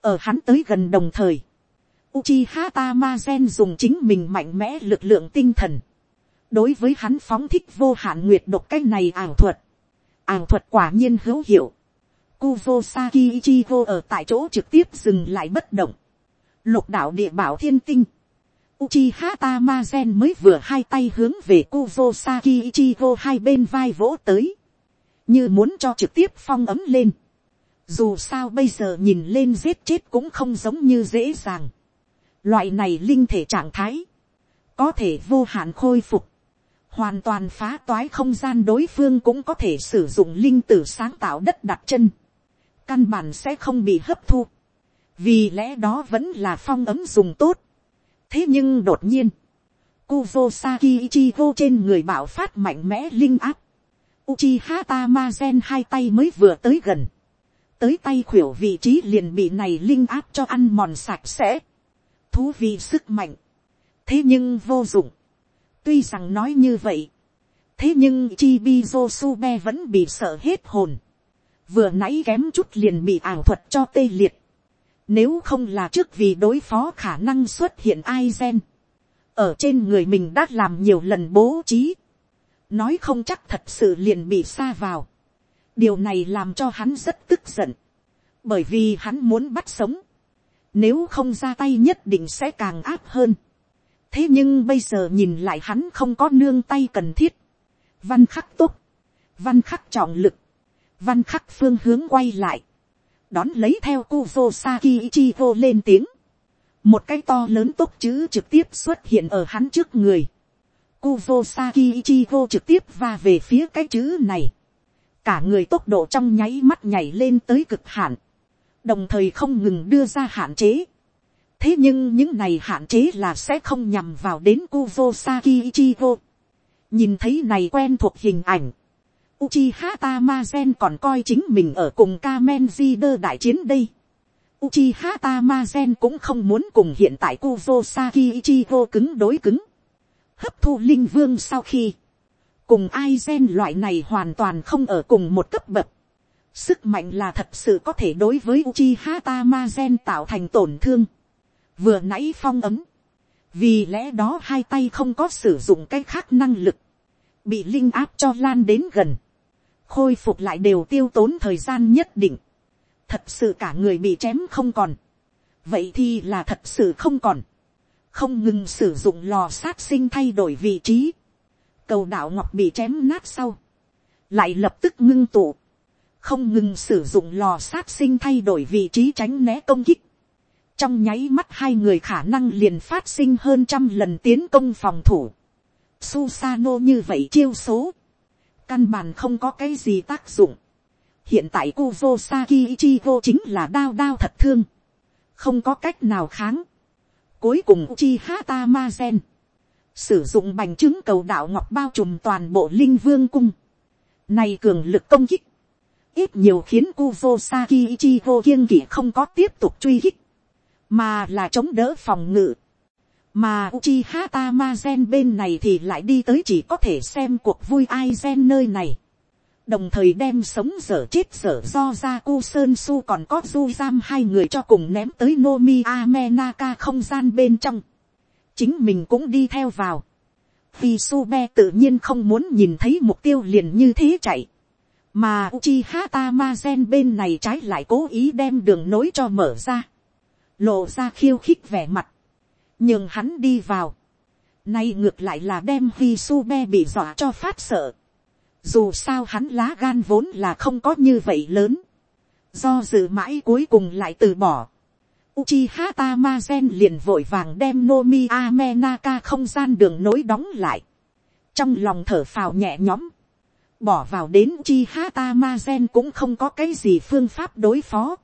ở hắn tới gần đồng thời, Uchiha Tamazen dùng chính mình mạnh mẽ lực lượng tinh thần, đối với hắn phóng thích vô hạn nguyệt độc cái này ảo thuật, ảo thuật quả nhiên hữu hiệu, Kuvosaki Ichigo ở tại chỗ trực tiếp dừng lại bất động. Lục đạo địa bảo thiên tinh. Uchiha Tamazen mới vừa hai tay hướng về Kuvosaki Ichigo hai bên vai vỗ tới. Như muốn cho trực tiếp phong ấm lên. Dù sao bây giờ nhìn lên giết chết cũng không giống như dễ dàng. Loại này linh thể trạng thái. Có thể vô hạn khôi phục. Hoàn toàn phá toái không gian đối phương cũng có thể sử dụng linh tử sáng tạo đất đặt chân căn bản sẽ không bị hấp thu, vì lẽ đó vẫn là phong ấm dùng tốt thế nhưng đột nhiên, Kuzosaki Ichigo trên người bảo phát mạnh mẽ linh áp, Uchiha Tamazen hai tay mới vừa tới gần, tới tay khuỷu vị trí liền bị này linh áp cho ăn mòn sạch sẽ, thú vị sức mạnh, thế nhưng vô dụng, tuy rằng nói như vậy, thế nhưng Chibi Josube vẫn bị sợ hết hồn, vừa nãy kém chút liền bị ảo thuật cho tê liệt. Nếu không là trước vì đối phó khả năng xuất hiện ai gen. Ở trên người mình đã làm nhiều lần bố trí. Nói không chắc thật sự liền bị xa vào. Điều này làm cho hắn rất tức giận. Bởi vì hắn muốn bắt sống. Nếu không ra tay nhất định sẽ càng áp hơn. Thế nhưng bây giờ nhìn lại hắn không có nương tay cần thiết. Văn khắc tốt. Văn khắc trọng lực văn khắc phương hướng quay lại, đón lấy theo Kuvo Saki Ichigo lên tiếng, một cái to lớn tốt chữ trực tiếp xuất hiện ở hắn trước người, Kuvo Saki Ichigo trực tiếp va về phía cái chữ này, cả người tốc độ trong nháy mắt nhảy lên tới cực hạn, đồng thời không ngừng đưa ra hạn chế. thế nhưng những này hạn chế là sẽ không nhằm vào đến Kuvo Saki Ichigo. nhìn thấy này quen thuộc hình ảnh, Uchiha Tamazen còn coi chính mình ở cùng Kamen Rider đại chiến đây. Uchiha Tamazen cũng không muốn cùng hiện tại Kuzosaki Ichigo cứng đối cứng. Hấp thu linh vương sau khi. Cùng Aizen loại này hoàn toàn không ở cùng một cấp bậc. Sức mạnh là thật sự có thể đối với Uchiha Tamazen tạo thành tổn thương. Vừa nãy phong ấm. Vì lẽ đó hai tay không có sử dụng cái khác năng lực. Bị linh áp cho lan đến gần khôi phục lại đều tiêu tốn thời gian nhất định, thật sự cả người bị chém không còn, vậy thì là thật sự không còn, không ngừng sử dụng lò sát sinh thay đổi vị trí, cầu đạo ngọc bị chém nát sau, lại lập tức ngưng tụ, không ngừng sử dụng lò sát sinh thay đổi vị trí tránh né công kích, trong nháy mắt hai người khả năng liền phát sinh hơn trăm lần tiến công phòng thủ, Susano như vậy chiêu số, căn bản không có cái gì tác dụng. hiện tại Kuvo Saki Ichigo chính là đao đao thật thương, không có cách nào kháng. cuối cùng Uchiha gen, sử dụng bành trứng cầu đạo ngọc bao trùm toàn bộ linh vương cung. Này cường lực công kích, ít nhiều khiến Kuvo Saki Ichigo kiêng kỵ không có tiếp tục truy kích, mà là chống đỡ phòng ngự. Mà Uchiha Tamazen bên này thì lại đi tới chỉ có thể xem cuộc vui ai gen nơi này. Đồng thời đem sống dở chết dở do ra cu sơn su còn có du giam hai người cho cùng ném tới Nomi Amenaka không gian bên trong chính mình cũng đi theo vào. vì su be tự nhiên không muốn nhìn thấy mục tiêu liền như thế chạy. mà Uchiha Tamazen bên này trái lại cố ý đem đường nối cho mở ra. lộ ra khiêu khích vẻ mặt nhưng hắn đi vào. nay ngược lại là đem huy su be bị dọa cho phát sợ. dù sao hắn lá gan vốn là không có như vậy lớn. do dự mãi cuối cùng lại từ bỏ Uchiha Tamazen liền vội vàng đem Nomi Amenaka không gian đường nối đóng lại. Trong lòng thở phào nhẹ nhõm. Bỏ vào đến Uchiha Tamazen cũng không có cái gì phương pháp đối phó.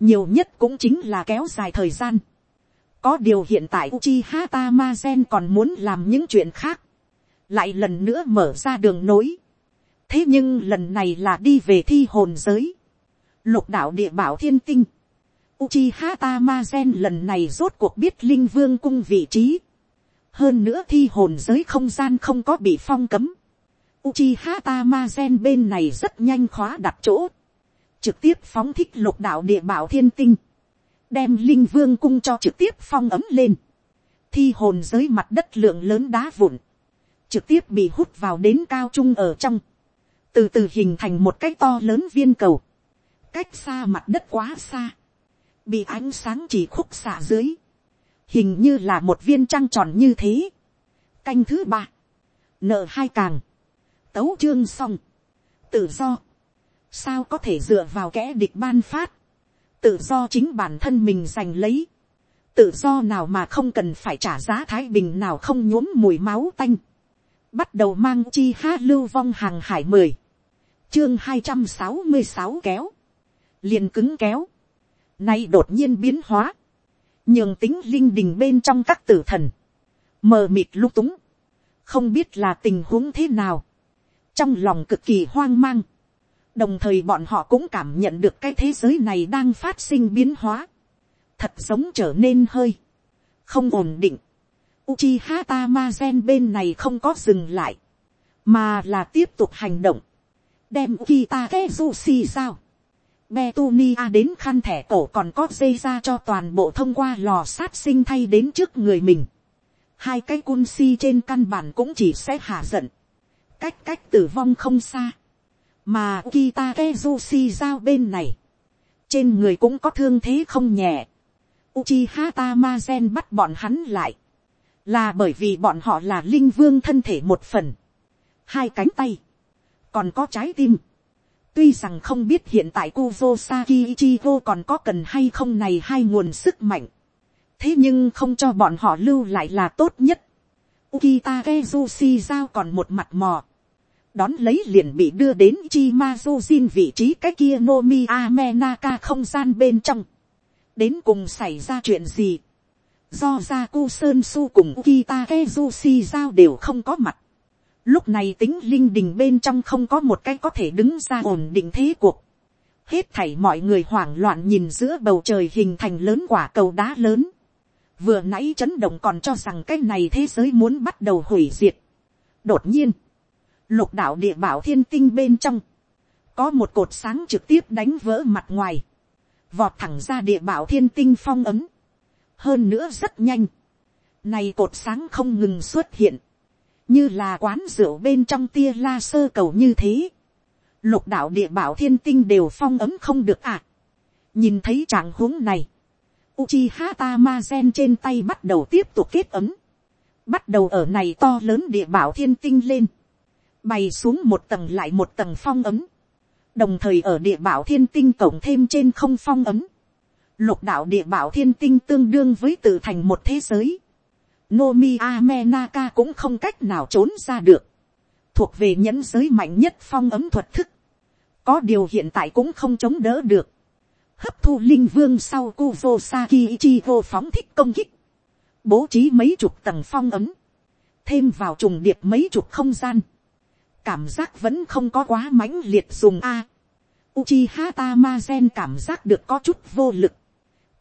Nhiều nhất cũng chính là kéo dài thời gian. Có điều hiện tại Uchiha Tamazen còn muốn làm những chuyện khác. Lại lần nữa mở ra đường nối. Thế nhưng lần này là đi về thi hồn giới. Lục đạo địa bảo thiên tinh Uchiha Tamazen lần này rốt cuộc biết linh vương cung vị trí. Hơn nữa thi hồn giới không gian không có bị phong cấm. Uchiha Tamazen bên này rất nhanh khóa đặt chỗ. Trực tiếp phóng thích lục đạo địa bảo thiên tinh. Đem linh vương cung cho trực tiếp phong ấm lên. Thi hồn dưới mặt đất lượng lớn đá vụn. Trực tiếp bị hút vào đến cao trung ở trong. Từ từ hình thành một cái to lớn viên cầu. Cách xa mặt đất quá xa bị ánh sáng chỉ khúc xạ dưới, hình như là một viên trăng tròn như thế. canh thứ ba, nợ hai càng, tấu chương xong, tự do, sao có thể dựa vào kẽ địch ban phát, tự do chính bản thân mình giành lấy, tự do nào mà không cần phải trả giá thái bình nào không nhuốm mùi máu tanh, bắt đầu mang chi ha lưu vong hàng hải mười, chương hai trăm sáu mươi sáu kéo, liền cứng kéo, nay đột nhiên biến hóa, nhường tính linh đình bên trong các tử thần, mờ mịt lung túng, không biết là tình huống thế nào, trong lòng cực kỳ hoang mang, đồng thời bọn họ cũng cảm nhận được cái thế giới này đang phát sinh biến hóa, thật giống trở nên hơi, không ổn định, Uchiha Tamazen bên này không có dừng lại, mà là tiếp tục hành động, đem Kita Kezushi sao, Betunia đến khăn thẻ cổ còn có dây ra cho toàn bộ thông qua lò sát sinh thay đến trước người mình. Hai cái cun si trên căn bản cũng chỉ sẽ hạ giận. Cách cách tử vong không xa. Mà Kita Kezushi giao bên này. Trên người cũng có thương thế không nhẹ. Uchiha Tamazen bắt bọn hắn lại. Là bởi vì bọn họ là linh vương thân thể một phần. Hai cánh tay. Còn có trái tim Tuy rằng không biết hiện tại Kuzosaki Ichigo còn có cần hay không này hai nguồn sức mạnh. Thế nhưng không cho bọn họ lưu lại là tốt nhất. Ukita Kezushi giao còn một mặt mò. Đón lấy liền bị đưa đến Chimazujin vị trí cái kia Nomi Amenaka không gian bên trong. Đến cùng xảy ra chuyện gì? Do Jaku Sơn Su cùng Ukita Kezushi giao đều không có mặt Lúc này tính linh đình bên trong không có một cái có thể đứng ra ổn định thế cuộc. Hết thảy mọi người hoảng loạn nhìn giữa bầu trời hình thành lớn quả cầu đá lớn. Vừa nãy chấn động còn cho rằng cái này thế giới muốn bắt đầu hủy diệt. Đột nhiên, lục đạo địa bảo thiên tinh bên trong, có một cột sáng trực tiếp đánh vỡ mặt ngoài, vọt thẳng ra địa bảo thiên tinh phong ấm. Hơn nữa rất nhanh, này cột sáng không ngừng xuất hiện, như là quán rượu bên trong tia la sơ cầu như thế, lục đạo địa bảo thiên tinh đều phong ấm không được à. nhìn thấy trạng huống này, Uchiha Tamazen trên tay bắt đầu tiếp tục kết ấm, bắt đầu ở này to lớn địa bảo thiên tinh lên, bày xuống một tầng lại một tầng phong ấm, đồng thời ở địa bảo thiên tinh cộng thêm trên không phong ấm, lục đạo địa bảo thiên tinh tương đương với tự thành một thế giới, Nomi Amenaka cũng không cách nào trốn ra được. thuộc về nhẫn giới mạnh nhất phong ấm thuật thức, có điều hiện tại cũng không chống đỡ được, hấp thu linh vương sau Kuvo Saki Ichigo phóng thích công kích, bố trí mấy chục tầng phong ấm, thêm vào trùng điệp mấy chục không gian, cảm giác vẫn không có quá mãnh liệt dùng a. Uchiha Tamazen cảm giác được có chút vô lực.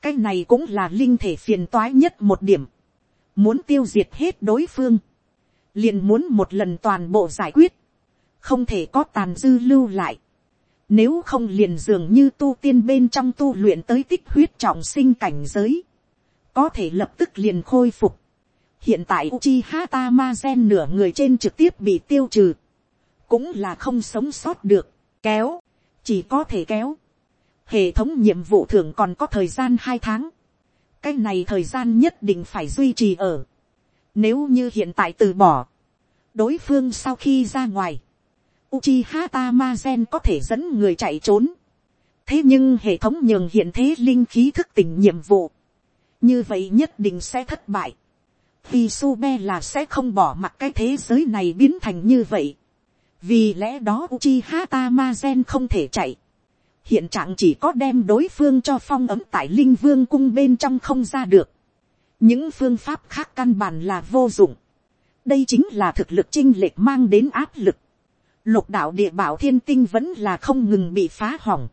Cái này cũng là linh thể phiền toái nhất một điểm. Muốn tiêu diệt hết đối phương. Liền muốn một lần toàn bộ giải quyết. Không thể có tàn dư lưu lại. Nếu không liền dường như tu tiên bên trong tu luyện tới tích huyết trọng sinh cảnh giới. Có thể lập tức liền khôi phục. Hiện tại Uchiha Tamazen nửa người trên trực tiếp bị tiêu trừ. Cũng là không sống sót được. Kéo. Chỉ có thể kéo. Hệ thống nhiệm vụ thường còn có thời gian hai tháng. Cái này thời gian nhất định phải duy trì ở. Nếu như hiện tại từ bỏ. Đối phương sau khi ra ngoài, Uchiha Tamazen có thể dẫn người chạy trốn. Thế nhưng hệ thống nhường hiện thế linh khí thức tỉnh nhiệm vụ. Như vậy nhất định sẽ thất bại. Vì Sube là sẽ không bỏ mặc cái thế giới này biến thành như vậy. Vì lẽ đó Uchiha Tamazen không thể chạy. Hiện trạng chỉ có đem đối phương cho phong ấm tại linh vương cung bên trong không ra được. Những phương pháp khác căn bản là vô dụng. Đây chính là thực lực chinh lệch mang đến áp lực lục đạo địa bảo thiên tinh vẫn là không ngừng bị phá hỏng.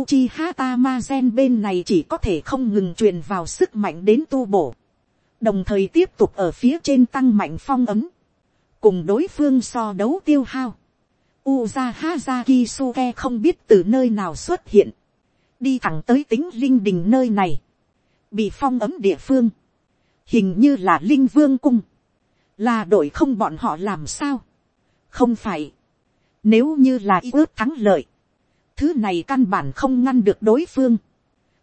Uchiha Tamazen bên này chỉ có thể không ngừng truyền vào sức mạnh đến tu bổ. Đồng thời tiếp tục ở phía trên tăng mạnh phong ấm. Cùng đối phương so đấu tiêu hao. Uza Hazaki Suke không biết từ nơi nào xuất hiện. Đi thẳng tới tính linh đình nơi này. Bị phong ấm địa phương. Hình như là linh vương cung. Là đội không bọn họ làm sao. Không phải nếu như là ý ước thắng lợi. Thứ này căn bản không ngăn được đối phương.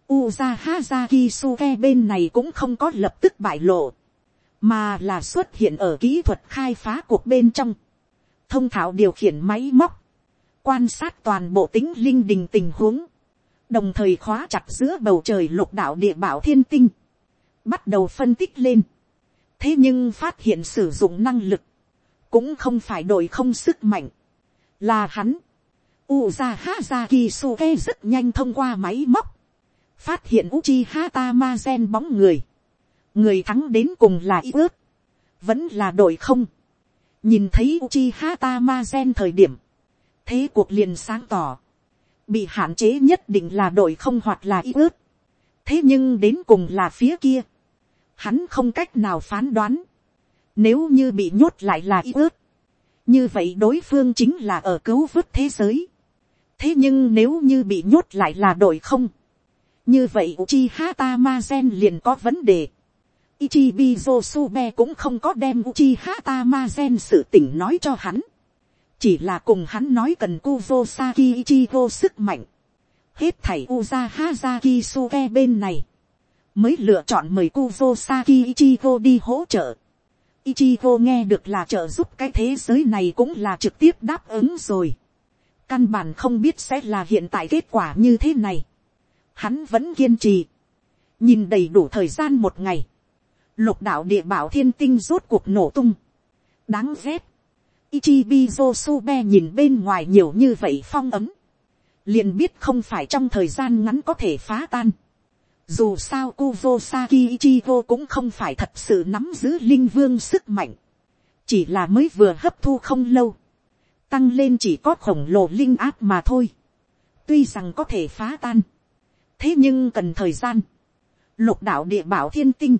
Uza Hazaki Suke bên này cũng không có lập tức bại lộ. Mà là xuất hiện ở kỹ thuật khai phá cuộc bên trong. Thông thạo điều khiển máy móc. Quan sát toàn bộ tính linh đình tình huống. Đồng thời khóa chặt giữa bầu trời lục đạo địa bảo thiên tinh. Bắt đầu phân tích lên. Thế nhưng phát hiện sử dụng năng lực. Cũng không phải đội không sức mạnh là hắn. Uzaha Zakisuke rất nhanh thông qua máy móc, phát hiện Uchiha Tamazen bóng người người thắng đến cùng là ít ước, vẫn là đội không. nhìn thấy Uchiha gen thời điểm, thế cuộc liền sáng tỏ, bị hạn chế nhất định là đội không hoặc là ít ước. thế nhưng đến cùng là phía kia, hắn không cách nào phán đoán. Nếu như bị nhốt lại là ít ước, như vậy đối phương chính là ở cứu vớt thế giới. thế nhưng nếu như bị nhốt lại là đội không, như vậy Uchiha Tamazen liền có vấn đề. Ichibi Sube cũng không có đem Uchiha Tamazen sự tỉnh nói cho hắn. Chỉ là cùng hắn nói cần Kuzosaki Ichigo sức mạnh. Hết thảy Uzaha Zakisuke bên này. Mới lựa chọn mời Kuzosaki Ichigo đi hỗ trợ. Ichigo nghe được là trợ giúp cái thế giới này cũng là trực tiếp đáp ứng rồi. Căn bản không biết sẽ là hiện tại kết quả như thế này. Hắn vẫn kiên trì. Nhìn đầy đủ thời gian một ngày. Lục đạo địa bảo thiên tinh rốt cuộc nổ tung. Đáng ghét. Ichibi Sube nhìn bên ngoài nhiều như vậy phong ấm. liền biết không phải trong thời gian ngắn có thể phá tan dù sao Kuzosaki Ichigo cũng không phải thật sự nắm giữ linh vương sức mạnh. Chỉ là mới vừa hấp thu không lâu. Tăng lên chỉ có khổng lồ linh áp mà thôi. Tuy rằng có thể phá tan. Thế nhưng cần thời gian. Lục đạo địa bảo thiên tinh.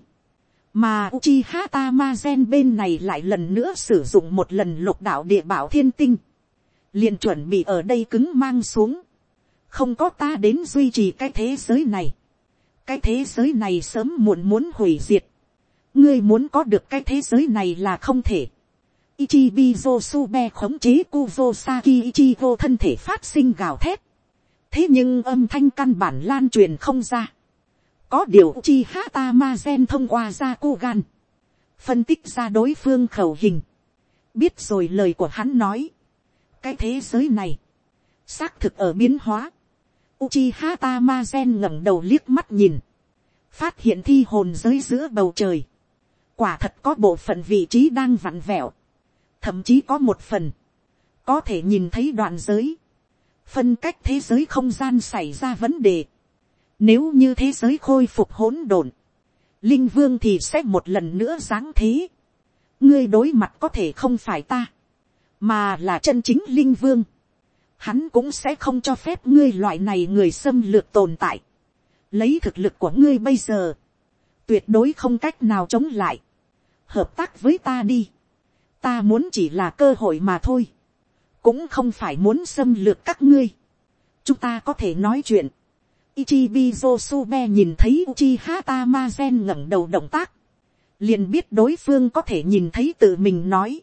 Mà Uchiha Tamazen bên này lại lần nữa sử dụng một lần lục đạo địa bảo thiên tinh. liền chuẩn bị ở đây cứng mang xuống. Không có ta đến duy trì cái thế giới này cái thế giới này sớm muộn muốn hủy diệt. ngươi muốn có được cái thế giới này là không thể. Ichibi Sube khống chế Kuzosaki Ichigo thân thể phát sinh gào thét. Thế nhưng âm thanh căn bản lan truyền không ra. Có điều Uchiha gen thông qua ra cô gan. Phân tích ra đối phương khẩu hình. Biết rồi lời của hắn nói. Cái thế giới này. Xác thực ở biến hóa. Uchiha Tamazen ngẩng đầu liếc mắt nhìn. Phát hiện thi hồn giới giữa bầu trời. Quả thật có bộ phận vị trí đang vặn vẹo. Thậm chí có một phần. có thể nhìn thấy đoạn giới, phân cách thế giới không gian xảy ra vấn đề. Nếu như thế giới khôi phục hỗn độn, linh vương thì sẽ một lần nữa giáng thế. ngươi đối mặt có thể không phải ta, mà là chân chính linh vương. hắn cũng sẽ không cho phép ngươi loại này người xâm lược tồn tại. lấy thực lực của ngươi bây giờ, tuyệt đối không cách nào chống lại. hợp tác với ta đi. ta muốn chỉ là cơ hội mà thôi. cũng không phải muốn xâm lược các ngươi. chúng ta có thể nói chuyện. Ichibi Josube nhìn thấy Uchiha Tamazen ngẩng đầu động tác. Liền biết đối phương có thể nhìn thấy tự mình nói.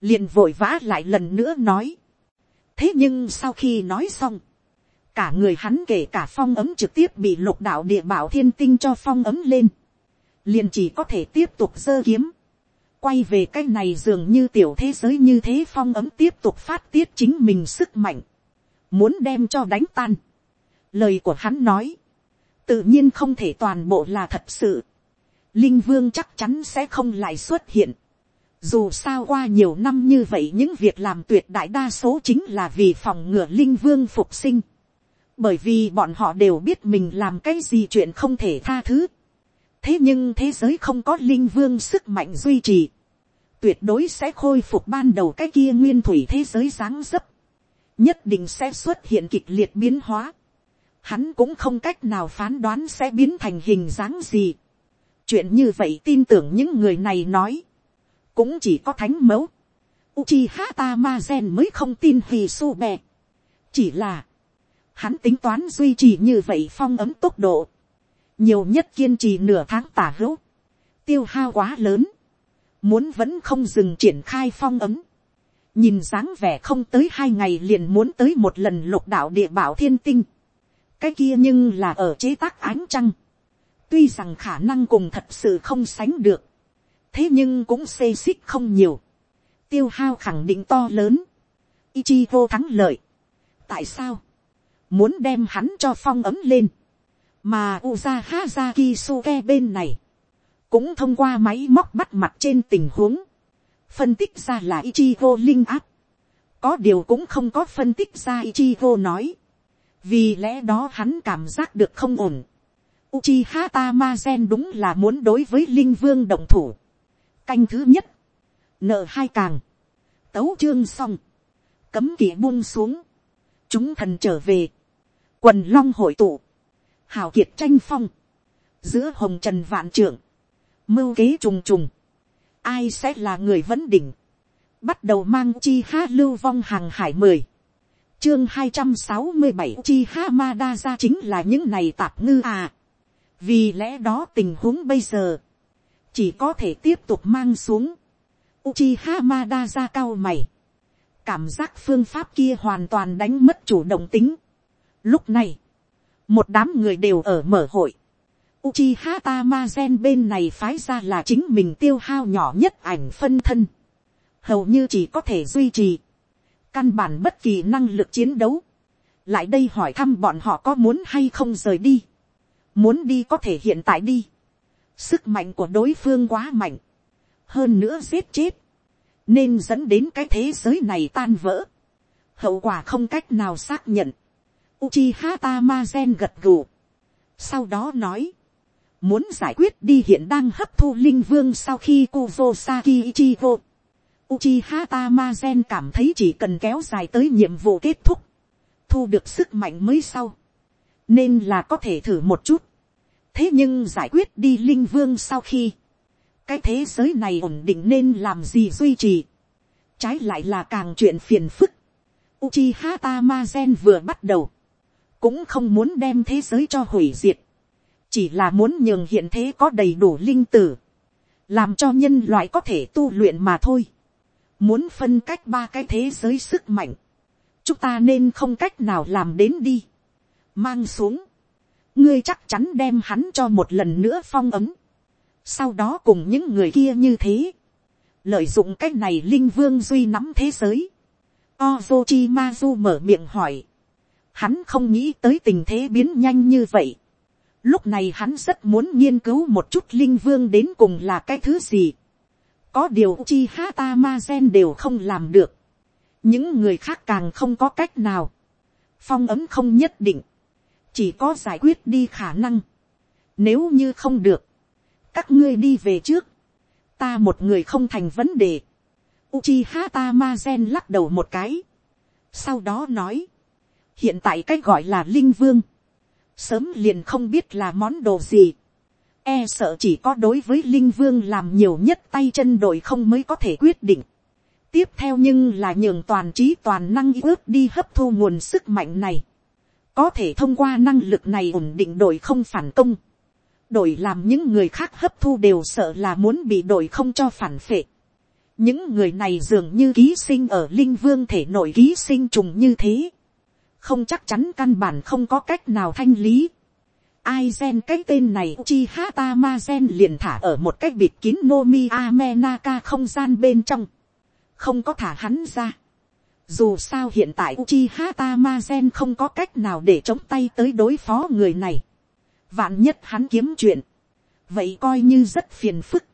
Liền vội vã lại lần nữa nói. Thế nhưng sau khi nói xong. Cả người hắn kể cả phong ấm trực tiếp bị lục đạo địa bảo thiên tinh cho phong ấm lên. Liền chỉ có thể tiếp tục dơ kiếm. Quay về cái này dường như tiểu thế giới như thế phong ấm tiếp tục phát tiết chính mình sức mạnh. Muốn đem cho đánh tan lời của hắn nói, tự nhiên không thể toàn bộ là thật sự. linh vương chắc chắn sẽ không lại xuất hiện. dù sao qua nhiều năm như vậy những việc làm tuyệt đại đa số chính là vì phòng ngừa linh vương phục sinh. bởi vì bọn họ đều biết mình làm cái gì chuyện không thể tha thứ. thế nhưng thế giới không có linh vương sức mạnh duy trì. tuyệt đối sẽ khôi phục ban đầu cái kia nguyên thủy thế giới sáng dấp. nhất định sẽ xuất hiện kịch liệt biến hóa hắn cũng không cách nào phán đoán sẽ biến thành hình dáng gì. chuyện như vậy tin tưởng những người này nói, cũng chỉ có thánh mẫu. Uchiha Tamazen mới không tin hì su bè. chỉ là, hắn tính toán duy trì như vậy phong ấm tốc độ, nhiều nhất kiên trì nửa tháng tả hữu, tiêu hao quá lớn, muốn vẫn không dừng triển khai phong ấm, nhìn dáng vẻ không tới hai ngày liền muốn tới một lần lục đạo địa bảo thiên tinh, cái kia nhưng là ở chế tác ánh trăng, tuy rằng khả năng cùng thật sự không sánh được, thế nhưng cũng xê xích không nhiều, tiêu hao khẳng định to lớn, Ichigo thắng lợi. tại sao, muốn đem hắn cho phong ấm lên, mà Uza Hazaki Kisuke bên này, cũng thông qua máy móc bắt mặt trên tình huống, phân tích ra là Ichigo linh áp, có điều cũng không có phân tích ra Ichigo nói, vì lẽ đó hắn cảm giác được không ổn. Uchiha Tamazen đúng là muốn đối với linh vương đồng thủ. canh thứ nhất, nợ hai càng, tấu chương xong, cấm kỵ buông xuống, chúng thần trở về, quần long hội tụ, hào kiệt tranh phong, giữa hồng trần vạn trưởng, mưu kế trùng trùng, ai sẽ là người vấn đỉnh, bắt đầu mang Uchiha lưu vong hàng hải mười, chương hai trăm sáu mươi bảy chi Hamada ra chính là những này tạp ngư à. vì lẽ đó tình huống bây giờ, chỉ có thể tiếp tục mang xuống. Uchiha Hamada ra cao mày. Cảm giác phương pháp kia hoàn toàn đánh mất chủ động tính. Lúc này, một đám người đều ở mở hội. Uchiha Tamazen bên này phái ra là chính mình tiêu hao nhỏ nhất ảnh phân thân. Hầu như chỉ có thể duy trì căn bản bất kỳ năng lực chiến đấu, lại đây hỏi thăm bọn họ có muốn hay không rời đi, muốn đi có thể hiện tại đi, sức mạnh của đối phương quá mạnh, hơn nữa giết chết, nên dẫn đến cái thế giới này tan vỡ, hậu quả không cách nào xác nhận, Uchiha Tamazen gật gù, sau đó nói, muốn giải quyết đi hiện đang hấp thu linh vương sau khi Kuzosaki Ichigo Uchiha Tamazen cảm thấy chỉ cần kéo dài tới nhiệm vụ kết thúc, thu được sức mạnh mới sau, nên là có thể thử một chút. thế nhưng giải quyết đi linh vương sau khi, cái thế giới này ổn định nên làm gì duy trì, trái lại là càng chuyện phiền phức. Uchiha Tamazen vừa bắt đầu, cũng không muốn đem thế giới cho hủy diệt, chỉ là muốn nhường hiện thế có đầy đủ linh tử, làm cho nhân loại có thể tu luyện mà thôi muốn phân cách ba cái thế giới sức mạnh, chúng ta nên không cách nào làm đến đi, mang xuống, ngươi chắc chắn đem hắn cho một lần nữa phong ấm, sau đó cùng những người kia như thế, lợi dụng cái này linh vương duy nắm thế giới, Ozochi Mazu mở miệng hỏi, hắn không nghĩ tới tình thế biến nhanh như vậy, lúc này hắn rất muốn nghiên cứu một chút linh vương đến cùng là cái thứ gì, có điều chi ha ta ma gen đều không làm được. những người khác càng không có cách nào, phong ấm không nhất định, chỉ có giải quyết đi khả năng, nếu như không được, các ngươi đi về trước, ta một người không thành vấn đề, Uchiha Tamazen lắc đầu một cái, sau đó nói, hiện tại cách gọi là linh vương, sớm liền không biết là món đồ gì, e sợ chỉ có đối với linh vương làm nhiều nhất tay chân đội không mới có thể quyết định. tiếp theo nhưng là nhường toàn trí toàn năng ước đi hấp thu nguồn sức mạnh này. có thể thông qua năng lực này ổn định đội không phản công. đội làm những người khác hấp thu đều sợ là muốn bị đội không cho phản phệ. những người này dường như ký sinh ở linh vương thể nội ký sinh trùng như thế. không chắc chắn căn bản không có cách nào thanh lý ai gen cái tên này chi hata ma gen liền thả ở một cái bịt kín nomi amenaka không gian bên trong không có thả hắn ra dù sao hiện tại Uchiha Hata không có cách nào để chống tay tới đối phó người này. Vạn nhất hắn kiếm chuyện. Vậy coi như rất phiền phức.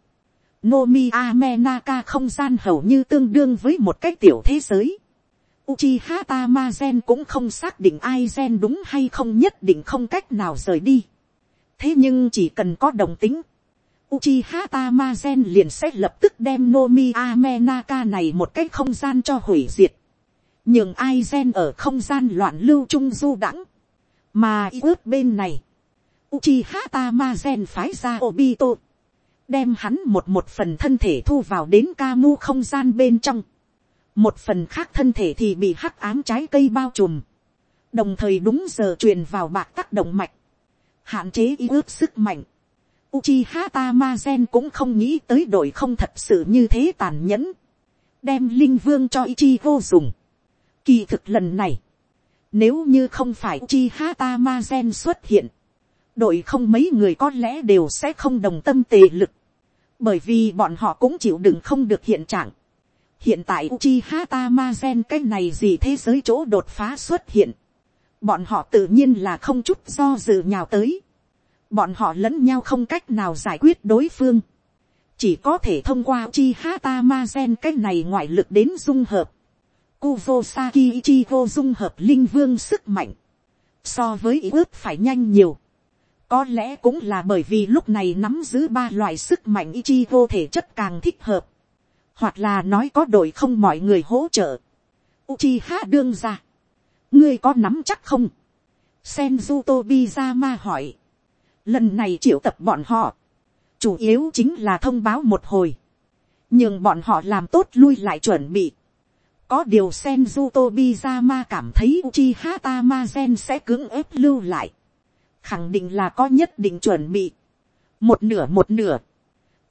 Nomi Amenaka không gian hầu như tương đương với một cái tiểu thế giới. Uchiha Tamazen cũng không xác định ai gen đúng hay không nhất định không cách nào rời đi. Thế nhưng chỉ cần có đồng tính, Uchiha Tamazen liền sẽ lập tức đem Nomi Amenaka này một cái không gian cho hủy diệt. Nhưng ai gen ở không gian loạn lưu trung du đẳng. Mà ướp bên này, Uchiha Tamazen phái ra Obito. Đem hắn một một phần thân thể thu vào đến Kamu không gian bên trong một phần khác thân thể thì bị hắc ám trái cây bao trùm, đồng thời đúng giờ truyền vào bạc tác động mạch, hạn chế ý ước sức mạnh. Uchiha Tamazen cũng không nghĩ tới đội không thật sự như thế tàn nhẫn, đem linh vương cho Ichigo dùng. Kỳ thực lần này, nếu như không phải Uchiha Tamazen xuất hiện, đội không mấy người có lẽ đều sẽ không đồng tâm tề lực, bởi vì bọn họ cũng chịu đựng không được hiện trạng hiện tại Uchiha Tamazen, cái này gì thế giới chỗ đột phá xuất hiện. Bọn họ tự nhiên là không chút do dự nhào tới. Bọn họ lẫn nhau không cách nào giải quyết đối phương. Chỉ có thể thông qua Uchiha Tamazen, cái này ngoại lực đến dung hợp. Kuvosaki Ichigo dung hợp linh vương sức mạnh. So với ý ước phải nhanh nhiều. Có lẽ cũng là bởi vì lúc này nắm giữ ba loại sức mạnh Ichigo thể chất càng thích hợp hoặc là nói có đội không mọi người hỗ trợ. Uchiha đương ra, ngươi có nắm chắc không? Senju Tobizama hỏi. Lần này triệu tập bọn họ, chủ yếu chính là thông báo một hồi, nhưng bọn họ làm tốt lui lại chuẩn bị. Có điều Senju Tobizama cảm thấy Uchiha Tamazen sẽ cưỡng ép lưu lại. Khẳng định là có nhất định chuẩn bị. Một nửa một nửa.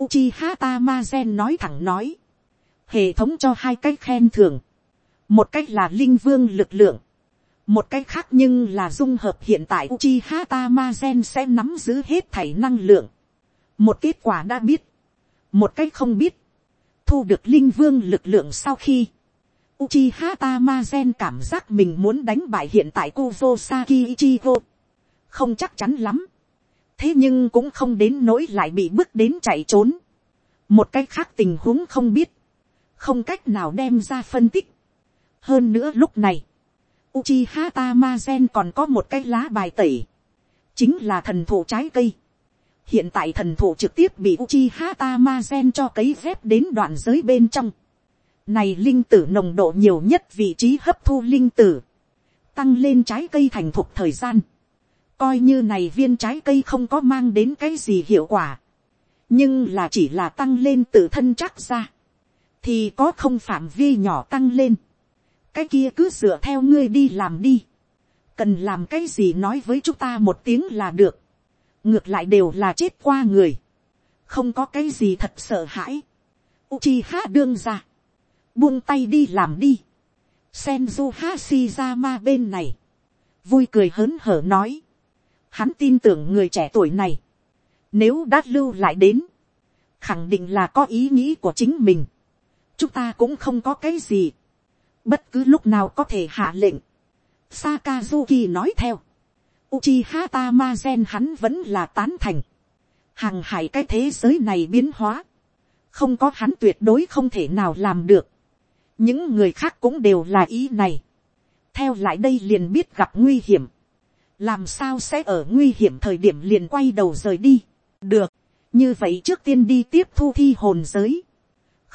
Uchiha Tamazen nói thẳng nói hệ thống cho hai cách khen thưởng, một cách là linh vương lực lượng, một cách khác nhưng là dung hợp hiện tại Uchiha Tamazen sẽ nắm giữ hết thảy năng lượng. Một kết quả đã biết, một cách không biết, thu được linh vương lực lượng sau khi Uchiha Tamazen cảm giác mình muốn đánh bại hiện tại Kuzosaki Ichigo. Không chắc chắn lắm. Thế nhưng cũng không đến nỗi lại bị bước đến chạy trốn. Một cách khác tình huống không biết không cách nào đem ra phân tích. hơn nữa lúc này, Uchiha Tamazen còn có một cái lá bài tẩy, chính là thần thụ trái cây. hiện tại thần thụ trực tiếp bị Uchiha Tamazen cho cấy ghép đến đoạn giới bên trong. này linh tử nồng độ nhiều nhất vị trí hấp thu linh tử, tăng lên trái cây thành thục thời gian. coi như này viên trái cây không có mang đến cái gì hiệu quả, nhưng là chỉ là tăng lên tự thân chắc ra thì có không phạm vi nhỏ tăng lên, cái kia cứ dựa theo ngươi đi làm đi, cần làm cái gì nói với chúng ta một tiếng là được, ngược lại đều là chết qua người, không có cái gì thật sợ hãi, Uchiha đương ra, buông tay đi làm đi, Senju ma bên này, vui cười hớn hở nói, hắn tin tưởng người trẻ tuổi này, nếu đã lưu lại đến, khẳng định là có ý nghĩ của chính mình, chúng ta cũng không có cái gì, bất cứ lúc nào có thể hạ lệnh. Sakazuki nói theo, Uchiha Tamazen hắn vẫn là tán thành, hàng hải cái thế giới này biến hóa, không có hắn tuyệt đối không thể nào làm được, những người khác cũng đều là ý này, theo lại đây liền biết gặp nguy hiểm, làm sao sẽ ở nguy hiểm thời điểm liền quay đầu rời đi, được, như vậy trước tiên đi tiếp thu thi hồn giới,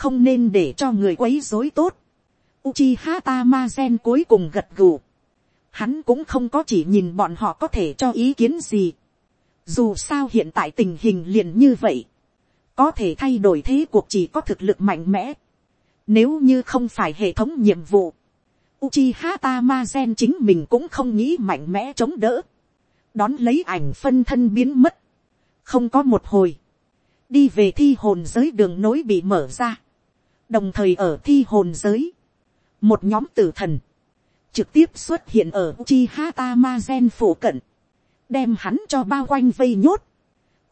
không nên để cho người quấy dối tốt, Uchiha Tamazen cuối cùng gật gù. Hắn cũng không có chỉ nhìn bọn họ có thể cho ý kiến gì. Dù sao hiện tại tình hình liền như vậy. Có thể thay đổi thế cuộc chỉ có thực lực mạnh mẽ. Nếu như không phải hệ thống nhiệm vụ. Uchiha Tamazen chính mình cũng không nghĩ mạnh mẽ chống đỡ. Đón lấy ảnh phân thân biến mất. Không có một hồi. Đi về thi hồn giới đường nối bị mở ra. Đồng thời ở thi hồn giới một nhóm tử thần, trực tiếp xuất hiện ở Uchiha Tamazen phủ cận, đem hắn cho bao quanh vây nhốt.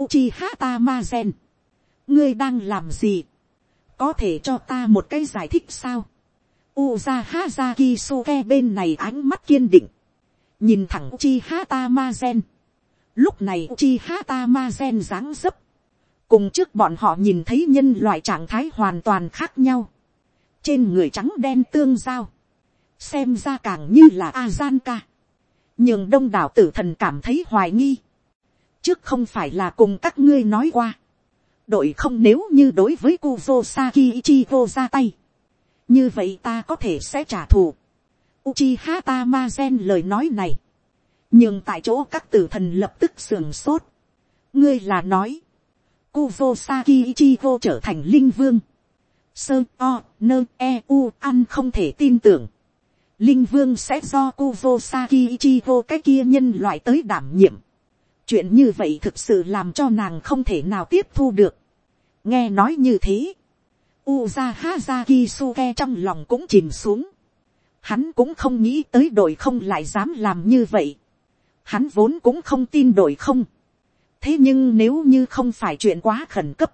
Uchiha Tamazen, ngươi đang làm gì, có thể cho ta một cái giải thích sao. Uzaha Zaki bên này ánh mắt kiên định, nhìn thẳng Uchiha Tamazen. Lúc này Uchiha Tamazen dáng dấp, cùng trước bọn họ nhìn thấy nhân loại trạng thái hoàn toàn khác nhau. Trên người trắng đen tương giao, xem ra càng như là a gian ca, nhường đông đảo tử thần cảm thấy hoài nghi, trước không phải là cùng các ngươi nói qua, đội không nếu như đối với Kuvo Saki vô ra tay, như vậy ta có thể sẽ trả thù. Uchiha Tamazen lời nói này, nhưng tại chỗ các tử thần lập tức sưởng sốt. ngươi là nói, Kuvo Saki Ichigo trở thành linh vương, sơ o nơ e u ăn không thể tin tưởng. Linh vương sẽ do Kuvo Saki Ichigo cái kia nhân loại tới đảm nhiệm. Chuyện như vậy thực sự làm cho nàng không thể nào tiếp thu được. Nghe nói như thế. Uza Hazaki Suke trong lòng cũng chìm xuống. Hắn cũng không nghĩ tới đội không lại dám làm như vậy. Hắn vốn cũng không tin đội không. Thế nhưng nếu như không phải chuyện quá khẩn cấp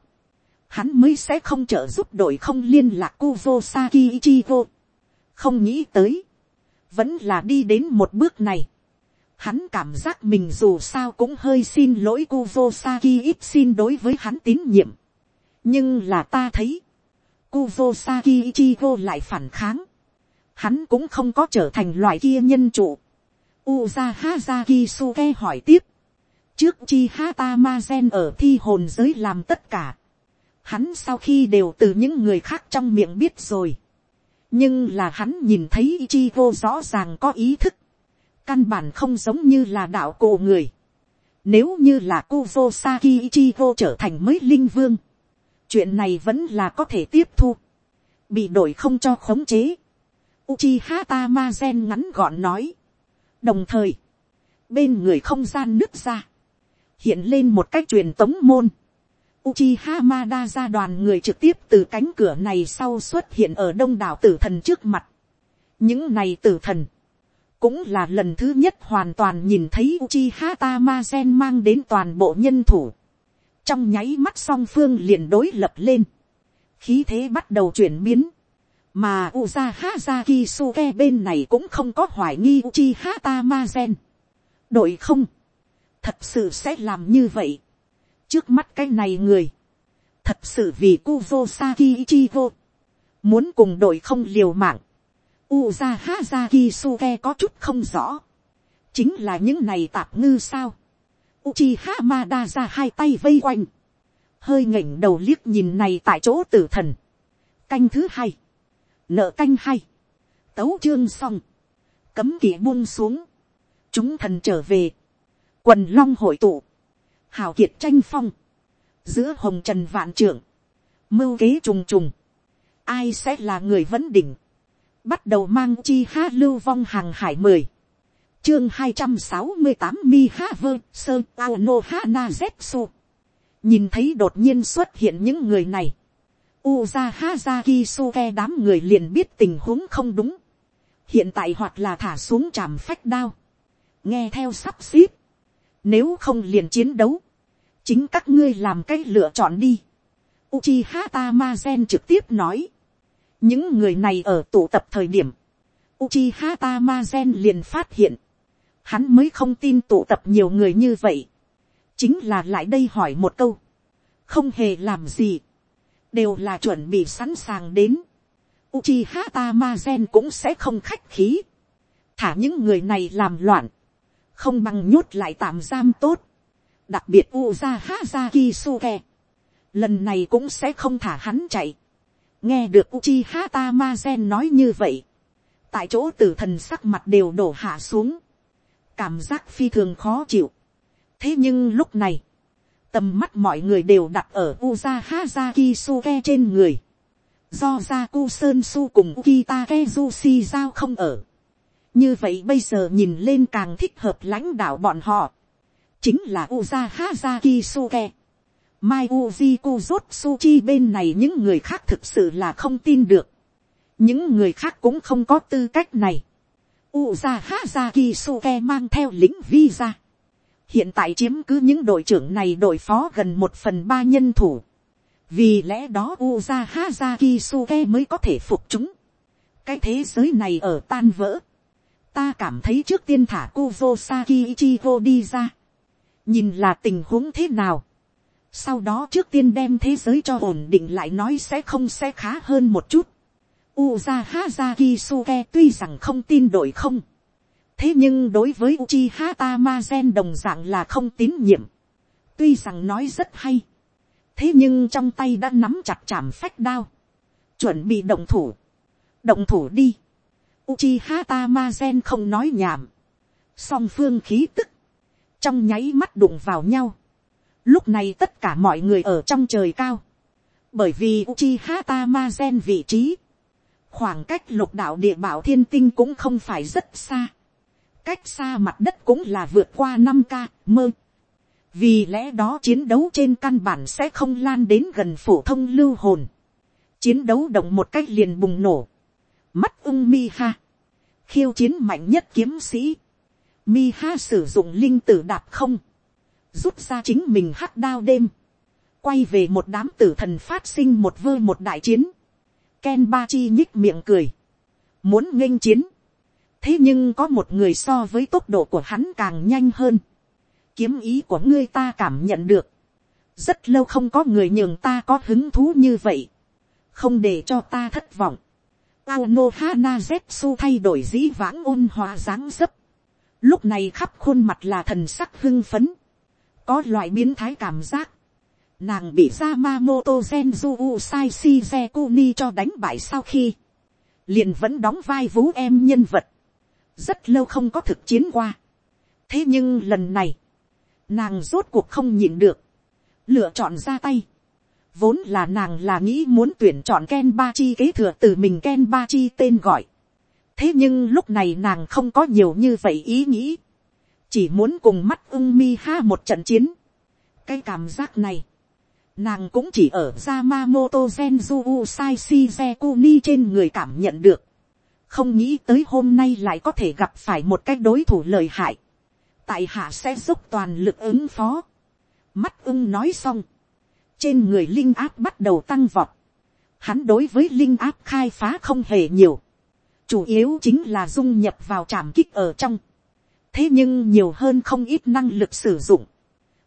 hắn mới sẽ không trợ giúp đội không liên lạc Kuvo Saki Ichigo. Không nghĩ tới, vẫn là đi đến một bước này. Hắn cảm giác mình dù sao cũng hơi xin lỗi Kuvo Saki ít xin đối với hắn tín nhiệm. Nhưng là ta thấy, Kuvo Saki Ichigo lại phản kháng. Hắn cũng không có trở thành loại kia nhân trụ. Hazaki Suke hỏi tiếp. Trước chi Hata Mazen ở thi hồn giới làm tất cả hắn sau khi đều từ những người khác trong miệng biết rồi. nhưng là hắn nhìn thấy Ichigo rõ ràng có ý thức, căn bản không giống như là đạo cổ người. Nếu như là Kuvo Saki Ichigo trở thành mới linh vương, chuyện này vẫn là có thể tiếp thu, bị đổi không cho khống chế. Uchiha Tamazen ngắn gọn nói. đồng thời, bên người không gian nứt ra, hiện lên một cách truyền tống môn Uchiha Hamada ra đoàn người trực tiếp từ cánh cửa này sau xuất hiện ở đông đảo tử thần trước mặt. Những này tử thần. Cũng là lần thứ nhất hoàn toàn nhìn thấy Uchiha Tamazen mang đến toàn bộ nhân thủ. Trong nháy mắt song phương liền đối lập lên. Khí thế bắt đầu chuyển biến. Mà Uzaha Zakisuke bên này cũng không có hoài nghi Uchiha Tamazen. Đội không. Thật sự sẽ làm như vậy. Trước mắt cái này người, thật sự vì Kuvo Saki Ichigo, muốn cùng đội không liều mạng, Uza haza kisuke có chút không rõ, chính là những này tạp ngư sao, Uchiha hamada ra hai tay vây quanh, hơi ngẩng đầu liếc nhìn này tại chỗ tử thần, canh thứ hai, nợ canh hai, tấu chương xong, cấm kỵ buông xuống, chúng thần trở về, quần long hội tụ, hào kiệt tranh phong, giữa hồng trần vạn trưởng, mưu kế trùng trùng, ai sẽ là người vấn đỉnh, bắt đầu mang chi ha lưu vong hàng hải mười, chương hai trăm sáu mươi tám mi ha vơ sơ ao no ha na zetsu, nhìn thấy đột nhiên xuất hiện những người này, Uza ha zasu e đám người liền biết tình huống không đúng. Hiện tại hoặc là thả xuống tràm phách đao. Nghe theo sắp xếp. Nếu không liền chiến đấu chính các ngươi làm cái lựa chọn đi. Uchiha Tamazen trực tiếp nói. những người này ở tụ tập thời điểm, Uchiha Tamazen liền phát hiện, hắn mới không tin tụ tập nhiều người như vậy. chính là lại đây hỏi một câu, không hề làm gì, đều là chuẩn bị sẵn sàng đến. Uchiha Tamazen cũng sẽ không khách khí. Thả những người này làm loạn. Không bằng nhốt lại tạm giam tốt. Đặc biệt Uzaha Zakisuke. Lần này cũng sẽ không thả hắn chạy. Nghe được Uchiha Tamazen nói như vậy. Tại chỗ tử thần sắc mặt đều đổ hạ xuống. Cảm giác phi thường khó chịu. Thế nhưng lúc này. Tầm mắt mọi người đều đặt ở Uzaha Zakisuke trên người do ra cu sơn su cùng kita si giao không ở như vậy bây giờ nhìn lên càng thích hợp lãnh đạo bọn họ. chính là uza haza suke. mai uzi kuzotsu chi bên này những người khác thực sự là không tin được. những người khác cũng không có tư cách này. uza haza suke mang theo lính visa. hiện tại chiếm cứ những đội trưởng này đội phó gần một phần ba nhân thủ vì lẽ đó uza haza suke mới có thể phục chúng. cái thế giới này ở tan vỡ ta cảm thấy trước tiên thả kuvo saki ichigo đi ra. nhìn là tình huống thế nào. sau đó trước tiên đem thế giới cho ổn định lại nói sẽ không sẽ khá hơn một chút. Uza Hazaki Suke tuy rằng không tin đổi không. Thế nhưng đối với Uchiha Tamazen đồng dạng là không tín nhiệm. Tuy rằng nói rất hay thế nhưng trong tay đã nắm chặt chạm phách đao, chuẩn bị động thủ, động thủ đi, Uchiha Tamazen không nói nhảm, song phương khí tức, trong nháy mắt đụng vào nhau, lúc này tất cả mọi người ở trong trời cao, bởi vì Uchiha Tamazen vị trí, khoảng cách lục đạo địa bảo thiên tinh cũng không phải rất xa, cách xa mặt đất cũng là vượt qua năm ca mơ. Vì lẽ đó chiến đấu trên căn bản sẽ không lan đến gần phổ thông lưu hồn. chiến đấu động một cách liền bùng nổ mắt ưng mi ha. khiêu chiến mạnh nhất kiếm sĩ. mi ha sử dụng linh tử đạp không. rút ra chính mình hắc đao đêm. quay về một đám tử thần phát sinh một vơ một đại chiến. ken ba chi nhích miệng cười. muốn nghênh chiến. thế nhưng có một người so với tốc độ của hắn càng nhanh hơn kiếm ý của ngươi ta cảm nhận được. rất lâu không có người nhường ta có hứng thú như vậy. không để cho ta thất vọng. Ao Hana Zetsu thay đổi dĩ vãng ôn hòa dáng dấp. Lúc này khắp khuôn mặt là thần sắc hưng phấn. Có loại biến thái cảm giác. Nàng bị Yamamoto Genju Usai Shizekuni cho đánh bại sau khi. Liền vẫn đóng vai vú em nhân vật. Rất lâu không có thực chiến qua. Thế nhưng lần này nàng rốt cuộc không nhịn được, lựa chọn ra tay. Vốn là nàng là nghĩ muốn tuyển chọn Ken Ba Chi kế thừa từ mình Ken Ba Chi tên gọi. Thế nhưng lúc này nàng không có nhiều như vậy ý nghĩ. Chỉ muốn cùng mắt ưng mi ha một trận chiến. Cái cảm giác này. Nàng cũng chỉ ở Yamamoto Senju Usai Shizekuni trên người cảm nhận được. Không nghĩ tới hôm nay lại có thể gặp phải một cái đối thủ lợi hại tại hạ sẽ dốc toàn lực ứng phó. mắt ưng nói xong, trên người linh áp bắt đầu tăng vọt. hắn đối với linh áp khai phá không hề nhiều, chủ yếu chính là dung nhập vào trảm kích ở trong. thế nhưng nhiều hơn không ít năng lực sử dụng.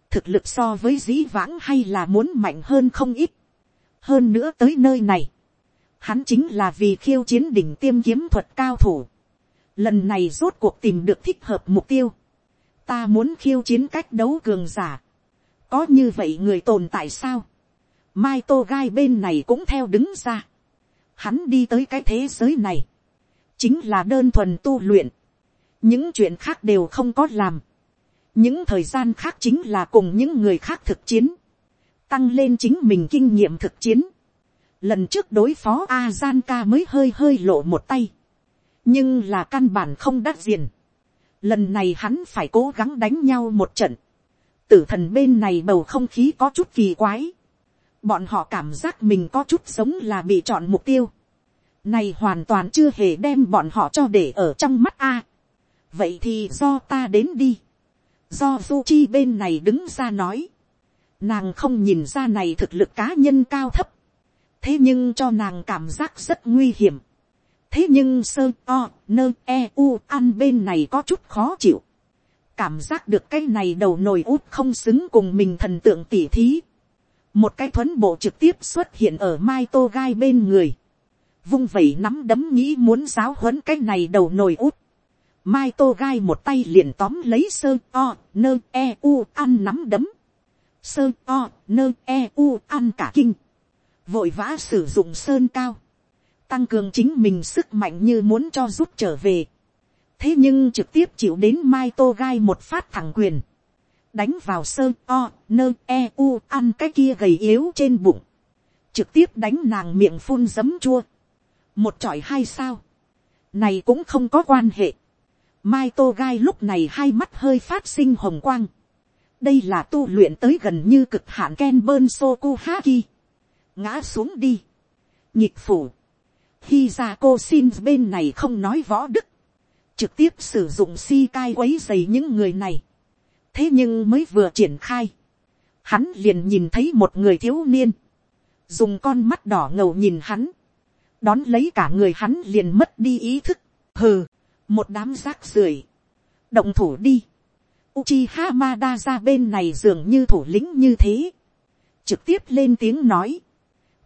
thực lực so với dĩ vãng hay là muốn mạnh hơn không ít. hơn nữa tới nơi này, hắn chính là vì khiêu chiến đỉnh tiêm kiếm thuật cao thủ. lần này rốt cuộc tìm được thích hợp mục tiêu ta muốn khiêu chiến cách đấu cường giả, có như vậy người tồn tại sao, mai tô gai bên này cũng theo đứng ra, hắn đi tới cái thế giới này, chính là đơn thuần tu luyện, những chuyện khác đều không có làm, những thời gian khác chính là cùng những người khác thực chiến, tăng lên chính mình kinh nghiệm thực chiến, lần trước đối phó a gian ca mới hơi hơi lộ một tay, nhưng là căn bản không đắt diện, Lần này hắn phải cố gắng đánh nhau một trận. Tử thần bên này bầu không khí có chút kỳ quái. Bọn họ cảm giác mình có chút giống là bị chọn mục tiêu. Này hoàn toàn chưa hề đem bọn họ cho để ở trong mắt A. Vậy thì do ta đến đi. Do Du Chi bên này đứng ra nói. Nàng không nhìn ra này thực lực cá nhân cao thấp. Thế nhưng cho nàng cảm giác rất nguy hiểm thế nhưng sơ, o, nơ e u, an bên này có chút khó chịu cảm giác được cái này đầu nồi út không xứng cùng mình thần tượng tỉ thí một cái thuấn bộ trực tiếp xuất hiện ở mai tô gai bên người vung vẩy nắm đấm nghĩ muốn giáo huấn cái này đầu nồi út. Mai tô gai một tay liền tóm lấy sơ, o, nơ e u ăn nắm đấm. Sơ, o, nơ e u ăn cả kinh. Vội vã sử dụng sơn cao. Tăng cường chính mình sức mạnh như muốn cho giúp trở về. Thế nhưng trực tiếp chịu đến Mai tô gai một phát thẳng quyền. Đánh vào sơ, o, nơ e u ăn cái kia gầy yếu trên bụng. Trực tiếp đánh nàng miệng phun giấm chua. Một trọi hai sao. Này cũng không có quan hệ Mai Tô Gai lúc này hai mắt hơi phát sinh hồng quang. Đây là tu luyện tới gần như cực hạn Ken Bơn Soku Haki. Ngã xuống đi. Nhịp phủ. Khi ra cô xin bên này không nói võ đức. Trực tiếp sử dụng si cai quấy dày những người này. Thế nhưng mới vừa triển khai. Hắn liền nhìn thấy một người thiếu niên. Dùng con mắt đỏ ngầu nhìn hắn. Đón lấy cả người hắn liền mất đi ý thức. Hừ một đám rác rưởi, động thủ đi, Uchiha Hamada ra bên này dường như thủ lĩnh như thế, trực tiếp lên tiếng nói,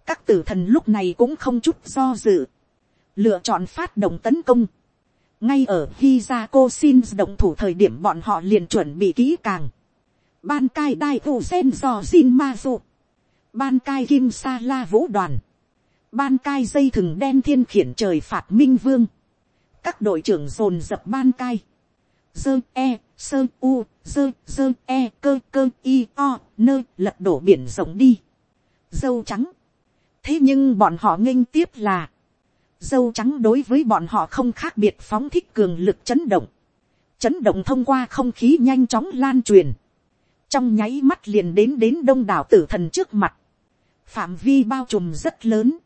các tử thần lúc này cũng không chút do dự, lựa chọn phát động tấn công, ngay ở Hizako xin động thủ thời điểm bọn họ liền chuẩn bị kỹ càng, ban cai đai u sen do xin ma dụ. ban cai kim sa la vũ đoàn, ban cai dây thừng đen thiên khiển trời phạt minh vương, các đội trưởng dồn dập ban cai, dơ e, sơ u, dơ dơ e cơ cơ i o nơ lật đổ biển rộng đi, dâu trắng. thế nhưng bọn họ nghênh tiếp là, dâu trắng đối với bọn họ không khác biệt phóng thích cường lực chấn động, chấn động thông qua không khí nhanh chóng lan truyền, trong nháy mắt liền đến đến đông đảo tử thần trước mặt, phạm vi bao trùm rất lớn,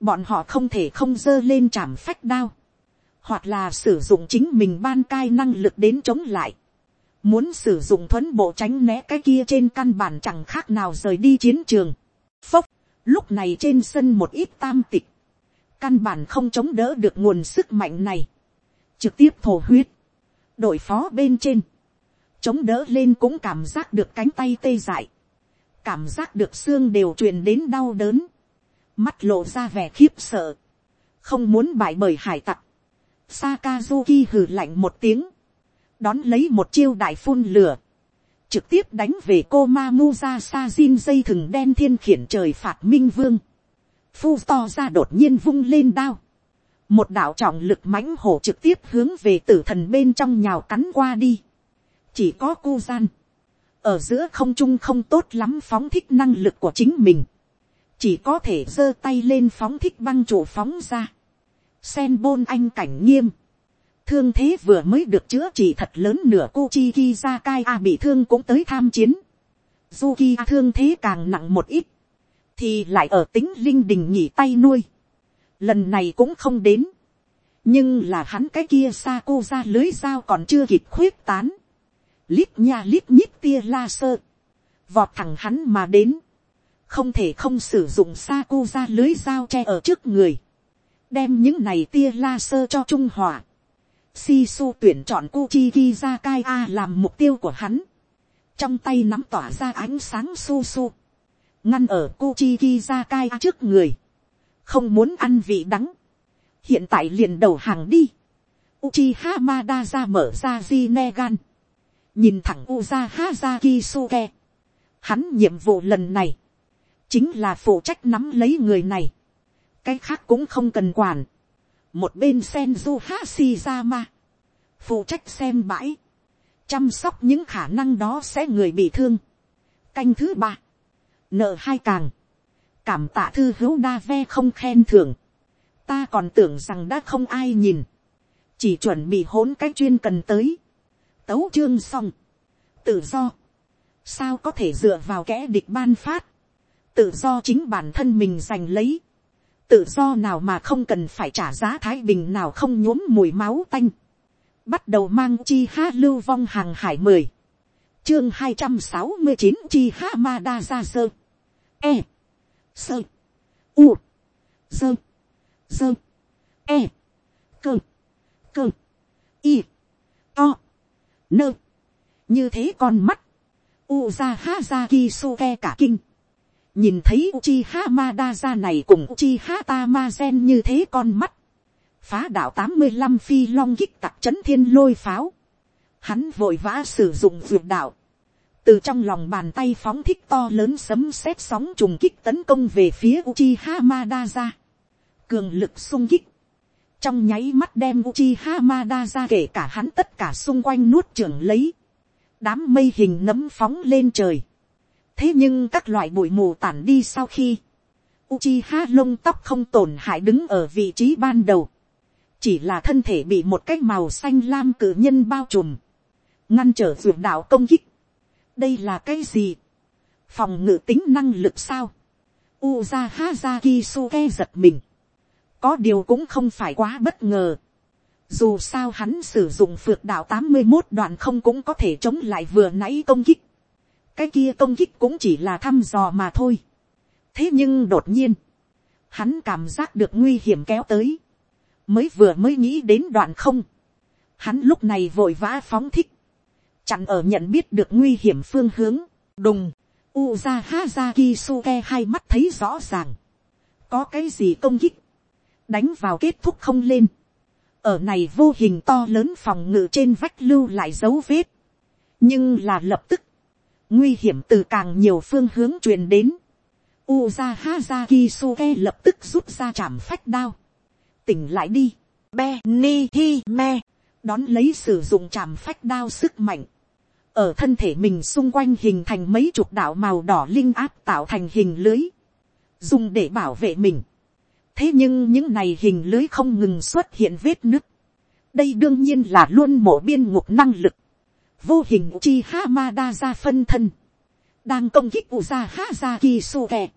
bọn họ không thể không dơ lên chạm phách đao, hoặc là sử dụng chính mình ban cai năng lực đến chống lại, muốn sử dụng thuấn bộ tránh né cái kia trên căn bản chẳng khác nào rời đi chiến trường. Phốc, lúc này trên sân một ít tam tịch, căn bản không chống đỡ được nguồn sức mạnh này, trực tiếp thổ huyết, đội phó bên trên, chống đỡ lên cũng cảm giác được cánh tay tê dại, cảm giác được xương đều truyền đến đau đớn, mắt lộ ra vẻ khiếp sợ, không muốn bại bởi hải tặc, Sakazuki hừ lạnh một tiếng. Đón lấy một chiêu đại phun lửa. Trực tiếp đánh về cô sa Sajin dây thừng đen thiên khiển trời phạt minh vương. Phu to ra đột nhiên vung lên đao. Một đạo trọng lực mãnh hổ trực tiếp hướng về tử thần bên trong nhào cắn qua đi. Chỉ có cu gian. Ở giữa không trung không tốt lắm phóng thích năng lực của chính mình. Chỉ có thể giơ tay lên phóng thích băng trụ phóng ra sen bôn anh cảnh nghiêm, thương thế vừa mới được chữa trị thật lớn nửa cô chi ki ra cai a bị thương cũng tới tham chiến, du ki a thương thế càng nặng một ít, thì lại ở tính linh đình nghỉ tay nuôi, lần này cũng không đến, nhưng là hắn cái kia xa cô ra lưới dao còn chưa kịp khuyết tán, lít nha lít nhít tia la sơ, vọt thẳng hắn mà đến, không thể không sử dụng xa cô ra lưới dao che ở trước người, đem những này tia laser cho trung hòa. Sisu tuyển chọn Kuchiki Zakai A làm mục tiêu của hắn. Trong tay nắm tỏa ra ánh sáng su su. Ngăn ở Kuchiki Zakai trước người. Không muốn ăn vị đắng. Hiện tại liền đầu hàng đi. Uchiha Madara mở ra Jinegan. Nhìn thẳng Uzaha Zakisuke. Hắn nhiệm vụ lần này. Chính là phụ trách nắm lấy người này cái khác cũng không cần quản. một bên senju hashizama, phụ trách xem bãi, chăm sóc những khả năng đó sẽ người bị thương. canh thứ ba, nợ hai càng, cảm tạ thư hữu đa ve không khen thưởng, ta còn tưởng rằng đã không ai nhìn, chỉ chuẩn bị hỗn cái chuyên cần tới, tấu chương xong, tự do, sao có thể dựa vào kẻ địch ban phát, tự do chính bản thân mình giành lấy, tự do nào mà không cần phải trả giá thái bình nào không nhuốm mùi máu tanh. Bắt đầu mang chi ha lưu vong hàng hải mười. Chương hai trăm sáu mươi chín chi ha ma đa ra sơ. E. Sơ. U. Sơ. Sơ. E. Cơ. Cơ. Y. To. Nơ. Như thế con mắt. U ra ha ra ki su ke cả kinh nhìn thấy Uchiha Madara này cùng Uchiha Tamazen như thế con mắt, phá đạo tám mươi 85 phi long kích tặc chấn thiên lôi pháo, hắn vội vã sử dụng dược đạo, từ trong lòng bàn tay phóng thích to lớn sấm sét sóng trùng kích tấn công về phía Uchiha Madara. Cường lực sung kích. Trong nháy mắt đem Uchiha Madara kể cả hắn tất cả xung quanh nuốt trưởng lấy. Đám mây hình nấm phóng lên trời. Thế nhưng các loại bụi mù tản đi sau khi. Uchiha lông tóc không tổn hại đứng ở vị trí ban đầu. Chỉ là thân thể bị một cái màu xanh lam cử nhân bao trùm. Ngăn trở vượt đạo công kích đây là cái gì, phòng ngự tính năng lực sao, Uza Hazaki Suke giật mình, có điều cũng không phải quá bất ngờ, dù sao hắn sử dụng phượt đạo tám mươi một đoạn không cũng có thể chống lại vừa nãy công kích, cái kia công kích cũng chỉ là thăm dò mà thôi, thế nhưng đột nhiên, hắn cảm giác được nguy hiểm kéo tới, mới vừa mới nghĩ đến đoạn không, hắn lúc này vội vã phóng thích, chặn ở nhận biết được nguy hiểm phương hướng, đùng, Uza Hazaki kisuke hai mắt thấy rõ ràng, có cái gì công kích, đánh vào kết thúc không lên, ở này vô hình to lớn phòng ngự trên vách lưu lại dấu vết, nhưng là lập tức, nguy hiểm từ càng nhiều phương hướng truyền đến, Uza Hazaki kisuke lập tức rút ra chạm phách đao, tỉnh lại đi, be ni hi me, đón lấy sử dụng chạm phách đao sức mạnh, ở thân thể mình xung quanh hình thành mấy chục đạo màu đỏ linh áp tạo thành hình lưới, dùng để bảo vệ mình. thế nhưng những này hình lưới không ngừng xuất hiện vết nứt. đây đương nhiên là luôn mổ biên ngục năng lực. vô hình chi hamada ra phân thân, đang công kích u ra ha ra ki su kè,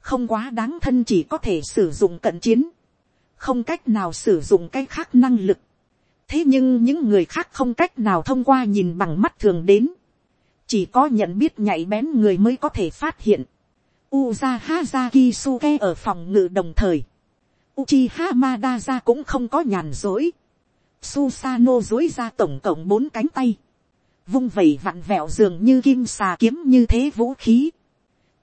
không quá đáng thân chỉ có thể sử dụng cận chiến, không cách nào sử dụng cái khác năng lực thế nhưng những người khác không cách nào thông qua nhìn bằng mắt thường đến, chỉ có nhận biết nhạy bén người mới có thể phát hiện. Uza Hazaki Suke ở phòng ngự đồng thời, Uchiha Madara cũng không có nhàn dối. Susano dối ra tổng cộng bốn cánh tay, vung vẩy vặn vẹo dường như kim xà kiếm như thế vũ khí,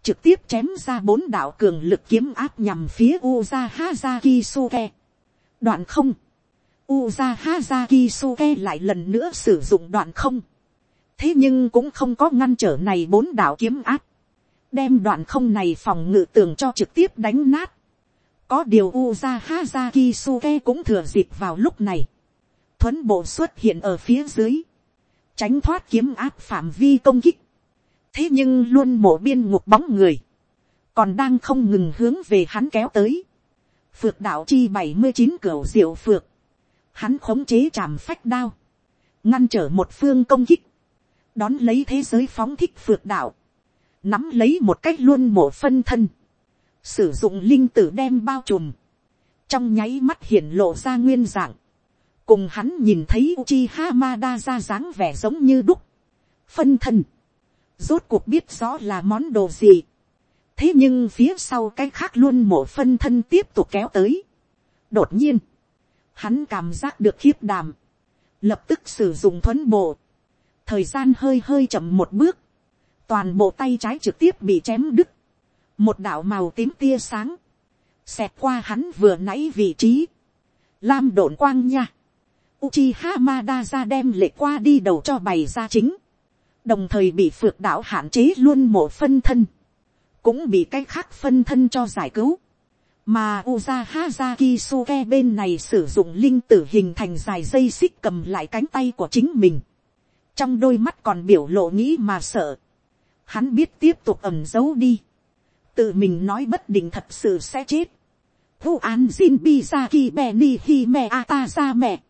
trực tiếp chém ra bốn đạo cường lực kiếm áp nhằm phía Uza Hazaki Suke. Đoạn không, Uza Hazaki Suke lại lần nữa sử dụng đoạn không. Thế nhưng cũng không có ngăn trở này bốn đạo kiếm áp. Đem đoạn không này phòng ngự tường cho trực tiếp đánh nát. Có điều Uza Hazaki Suke cũng thừa dịp vào lúc này. Thuấn bộ xuất hiện ở phía dưới. Tránh thoát kiếm áp phạm vi công kích. Thế nhưng luôn mổ biên ngục bóng người. Còn đang không ngừng hướng về hắn kéo tới. Phược đạo chi 79 cửa diệu phược hắn khống chế chạm phách đao, ngăn trở một phương công kích, đón lấy thế giới phóng thích phược đạo, nắm lấy một cách luôn mổ phân thân, sử dụng linh tử đem bao trùm, trong nháy mắt hiển lộ ra nguyên dạng, cùng hắn nhìn thấy Uchi Hamada ra dáng vẻ giống như đúc, phân thân, rốt cuộc biết rõ là món đồ gì, thế nhưng phía sau cái khác luôn mổ phân thân tiếp tục kéo tới, đột nhiên, hắn cảm giác được khiếp đàm, lập tức sử dụng thuấn bộ, thời gian hơi hơi chậm một bước, toàn bộ tay trái trực tiếp bị chém đứt, một đạo màu tím tia sáng, xẹt qua hắn vừa nãy vị trí, lam đổn quang nha, Uchiha Madara đem lệ qua đi đầu cho bày ra chính, đồng thời bị phược đạo hạn chế luôn một phân thân, cũng bị cái khác phân thân cho giải cứu mà uza Haza Kisuke bên này sử dụng linh tử hình thành dài dây xích cầm lại cánh tay của chính mình. trong đôi mắt còn biểu lộ nghĩ mà sợ. hắn biết tiếp tục ẩm giấu đi. tự mình nói bất định thật sự sẽ chết. Hu an jin bizaki beni hi me ata ra mẹ.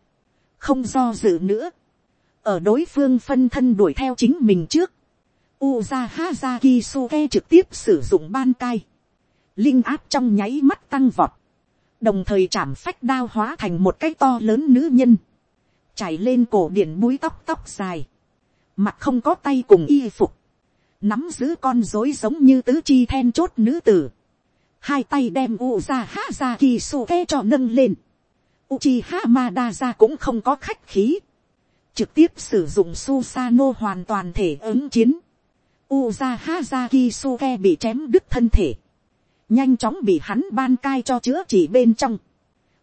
không do dự nữa. ở đối phương phân thân đuổi theo chính mình trước. Uza hazaki suke trực tiếp sử dụng ban cai linh áp trong nháy mắt tăng vọt, đồng thời chạm phách đao hóa thành một cái to lớn nữ nhân, chảy lên cổ điển búi tóc tóc dài, mặt không có tay cùng y phục, nắm giữ con dối giống như tứ chi then chốt nữ tử, hai tay đem u ra ha ra kỳ su ke cho nâng lên, uchi ha mada ra cũng không có khách khí, trực tiếp sử dụng Susano hoàn toàn thể ứng chiến. Uza Hazaki Suke bị chém đứt thân thể. Nhanh chóng bị hắn ban cai cho chữa chỉ bên trong.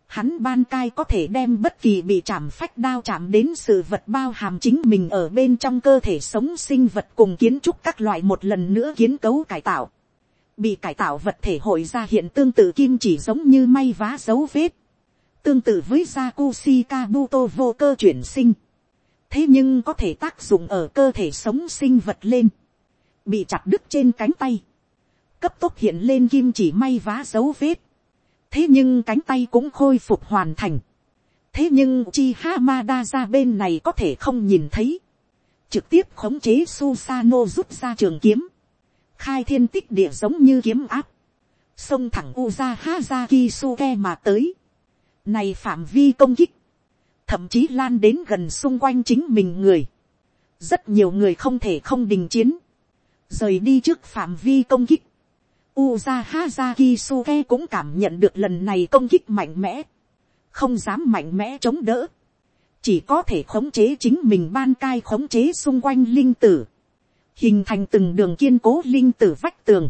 Hắn ban cai có thể đem bất kỳ bị chạm phách đao chạm đến sự vật bao hàm chính mình ở bên trong cơ thể sống sinh vật cùng kiến trúc các loại một lần nữa kiến cấu cải tạo. Bị cải tạo vật thể hội ra hiện tương tự kim chỉ giống như may vá dấu vết. Tương tự với Jakushi Kabuto vô cơ chuyển sinh. Thế nhưng có thể tác dụng ở cơ thể sống sinh vật lên. Bị chặt đứt trên cánh tay. Cấp tốc hiện lên kim chỉ may vá dấu vết thế nhưng cánh tay cũng khôi phục hoàn thành. thế nhưng chi hamada ra bên này có thể không nhìn thấy. trực tiếp khống chế susano rút ra trường kiếm. khai thiên tích địa giống như kiếm áp. xông thẳng uza hazaki suke mà tới. này phạm vi công kích. thậm chí lan đến gần xung quanh chính mình người. rất nhiều người không thể không đình chiến. rời đi trước phạm vi công kích Uza Hazaki cũng cảm nhận được lần này công kích mạnh mẽ. Không dám mạnh mẽ chống đỡ. Chỉ có thể khống chế chính mình ban cai khống chế xung quanh linh tử. Hình thành từng đường kiên cố linh tử vách tường.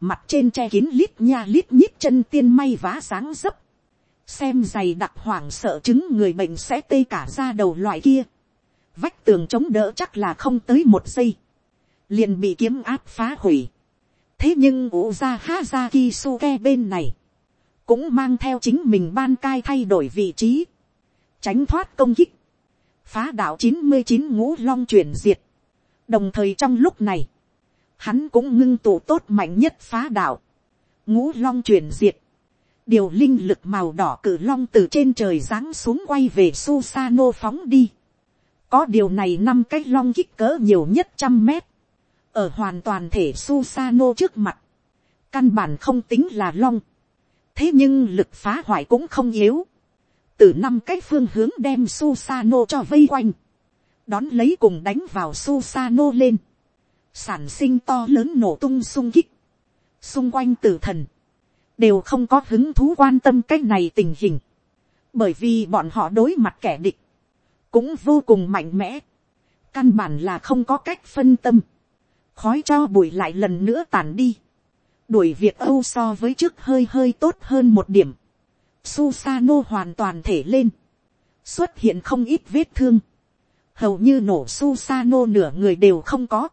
Mặt trên che kín lít nha lít nhít chân tiên may vá sáng dấp. Xem dày đặc hoảng sợ chứng người bệnh sẽ tê cả ra đầu loại kia. Vách tường chống đỡ chắc là không tới một giây. Liền bị kiếm áp phá hủy thế nhưng Uza su Suke bên này, cũng mang theo chính mình ban cai thay đổi vị trí, tránh thoát công kích, phá đạo chín mươi chín ngũ long chuyển diệt. đồng thời trong lúc này, hắn cũng ngưng tụ tốt mạnh nhất phá đạo, ngũ long chuyển diệt, điều linh lực màu đỏ cử long từ trên trời giáng xuống quay về Susano phóng đi. có điều này năm cái long kích cỡ nhiều nhất trăm mét, ở hoàn toàn thể Susano trước mặt, căn bản không tính là long, thế nhưng lực phá hoại cũng không yếu, từ năm cái phương hướng đem Susano cho vây quanh, đón lấy cùng đánh vào Susano lên, sản sinh to lớn nổ tung sung kích, xung quanh tử thần, đều không có hứng thú quan tâm cái này tình hình, bởi vì bọn họ đối mặt kẻ địch, cũng vô cùng mạnh mẽ, căn bản là không có cách phân tâm, khói cho bụi lại lần nữa tàn đi, đuổi việc âu so với trước hơi hơi tốt hơn một điểm, Susano hoàn toàn thể lên, xuất hiện không ít vết thương, hầu như nổ Susano nửa người đều không có,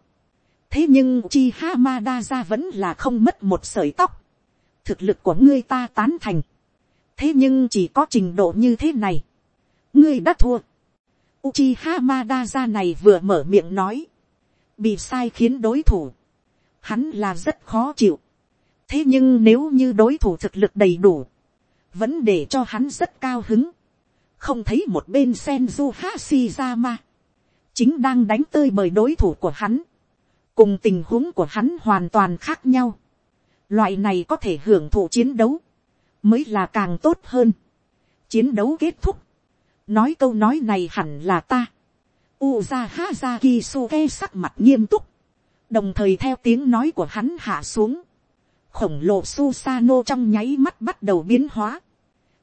thế nhưng chi Hamada ra vẫn là không mất một sợi tóc, thực lực của ngươi ta tán thành, thế nhưng chỉ có trình độ như thế này, ngươi đã thua, Uchiha Madara này vừa mở miệng nói bị sai khiến đối thủ, hắn là rất khó chịu. thế nhưng nếu như đối thủ thực lực đầy đủ, vẫn để cho hắn rất cao hứng, không thấy một bên Senju ma, chính đang đánh tơi bởi đối thủ của hắn, cùng tình huống của hắn hoàn toàn khác nhau. Loại này có thể hưởng thụ chiến đấu, mới là càng tốt hơn. Chiến đấu kết thúc, nói câu nói này hẳn là ta. Uza Hazaki sắc mặt nghiêm túc. Đồng thời theo tiếng nói của hắn hạ xuống. Khổng lồ Susano trong nháy mắt bắt đầu biến hóa.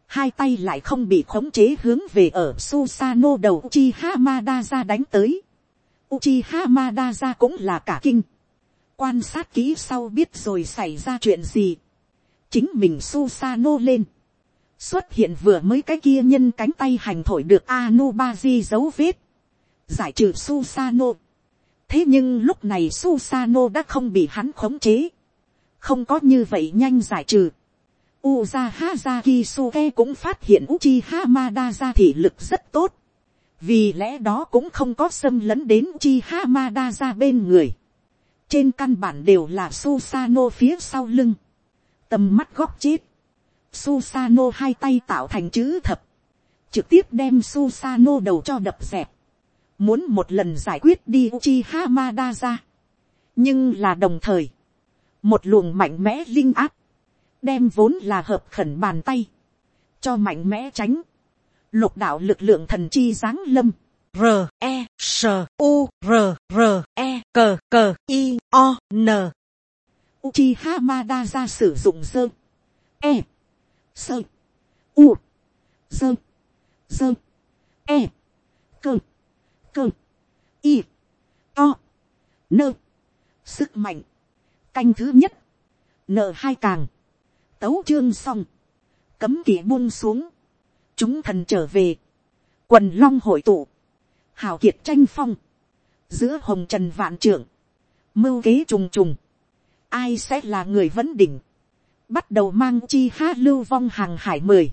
Hai tay lại không bị khống chế hướng về ở Susano đầu Uchiha Madara đánh tới. Uchiha Madara cũng là cả kinh. Quan sát kỹ sau biết rồi xảy ra chuyện gì. Chính mình Susano lên. Xuất hiện vừa mới cái kia nhân cánh tay hành thổi được Anubazi dấu vết giải trừ Susano. thế nhưng lúc này Susano đã không bị hắn khống chế, không có như vậy nhanh giải trừ. Uza Hazaki Suke cũng phát hiện Uchiha Madara thị lực rất tốt. Vì lẽ đó cũng không có xâm lấn đến Uchiha Madara bên người. Trên căn bản đều là Susano phía sau lưng. Tầm mắt góc chết. Susano hai tay tạo thành chữ thập. Trực tiếp đem Susano đầu cho đập dẹp muốn một lần giải quyết đi chi hamada ra nhưng là đồng thời, một luồng mạnh mẽ linh áp, đem vốn là hợp khẩn bàn tay, cho mạnh mẽ tránh, lục đạo lực lượng thần chi giáng lâm, r e s u r r e c c i o n. Chi hamada ra sử dụng dơ, e, sơ, u, dơ, dơ, e, cơ, cơ, y, to, nơ, sức mạnh, canh thứ nhất, nợ hai càng, tấu chương xong, cấm kỵ buông xuống, chúng thần trở về, quần long hội tụ, hào kiệt tranh phong, giữa hồng trần vạn trưởng, mưu kế trùng trùng, ai sẽ là người vấn đỉnh, bắt đầu mang chi ha lưu vong hàng hải mười,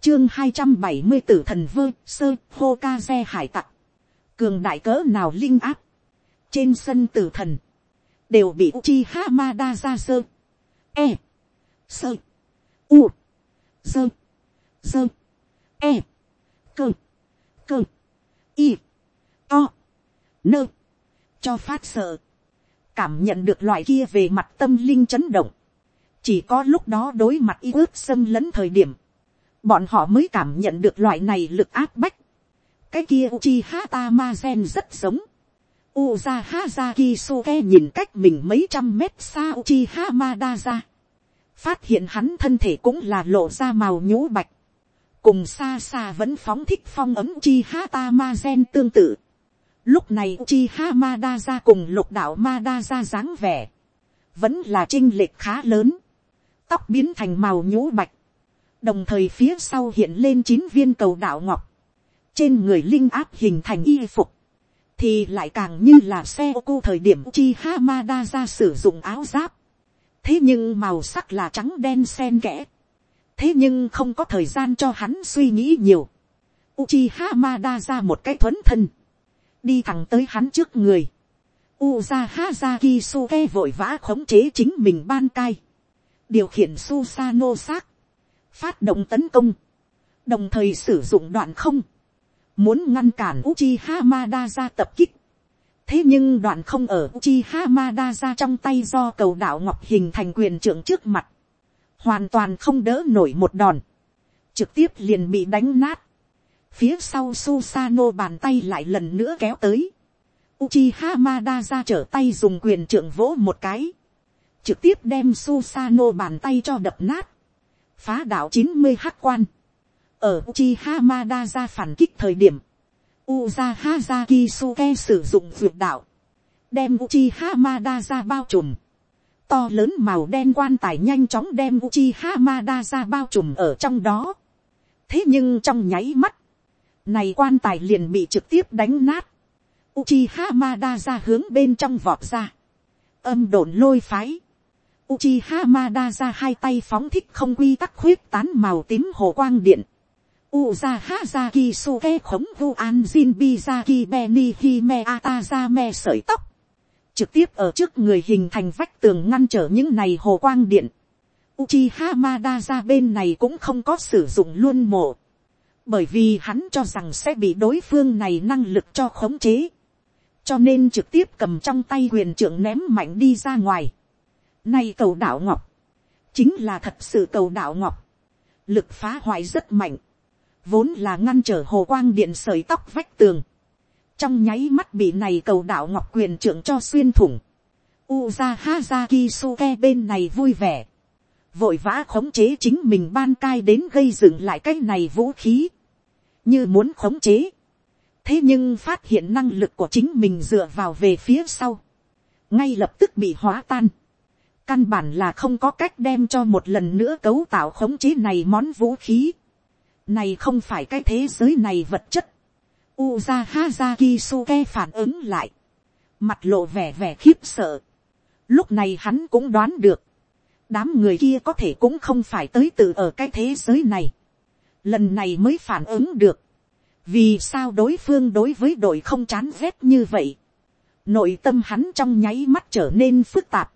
chương hai trăm bảy mươi tử thần vơ sơ hô ca xe hải tặc, cường đại cỡ nào linh áp, trên sân tử thần, đều bị chi ha ma đa ra sơ, e, sơ, u, sơ, sơ, e, cơ, cơ, y, to, nơ, cho phát sợ, cảm nhận được loại kia về mặt tâm linh chấn động, chỉ có lúc đó đối mặt y ước xâm lấn thời điểm, bọn họ mới cảm nhận được loại này lực áp bách cái kia Uchiha Tamazen rất giống. Uzaha Zakisuke nhìn cách mình mấy trăm mét xa Uchiha Madara. Phát hiện hắn thân thể cũng là lộ ra màu nhũ bạch. Cùng xa xa vẫn phóng thích phong ấm Uchiha Tamazen tương tự. Lúc này Uchiha Madara cùng lục đạo Madara dáng vẻ. Vẫn là trinh lệch khá lớn. Tóc biến thành màu nhũ bạch đồng thời phía sau hiện lên chín viên cầu đạo ngọc, trên người linh áp hình thành y phục, thì lại càng như là xe ô cô thời điểm chi Hamada ra sử dụng áo giáp. thế nhưng màu sắc là trắng đen sen kẽ. thế nhưng không có thời gian cho hắn suy nghĩ nhiều. Uchiha Hamada ra một cái thuấn thân, đi thẳng tới hắn trước người. Uza Hazaki Suke vội vã khống chế chính mình ban cai, điều khiển Susano sát. phát động tấn công, đồng thời sử dụng đoạn không, muốn ngăn cản Uchiha Hamada ra tập kích. thế nhưng đoạn không ở Uchiha Hamada ra trong tay do cầu đạo ngọc hình thành quyền trưởng trước mặt, hoàn toàn không đỡ nổi một đòn, trực tiếp liền bị đánh nát. phía sau Susano bàn tay lại lần nữa kéo tới. Uchiha Hamada ra trở tay dùng quyền trưởng vỗ một cái, trực tiếp đem Susano bàn tay cho đập nát phá đạo chín mươi hắc quan, ở Uchiha Madara phản kích thời điểm, Uza Hazaki sử dụng dược đạo, đem Uchiha Madara bao trùm, to lớn màu đen quan tài nhanh chóng đem Uchiha Madara bao trùm ở trong đó. thế nhưng trong nháy mắt, này quan tài liền bị trực tiếp đánh nát, Uchiha Madara hướng bên trong vọt ra, âm đồn lôi phái, Uchiha Madara hai tay phóng thích không quy tắc khuyết tán màu tím hồ quang điện. Uza Hazaki Suke khống vu an Jinbizaki Beni Hime Atazame sợi tóc. Trực tiếp ở trước người hình thành vách tường ngăn trở những này hồ quang điện. Uchiha Madara bên này cũng không có sử dụng luôn mộ. Bởi vì hắn cho rằng sẽ bị đối phương này năng lực cho khống chế. Cho nên trực tiếp cầm trong tay quyền trưởng ném mạnh đi ra ngoài Nay cầu đảo ngọc, chính là thật sự cầu đảo ngọc, lực phá hoại rất mạnh, vốn là ngăn trở hồ quang điện sợi tóc vách tường, trong nháy mắt bị này cầu đạo ngọc quyền trưởng cho xuyên thủng, Uza ra kisuke bên này vui vẻ, vội vã khống chế chính mình ban cai đến gây dựng lại cái này vũ khí, như muốn khống chế, thế nhưng phát hiện năng lực của chính mình dựa vào về phía sau, ngay lập tức bị hóa tan, căn bản là không có cách đem cho một lần nữa cấu tạo khống chế này món vũ khí. Này không phải cái thế giới này vật chất. Uza Hazaki Suke phản ứng lại. Mặt lộ vẻ vẻ khiếp sợ. Lúc này hắn cũng đoán được. Đám người kia có thể cũng không phải tới từ ở cái thế giới này. Lần này mới phản ứng được. Vì sao đối phương đối với đội không chán ghét như vậy. Nội tâm hắn trong nháy mắt trở nên phức tạp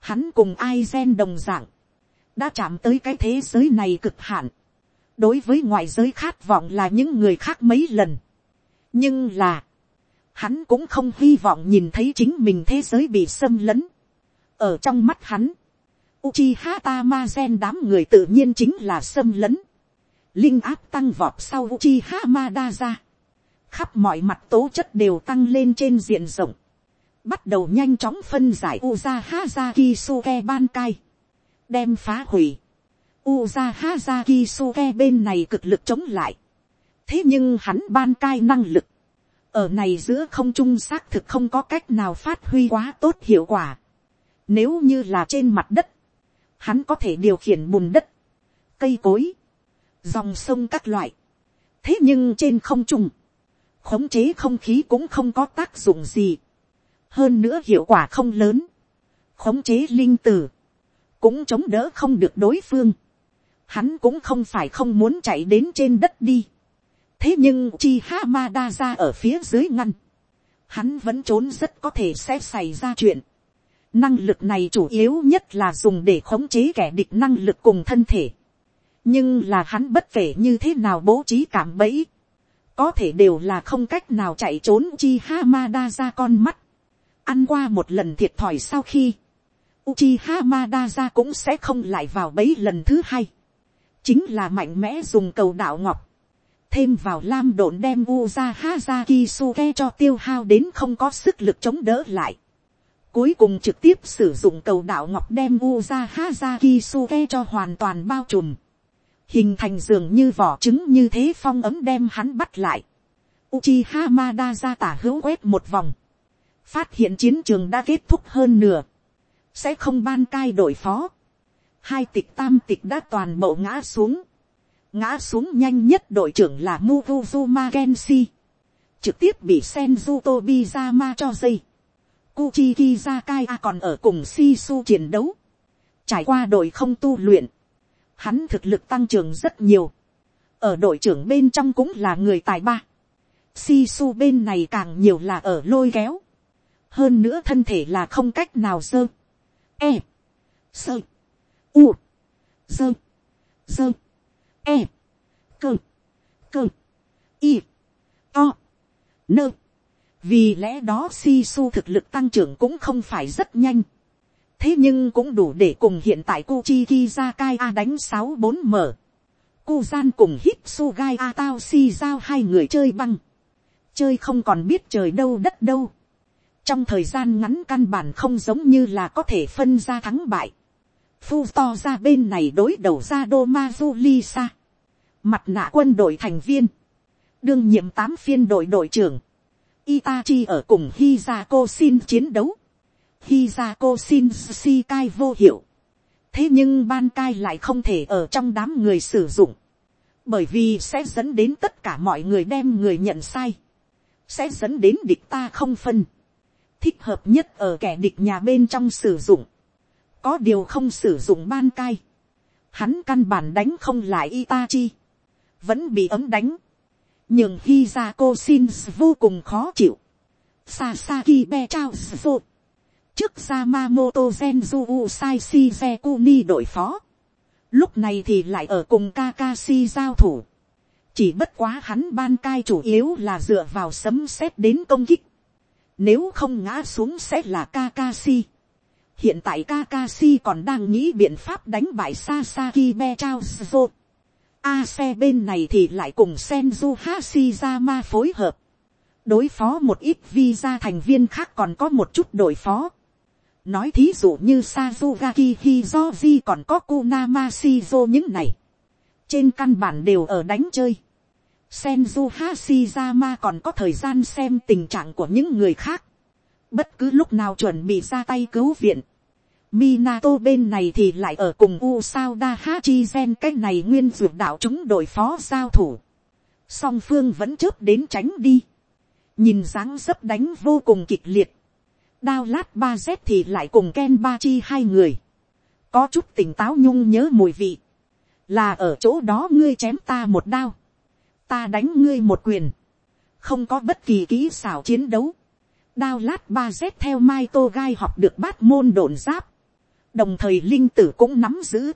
hắn cùng ai gen đồng dạng, đã chạm tới cái thế giới này cực hạn, đối với ngoại giới khát vọng là những người khác mấy lần, nhưng là, hắn cũng không hy vọng nhìn thấy chính mình thế giới bị xâm lấn, ở trong mắt hắn, Uchiha Tamazen đám người tự nhiên chính là xâm lấn. Linh áp tăng vọt sau Uchiha Madara. Khắp mọi mặt tố chất đều tăng lên trên diện rộng bắt đầu nhanh chóng phân giải Uza Hazaki Suke Bankai, đem phá hủy. Uza Hazaki Suke bên này cực lực chống lại. Thế nhưng hắn ban cai năng lực, ở này giữa không trung xác thực không có cách nào phát huy quá tốt hiệu quả. Nếu như là trên mặt đất, hắn có thể điều khiển bùn đất, cây cối, dòng sông các loại. thế nhưng trên không trung, khống chế không khí cũng không có tác dụng gì. hơn nữa hiệu quả không lớn. khống chế linh tử, cũng chống đỡ không được đối phương hắn cũng không phải không muốn chạy đến trên đất đi. thế nhưng chi ha ma đa ra ở phía dưới ngăn. hắn vẫn trốn rất có thể sẽ xảy ra chuyện. năng lực này chủ yếu nhất là dùng để khống chế kẻ địch năng lực cùng thân thể. nhưng là hắn bất kể như thế nào bố trí cảm bẫy có thể đều là không cách nào chạy trốn chi Hamada ra con mắt. Ăn qua một lần thiệt thòi sau khi, Uchiha Madara cũng sẽ không lại vào bấy lần thứ hai. Chính là mạnh mẽ dùng cầu đạo ngọc. Thêm vào lam đồn đem Uza haza Suke cho tiêu hao đến không có sức lực chống đỡ lại. Cuối cùng trực tiếp sử dụng cầu đạo ngọc đem Uza haza Suke cho hoàn toàn bao trùm hình thành dường như vỏ trứng như thế phong ấm đem hắn bắt lại. Uchi Hamada ra tả hữu quét một vòng, phát hiện chiến trường đã kết thúc hơn nửa, sẽ không ban cai đội phó. Hai tịch tam tịch đã toàn bộ ngã xuống, ngã xuống nhanh nhất đội trưởng là Muvuzuma Genshi, trực tiếp bị senjuto Tobizama cho dây. kujira kai a còn ở cùng Sisu chiến đấu, trải qua đội không tu luyện, hắn thực lực tăng trưởng rất nhiều, ở đội trưởng bên trong cũng là người tài ba, si su bên này càng nhiều là ở lôi kéo, hơn nữa thân thể là không cách nào sơ, e, sơ, u, dơ, dơ, e, cơ, cơ, y, to, nơ, vì lẽ đó si su thực lực tăng trưởng cũng không phải rất nhanh, thế nhưng cũng đủ để cùng hiện tại Kuchi cai A đánh sáu bốn mở. Kuzan cùng hit su gai A Tao Si giao hai người chơi băng. Chơi không còn biết trời đâu đất đâu. Trong thời gian ngắn căn bản không giống như là có thể phân ra thắng bại. Phu to ra bên này đối đầu ra Domazu Lisa. Mặt nạ quân đội thành viên. Đương nhiệm tám phiên đội đội trưởng. Itachi ở cùng Hizako Shin chiến đấu Hizako Shin si cai vô hiệu. thế nhưng ban cai lại không thể ở trong đám người sử dụng. bởi vì sẽ dẫn đến tất cả mọi người đem người nhận sai. sẽ dẫn đến địch ta không phân. thích hợp nhất ở kẻ địch nhà bên trong sử dụng có điều không sử dụng ban cai. hắn căn bản đánh không lại Itachi. vẫn bị ấm đánh. nhưng khi ra cô xin vô cùng khó chịu. Sasaki be trao vô, trước Yamamoto Genju Usai Shizekuni đội phó. Lúc này thì lại ở cùng Kakashi giao thủ. Chỉ bất quá hắn ban cai chủ yếu là dựa vào sấm sét đến công kích. Nếu không ngã xuống sẽ là Kakashi. Hiện tại Kakashi còn đang nghĩ biện pháp đánh bại Sasaki Bechazo. A xe bên này thì lại cùng Senju Hashirama phối hợp. Đối phó một ít visa thành viên khác còn có một chút đối phó nói thí dụ như Sazugaki Hizoji còn có Kunama Shizo những này, trên căn bản đều ở đánh chơi. Senju Hashirama còn có thời gian xem tình trạng của những người khác. Bất cứ lúc nào chuẩn bị ra tay cứu viện. Minato bên này thì lại ở cùng U sao Da Hachi Zen cái này nguyên dược đạo chúng đội phó giao thủ. Song phương vẫn chớp đến tránh đi. Nhìn dáng dấp đánh vô cùng kịch liệt đao lát ba z thì lại cùng ken ba chi hai người, có chút tỉnh táo nhung nhớ mùi vị, là ở chỗ đó ngươi chém ta một đao, ta đánh ngươi một quyền, không có bất kỳ kỹ xảo chiến đấu, đao lát ba z theo mai tô gai học được bát môn đồn giáp, đồng thời linh tử cũng nắm giữ,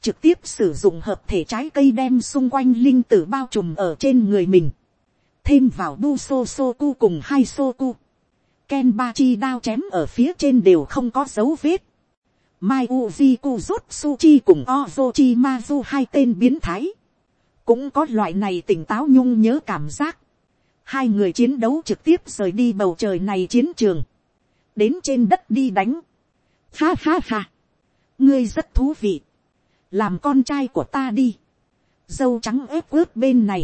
trực tiếp sử dụng hợp thể trái cây đem xung quanh linh tử bao trùm ở trên người mình, thêm vào bu so so cu cùng hai so cu, Ken ba chi đao chém ở phía trên đều không có dấu vết. Mai Uji chi cùng Ozochi Mazu hai tên biến thái. Cũng có loại này tỉnh táo nhung nhớ cảm giác. Hai người chiến đấu trực tiếp rời đi bầu trời này chiến trường. Đến trên đất đi đánh. Ha ha ha. Ngươi rất thú vị. Làm con trai của ta đi. Dâu trắng ép ướt bên này.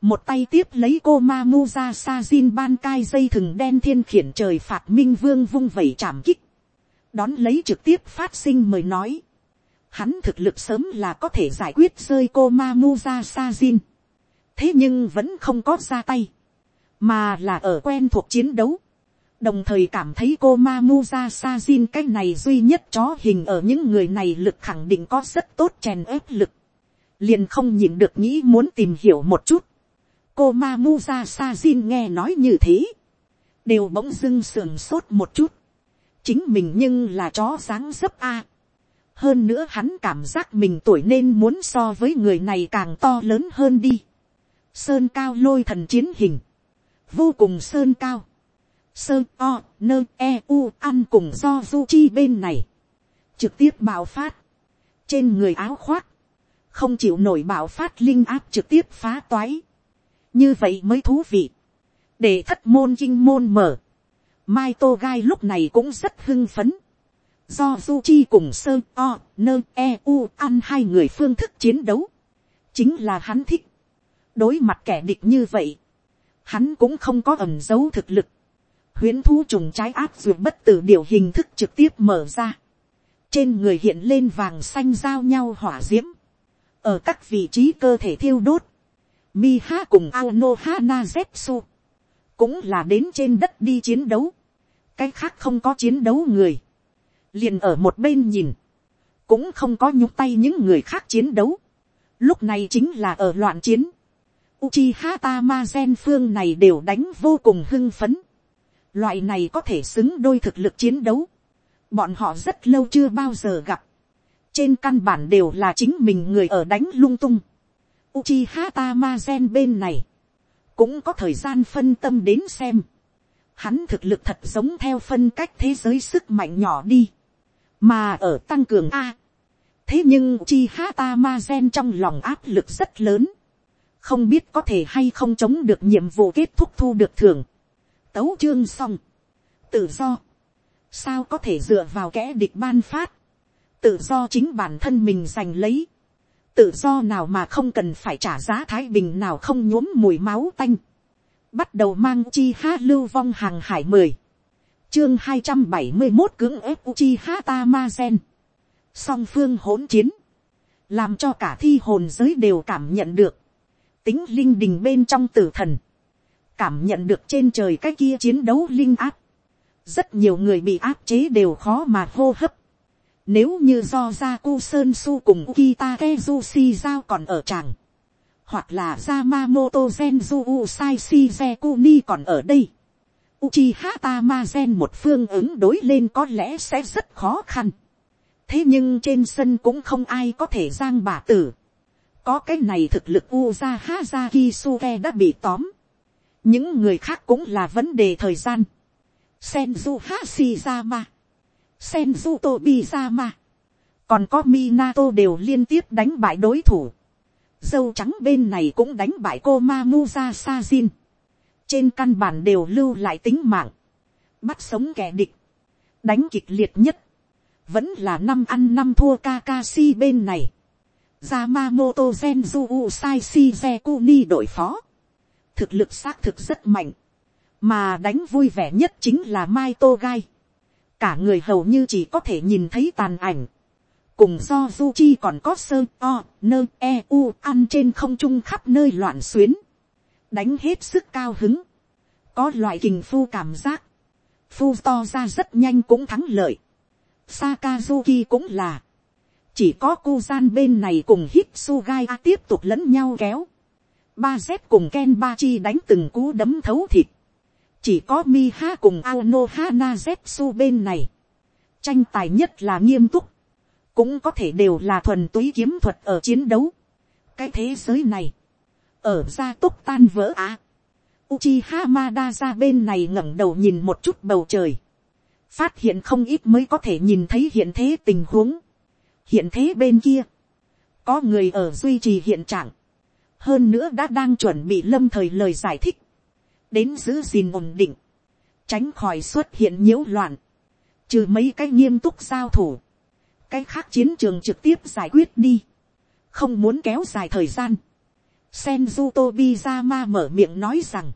một tay tiếp lấy cô ma mu ra sa zin ban cai dây thừng đen thiên khiển trời phạt minh vương vung vẩy chạm kích, đón lấy trực tiếp phát sinh mời nói, hắn thực lực sớm là có thể giải quyết rơi cô ma mu ra sa zin, thế nhưng vẫn không có ra tay, mà là ở quen thuộc chiến đấu, đồng thời cảm thấy cô ma mu ra sa zin cái này duy nhất chó hình ở những người này lực khẳng định có rất tốt chèn ép lực, liền không nhìn được nghĩ muốn tìm hiểu một chút, cô ma mu ra sa zin nghe nói như thế, đều bỗng dưng sườn sốt một chút, chính mình nhưng là chó dáng dấp a. hơn nữa hắn cảm giác mình tuổi nên muốn so với người này càng to lớn hơn đi. sơn cao lôi thần chiến hình, vô cùng sơn cao, sơn o nơ e u ăn cùng do du chi bên này, trực tiếp bạo phát, trên người áo khoác, không chịu nổi bạo phát linh áp trực tiếp phá toái, như vậy mới thú vị, để thất môn chinh môn mở, mai tô gai lúc này cũng rất hưng phấn, do du chi cùng sơ o nơ e u ăn hai người phương thức chiến đấu, chính là hắn thích, đối mặt kẻ địch như vậy, hắn cũng không có ẩm dấu thực lực, huyễn thú trùng trái áp dược bất tử điều hình thức trực tiếp mở ra, trên người hiện lên vàng xanh giao nhau hỏa diễm. Ở các vị trí cơ thể thiêu đốt, Miha cùng ao no zetsu, cũng là đến trên đất đi chiến đấu, cái khác không có chiến đấu người, liền ở một bên nhìn, cũng không có nhúc tay những người khác chiến đấu, lúc này chính là ở loạn chiến, Uchiha Tamazen phương này đều đánh vô cùng hưng phấn. Loại này có thể xứng đôi thực lực chiến đấu. Bọn họ rất lâu chưa bao giờ gặp. Trên căn bản đều là chính mình người ở đánh lung tung. Uchiha Tamazen bên này. Cũng có thời gian phân tâm đến xem. Hắn thực lực thật giống theo phân cách thế giới sức mạnh nhỏ đi. Mà ở tăng cường A. Thế nhưng Uchiha Tamazen trong lòng áp lực rất lớn không biết có thể hay không chống được nhiệm vụ kết thúc thu được thưởng. tấu chương xong, tự do, sao có thể dựa vào kẻ địch ban phát, tự do chính bản thân mình giành lấy, tự do nào mà không cần phải trả giá thái bình nào không nhuốm mùi máu tanh, bắt đầu mang chi ha lưu vong hàng hải mười, chương hai trăm bảy mươi một cưỡng ép chi ha ta ma gen, song phương hỗn chiến, làm cho cả thi hồn giới đều cảm nhận được, tính linh đình bên trong tử thần, cảm nhận được trên trời cái kia chiến đấu linh áp, rất nhiều người bị áp chế đều khó mà hô hấp. Nếu như do ra cu sơn su cùng kita kezushi giao còn ở tràng, hoặc là Yamamoto Genju Usai Shizekuni còn ở đây, Uchiha Tamazen một phương ứng đối lên có lẽ sẽ rất khó khăn. Thế nhưng trên sân cũng không ai có thể giang bà tử có cái này thực lực Uza Hazaki kisuke đã bị tóm. Những người khác cũng là vấn đề thời gian. Senju Hashizama. Senju Tobizama. Còn có Minato đều liên tiếp đánh bại đối thủ. Dâu trắng bên này cũng đánh bại cô sa Sajin. Trên căn bản đều lưu lại tính mạng. Bắt sống kẻ địch. Đánh kịch liệt nhất. Vẫn là năm ăn năm thua Kakashi bên này Yamamoto Genju Usai Shizekuni đội phó. Thực lực xác thực rất mạnh. Mà đánh vui vẻ nhất chính là Mai Togai. Cả người hầu như chỉ có thể nhìn thấy tàn ảnh. Cùng do chi còn có sơ o, nơ, e, u ăn trên không trung khắp nơi loạn xuyến. Đánh hết sức cao hứng. Có loại kình phu cảm giác. Phu to ra rất nhanh cũng thắng lợi. Sakazuki cũng là chỉ có cu gian bên này cùng hít su gai a tiếp tục lẫn nhau kéo. ba dép cùng ken ba chi đánh từng cú đấm thấu thịt. chỉ có mi ha cùng ao no ha na dép su bên này. tranh tài nhất là nghiêm túc. cũng có thể đều là thuần túy kiếm thuật ở chiến đấu. cái thế giới này, ở gia túc tan vỡ á. Uchiha Hamada ra bên này ngẩng đầu nhìn một chút bầu trời. Phát hiện không ít mới có thể nhìn thấy hiện thế tình huống hiện thế bên kia, có người ở duy trì hiện trạng, hơn nữa đã đang chuẩn bị lâm thời lời giải thích, đến giữ gìn ổn định, tránh khỏi xuất hiện nhiễu loạn, trừ mấy cái nghiêm túc giao thủ, cái khác chiến trường trực tiếp giải quyết đi, không muốn kéo dài thời gian, Senju Tobizama mở miệng nói rằng,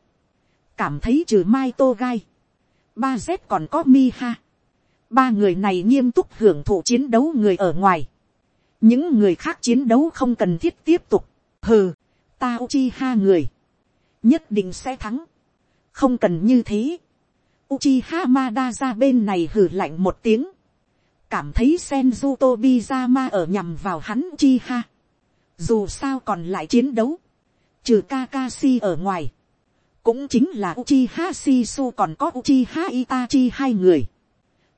cảm thấy trừ Mai Tô Gai, ba Z còn có mi ha. Ba người này nghiêm túc hưởng thụ chiến đấu người ở ngoài. Những người khác chiến đấu không cần thiết tiếp tục. Hừ, ta Uchiha người. Nhất định sẽ thắng. Không cần như thế. Uchiha Madara bên này hừ lạnh một tiếng. Cảm thấy Senju ma ở nhằm vào hắn chi ha Dù sao còn lại chiến đấu. Trừ Kakashi ở ngoài. Cũng chính là Uchiha Shisu còn có Uchiha Itachi hai người.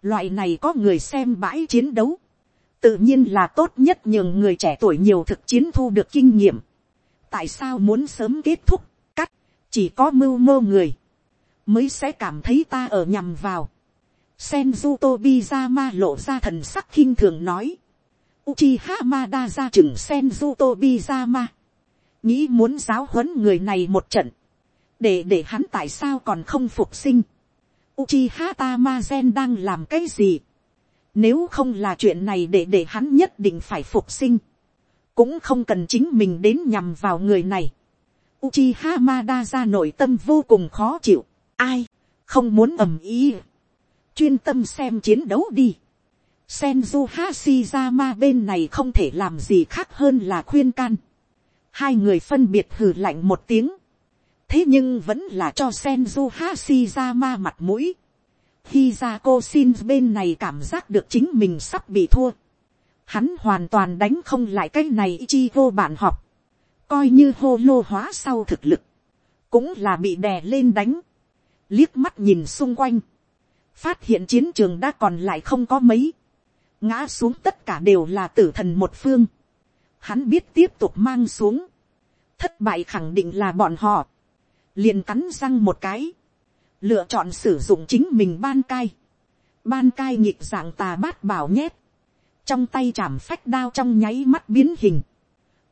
Loại này có người xem bãi chiến đấu. Tự nhiên là tốt nhất nhường người trẻ tuổi nhiều thực chiến thu được kinh nghiệm. Tại sao muốn sớm kết thúc, cắt, chỉ có mưu mô người. Mới sẽ cảm thấy ta ở nhằm vào. Senju Tobizama lộ ra thần sắc khinh thường nói. Uchiha Hamada ra chừng Senju Tobizama. Nghĩ muốn giáo huấn người này một trận. Để để hắn tại sao còn không phục sinh. Uchiha Tamazen đang làm cái gì? Nếu không là chuyện này để để hắn nhất định phải phục sinh. Cũng không cần chính mình đến nhằm vào người này. Uchiha Madara nội tâm vô cùng khó chịu. Ai? Không muốn ầm ý. Chuyên tâm xem chiến đấu đi. Senju Hashirama bên này không thể làm gì khác hơn là khuyên can. Hai người phân biệt hừ lạnh một tiếng thế nhưng vẫn là cho Senju Hashirama mặt mũi. Khi ra cô xin bên này cảm giác được chính mình sắp bị thua. Hắn hoàn toàn đánh không lại cái này chi vô bản học, Coi như hô lô hóa sau thực lực. Cũng là bị đè lên đánh. Liếc mắt nhìn xung quanh. Phát hiện chiến trường đã còn lại không có mấy. Ngã xuống tất cả đều là tử thần một phương. Hắn biết tiếp tục mang xuống. Thất bại khẳng định là bọn họ liền cắn răng một cái, lựa chọn sử dụng chính mình ban cai, ban cai nhịp dạng tà bát bảo nhét, trong tay chạm phách đao trong nháy mắt biến hình,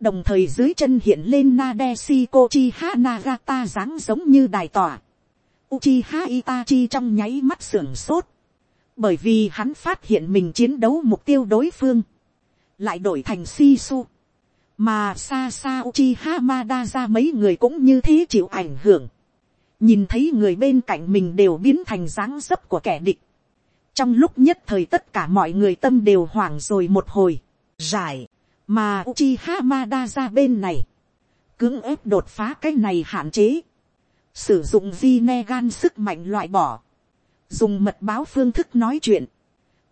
đồng thời dưới chân hiện lên Nadesico Chihana Ga Ta dáng giống như đài tỏa, Uchiha Itachi trong nháy mắt sưởng sốt, bởi vì hắn phát hiện mình chiến đấu mục tiêu đối phương, lại đổi thành Shisu mà xa xa Uchiha Madara mấy người cũng như thế chịu ảnh hưởng. nhìn thấy người bên cạnh mình đều biến thành dáng dấp của kẻ địch. trong lúc nhất thời tất cả mọi người tâm đều hoảng rồi một hồi, giải, mà Uchiha Madara bên này, cưỡng ép đột phá cái này hạn chế, sử dụng Rinnegan sức mạnh loại bỏ, dùng mật báo phương thức nói chuyện,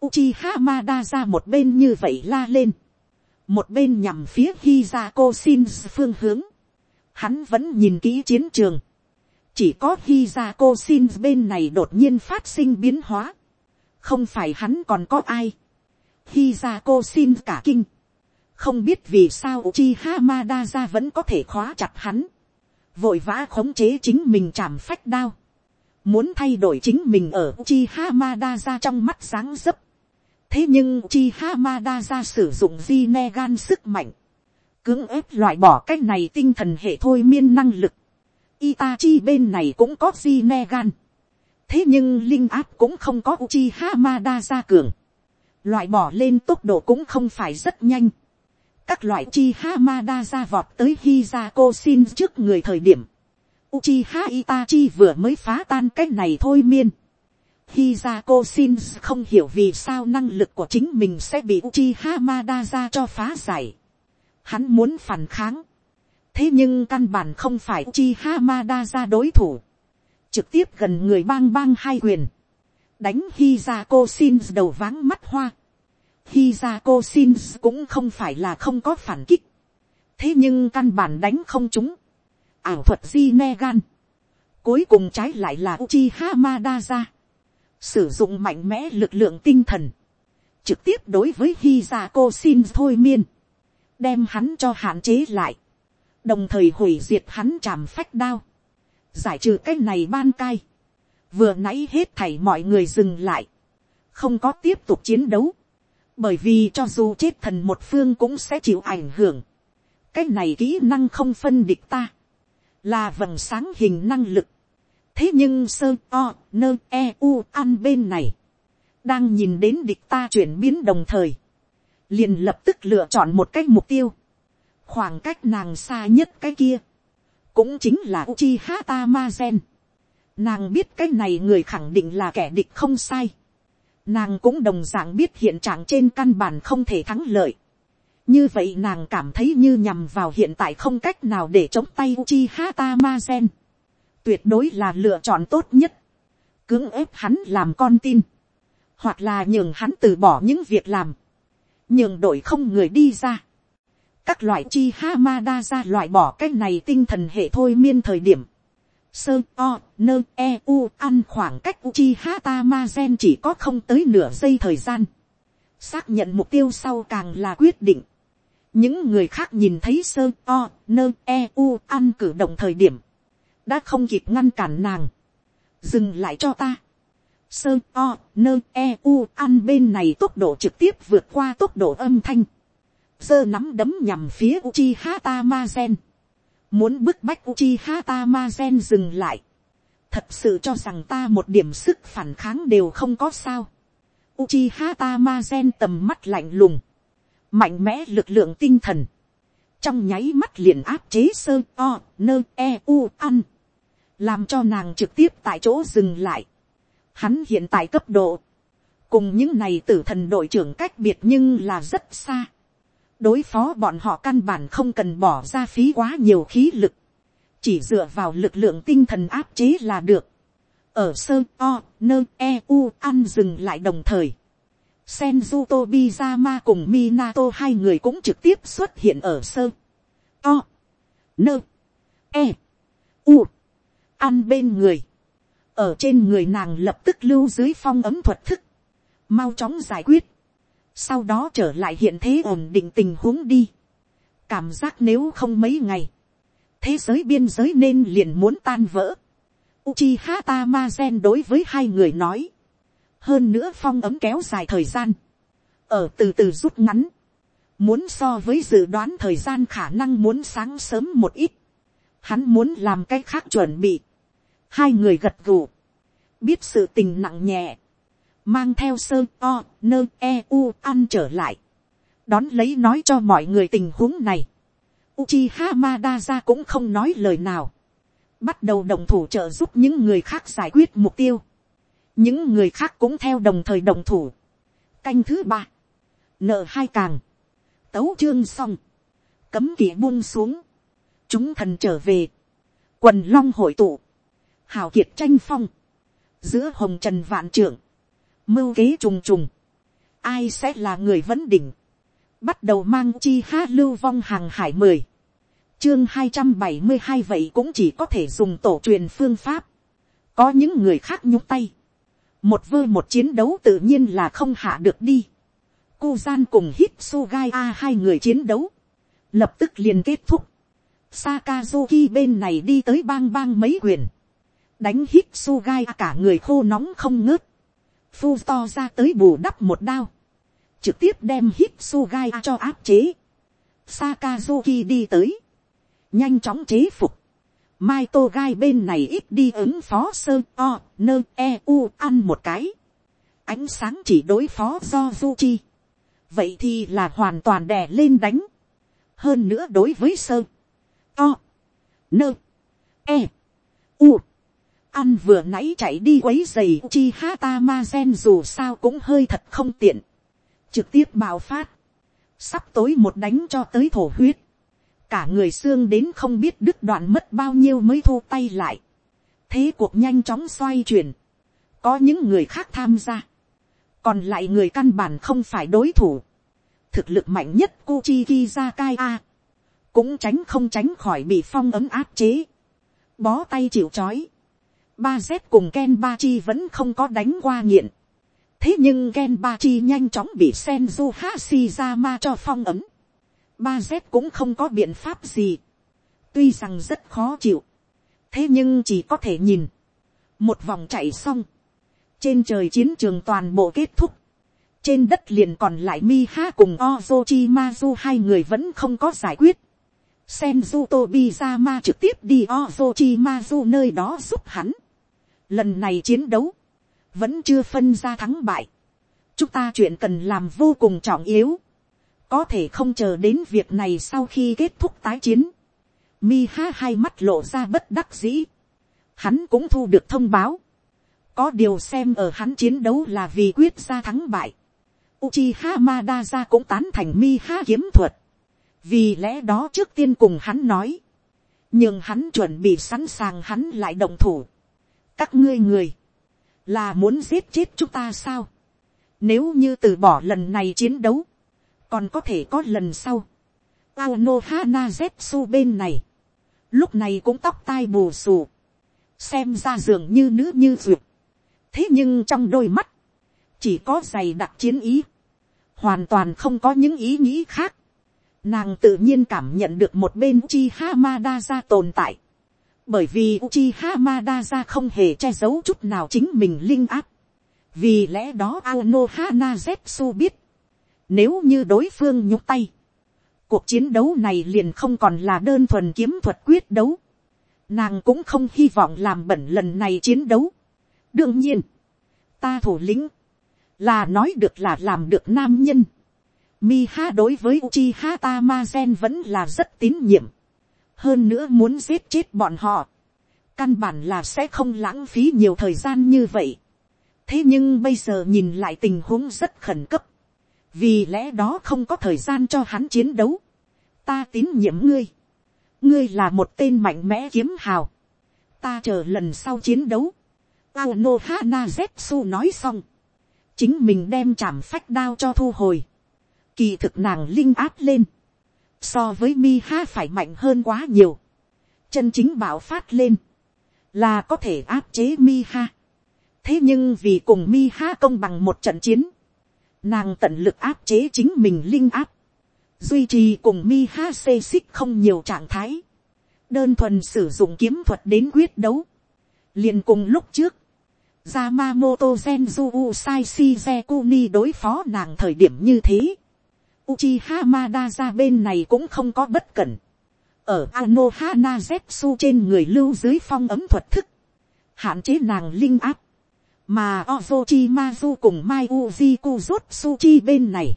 Uchiha Madara một bên như vậy la lên, một bên nhằm phía Hizako Shins phương hướng, hắn vẫn nhìn kỹ chiến trường, chỉ có Hizako Shins bên này đột nhiên phát sinh biến hóa, không phải hắn còn có ai, Hizako Shins cả kinh, không biết vì sao Uchiha ra vẫn có thể khóa chặt hắn, vội vã khống chế chính mình chạm phách đao, muốn thay đổi chính mình ở Uchiha ra trong mắt sáng dấp, thế nhưng chi hamada ra sử dụng di ne gan sức mạnh, cưỡng ép loại bỏ cái này tinh thần hệ thôi miên năng lực. Itachi bên này cũng có di ne gan. thế nhưng linh áp cũng không có uchi hamada ra cường. loại bỏ lên tốc độ cũng không phải rất nhanh. các loại chi hamada ra vọt tới hizako xin trước người thời điểm. Uchiha Itachi vừa mới phá tan cái này thôi miên Hizako Shins không hiểu vì sao năng lực của chính mình sẽ bị Uchiha Madara cho phá giải. Hắn muốn phản kháng. Thế nhưng căn bản không phải Uchiha Madara đối thủ. Trực tiếp gần người bang bang hai quyền. Đánh Hizako Shins đầu váng mắt hoa. Hizako Shins cũng không phải là không có phản kích. Thế nhưng căn bản đánh không chúng. Ảo thuật Jinegan. Cuối cùng trái lại là Uchiha Madara sử dụng mạnh mẽ lực lượng tinh thần, trực tiếp đối với Hizako xin thôi miên, đem hắn cho hạn chế lại, đồng thời hủy diệt hắn chàm phách đao, giải trừ cái này ban cai, vừa nãy hết thảy mọi người dừng lại, không có tiếp tục chiến đấu, bởi vì cho dù chết thần một phương cũng sẽ chịu ảnh hưởng, cái này kỹ năng không phân địch ta, là vầng sáng hình năng lực, thế nhưng sơ o nơ e u an bên này, đang nhìn đến địch ta chuyển biến đồng thời, liền lập tức lựa chọn một cái mục tiêu, khoảng cách nàng xa nhất cái kia, cũng chính là Uchiha Tamazen. Nàng biết cái này người khẳng định là kẻ địch không sai. Nàng cũng đồng dạng biết hiện trạng trên căn bản không thể thắng lợi. Như vậy nàng cảm thấy như nhằm vào hiện tại không cách nào để chống tay Uchiha Tamazen. Tuyệt đối là lựa chọn tốt nhất. Cưỡng ép hắn làm con tin. Hoặc là nhường hắn từ bỏ những việc làm. Nhường đội không người đi ra các loại chi ha ma đa ra loại bỏ cái này tinh thần hệ thôi miên thời điểm. Sơ, o, nơ e u, ăn khoảng cách chi ha ta ma gen chỉ có không tới nửa giây thời gian. Xác nhận mục tiêu sau càng là quyết định. Những người khác nhìn thấy sơ, o, nơ e u, ăn cử động thời điểm. Đã không kịp ngăn cản nàng. Dừng lại cho ta. Sơ o nơ e u ăn bên này tốc độ trực tiếp vượt qua tốc độ âm thanh Sơ nắm đấm nhằm phía Uchiha Tamazen. Muốn bức bách Uchiha Tamazen dừng lại. Thật sự cho rằng ta một điểm sức phản kháng đều không có sao. Uchiha Tamazen tầm mắt lạnh lùng. Mạnh mẽ lực lượng tinh thần. Trong nháy mắt liền áp chế sơ o, nơ e u ăn. Làm cho nàng trực tiếp tại chỗ dừng lại. Hắn hiện tại cấp độ. Cùng những này tử thần đội trưởng cách biệt nhưng là rất xa đối phó bọn họ căn bản không cần bỏ ra phí quá nhiều khí lực, chỉ dựa vào lực lượng tinh thần áp chế là được. ở sơ o nơ e u ăn dừng lại đồng thời, Senju Tobizama cùng Minato hai người cũng trực tiếp xuất hiện ở sơ. O. Nơ. E. U. Ăn bên người. Ở trên người nàng lập tức lưu dưới phong ấm thuật thức. Mau chóng giải quyết sau đó trở lại hiện thế ổn định tình huống đi. cảm giác nếu không mấy ngày, thế giới biên giới nên liền muốn tan vỡ. Uchiha Tamazen đối với hai người nói, hơn nữa phong ấm kéo dài thời gian, ở từ từ rút ngắn, muốn so với dự đoán thời gian khả năng muốn sáng sớm một ít, hắn muốn làm cái khác chuẩn bị, hai người gật gù, biết sự tình nặng nhẹ, mang theo sơ o nơ e u ăn trở lại, đón lấy nói cho mọi người tình huống này. Uchiha Madara cũng không nói lời nào, bắt đầu đồng thủ trợ giúp những người khác giải quyết mục tiêu, những người khác cũng theo đồng thời đồng thủ. Canh thứ ba, nợ hai càng, tấu chương xong, cấm kỵ buông xuống, chúng thần trở về, quần long hội tụ, hào kiệt tranh phong, giữa hồng trần vạn trưởng, mưu kế trùng trùng, ai sẽ là người vấn đỉnh, bắt đầu mang chi ha lưu vong hàng hải mười, chương hai trăm bảy mươi hai vậy cũng chỉ có thể dùng tổ truyền phương pháp, có những người khác nhúc tay, một vơ một chiến đấu tự nhiên là không hạ được đi, cu gian cùng hít su gai a hai người chiến đấu, lập tức liền kết thúc, Sakazuki bên này đi tới bang bang mấy quyền, đánh hít su gai cả người khô nóng không ngớt, phu to ra tới bù đắp một đao, trực tiếp đem hít su gai cho áp chế. Sakazuki đi tới, nhanh chóng chế phục. Mai tô gai bên này ít đi ứng phó sơ o nơ e u ăn một cái. Ánh sáng chỉ đối phó do du chi. Vậy thì là hoàn toàn đè lên đánh. Hơn nữa đối với sơ o nơ e u ăn vừa nãy chạy đi quấy giày chi hata ma gen dù sao cũng hơi thật không tiện. trực tiếp bạo phát. sắp tối một đánh cho tới thổ huyết. cả người xương đến không biết đứt đoạn mất bao nhiêu mới thu tay lại. thế cuộc nhanh chóng xoay chuyển. có những người khác tham gia. còn lại người căn bản không phải đối thủ. thực lực mạnh nhất Kuchiki Zakai A. cũng tránh không tránh khỏi bị phong ấm áp chế. bó tay chịu chói ba z cùng ken ba chi vẫn không có đánh qua nghiện. thế nhưng ken ba chi nhanh chóng bị senju ma cho phong ấm. ba z cũng không có biện pháp gì. tuy rằng rất khó chịu. thế nhưng chỉ có thể nhìn. một vòng chạy xong. trên trời chiến trường toàn bộ kết thúc. trên đất liền còn lại mi ha cùng ozochi mazu hai người vẫn không có giải quyết. Senju Tobizama trực tiếp đi Ozochi Mazu nơi đó giúp hắn. Lần này chiến đấu, vẫn chưa phân ra thắng bại. Chúng ta chuyện cần làm vô cùng trọng yếu. có thể không chờ đến việc này sau khi kết thúc tái chiến, mi ha hai mắt lộ ra bất đắc dĩ, hắn cũng thu được thông báo, có điều xem ở hắn chiến đấu là vì quyết ra thắng bại, Uchiha Madara cũng tán thành mi ha kiếm thuật, vì lẽ đó trước tiên cùng hắn nói, nhưng hắn chuẩn bị sẵn sàng hắn lại động thủ, các ngươi người, là muốn giết chết chúng ta sao, nếu như từ bỏ lần này chiến đấu, còn có thể có lần sau. Aono Hana Zetsu bên này, lúc này cũng tóc tai bù xù, xem ra dường như nữ như duyệt. thế nhưng trong đôi mắt, chỉ có giày đặc chiến ý, hoàn toàn không có những ý nghĩ khác. Nàng tự nhiên cảm nhận được một bên chi Uchiha ra tồn tại. Bởi vì Uchiha Madara không hề che giấu chút nào chính mình linh áp. Vì lẽ đó Aonoha Nazetsu biết nếu như đối phương nhúc tay, cuộc chiến đấu này liền không còn là đơn thuần kiếm thuật quyết đấu. Nàng cũng không hy vọng làm bẩn lần này chiến đấu. đương nhiên, ta thủ lĩnh, là nói được là làm được nam nhân. Miha đối với Uchiha Tamazen vẫn là rất tín nhiệm. Hơn nữa muốn giết chết bọn họ. Căn bản là sẽ không lãng phí nhiều thời gian như vậy. Thế nhưng bây giờ nhìn lại tình huống rất khẩn cấp vì lẽ đó không có thời gian cho hắn chiến đấu. ta tín nhiệm ngươi. ngươi là một tên mạnh mẽ kiếm hào. ta chờ lần sau chiến đấu. Aono Hana Zetsu nói xong. chính mình đem chạm phách đao cho thu hồi. kỳ thực nàng linh áp lên so với mi ha phải mạnh hơn quá nhiều. chân chính bảo phát lên. là có thể áp chế mi ha. thế nhưng vì cùng mi ha công bằng một trận chiến nàng tận lực áp chế chính mình linh áp, duy trì cùng mi ha xê xích không nhiều trạng thái, đơn thuần sử dụng kiếm thuật đến quyết đấu, liền cùng lúc trước, Yamamoto Genju Usai Shizekuni đối phó nàng thời điểm như thế. Uchiha Madara bên này cũng không có bất cẩn. Ở Anoha Nazetsu trên người lưu dưới phong ấm thuật thức. Hạn chế nàng linh áp mà Ozochimazu cùng Mai Uji Kuzutsuchi bên này,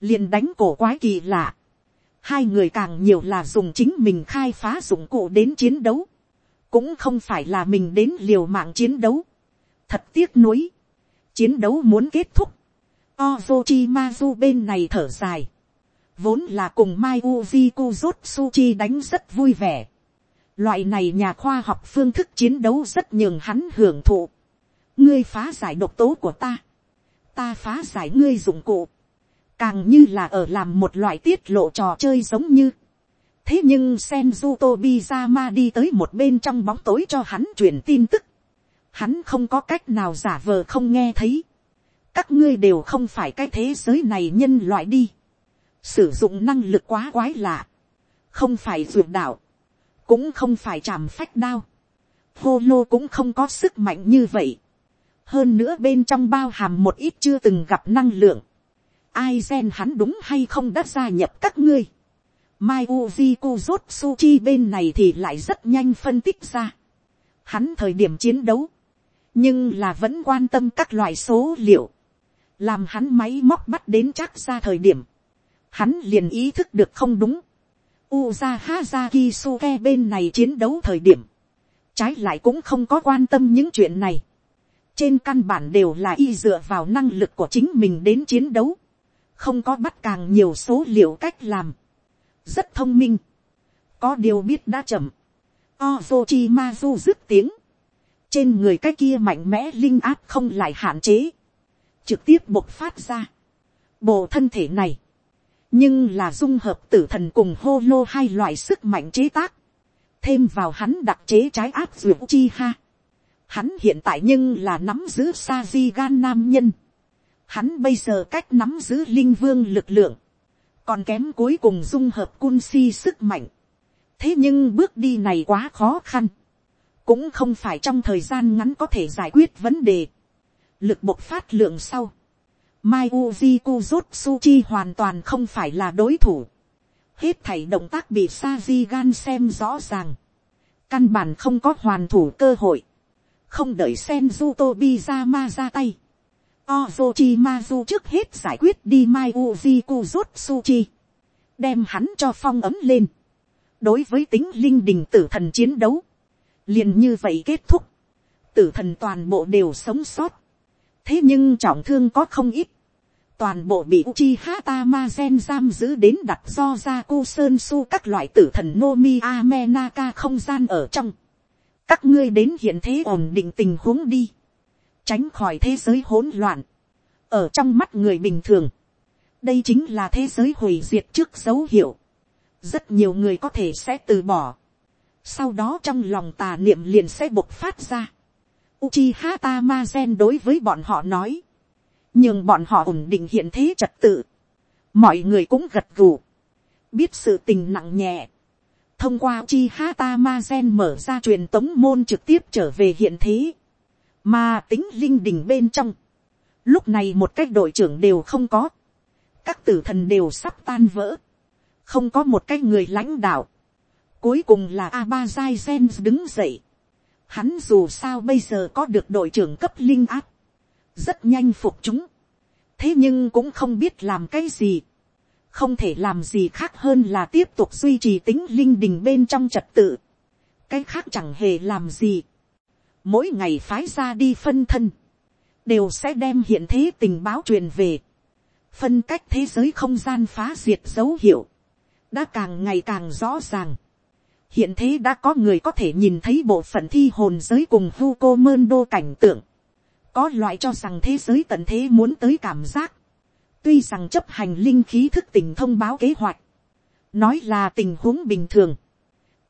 liền đánh cổ quái kỳ lạ. Hai người càng nhiều là dùng chính mình khai phá dụng cụ đến chiến đấu, cũng không phải là mình đến liều mạng chiến đấu. Thật tiếc nuối, chiến đấu muốn kết thúc. Ozochimazu bên này thở dài, vốn là cùng Mai Uji Kuzutsuchi đánh rất vui vẻ. Loại này nhà khoa học phương thức chiến đấu rất nhường hắn hưởng thụ ngươi phá giải độc tố của ta, ta phá giải ngươi dụng cụ, càng như là ở làm một loại tiết lộ trò chơi giống như. thế nhưng Senjuto Tobizama đi tới một bên trong bóng tối cho hắn truyền tin tức. hắn không có cách nào giả vờ không nghe thấy các ngươi đều không phải cái thế giới này nhân loại đi. sử dụng năng lực quá quái lạ. không phải ruột đạo. cũng không phải chàm phách đao. hô lô cũng không có sức mạnh như vậy hơn nữa bên trong bao hàm một ít chưa từng gặp năng lượng. ai gen hắn đúng hay không đã gia nhập các ngươi. mai uji kuzutsuchi bên này thì lại rất nhanh phân tích ra. hắn thời điểm chiến đấu, nhưng là vẫn quan tâm các loại số liệu, làm hắn máy móc bắt đến chắc ra thời điểm, hắn liền ý thức được không đúng. Uza Hazaki Suke bên này chiến đấu thời điểm, trái lại cũng không có quan tâm những chuyện này. Trên căn bản đều là y dựa vào năng lực của chính mình đến chiến đấu, không có bắt càng nhiều số liệu cách làm, rất thông minh, có điều biết đã chậm, Ozochi dứt tiếng, trên người cái kia mạnh mẽ linh áp không lại hạn chế, trực tiếp bộc phát ra. Bộ thân thể này, nhưng là dung hợp tử thần cùng hô lô hai loại sức mạnh chế tác, thêm vào hắn đặc chế trái áp duyệt chi ha. Hắn hiện tại nhưng là nắm giữ sa di gan nam nhân. Hắn bây giờ cách nắm giữ linh vương lực lượng. Còn kém cuối cùng dung hợp cun si sức mạnh. Thế nhưng bước đi này quá khó khăn. Cũng không phải trong thời gian ngắn có thể giải quyết vấn đề. Lực bộc phát lượng sau. Mai Uji Kuzutsuchi hoàn toàn không phải là đối thủ. Hết thảy động tác bị Sajigan xem rõ ràng. Căn bản không có hoàn thủ cơ hội không đợi sen du tobi ra ma ra tay. Ozochimazu trước hết giải quyết đi Mai Uji Kuzutsuchi. Đem hắn cho phong ấm lên. Đối với tính linh đình tử thần chiến đấu. liền như vậy kết thúc. Tử thần toàn bộ đều sống sót. Thế nhưng trọng thương có không ít. Toàn bộ bị Uchiha Tamazen giam giữ đến đặt do ra cô Sơn Su các loại tử thần Nomi Amenaka không gian ở trong. Các ngươi đến hiện thế ổn định tình huống đi tránh khỏi thế giới hỗn loạn, ở trong mắt người bình thường, đây chính là thế giới hủy diệt trước dấu hiệu, rất nhiều người có thể sẽ từ bỏ, sau đó trong lòng tà niệm liền sẽ bộc phát ra. Uchiha Tamazen đối với bọn họ nói, nhưng bọn họ ổn định hiện thế trật tự, mọi người cũng gật gù, biết sự tình nặng nhẹ, thông qua Uchiha Tamazen mở ra truyền tống môn trực tiếp trở về hiện thế, mà tính linh đình bên trong, lúc này một cách đội trưởng đều không có, các tử thần đều sắp tan vỡ, không có một cái người lãnh đạo, cuối cùng là Abazai Gen đứng dậy, hắn dù sao bây giờ có được đội trưởng cấp linh áp, rất nhanh phục chúng, thế nhưng cũng không biết làm cái gì, không thể làm gì khác hơn là tiếp tục duy trì tính linh đình bên trong trật tự, cái khác chẳng hề làm gì, mỗi ngày phái ra đi phân thân, đều sẽ đem hiện thế tình báo truyền về, phân cách thế giới không gian phá diệt dấu hiệu, đã càng ngày càng rõ ràng hiện thế đã có người có thể nhìn thấy bộ phận thi hồn giới cùng vu cô mơn đô cảnh tượng, có loại cho rằng thế giới tận thế muốn tới cảm giác, tuy rằng chấp hành linh khí thức tỉnh thông báo kế hoạch, nói là tình huống bình thường,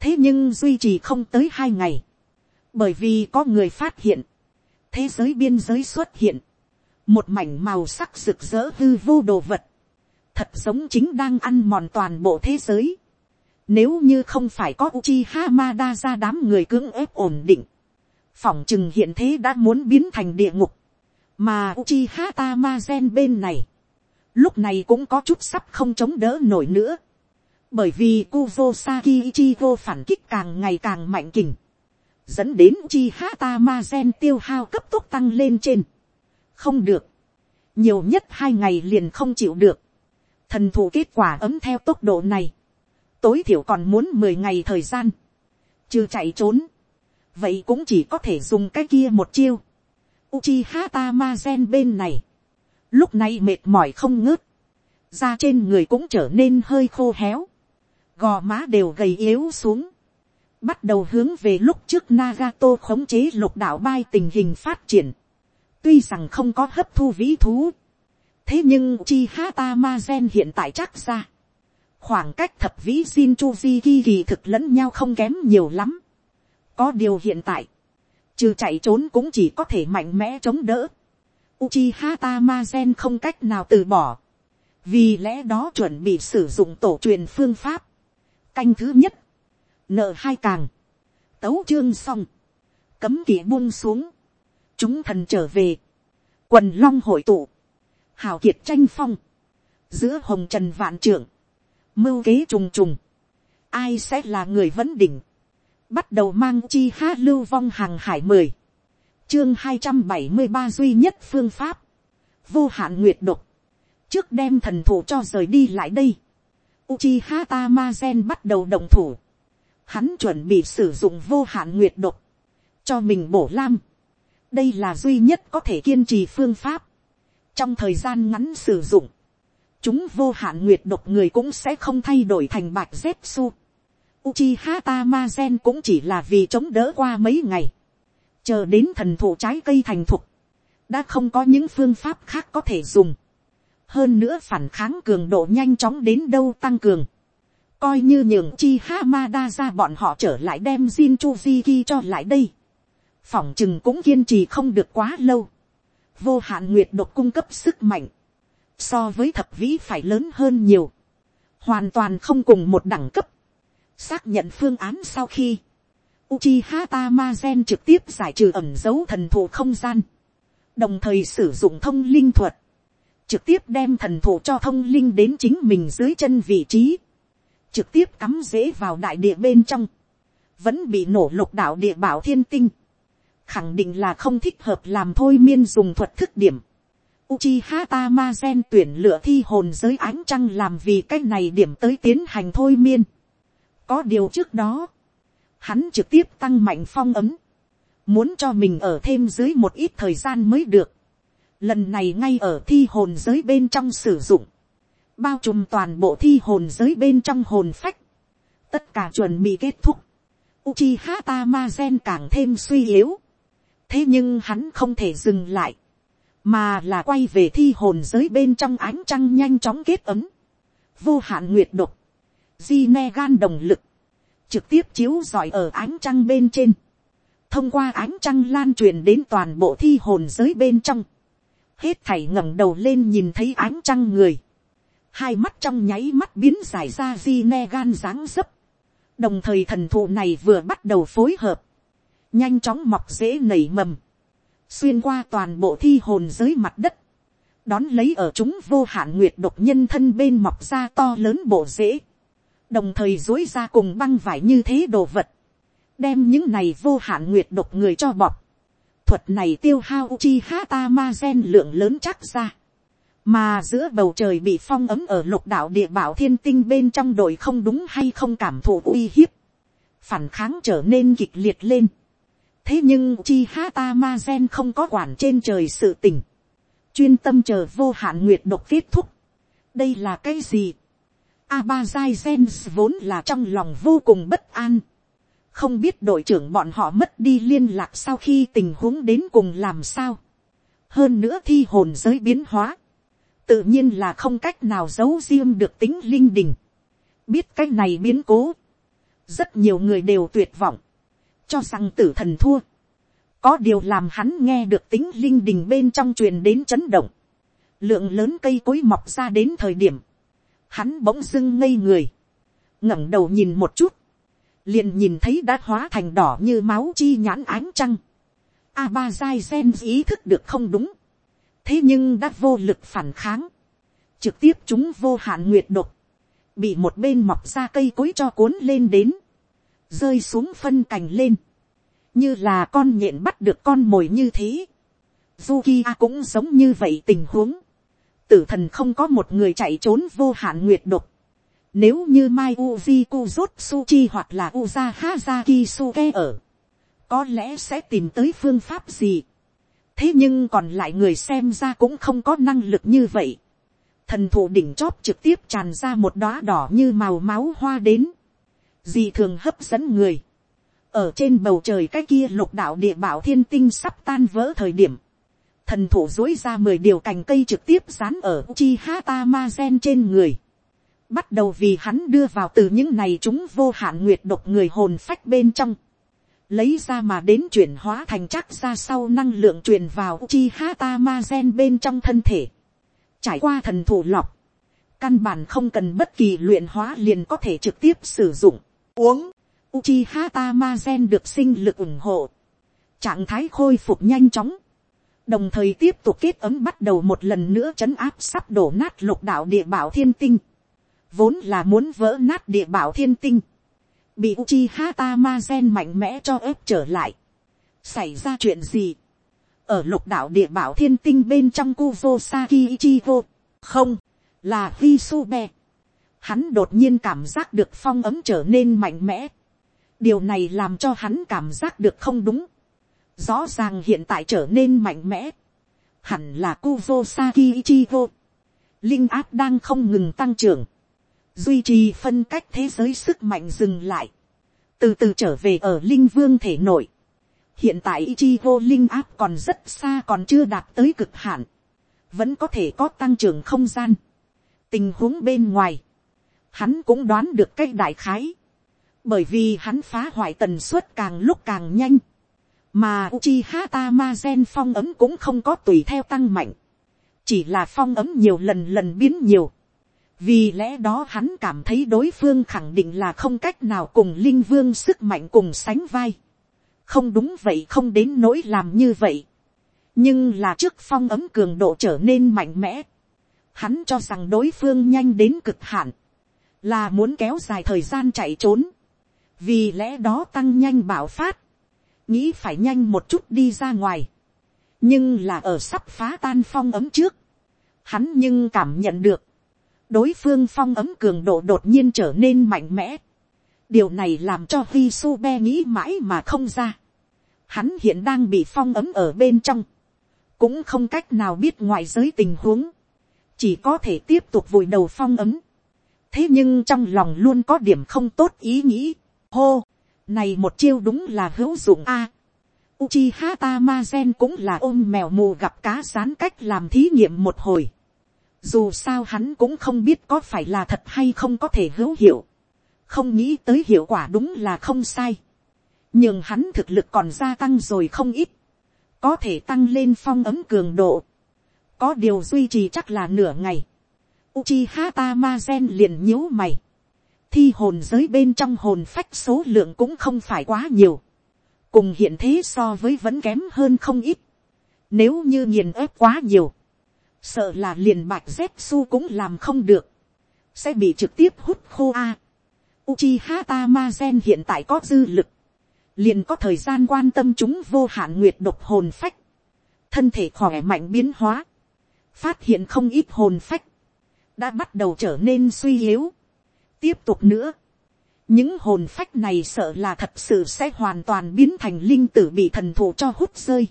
thế nhưng duy trì không tới hai ngày, bởi vì có người phát hiện, thế giới biên giới xuất hiện, một mảnh màu sắc rực rỡ hư vô đồ vật, thật giống chính đang ăn mòn toàn bộ thế giới. Nếu như không phải có Uchiha Hamada ra đám người cưỡng ép ổn định, phỏng chừng hiện thế đã muốn biến thành địa ngục, mà Uchiha Tamazen bên này, lúc này cũng có chút sắp không chống đỡ nổi nữa, bởi vì Kuvosaki Ichigo phản kích càng ngày càng mạnh kình, dẫn đến Uchiha Tamazen tiêu hao cấp tốc tăng lên trên. không được, nhiều nhất hai ngày liền không chịu được. thần thủ kết quả ấm theo tốc độ này, tối thiểu còn muốn mười ngày thời gian, chưa chạy trốn, vậy cũng chỉ có thể dùng cái kia một chiêu. Uchiha gen bên này, lúc này mệt mỏi không ngớt, da trên người cũng trở nên hơi khô héo, gò má đều gầy yếu xuống, bắt đầu hướng về lúc trước Nagato khống chế lục đạo bay tình hình phát triển. Tuy rằng không có hấp thu vĩ thú, thế nhưng chi hata ma gen hiện tại chắc ra khoảng cách thập vĩ shinjuji ghi kỳ thực lẫn nhau không kém nhiều lắm. có điều hiện tại, trừ chạy trốn cũng chỉ có thể mạnh mẽ chống đỡ. Uchiha Tamazen không cách nào từ bỏ. Vì lẽ đó chuẩn bị sử dụng tổ truyền phương pháp. Canh thứ nhất nợ hai càng, tấu chương xong, cấm kỵ buông xuống, chúng thần trở về, quần long hội tụ, hào kiệt tranh phong, giữa hồng trần vạn trưởng, mưu kế trùng trùng, ai sẽ là người vấn đỉnh, bắt đầu mang chi hát lưu vong hàng hải mười, chương hai trăm bảy mươi ba duy nhất phương pháp, vô hạn nguyệt độc, trước đem thần thủ cho rời đi lại đây, Uchiha Tamazen bắt đầu động thủ. Hắn chuẩn bị sử dụng vô hạn nguyệt độc, cho mình bổ lam. đây là duy nhất có thể kiên trì phương pháp. trong thời gian ngắn sử dụng, chúng vô hạn nguyệt độc người cũng sẽ không thay đổi thành bạch dép su. Uchiha Tamazen cũng chỉ là vì chống đỡ qua mấy ngày, chờ đến thần thụ trái cây thành thục, đã không có những phương pháp khác có thể dùng. hơn nữa phản kháng cường độ nhanh chóng đến đâu tăng cường coi như nhường chi Hamada ra bọn họ trở lại đem Jin cho lại đây. Phỏng chừng cũng kiên trì không được quá lâu. Vô hạn nguyệt độc cung cấp sức mạnh. So với thập vĩ phải lớn hơn nhiều. Hoàn toàn không cùng một đẳng cấp. Xác nhận phương án sau khi. Uchiha Tamazen trực tiếp giải trừ ẩm dấu thần thụ không gian. Đồng thời sử dụng thông linh thuật. Trực tiếp đem thần thụ cho thông linh đến chính mình dưới chân vị trí trực tiếp cắm rễ vào đại địa bên trong, vẫn bị nổ lục đạo địa bảo thiên tinh, khẳng định là không thích hợp làm thôi miên dùng thuật thức điểm, Uchiha Tamazen tuyển lựa thi hồn giới ánh trăng làm vì cái này điểm tới tiến hành thôi miên. Có điều trước đó, hắn trực tiếp tăng mạnh phong ấm, muốn cho mình ở thêm dưới một ít thời gian mới được. Lần này ngay ở thi hồn giới bên trong sử dụng, bao trùm toàn bộ thi hồn giới bên trong hồn phách, tất cả chuẩn bị kết thúc. Uchiha Tamazen càng thêm suy yếu. Thế nhưng hắn không thể dừng lại mà là quay về thi hồn giới bên trong ánh trăng nhanh chóng kết ấm, vô hạn nguyệt độc, di ne gan đồng lực, trực tiếp chiếu giỏi ở ánh trăng bên trên, thông qua ánh trăng lan truyền đến toàn bộ thi hồn giới bên trong, hết thảy ngẩng đầu lên nhìn thấy ánh trăng người, hai mắt trong nháy mắt biến giải ra di ne gan dáng dấp, đồng thời thần thụ này vừa bắt đầu phối hợp, nhanh chóng mọc dễ nảy mầm, xuyên qua toàn bộ thi hồn dưới mặt đất, đón lấy ở chúng vô hạn nguyệt độc nhân thân bên mọc ra to lớn bộ rễ, đồng thời dối ra cùng băng vải như thế đồ vật, đem những này vô hạn nguyệt độc người cho bọc, thuật này tiêu hao chi hata ma gen lượng lớn chắc ra, mà giữa bầu trời bị phong ấm ở lục đạo địa bảo thiên tinh bên trong đội không đúng hay không cảm thụ uy hiếp, phản kháng trở nên kịch liệt lên, thế nhưng chi ha ta ma gen không có quản trên trời sự tình, chuyên tâm chờ vô hạn nguyệt độc kết thúc. đây là cái gì. Aba Zai Gen vốn là trong lòng vô cùng bất an. Không biết đội trưởng bọn họ mất đi liên lạc sau khi tình huống đến cùng làm sao. Hơn nữa thi hồn giới biến hóa. Tự nhiên là không cách nào giấu riêng được tính linh đình. Biết cái này biến cố. Rất nhiều người đều tuyệt vọng cho rằng tử thần thua. Có điều làm hắn nghe được tính linh đình bên trong truyền đến chấn động. Lượng lớn cây cối mọc ra đến thời điểm. Hắn bỗng dưng ngây người. ngẩng đầu nhìn một chút. Liền nhìn thấy đã hóa thành đỏ như máu chi nhãn ánh trăng. a ba dai gen ý thức được không đúng. Thế nhưng đã vô lực phản kháng. Trực tiếp chúng vô hạn nguyệt độc. Bị một bên mọc ra cây cối cho cuốn lên đến rơi xuống phân cành lên, như là con nhện bắt được con mồi như thế. Zukiya cũng giống như vậy tình huống. Tử thần không có một người chạy trốn vô hạn nguyệt độc. Nếu như Mai Uji Kuzutsuchi hoặc là Uza Hazaki Suke ở. Có lẽ sẽ tìm tới phương pháp gì. Thế nhưng còn lại người xem ra cũng không có năng lực như vậy. Thần thủ đỉnh chóp trực tiếp tràn ra một đóa đỏ như màu máu hoa đến gì thường hấp dẫn người. ở trên bầu trời cái kia lục đạo địa bảo thiên tinh sắp tan vỡ thời điểm, thần thủ dối ra mười điều cành cây trực tiếp dán ở chi hata ma gen trên người. bắt đầu vì hắn đưa vào từ những này chúng vô hạn nguyệt độc người hồn phách bên trong. lấy ra mà đến chuyển hóa thành chắc ra sau năng lượng truyền vào chi hata ma gen bên trong thân thể. trải qua thần thủ lọc, căn bản không cần bất kỳ luyện hóa liền có thể trực tiếp sử dụng uống, Uchiha Tamazen được sinh lực ủng hộ, trạng thái khôi phục nhanh chóng, đồng thời tiếp tục kết ấm bắt đầu một lần nữa chấn áp sắp đổ nát lục đạo địa bảo thiên tinh, vốn là muốn vỡ nát địa bảo thiên tinh, bị Uchiha Tamazen mạnh mẽ cho ép trở lại. Xảy ra chuyện gì? Ở lục đạo địa bảo thiên tinh bên trong Kuzosaki Ichigo, không, là Hisube hắn đột nhiên cảm giác được phong ấm trở nên mạnh mẽ. điều này làm cho hắn cảm giác được không đúng. rõ ràng hiện tại trở nên mạnh mẽ. hẳn là kuvo saki ichigo. linh áp đang không ngừng tăng trưởng. duy trì phân cách thế giới sức mạnh dừng lại. từ từ trở về ở linh vương thể nội. hiện tại ichigo linh áp còn rất xa còn chưa đạt tới cực hạn. vẫn có thể có tăng trưởng không gian. tình huống bên ngoài hắn cũng đoán được cái đại khái, bởi vì hắn phá hoại tần suất càng lúc càng nhanh, mà Uchiha Tamazen phong ấm cũng không có tùy theo tăng mạnh, chỉ là phong ấm nhiều lần lần biến nhiều, vì lẽ đó hắn cảm thấy đối phương khẳng định là không cách nào cùng linh vương sức mạnh cùng sánh vai, không đúng vậy không đến nỗi làm như vậy, nhưng là trước phong ấm cường độ trở nên mạnh mẽ, hắn cho rằng đối phương nhanh đến cực hạn, là muốn kéo dài thời gian chạy trốn, vì lẽ đó tăng nhanh bảo phát, nghĩ phải nhanh một chút đi ra ngoài, nhưng là ở sắp phá tan phong ấm trước, hắn nhưng cảm nhận được, đối phương phong ấm cường độ đột nhiên trở nên mạnh mẽ. điều này làm cho vi su be nghĩ mãi mà không ra. hắn hiện đang bị phong ấm ở bên trong, cũng không cách nào biết ngoại giới tình huống, chỉ có thể tiếp tục vùi đầu phong ấm thế nhưng trong lòng luôn có điểm không tốt ý nghĩ. hô, này một chiêu đúng là hữu dụng a. Uchiha Tamazen cũng là ôm mèo mù gặp cá rán cách làm thí nghiệm một hồi. Dù sao hắn cũng không biết có phải là thật hay không có thể hữu hiệu. Không nghĩ tới hiệu quả đúng là không sai. Nhưng hắn thực lực còn gia tăng rồi không ít. Có thể tăng lên phong ấm cường độ. Có điều duy trì chắc là nửa ngày. Uchiha Tamazen liền nhíu mày. Thi hồn giới bên trong hồn phách số lượng cũng không phải quá nhiều cùng hiện thế so với vẫn kém hơn không ít. Nếu như nghiền ép quá nhiều, sợ là liền bạch Zetsu cũng làm không được, sẽ bị trực tiếp hút khô a. Uchiha Tamazen hiện tại có dư lực, liền có thời gian quan tâm chúng vô hạn nguyệt độc hồn phách, thân thể khỏe mạnh biến hóa, phát hiện không ít hồn phách, đã bắt đầu trở nên suy yếu. tiếp tục nữa, những hồn phách này sợ là thật sự sẽ hoàn toàn biến thành linh tử bị thần thụ cho hút rơi.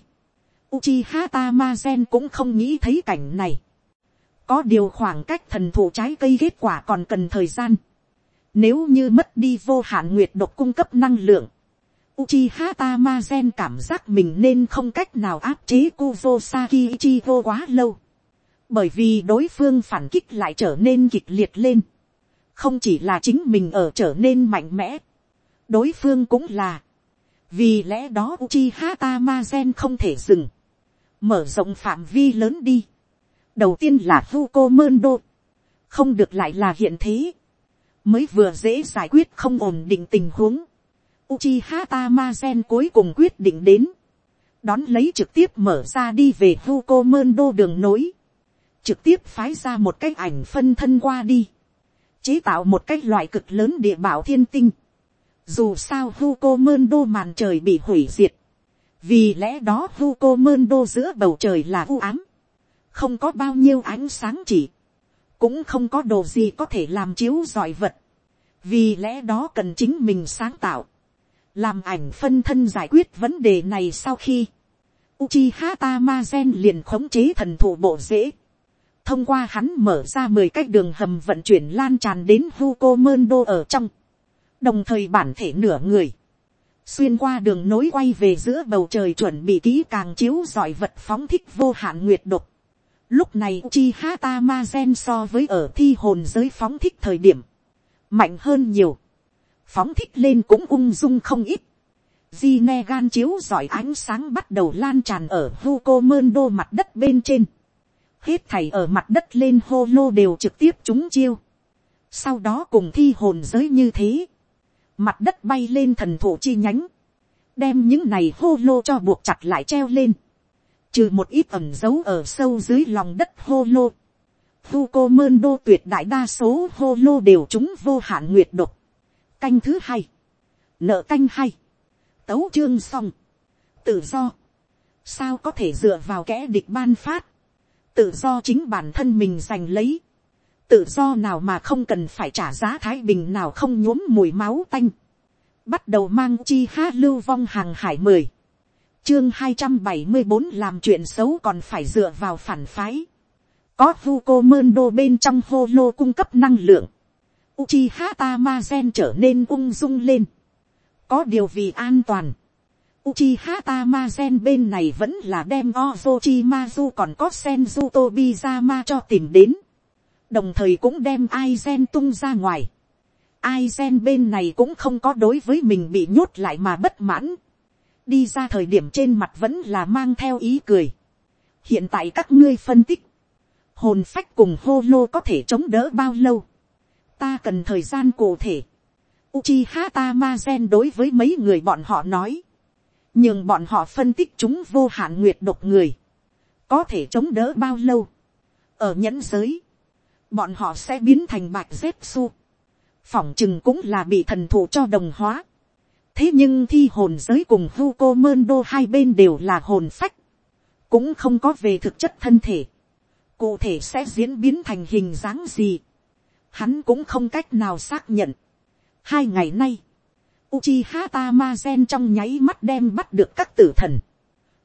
Uchiha Tamazen cũng không nghĩ thấy cảnh này. Có điều khoảng cách thần thụ trái cây kết quả còn cần thời gian. Nếu như mất đi vô hạn nguyệt độc cung cấp năng lượng. Uchiha Tamazen cảm giác mình nên không cách nào áp chế Kuzosaki Ichigo quá lâu. Bởi vì đối phương phản kích lại trở nên kịch liệt lên. Không chỉ là chính mình ở trở nên mạnh mẽ, đối phương cũng là, vì lẽ đó Uchiha Gen không thể dừng, mở rộng phạm vi lớn đi. đầu tiên là Fuko Mendo, không được lại là hiện thế, mới vừa dễ giải quyết không ổn định tình huống. Uchiha Gen cuối cùng quyết định đến, đón lấy trực tiếp mở ra đi về Fuko Mendo đường nối, trực tiếp phái ra một cái ảnh phân thân qua đi, chế tạo một cái loại cực lớn địa bảo thiên tinh. Dù sao Hugo Mundo màn trời bị hủy diệt. Vì lẽ đó Hugo Mundo giữa bầu trời là u ám. Không có bao nhiêu ánh sáng chỉ. Cũng không có đồ gì có thể làm chiếu giỏi vật. Vì lẽ đó cần chính mình sáng tạo. Làm ảnh phân thân giải quyết vấn đề này sau khi. Uchiha Tamazen liền khống chế thần thủ bộ dễ thông qua hắn mở ra mười cái đường hầm vận chuyển lan tràn đến Hugo Mondo ở trong. Đồng thời bản thể nửa người. Xuyên qua đường nối quay về giữa bầu trời chuẩn bị kỹ càng chiếu giỏi vật phóng thích vô hạn nguyệt độc. Lúc này Chi Uchiha Gen so với ở thi hồn giới phóng thích thời điểm. Mạnh hơn nhiều. Phóng thích lên cũng ung dung không ít. Di gan chiếu giỏi ánh sáng bắt đầu lan tràn ở Hugo Mondo mặt đất bên trên hết thảy ở mặt đất lên hô lô đều trực tiếp trúng chiêu. Sau đó cùng thi hồn giới như thế. Mặt đất bay lên thần thụ chi nhánh. Đem những này hô lô cho buộc chặt lại treo lên. Trừ một ít ẩm dấu ở sâu dưới lòng đất hô lô. Thu cô mơn đô tuyệt đại đa số hô lô đều trúng vô hạn nguyệt độc. Canh thứ hai. Nợ canh hai. Tấu chương xong. Tự do. Sao có thể dựa vào kẻ địch ban phát tự do chính bản thân mình giành lấy, tự do nào mà không cần phải trả giá thái bình nào không nhuốm mùi máu tanh, bắt đầu mang chi ha lưu vong hàng hải mười, chương hai trăm bảy mươi bốn làm chuyện xấu còn phải dựa vào phản phái, có vu cô mơn đô bên trong hô lô cung cấp năng lượng, Uchiha Tamazen trở nên ung dung lên. Có điều vì an toàn. Uchiha Tamazen bên này vẫn là đem Ozochimazu còn có Senju Tobizama cho tìm đến. Đồng thời cũng đem Aizen tung ra ngoài. Aizen bên này cũng không có đối với mình bị nhốt lại mà bất mãn. Đi ra thời điểm trên mặt vẫn là mang theo ý cười. Hiện tại các ngươi phân tích. Hồn phách cùng hô lô có thể chống đỡ bao lâu. Ta cần thời gian cụ thể. Uchiha Tamazen đối với mấy người bọn họ nói nhưng bọn họ phân tích chúng vô hạn nguyệt độc người, có thể chống đỡ bao lâu. ở nhẫn giới, bọn họ sẽ biến thành bạch dép su, phỏng chừng cũng là bị thần thụ cho đồng hóa. thế nhưng thi hồn giới cùng vu cô mơn đô hai bên đều là hồn phách, cũng không có về thực chất thân thể, cụ thể sẽ diễn biến thành hình dáng gì, hắn cũng không cách nào xác nhận. hai ngày nay, Uchiha Tamazen trong nháy mắt đem bắt được các tử thần,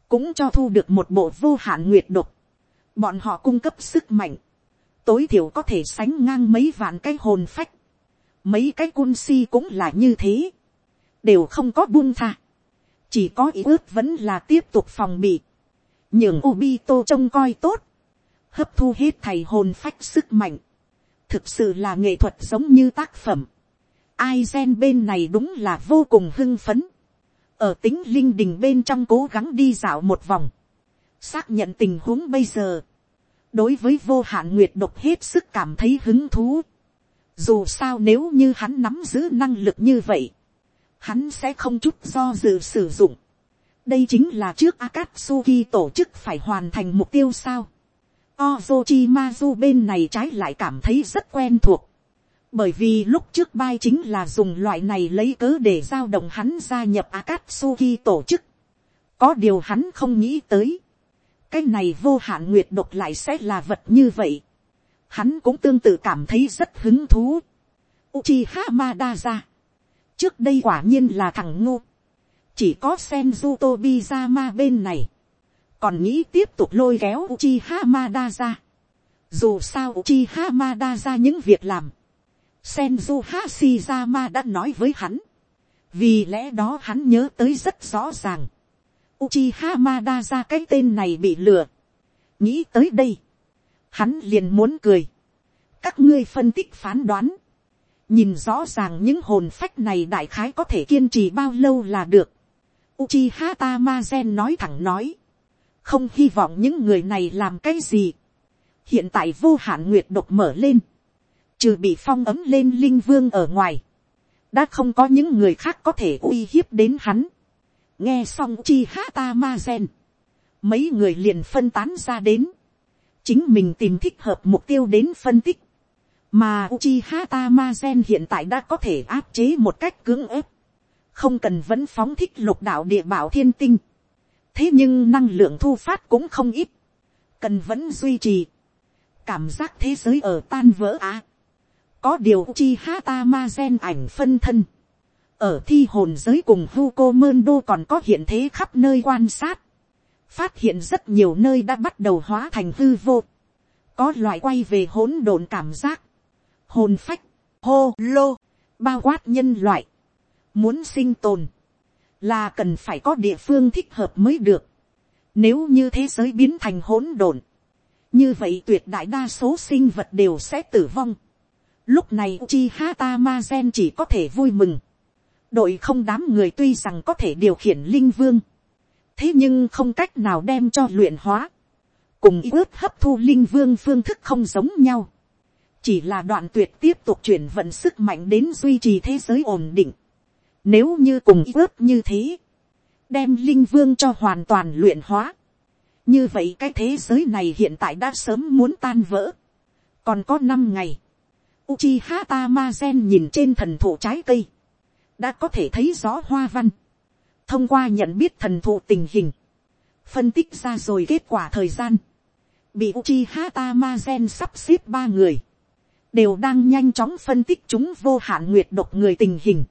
cũng cho thu được một bộ vô hạn nguyệt độc. Bọn họ cung cấp sức mạnh, tối thiểu có thể sánh ngang mấy vạn cái hồn phách. Mấy cái quân si cũng là như thế, đều không có buông tha, chỉ có ý ước vẫn là tiếp tục phòng bị, Nhưng Obito trông coi tốt, hấp thu hết thầy hồn phách sức mạnh, thực sự là nghệ thuật giống như tác phẩm. Ai gen bên này đúng là vô cùng hưng phấn. Ở tính linh đình bên trong cố gắng đi dạo một vòng. Xác nhận tình huống bây giờ. Đối với vô hạn nguyệt độc hết sức cảm thấy hứng thú. Dù sao nếu như hắn nắm giữ năng lực như vậy. Hắn sẽ không chút do dự sử dụng. Đây chính là trước Akatsuki tổ chức phải hoàn thành mục tiêu sao. Ozochimazu bên này trái lại cảm thấy rất quen thuộc. Bởi vì lúc trước bai chính là dùng loại này lấy cớ để giao động hắn gia nhập Akatsuki tổ chức. Có điều hắn không nghĩ tới. Cái này vô hạn nguyệt độc lại sẽ là vật như vậy. Hắn cũng tương tự cảm thấy rất hứng thú. Uchiha Madara. Trước đây quả nhiên là thằng ngu. Chỉ có Senju ma bên này còn nghĩ tiếp tục lôi kéo Uchiha Madara. Dù sao Uchiha Madara những việc làm, Senju Hashirama đã nói với hắn. Vì lẽ đó hắn nhớ tới rất rõ ràng. Uchiha Madara cái tên này bị lừa. Nghĩ tới đây, hắn liền muốn cười. Các ngươi phân tích phán đoán. Nhìn rõ ràng những hồn phách này đại khái có thể kiên trì bao lâu là được. Uchiha Tamazen nói thẳng nói không hy vọng những người này làm cái gì. hiện tại vô hạn nguyệt độc mở lên, trừ bị phong ấm lên linh vương ở ngoài, đã không có những người khác có thể uy hiếp đến hắn. nghe xong chi hata ma gen, mấy người liền phân tán ra đến, chính mình tìm thích hợp mục tiêu đến phân tích, mà Uchiha Tamazen hiện tại đã có thể áp chế một cách cưỡng ép, không cần vẫn phóng thích lục đạo địa bảo thiên tinh, thế nhưng năng lượng thu phát cũng không ít, cần vẫn duy trì, cảm giác thế giới ở tan vỡ á có điều chi hata ma gen ảnh phân thân, ở thi hồn giới cùng Hugo Mendo còn có hiện thế khắp nơi quan sát, phát hiện rất nhiều nơi đã bắt đầu hóa thành hư vô, có loại quay về hỗn độn cảm giác, hồn phách, hô lô, bao quát nhân loại, muốn sinh tồn, là cần phải có địa phương thích hợp mới được. Nếu như thế giới biến thành hỗn độn, như vậy tuyệt đại đa số sinh vật đều sẽ tử vong. Lúc này Uchiha Tamazen chỉ có thể vui mừng. Đội không đám người tuy rằng có thể điều khiển linh vương. Thế nhưng không cách nào đem cho luyện hóa. Cùng ước hấp thu linh vương phương thức không giống nhau. Chỉ là đoạn tuyệt tiếp tục chuyển vận sức mạnh đến duy trì thế giới ổn định. Nếu như cùng ước như thế, đem linh vương cho hoàn toàn luyện hóa. Như vậy cái thế giới này hiện tại đã sớm muốn tan vỡ. Còn có năm ngày. Uchiha Tamazen nhìn trên thần thụ trái cây. Đã có thể thấy rõ hoa văn. Thông qua nhận biết thần thụ tình hình. Phân tích ra rồi kết quả thời gian. Bị Uchiha Tamazen sắp xếp ba người. Đều đang nhanh chóng phân tích chúng vô hạn nguyệt độc người tình hình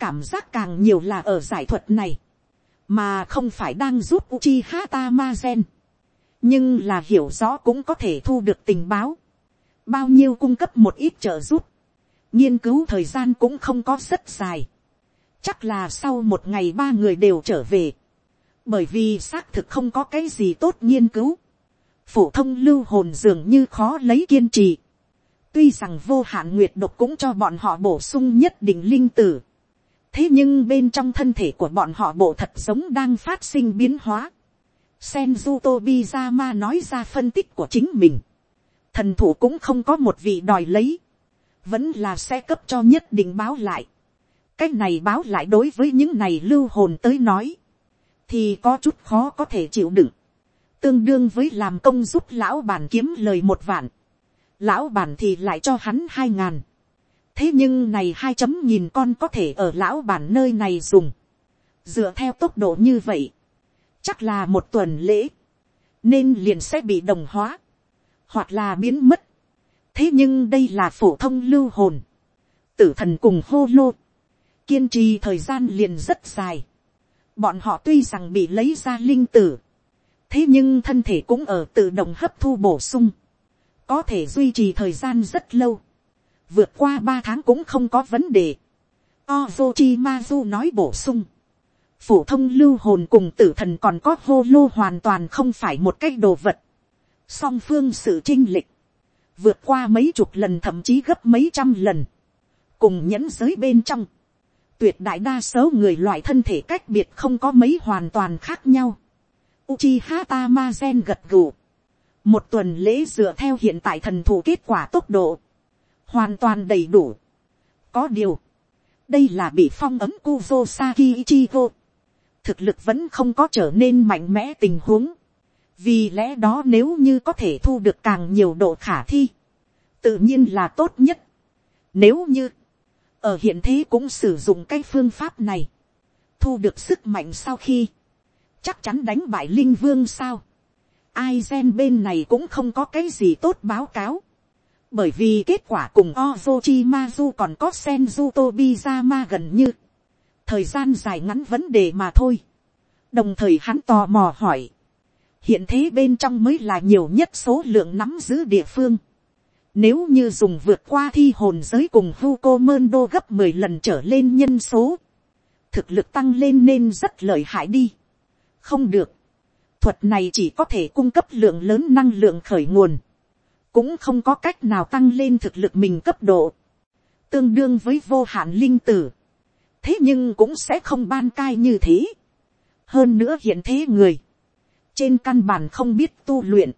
cảm giác càng nhiều là ở giải thuật này, mà không phải đang giúp Uchiha Tamazen. nhưng là hiểu rõ cũng có thể thu được tình báo, bao nhiêu cung cấp một ít trợ giúp, nghiên cứu thời gian cũng không có rất dài, chắc là sau một ngày ba người đều trở về, bởi vì xác thực không có cái gì tốt nghiên cứu, phổ thông lưu hồn dường như khó lấy kiên trì, tuy rằng vô hạn nguyệt độc cũng cho bọn họ bổ sung nhất định linh tử, thế nhưng bên trong thân thể của bọn họ bộ thật giống đang phát sinh biến hóa. Senju Tobizama nói ra phân tích của chính mình. Thần thủ cũng không có một vị đòi lấy. Vẫn là sẽ cấp cho nhất định báo lại. Cái này báo lại đối với những này lưu hồn tới nói. Thì có chút khó có thể chịu đựng. Tương đương với làm công giúp lão bản kiếm lời một vạn. Lão bản thì lại cho hắn hai ngàn thế nhưng này hai chấm nhìn con có thể ở lão bản nơi này dùng. dựa theo tốc độ như vậy, chắc là một tuần lễ, nên liền sẽ bị đồng hóa hoặc là biến mất. thế nhưng đây là phổ thông lưu hồn, tử thần cùng hô lô, kiên trì thời gian liền rất dài. bọn họ tuy rằng bị lấy ra linh tử, thế nhưng thân thể cũng ở tự động hấp thu bổ sung, có thể duy trì thời gian rất lâu, vượt qua ba tháng cũng không có vấn đề. Ozochimazu nói bổ sung, phổ thông lưu hồn cùng tử thần còn có hô lô hoàn toàn không phải một cái đồ vật song phương sự chinh lịch, vượt qua mấy chục lần thậm chí gấp mấy trăm lần, cùng nhẫn giới bên trong, tuyệt đại đa số người loại thân thể cách biệt không có mấy hoàn toàn khác nhau. Uchiha Tamazen gật gù. Một tuần lễ dựa theo hiện tại thần thủ kết quả tốc độ. Hoàn toàn đầy đủ. Có điều. Đây là bị phong ấm Kuzosaki Ichigo thực lực vẫn không có trở nên mạnh mẽ tình huống vì lẽ đó nếu như có thể thu được càng nhiều độ khả thi, tự nhiên là tốt nhất. nếu như, ở hiện thế cũng sử dụng cái phương pháp này, thu được sức mạnh sau khi, chắc chắn đánh bại linh vương sao. ai gen bên này cũng không có cái gì tốt báo cáo. bởi vì kết quả cùng Ozochi Mazu còn có Senju gần như thời gian dài ngắn vấn đề mà thôi. đồng thời hắn tò mò hỏi, hiện thế bên trong mới là nhiều nhất số lượng nắm giữ địa phương. Nếu như dùng vượt qua thi hồn giới cùng Hugo Mendo gấp mười lần trở lên nhân số, thực lực tăng lên nên rất lợi hại đi. Không được. Thuật này chỉ có thể cung cấp lượng lớn năng lượng khởi nguồn. Cũng không có cách nào tăng lên thực lực mình cấp độ. Tương đương với vô hạn linh tử thế nhưng cũng sẽ không ban cai như thế. hơn nữa hiện thế người, trên căn bản không biết tu luyện,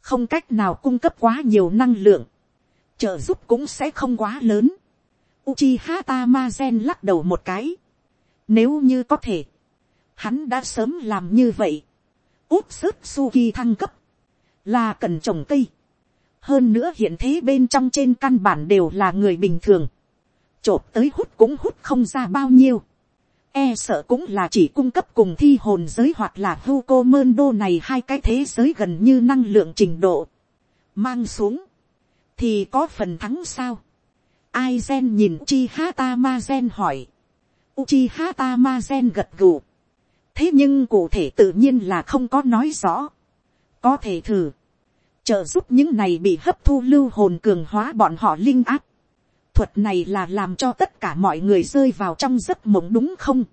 không cách nào cung cấp quá nhiều năng lượng, trợ giúp cũng sẽ không quá lớn. Uchiha Tamazen lắc đầu một cái. Nếu như có thể, hắn đã sớm làm như vậy. Úp sức Suki thăng cấp, là cần trồng cây. Hơn nữa hiện thế bên trong trên căn bản đều là người bình thường chộp tới hút cũng hút không ra bao nhiêu. E sợ cũng là chỉ cung cấp cùng thi hồn giới hoặc là thu cô mơn đô này hai cái thế giới gần như năng lượng trình độ. Mang xuống. Thì có phần thắng sao? Aizen nhìn Uchiha Tamazen hỏi. Uchiha Tamazen gật gù. Thế nhưng cụ thể tự nhiên là không có nói rõ. Có thể thử. Trợ giúp những này bị hấp thu lưu hồn cường hóa bọn họ linh áp thuật này là làm cho tất cả mọi người rơi vào trong giấc mộng đúng không?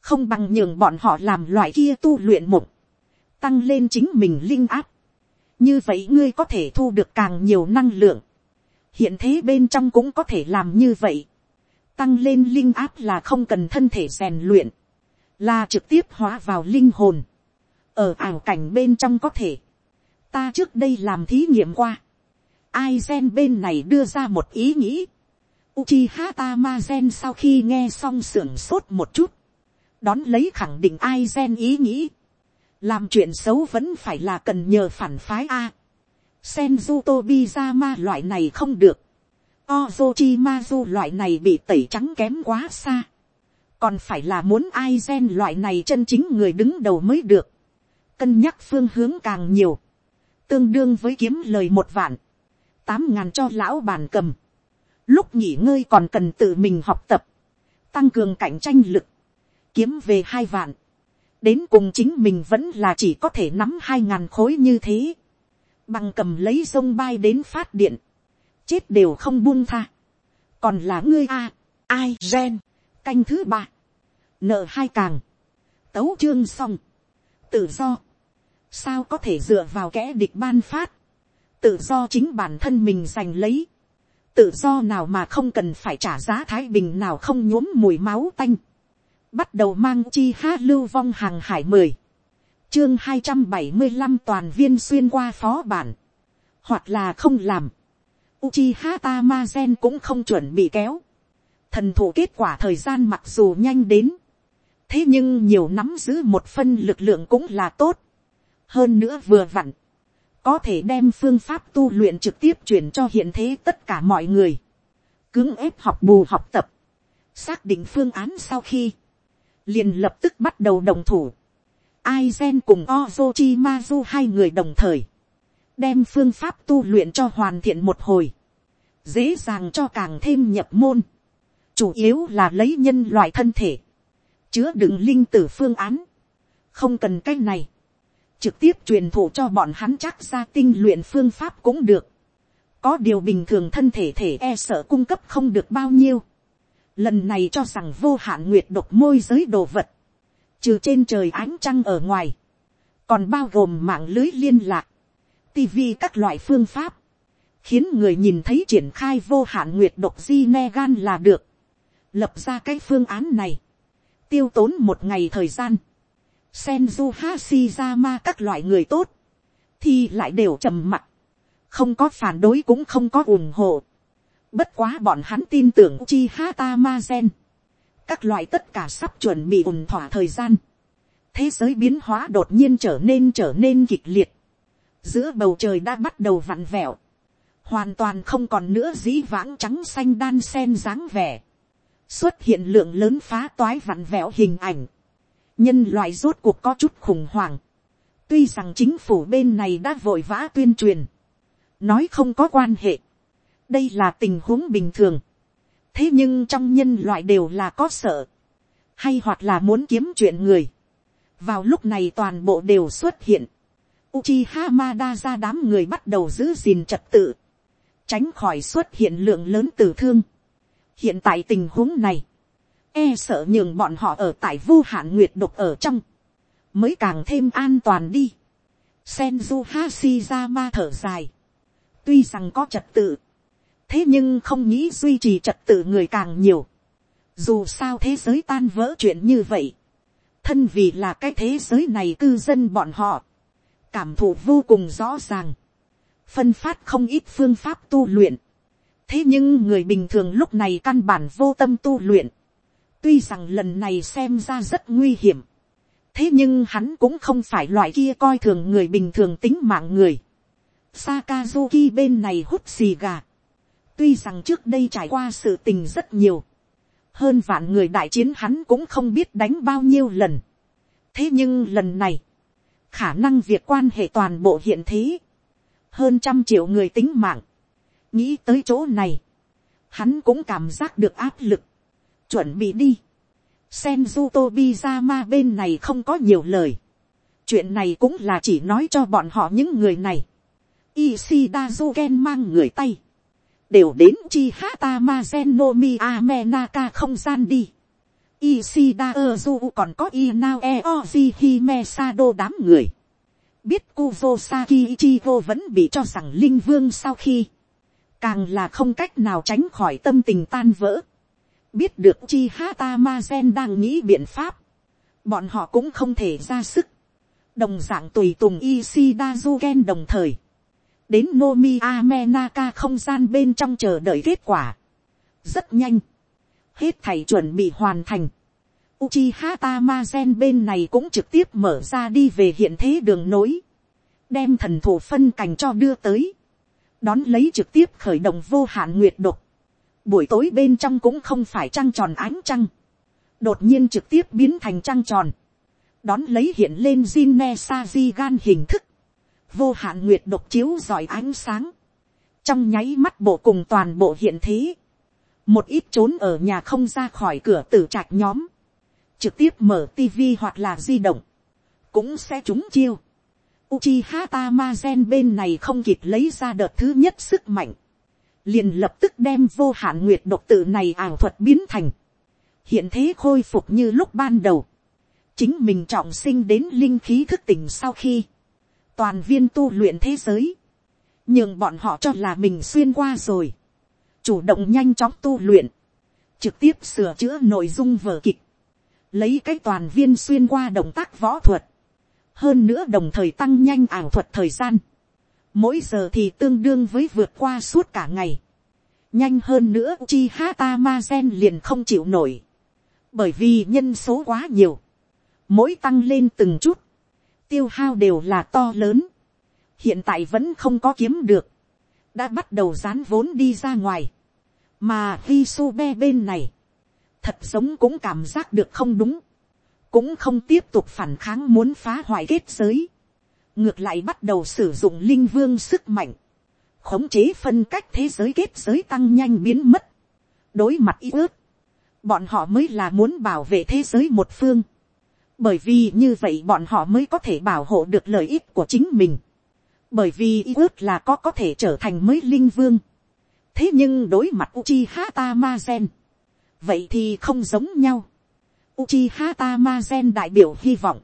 Không bằng nhường bọn họ làm loại kia tu luyện mộng. Tăng lên chính mình linh áp. Như vậy ngươi có thể thu được càng nhiều năng lượng. Hiện thế bên trong cũng có thể làm như vậy. Tăng lên linh áp là không cần thân thể rèn luyện. Là trực tiếp hóa vào linh hồn. Ở ảo cảnh bên trong có thể. Ta trước đây làm thí nghiệm qua. Ai gen bên này đưa ra một ý nghĩ? Uchiha Tamazen sau khi nghe xong sưởng sốt một chút. Đón lấy khẳng định ai gen ý nghĩ. Làm chuyện xấu vẫn phải là cần nhờ phản phái A. Senju Tobizama loại này không được. Ozochimazu loại này bị tẩy trắng kém quá xa. Còn phải là muốn ai gen loại này chân chính người đứng đầu mới được. Cân nhắc phương hướng càng nhiều. Tương đương với kiếm lời một vạn. Tám ngàn cho lão bàn cầm lúc nghỉ ngơi còn cần tự mình học tập, tăng cường cạnh tranh lực, kiếm về hai vạn, đến cùng chính mình vẫn là chỉ có thể nắm hai ngàn khối như thế, bằng cầm lấy sông bay đến phát điện, chết đều không buông tha, còn là ngươi a, ai gen, canh thứ ba, nợ hai càng, tấu chương xong, tự do, sao có thể dựa vào kẻ địch ban phát, tự do chính bản thân mình giành lấy, tự do nào mà không cần phải trả giá thái bình nào không nhuốm mùi máu tanh. Bắt đầu mang chi ha lưu vong hàng hải mười. Chương hai trăm bảy mươi 275 toàn viên xuyên qua phó bản. Hoặc là không làm. Uchiha Tamazen cũng không chuẩn bị kéo. Thần thủ kết quả thời gian mặc dù nhanh đến. Thế nhưng nhiều nắm giữ một phân lực lượng cũng là tốt. Hơn nữa vừa vặn có thể đem phương pháp tu luyện trực tiếp chuyển cho hiện thế tất cả mọi người, cưỡng ép học bù học tập, xác định phương án sau khi, liền lập tức bắt đầu đồng thủ, Aizen cùng Ozochimazu hai người đồng thời, đem phương pháp tu luyện cho hoàn thiện một hồi, dễ dàng cho càng thêm nhập môn, chủ yếu là lấy nhân loại thân thể, chứa đựng linh tử phương án, không cần cái này, trực tiếp truyền thụ cho bọn hắn chắc ra tinh luyện phương pháp cũng được, có điều bình thường thân thể thể e sợ cung cấp không được bao nhiêu, lần này cho rằng vô hạn nguyệt độc môi giới đồ vật, trừ trên trời ánh trăng ở ngoài, còn bao gồm mạng lưới liên lạc, tivi các loại phương pháp, khiến người nhìn thấy triển khai vô hạn nguyệt độc di ne gan là được, lập ra cái phương án này, tiêu tốn một ngày thời gian, Senju Hashirama các loại người tốt, thì lại đều trầm mặc, không có phản đối cũng không có ủng hộ. Bất quá bọn hắn tin tưởng chi hata ma gen, các loại tất cả sắp chuẩn bị ủng thỏa thời gian, thế giới biến hóa đột nhiên trở nên trở nên kịch liệt, giữa bầu trời đã bắt đầu vặn vẹo, hoàn toàn không còn nữa dĩ vãng trắng xanh đan sen dáng vẻ, xuất hiện lượng lớn phá toái vặn vẹo hình ảnh, nhân loại rốt cuộc có chút khủng hoảng, tuy rằng chính phủ bên này đã vội vã tuyên truyền, nói không có quan hệ, đây là tình huống bình thường, thế nhưng trong nhân loại đều là có sợ, hay hoặc là muốn kiếm chuyện người, vào lúc này toàn bộ đều xuất hiện, Uchiha Hamada ra đám người bắt đầu giữ gìn trật tự, tránh khỏi xuất hiện lượng lớn tử thương. hiện tại tình huống này, e sợ nhường bọn họ ở tại vô hạn nguyệt độc ở trong, mới càng thêm an toàn đi. Senju Hashirama thở dài, tuy rằng có trật tự, thế nhưng không nghĩ duy trì trật tự người càng nhiều. dù sao thế giới tan vỡ chuyện như vậy, thân vì là cái thế giới này cư dân bọn họ, cảm thụ vô cùng rõ ràng, phân phát không ít phương pháp tu luyện, thế nhưng người bình thường lúc này căn bản vô tâm tu luyện, tuy rằng lần này xem ra rất nguy hiểm, thế nhưng hắn cũng không phải loại kia coi thường người bình thường tính mạng người. Sakazuki bên này hút xì gà, tuy rằng trước đây trải qua sự tình rất nhiều, hơn vạn người đại chiến hắn cũng không biết đánh bao nhiêu lần. thế nhưng lần này, khả năng việc quan hệ toàn bộ hiện thế, hơn trăm triệu người tính mạng, nghĩ tới chỗ này, hắn cũng cảm giác được áp lực, chuẩn bị đi. Senju Tobizama bên này không có nhiều lời. Chuyện này cũng là chỉ nói cho bọn họ những người này. Ishida Zuken mang người tay. Đều đến Chihata Mazenomi Amenaka không gian đi. Ishida Ozu còn có Inao Eoji Himesado đám người. Biết Kuzosaki Ichigo vẫn bị cho rằng Linh Vương sau khi. Càng là không cách nào tránh khỏi tâm tình tan vỡ biết được chi hata ma gen đang nghĩ biện pháp, bọn họ cũng không thể ra sức, đồng d ạ n g tùy tùng Ishida Zuken đồng thời, đến Nomi Amenaka không gian bên trong chờ đợi kết quả. rất nhanh, hết thầy chuẩn bị hoàn thành. Uchiha Tamazen bên này cũng trực tiếp mở ra đi về hiện thế đường nối, đem thần thủ phân cảnh cho đưa tới, đón lấy trực tiếp khởi động vô hạn nguyệt độc, buổi tối bên trong cũng không phải trăng tròn ánh trăng, đột nhiên trực tiếp biến thành trăng tròn, đón lấy hiện lên Jinne sa di gan hình thức, vô hạn nguyệt độc chiếu giỏi ánh sáng, trong nháy mắt bộ cùng toàn bộ hiện thế, một ít trốn ở nhà không ra khỏi cửa tử trạch nhóm, trực tiếp mở tivi hoặc là di động, cũng sẽ trúng chiêu. Uchiha Tamazen bên này không kịp lấy ra đợt thứ nhất sức mạnh, liền lập tức đem vô hạn nguyệt độc tự này ảo thuật biến thành, hiện thế khôi phục như lúc ban đầu, chính mình trọng sinh đến linh khí thức tỉnh sau khi, toàn viên tu luyện thế giới, nhưng bọn họ cho là mình xuyên qua rồi, chủ động nhanh chóng tu luyện, trực tiếp sửa chữa nội dung vở kịch, lấy cái toàn viên xuyên qua động tác võ thuật, hơn nữa đồng thời tăng nhanh ảo thuật thời gian, mỗi giờ thì tương đương với vượt qua suốt cả ngày. nhanh hơn nữa chi hata ma gen liền không chịu nổi. bởi vì nhân số quá nhiều. mỗi tăng lên từng chút. tiêu hao đều là to lớn. hiện tại vẫn không có kiếm được. đã bắt đầu dán vốn đi ra ngoài. mà vi su be bên này, thật giống cũng cảm giác được không đúng. cũng không tiếp tục phản kháng muốn phá hoại kết giới ngược lại bắt đầu sử dụng linh vương sức mạnh, khống chế phân cách thế giới kết giới tăng nhanh biến mất, đối mặt ý ước, bọn họ mới là muốn bảo vệ thế giới một phương, bởi vì như vậy bọn họ mới có thể bảo hộ được lợi ích của chính mình, bởi vì ý ước là có có thể trở thành mới linh vương, thế nhưng đối mặt Uchiha Tamazen, vậy thì không giống nhau. Uchiha Tamazen đại biểu hy vọng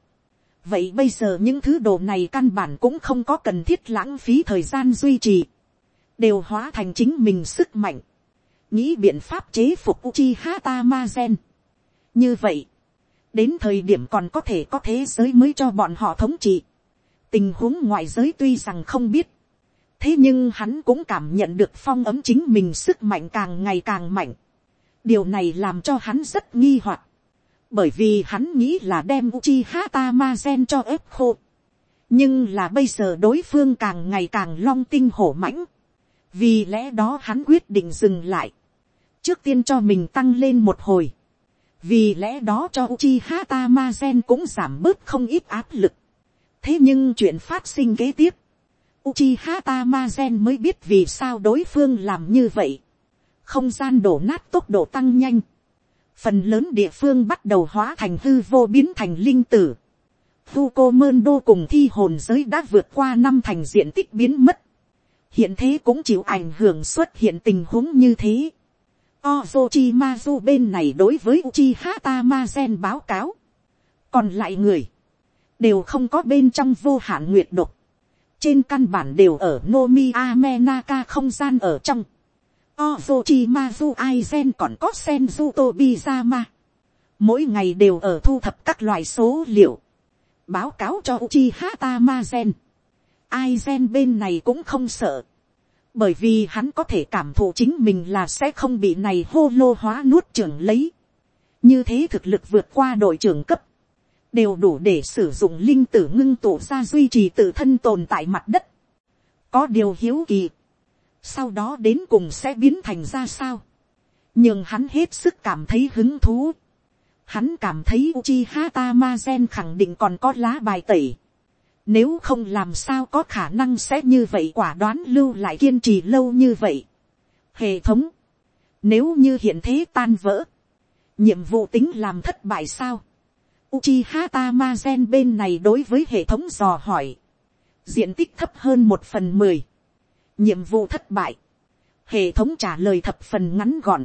vậy bây giờ những thứ đồ này căn bản cũng không có cần thiết lãng phí thời gian duy trì, đều hóa thành chính mình sức mạnh, nghĩ biện pháp chế phục uchi hata ma gen. như vậy, đến thời điểm còn có thể có thế giới mới cho bọn họ thống trị. tình huống ngoại giới tuy rằng không biết, thế nhưng hắn cũng cảm nhận được phong ấm chính mình sức mạnh càng ngày càng mạnh. điều này làm cho hắn rất nghi hoặc, bởi vì hắn nghĩ là đem Uchiha Tamazen cho ép khô. nhưng là bây giờ đối phương càng ngày càng long tinh hổ mãnh, vì lẽ đó hắn quyết định dừng lại, trước tiên cho mình tăng lên một hồi, vì lẽ đó cho Uchiha Tamazen cũng giảm bớt không ít áp lực. thế nhưng chuyện phát sinh kế tiếp, Uchiha Tamazen mới biết vì sao đối phương làm như vậy. Không gian đổ nát tốc độ tăng nhanh. Phần lớn địa phương bắt đầu hóa thành hư vô biến thành linh tử. Fuko Mơn Đô cùng thi hồn giới đã vượt qua năm thành diện tích biến mất. Hiện thế cũng chịu ảnh hưởng xuất hiện tình huống như thế. Ozochimazu bên này đối với Uchiha Tamazen báo cáo. Còn lại người. Đều không có bên trong vô hạn nguyệt độc trên căn bản đều ở Nomi Amenaka không gian ở trong. Ozochimazu Aizen còn có Senju Tobizama. Mỗi ngày đều ở thu thập các loại số liệu. Báo cáo cho Uchiha Tamazen. Aizen bên này cũng không sợ. Bởi vì hắn có thể cảm thụ chính mình là sẽ không bị này hô lô hóa nuốt trưởng lấy. Như thế thực lực vượt qua đội trưởng cấp đều đủ để sử dụng linh tử ngưng tụ ra duy trì tự thân tồn tại mặt đất. có điều hiếu kỳ, sau đó đến cùng sẽ biến thành ra sao, nhưng hắn hết sức cảm thấy hứng thú. Hắn cảm thấy Uchiha Tamazen khẳng định còn có lá bài tẩy. Nếu không làm sao có khả năng sẽ như vậy quả đoán lưu lại kiên trì lâu như vậy. Hệ thống. Nếu như hiện thế tan vỡ. Nhiệm vụ tính làm thất bại sao? Uchiha Tamazen bên này đối với hệ thống dò hỏi. Diện tích thấp hơn một phần mười. Nhiệm vụ thất bại. Hệ thống trả lời thập phần ngắn gọn.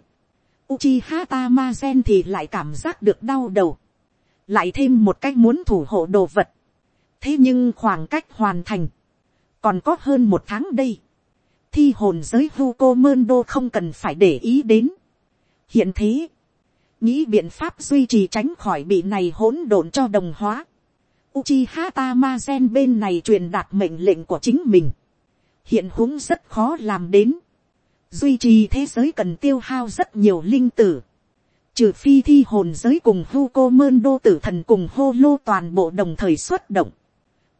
Uchiha Tamazen thì lại cảm giác được đau đầu. Lại thêm một cách muốn thủ hộ đồ vật. Thế nhưng khoảng cách hoàn thành. Còn có hơn một tháng đây. Thi hồn giới Hugo Mendo không cần phải để ý đến. Hiện thế, nghĩ biện pháp duy trì tránh khỏi bị này hỗn độn cho đồng hóa. Uchiha Tamazen bên này truyền đạt mệnh lệnh của chính mình. Hiện huống rất khó làm đến. Duy trì thế giới cần tiêu hao rất nhiều linh tử. Trừ phi thi hồn giới cùng Huko Mơn Đô tử thần cùng hô lô toàn bộ đồng thời xuất động.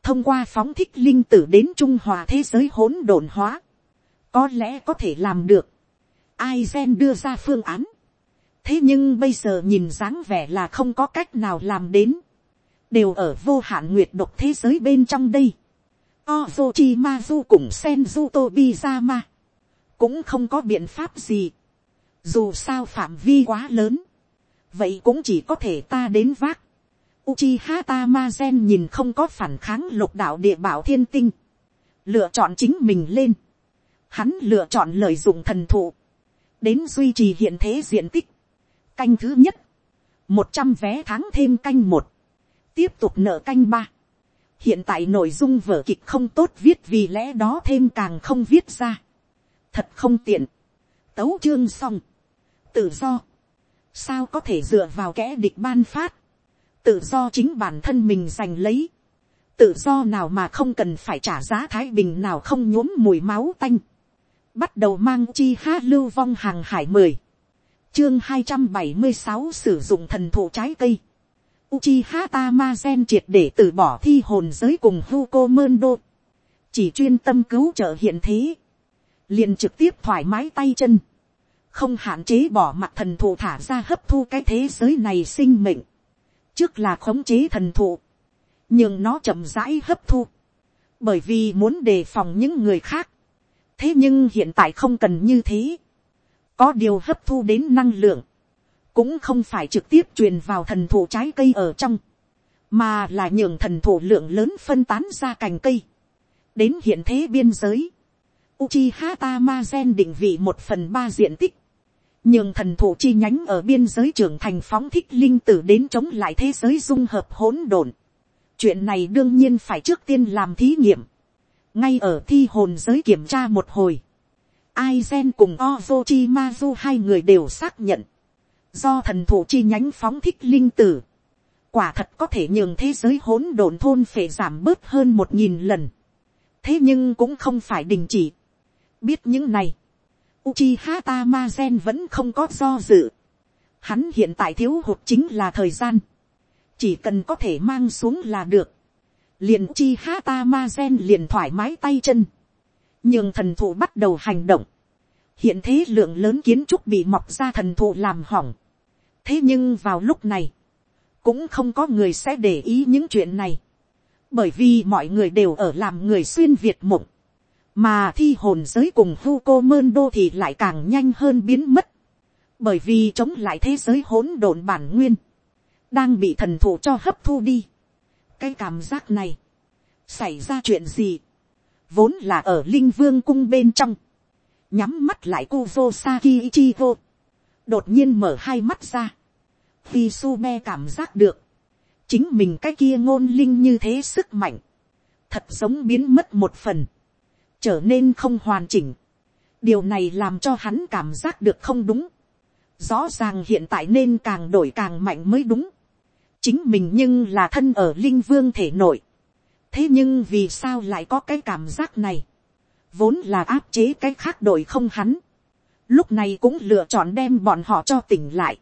Thông qua phóng thích linh tử đến Trung Hòa thế giới hỗn độn hóa. Có lẽ có thể làm được. Aizen đưa ra phương án thế nhưng bây giờ nhìn dáng vẻ là không có cách nào làm đến, đều ở vô hạn nguyệt độc thế giới bên trong đây. Ozochimazu cùng Senju Tobizama cũng không có biện pháp gì, dù sao phạm vi quá lớn, vậy cũng chỉ có thể ta đến vác. Uchiha Tamazen nhìn không có phản kháng lục đạo địa bảo thiên tinh, lựa chọn chính mình lên, hắn lựa chọn lợi dụng thần thụ, đến duy trì hiện thế diện tích, canh thứ nhất, một trăm vé tháng thêm canh một, tiếp tục nợ canh ba hiện tại nội dung vở kịch không tốt viết vì lẽ đó thêm càng không viết ra. thật không tiện. tấu chương xong. tự do. sao có thể dựa vào kẻ địch ban phát. tự do chính bản thân mình giành lấy. tự do nào mà không cần phải trả giá thái bình nào không nhuốm mùi máu tanh. bắt đầu mang chi hát lưu vong hàng hải mười chương hai trăm bảy mươi sáu sử dụng thần thụ trái cây. Uchiha Tamazen triệt để từ bỏ thi hồn giới cùng Huko Mendo. Chỉ chuyên tâm cứu trợ hiện thế. liền trực tiếp thoải mái tay chân. Không hạn chế bỏ mặt thần thụ thả ra hấp thu cái thế giới này sinh mệnh. Trước là khống chế thần thụ. Nhưng nó chậm rãi hấp thu. bởi vì muốn đề phòng những người khác. thế nhưng hiện tại không cần như thế. có điều hấp thu đến năng lượng, cũng không phải trực tiếp truyền vào thần thụ trái cây ở trong, mà là nhường thần thụ lượng lớn phân tán ra cành cây, đến hiện thế biên giới. Uchiha Tamazen định vị một phần ba diện tích, nhường thần thụ chi nhánh ở biên giới trưởng thành phóng thích linh tử đến chống lại thế giới dung hợp hỗn độn. chuyện này đương nhiên phải trước tiên làm thí nghiệm, ngay ở thi hồn giới kiểm tra một hồi. Aizen cùng Ozochimazu hai người đều xác nhận, do thần thụ chi nhánh phóng thích linh tử, quả thật có thể nhường thế giới hỗn độn thôn phệ giảm bớt hơn một nghìn lần. thế nhưng cũng không phải đình chỉ. biết những này, Uchiha Tamazen vẫn không có do dự. Hắn hiện tại thiếu hụt chính là thời gian. Chỉ cần có thể mang xuống là được. Liền Uchiha Tamazen liền thoải mái tay chân. Nhưng thần thụ bắt đầu hành động. Hiện thế lượng lớn kiến trúc bị mọc ra thần thụ làm hỏng. Thế nhưng vào lúc này. Cũng không có người sẽ để ý những chuyện này. Bởi vì mọi người đều ở làm người xuyên Việt mộng mà thi hồn giới cùng Hugo Mendo thì lại càng nhanh hơn biến mất, bởi vì chống lại thế giới hỗn độn bản nguyên, đang bị thần thụ cho hấp thu đi. cái cảm giác này, xảy ra chuyện gì, vốn là ở linh vương cung bên trong, nhắm mắt lại Kuzo Saki Ichigo, đột nhiên mở hai mắt ra, khi sume cảm giác được, chính mình cái kia ngôn linh như thế sức mạnh, thật giống biến mất một phần, trở nên không hoàn chỉnh. điều này làm cho hắn cảm giác được không đúng. rõ ràng hiện tại nên càng đổi càng mạnh mới đúng. chính mình nhưng là thân ở linh vương thể nội. thế nhưng vì sao lại có cái cảm giác này vốn là áp chế cái khác đội không hắn. lúc này cũng lựa chọn đem bọn họ cho tỉnh lại.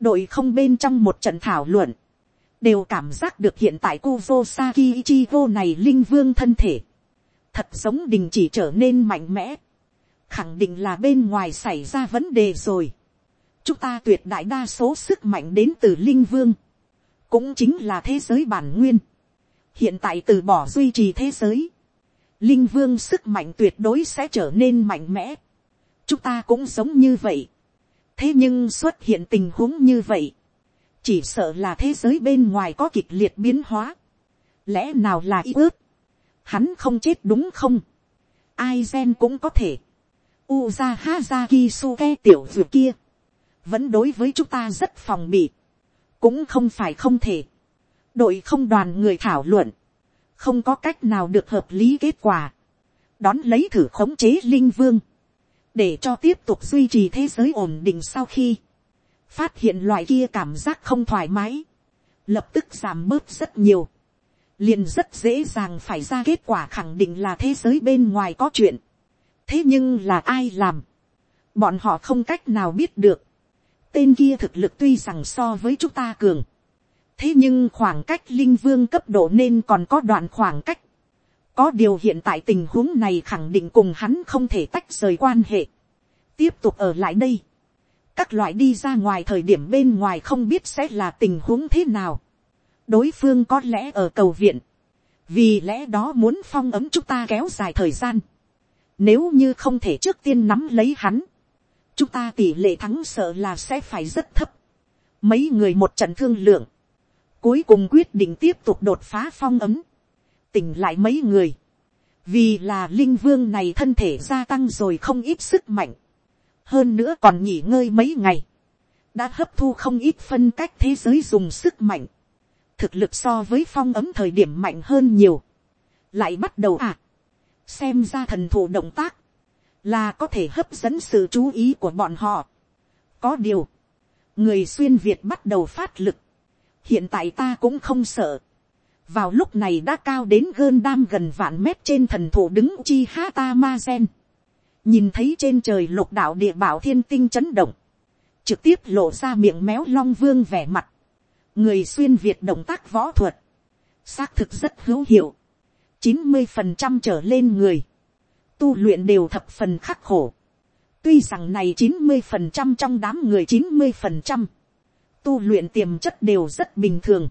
đội không bên trong một trận thảo luận đều cảm giác được hiện tại Kuvo Saki Ichigo này linh vương thân thể thật giống đình chỉ trở nên mạnh mẽ, khẳng định là bên ngoài xảy ra vấn đề rồi. chúng ta tuyệt đại đa số sức mạnh đến từ linh vương, cũng chính là thế giới bản nguyên. hiện tại từ bỏ duy trì thế giới, linh vương sức mạnh tuyệt đối sẽ trở nên mạnh mẽ. chúng ta cũng giống như vậy. thế nhưng xuất hiện tình huống như vậy, chỉ sợ là thế giới bên ngoài có kịch liệt biến hóa. lẽ nào là ý ước, hắn không chết đúng không, ai gen cũng có thể, uza hazaki suke tiểu dược kia, vẫn đối với chúng ta rất phòng bị, cũng không phải không thể, đội không đoàn người thảo luận, không có cách nào được hợp lý kết quả, đón lấy thử khống chế linh vương, để cho tiếp tục duy trì thế giới ổn định sau khi, phát hiện loại kia cảm giác không thoải mái, lập tức giảm bớt rất nhiều, liền rất dễ dàng phải ra kết quả khẳng định là thế giới bên ngoài có chuyện. thế nhưng là ai làm, bọn họ không cách nào biết được. tên kia thực lực tuy rằng so với chúng ta cường, thế nhưng khoảng cách linh vương cấp độ nên còn có đoạn khoảng cách. có điều hiện tại tình huống này khẳng định cùng hắn không thể tách rời quan hệ. tiếp tục ở lại đây. các loại đi ra ngoài thời điểm bên ngoài không biết sẽ là tình huống thế nào đối phương có lẽ ở cầu viện, vì lẽ đó muốn phong ấm chúng ta kéo dài thời gian, nếu như không thể trước tiên nắm lấy hắn, chúng ta tỷ lệ thắng sợ là sẽ phải rất thấp, mấy người một trận thương lượng, cuối cùng quyết định tiếp tục đột phá phong ấm, tỉnh lại mấy người, vì là linh vương này thân thể gia tăng rồi không ít sức mạnh, hơn nữa còn nghỉ ngơi mấy ngày, đã hấp thu không ít phân cách thế giới dùng sức mạnh, thực lực so với phong ấm thời điểm mạnh hơn nhiều, lại bắt đầu à, xem ra thần thủ động tác, là có thể hấp dẫn sự chú ý của bọn họ. có điều, người xuyên việt bắt đầu phát lực, hiện tại ta cũng không sợ, vào lúc này đã cao đến gơn đam gần vạn mét trên thần thủ đứng chi ha ta ma gen, nhìn thấy trên trời lục đạo địa bảo thiên tinh chấn động, trực tiếp lộ ra miệng méo long vương vẻ mặt, người xuyên việt động tác võ thuật, xác thực rất hữu hiệu, chín mươi phần trăm trở lên người, tu luyện đều thập phần khắc khổ, tuy rằng này chín mươi phần trăm trong đám người chín mươi phần trăm, tu luyện tiềm chất đều rất bình thường,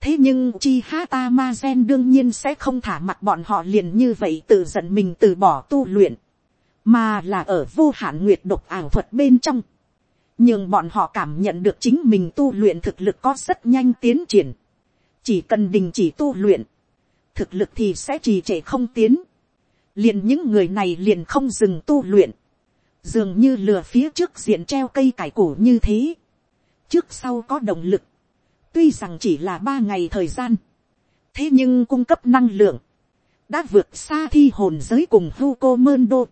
thế nhưng chi ha ta ma gen đương nhiên sẽ không thả mặt bọn họ liền như vậy tự giận mình từ bỏ tu luyện, mà là ở vô hạn nguyệt độc ảo thuật bên trong, nhưng bọn họ cảm nhận được chính mình tu luyện thực lực có rất nhanh tiến triển, chỉ cần đình chỉ tu luyện, thực lực thì sẽ trì trệ không tiến, liền những người này liền không dừng tu luyện, dường như lừa phía trước diện treo cây cải củ như thế, trước sau có động lực, tuy rằng chỉ là ba ngày thời gian, thế nhưng cung cấp năng lượng, đã vượt xa thi hồn giới cùng Hugo đô,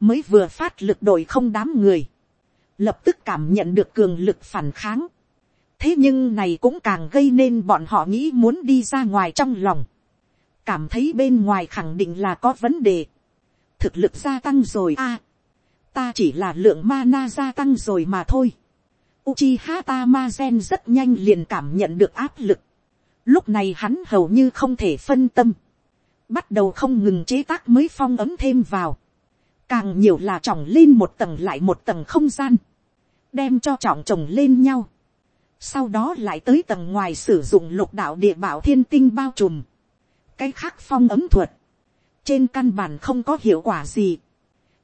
mới vừa phát lực đội không đám người, lập tức cảm nhận được cường lực phản kháng, thế nhưng này cũng càng gây nên bọn họ nghĩ muốn đi ra ngoài trong lòng, cảm thấy bên ngoài khẳng định là có vấn đề, thực lực gia tăng rồi a, ta chỉ là lượng mana gia tăng rồi mà thôi. Uchiha Tamazen rất nhanh liền cảm nhận được áp lực. Lúc này hắn hầu như không thể phân tâm. Bắt đầu không ngừng chế tác mới phong ấm thêm vào. Càng nhiều là trọng lên một tầng lại một tầng không gian. Đem cho trọng chồng lên nhau. Sau đó lại tới tầng ngoài sử dụng lục đạo địa bảo thiên tinh bao trùm. Cái khác phong ấm thuật. Trên căn bản không có hiệu quả gì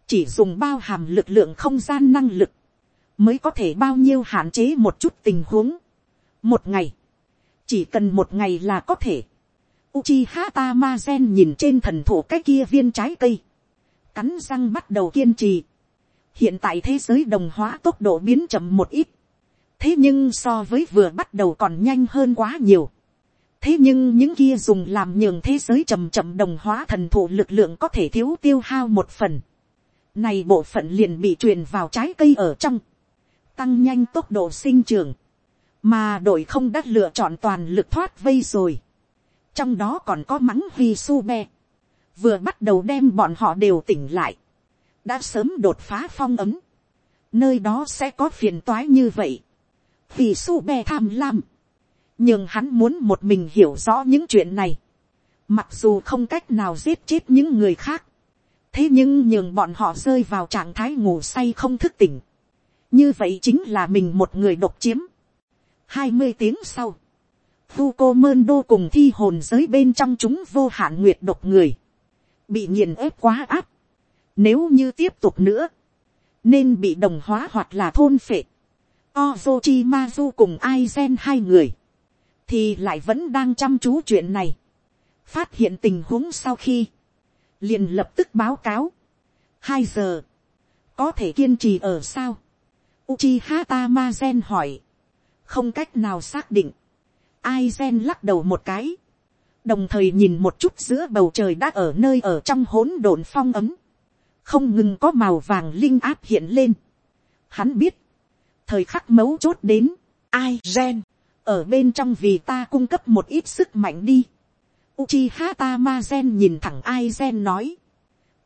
chỉ dùng bao hàm lực lượng không gian năng lực, mới có thể bao nhiêu hạn chế một chút tình huống. một ngày, chỉ cần một ngày là có thể. Uchiha Tamazen nhìn trên thần thủ cái kia viên trái cây, cắn răng bắt đầu kiên trì. hiện tại thế giới đồng hóa tốc độ biến chậm một ít, thế nhưng so với vừa bắt đầu còn nhanh hơn quá nhiều. thế nhưng những kia dùng làm nhường thế giới chậm chậm đồng hóa thần thụ lực lượng có thể thiếu tiêu hao một phần này bộ phận liền bị truyền vào trái cây ở trong. Tăng nhanh tốc độ sinh trưởng. Mà đội không đã lựa chọn toàn lực thoát vây rồi. Trong đó còn có mắng huy su be. Vừa bắt đầu đem bọn họ đều tỉnh lại. Đã sớm đột phá phong ấm. Nơi đó sẽ có phiền toái như vậy. Vì su be tham lam. Nhưng hắn muốn một mình hiểu rõ những chuyện này. Mặc dù không cách nào giết chết những người khác thế nhưng nhường bọn họ rơi vào trạng thái ngủ say không thức tỉnh như vậy chính là mình một người độc chiếm. hai mươi tiếng sau, vu cô mơn đô cùng thi hồn giới bên trong chúng vô hạn nguyệt độc người, bị nghiền ép quá áp. nếu như tiếp tục nữa, nên bị đồng hóa hoặc là thôn phệ. Ozochi Mazu cùng Aizen hai người, thì lại vẫn đang chăm chú chuyện này. Phát hiện tình huống sau khi, liền lập tức báo cáo. hai giờ, có thể kiên trì ở sao. Uchiha Tamazen hỏi, không cách nào xác định. Aizen lắc đầu một cái, đồng thời nhìn một chút giữa bầu trời đã ở nơi ở trong hỗn độn phong ấm, không ngừng có màu vàng linh áp hiện lên. Hắn biết, thời khắc mấu chốt đến, Aizen ở bên trong vì ta cung cấp một ít sức mạnh đi. Uchiha Tamazen nhìn thẳng Aizen nói.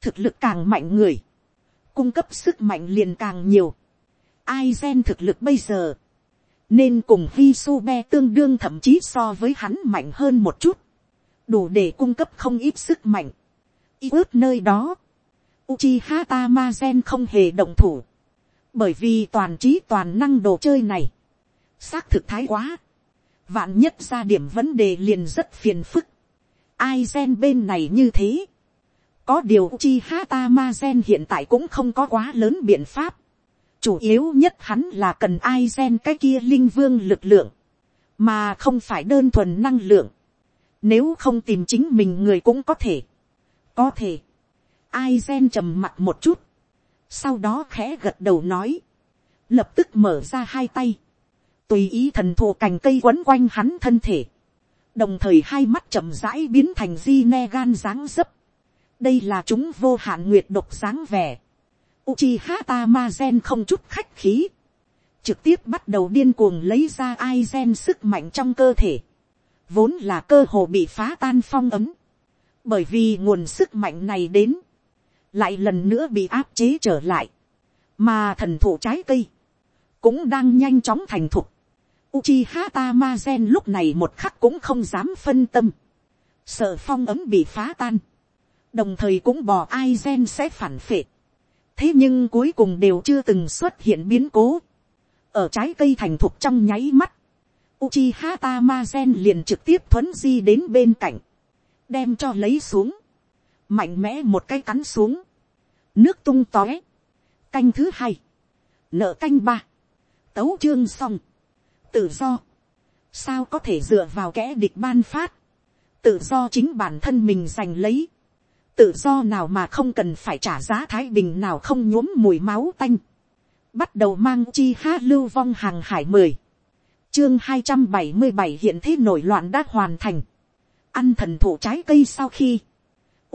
Thực lực càng mạnh người. Cung cấp sức mạnh liền càng nhiều. Aizen thực lực bây giờ. Nên cùng Hisube tương đương thậm chí so với hắn mạnh hơn một chút. Đủ để cung cấp không ít sức mạnh. Ý ước nơi đó. Uchiha Tamazen không hề động thủ. Bởi vì toàn trí toàn năng đồ chơi này. Xác thực thái quá. Vạn nhất ra điểm vấn đề liền rất phiền phức ai gen bên này như thế. có điều chi hata ma gen hiện tại cũng không có quá lớn biện pháp chủ yếu nhất hắn là cần ai gen cái kia linh vương lực lượng, mà không phải đơn thuần năng lượng. nếu không tìm chính mình người cũng có thể. có thể. ai gen trầm mặt một chút. sau đó khẽ gật đầu nói. lập tức mở ra hai tay. tùy ý thần thù cành cây quấn quanh hắn thân thể đồng thời hai mắt chậm rãi biến thành di ne gan dáng dấp. đây là chúng vô hạn nguyệt độc dáng vẻ. Uchiha Tamazen không chút khách khí. Trực tiếp bắt đầu điên cuồng lấy ra ai gen sức mạnh trong cơ thể. Vốn là cơ hồ bị phá tan phong ấm. Bởi vì nguồn sức mạnh này đến. Lại lần nữa bị áp chế trở lại. Mà thần thụ trái cây. Cũng đang nhanh chóng thành thục. Uchiha Tamazen lúc này một khắc cũng không dám phân tâm. Sợ phong ấm bị phá tan. Đồng thời cũng bỏ Aizen sẽ phản phệ. Thế nhưng cuối cùng đều chưa từng xuất hiện biến cố. Ở trái cây thành thục trong nháy mắt. Uchiha Tamazen liền trực tiếp thuấn di đến bên cạnh. Đem cho lấy xuống. Mạnh mẽ một cái cắn xuống. Nước tung tóe. Canh thứ hai. Nợ canh ba. Tấu chương xong. Tự do. Sao có thể dựa vào kẻ địch ban phát. Tự do chính bản thân mình giành lấy. Tự do nào mà không cần phải trả giá thái bình nào không nhuốm mùi máu tanh. Bắt đầu mang chi ha lưu vong hàng hải mười chương hai trăm bảy mươi bảy hiện thế nổi loạn đã hoàn thành. ăn thần thụ trái cây sau khi,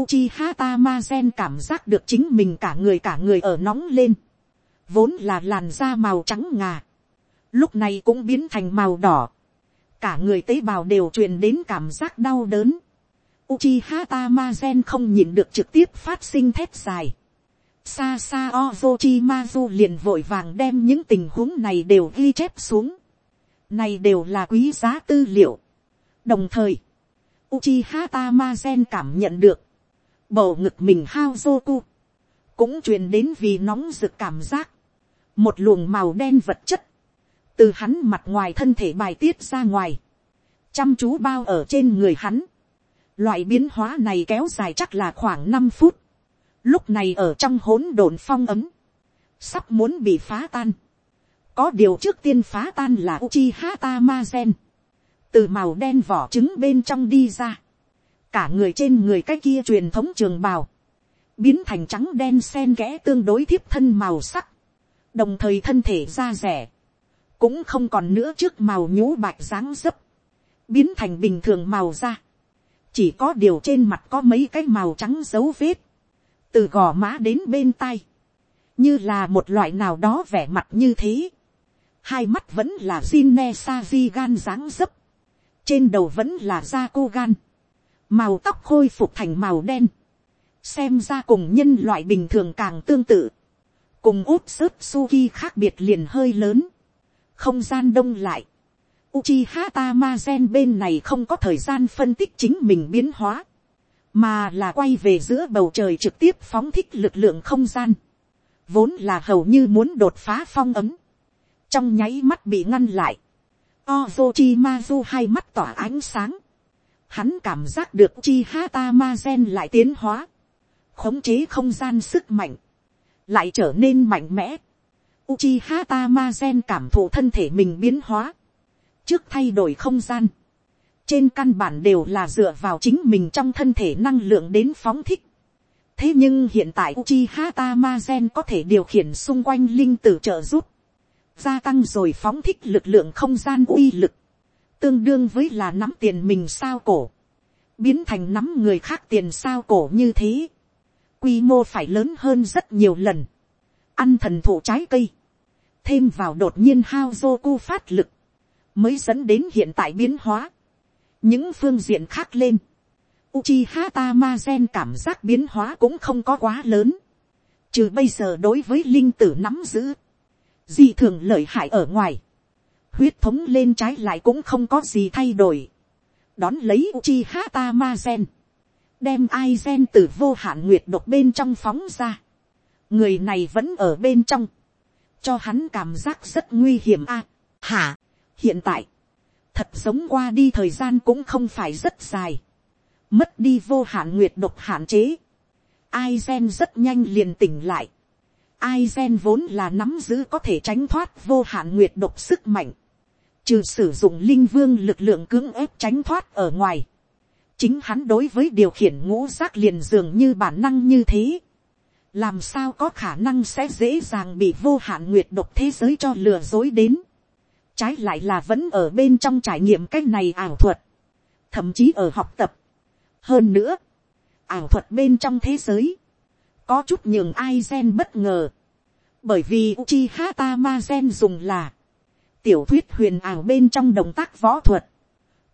Uchiha Tamazen cảm giác được chính mình cả người cả người ở nóng lên. Vốn là làn da màu trắng ngà. Lúc này cũng biến thành màu đỏ. Cả người tế bào đều truyền đến cảm giác đau đớn. Uchiha Tamazen không nhìn được trực tiếp phát sinh thép dài. Xa xa Ozochimazu liền vội vàng đem những tình huống này đều ghi chép xuống này đều là quý giá tư liệu. Đồng thời, Uchiha Tamazen cảm nhận được, bầu ngực mình Haozoku, cũng truyền đến vì nóng rực cảm giác. Một luồng màu đen vật chất, từ hắn mặt ngoài thân thể bài tiết ra ngoài, chăm chú bao ở trên người hắn. Loại biến hóa này kéo dài chắc là khoảng năm phút. Lúc này ở trong hỗn độn phong ấm, sắp muốn bị phá tan có điều trước tiên phá tan là Uchiha Tamazen. Từ màu đen vỏ trứng bên trong đi ra. Cả người trên người cái kia truyền thống trường bào. Biến thành trắng đen sen kẽ tương đối thiếp thân màu sắc. Đồng thời thân thể da rẻ. Cũng không còn nữa trước màu nhũ bạch dáng dấp. Biến thành bình thường màu da. Chỉ có điều trên mặt có mấy cái màu trắng dấu vết. Từ gò má đến bên tay như là một loại nào đó vẻ mặt như thế. Hai mắt vẫn là Jinne Saji gan dáng dấp, trên đầu vẫn là da cô gan, màu tóc khôi phục thành màu đen, xem ra cùng nhân loại bình thường càng tương tự, cùng út sớt suki khác biệt liền hơi lớn, không gian đông lại, Uchiha Tamazen bên này không có thời gian phân tích chính mình biến hóa, mà là quay về giữa bầu trời trực tiếp phóng thích lực lượng không gian, vốn là hầu như muốn đột phá phong ấm, trong nháy mắt bị ngăn lại, Ozochimazu hai mắt tỏa ánh sáng, hắn cảm giác được Uchiha Tamazen lại tiến hóa, khống chế không gian sức mạnh, lại trở nên mạnh mẽ. Uchiha Tamazen cảm thụ thân thể mình biến hóa, trước thay đổi không gian, trên căn bản đều là dựa vào chính mình trong thân thể năng lượng đến phóng thích. thế nhưng hiện tại Uchiha Tamazen có thể điều khiển xung quanh linh tử trợ giúp, gia tăng rồi phóng thích lực lượng không gian uy lực, tương đương với là nắm tiền mình sao cổ, biến thành nắm người khác tiền sao cổ như thế, quy mô phải lớn hơn rất nhiều lần, ăn thần thụ trái cây, thêm vào đột nhiên hao dô cu phát lực, mới dẫn đến hiện tại biến hóa, những phương diện khác lên, Uchiha Tamazen cảm giác biến hóa cũng không có quá lớn. Trừ bây giờ đối với linh tử nắm giữ. Dị thường lợi hại ở ngoài, huyết thống lên trái lại cũng không có gì thay đổi, đón lấy uchi hata gen, đem ai gen từ vô hạn nguyệt độc bên trong phóng ra, người này vẫn ở bên trong, cho hắn cảm giác rất nguy hiểm a, hả, hiện tại, thật sống qua đi thời gian cũng không phải rất dài, mất đi vô hạn nguyệt độc hạn chế, ai gen rất nhanh liền tỉnh lại, ai gen vốn là nắm giữ có thể tránh thoát vô hạn nguyệt độc sức mạnh. Trừ sử dụng linh vương lực lượng cưỡng ép tránh thoát ở ngoài. Chính hắn đối với điều khiển ngũ giác liền dường như bản năng như thế. Làm sao có khả năng sẽ dễ dàng bị vô hạn nguyệt độc thế giới cho lừa dối đến. Trái lại là vẫn ở bên trong trải nghiệm cái này ảo thuật. Thậm chí ở học tập. Hơn nữa. Ảo thuật bên trong thế giới có chút nhường ai gen bất ngờ, bởi vì Uchiha gen dùng là tiểu thuyết huyền ảo bên trong động tác võ thuật,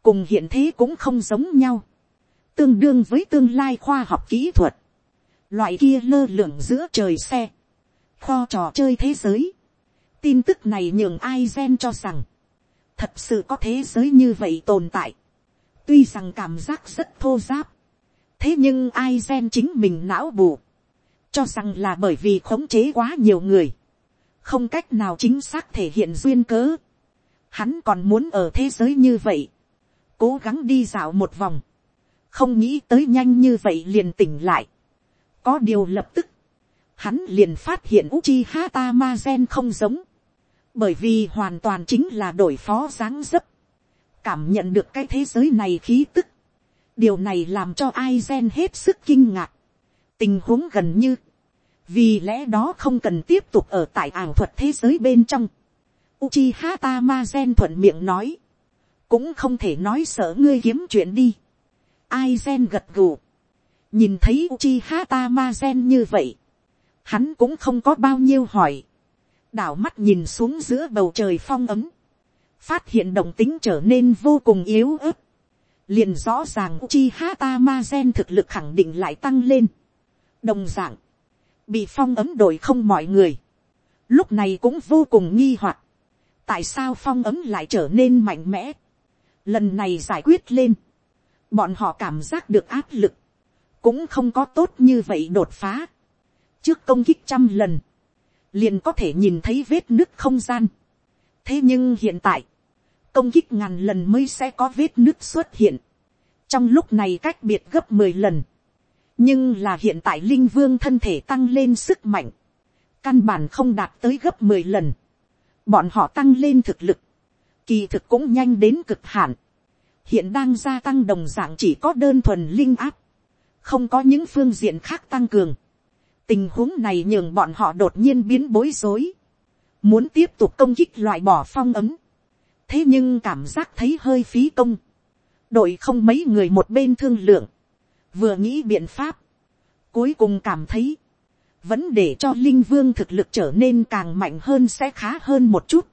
cùng hiện thế cũng không giống nhau, tương đương với tương lai khoa học kỹ thuật, loại kia lơ lửng giữa trời xe, kho trò chơi thế giới, tin tức này nhường ai gen cho rằng, thật sự có thế giới như vậy tồn tại, tuy rằng cảm giác rất thô giáp, thế nhưng ai gen chính mình não bù, cho rằng là bởi vì khống chế quá nhiều người, không cách nào chính xác thể hiện duyên cớ. Hắn còn muốn ở thế giới như vậy. Cố gắng đi dạo một vòng. Không nghĩ tới nhanh như vậy liền tỉnh lại. Có điều lập tức. Hắn liền phát hiện Uchiha Tamazen không giống. Bởi vì hoàn toàn chính là đổi phó dáng dấp. Cảm nhận được cái thế giới này khí tức. Điều này làm cho Aizen hết sức kinh ngạc. Tình huống gần như. Vì lẽ đó không cần tiếp tục ở tại ảo thuật thế giới bên trong Uchiha gen thuận miệng nói. Cũng không thể nói sợ ngươi kiếm chuyện đi. Aizen gật gù. Nhìn thấy Uchiha gen như vậy. Hắn cũng không có bao nhiêu hỏi. Đảo mắt nhìn xuống giữa bầu trời phong ấm. Phát hiện động tính trở nên vô cùng yếu ớt. Liền rõ ràng Uchiha Tamazen thực lực khẳng định lại tăng lên. Đồng dạng. Bị phong ấm đổi không mọi người. Lúc này cũng vô cùng nghi hoặc tại sao phong ấm lại trở nên mạnh mẽ. lần này giải quyết lên, bọn họ cảm giác được áp lực, cũng không có tốt như vậy đột phá. trước công kích trăm lần, liền có thể nhìn thấy vết nứt không gian. thế nhưng hiện tại, công kích ngàn lần mới sẽ có vết nứt xuất hiện. trong lúc này cách biệt gấp mười lần. nhưng là hiện tại linh vương thân thể tăng lên sức mạnh, căn bản không đạt tới gấp mười lần bọn họ tăng lên thực lực, kỳ thực cũng nhanh đến cực hạn, hiện đang gia tăng đồng dạng chỉ có đơn thuần linh áp, không có những phương diện khác tăng cường tình huống này nhường bọn họ đột nhiên biến bối rối, muốn tiếp tục công kích loại bỏ phong ấm, thế nhưng cảm giác thấy hơi phí công, đội không mấy người một bên thương lượng, vừa nghĩ biện pháp, cuối cùng cảm thấy, vẫn để cho linh vương thực lực trở nên càng mạnh hơn sẽ khá hơn một chút.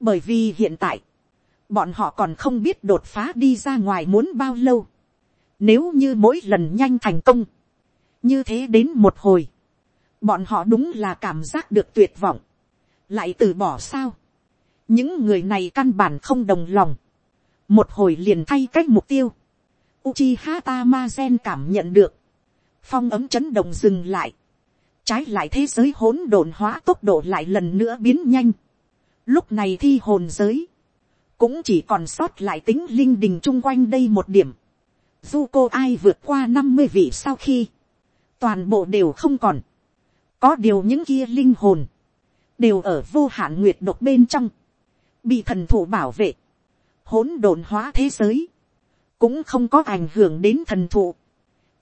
bởi vì hiện tại, bọn họ còn không biết đột phá đi ra ngoài muốn bao lâu. nếu như mỗi lần nhanh thành công, như thế đến một hồi, bọn họ đúng là cảm giác được tuyệt vọng, lại từ bỏ sao. những người này căn bản không đồng lòng, một hồi liền thay cách mục tiêu. Uchiha gen cảm nhận được, phong ấm chấn động dừng lại, trái lại thế giới hỗn độn hóa tốc độ lại lần nữa biến nhanh. lúc này thi hồn giới, cũng chỉ còn sót lại tính linh đình chung quanh đây một điểm. du cô ai vượt qua năm mươi vị sau khi, toàn bộ đều không còn có điều những kia linh hồn, đều ở vô hạn nguyệt độc bên trong, bị thần thủ bảo vệ, hỗn độn hóa thế giới, cũng không có ảnh hưởng đến thần thụ,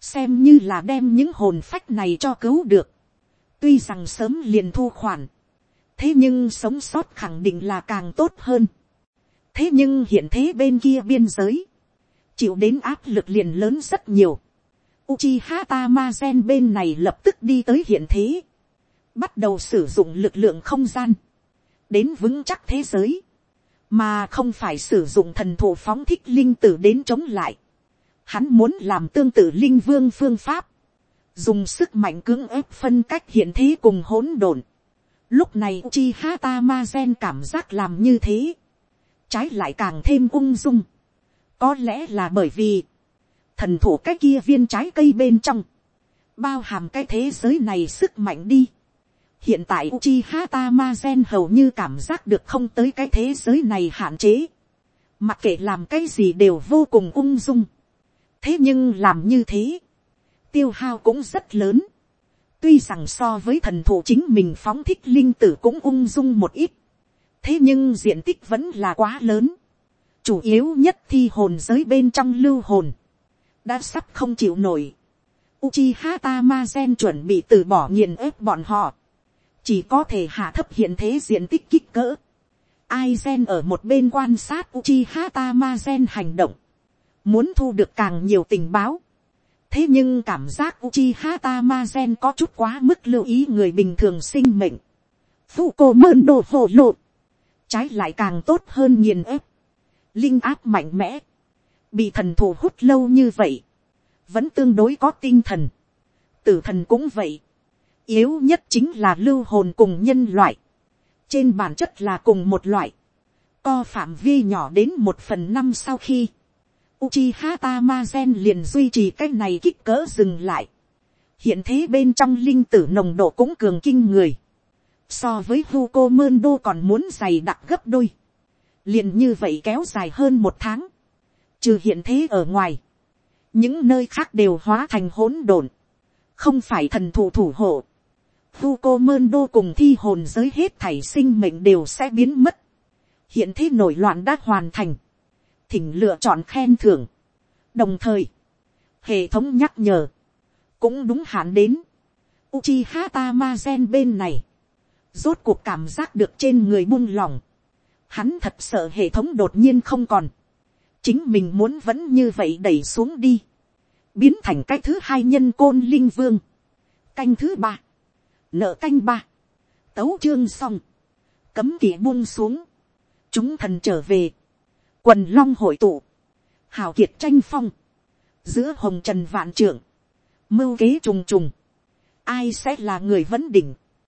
xem như là đem những hồn phách này cho cứu được tuy rằng sớm liền thu khoản, thế nhưng sống sót khẳng định là càng tốt hơn. thế nhưng hiện thế bên kia biên giới, chịu đến áp lực liền lớn rất nhiều. Uchiha Tamazen bên này lập tức đi tới hiện thế, bắt đầu sử dụng lực lượng không gian, đến vững chắc thế giới, mà không phải sử dụng thần thụ phóng thích linh tử đến chống lại. Hắn muốn làm tương tự linh vương phương pháp, dùng sức mạnh cưỡng ép phân cách hiện thế cùng hỗn độn. Lúc này chi ha ta ma gen cảm giác làm như thế, trái lại càng thêm ung dung. Có lẽ là bởi vì, thần thủ cái kia viên trái cây bên trong, bao hàm cái thế giới này sức mạnh đi hiện tại Uchiha Tamazen hầu như cảm giác được không tới cái thế giới này hạn chế. mặc kệ làm cái gì đều vô cùng ung dung. thế nhưng làm như thế, tiêu hao cũng rất lớn. Tuy rằng so với thần thủ chính mình phóng thích linh tử cũng ung dung một ít. Thế nhưng diện tích vẫn là quá lớn. Chủ yếu nhất thi hồn giới bên trong lưu hồn. Đã sắp không chịu nổi. Uchiha Tamazen chuẩn bị từ bỏ nghiền ép bọn họ. Chỉ có thể hạ thấp hiện thế diện tích kích cỡ. Aizen ở một bên quan sát Uchiha Tamazen hành động. Muốn thu được càng nhiều tình báo thế nhưng cảm giác Uchiha Tamazen có chút quá mức lưu ý người bình thường sinh mệnh. Phụ cô mơn đồ hổ lộ. Trái lại càng tốt hơn nghiền ép. Linh áp mạnh mẽ. Bị thần thủ hút lâu như vậy. Vẫn tương đối có tinh thần. Tử thần cũng vậy. Yếu nhất chính là lưu hồn cùng nhân loại. Trên bản chất là cùng một loại. Co phạm vi nhỏ đến một phần năm sau khi Uchiha Tamazen liền duy trì cái này kích cỡ dừng lại. Hiện thế bên trong linh tử nồng độ cũng cường kinh người. So với Hugo Mundo còn muốn dày đặc gấp đôi. liền như vậy kéo dài hơn một tháng, trừ hiện thế ở ngoài, những nơi khác đều hóa thành hỗn độn, không phải thần thủ thủ hộ, vu cô mơn đô cùng thi hồn giới hết thảy sinh mệnh đều sẽ biến mất, hiện thế nổi loạn đã hoàn thành, thỉnh lựa chọn khen thưởng, đồng thời, hệ thống nhắc nhở, cũng đúng hạn đến, Uchiha Tamazen bên này, rốt cuộc cảm giác được trên người buông lỏng, hắn thật sợ hệ thống đột nhiên không còn, chính mình muốn vẫn như vậy đẩy xuống đi, biến thành cái thứ hai nhân côn linh vương, canh thứ ba, nợ canh ba, tấu chương xong, cấm kỵ buông xuống, chúng thần trở về, quần long hội tụ, hào kiệt tranh phong, giữa hồng trần vạn trưởng, mưu kế trùng trùng, ai sẽ là người vấn đỉnh,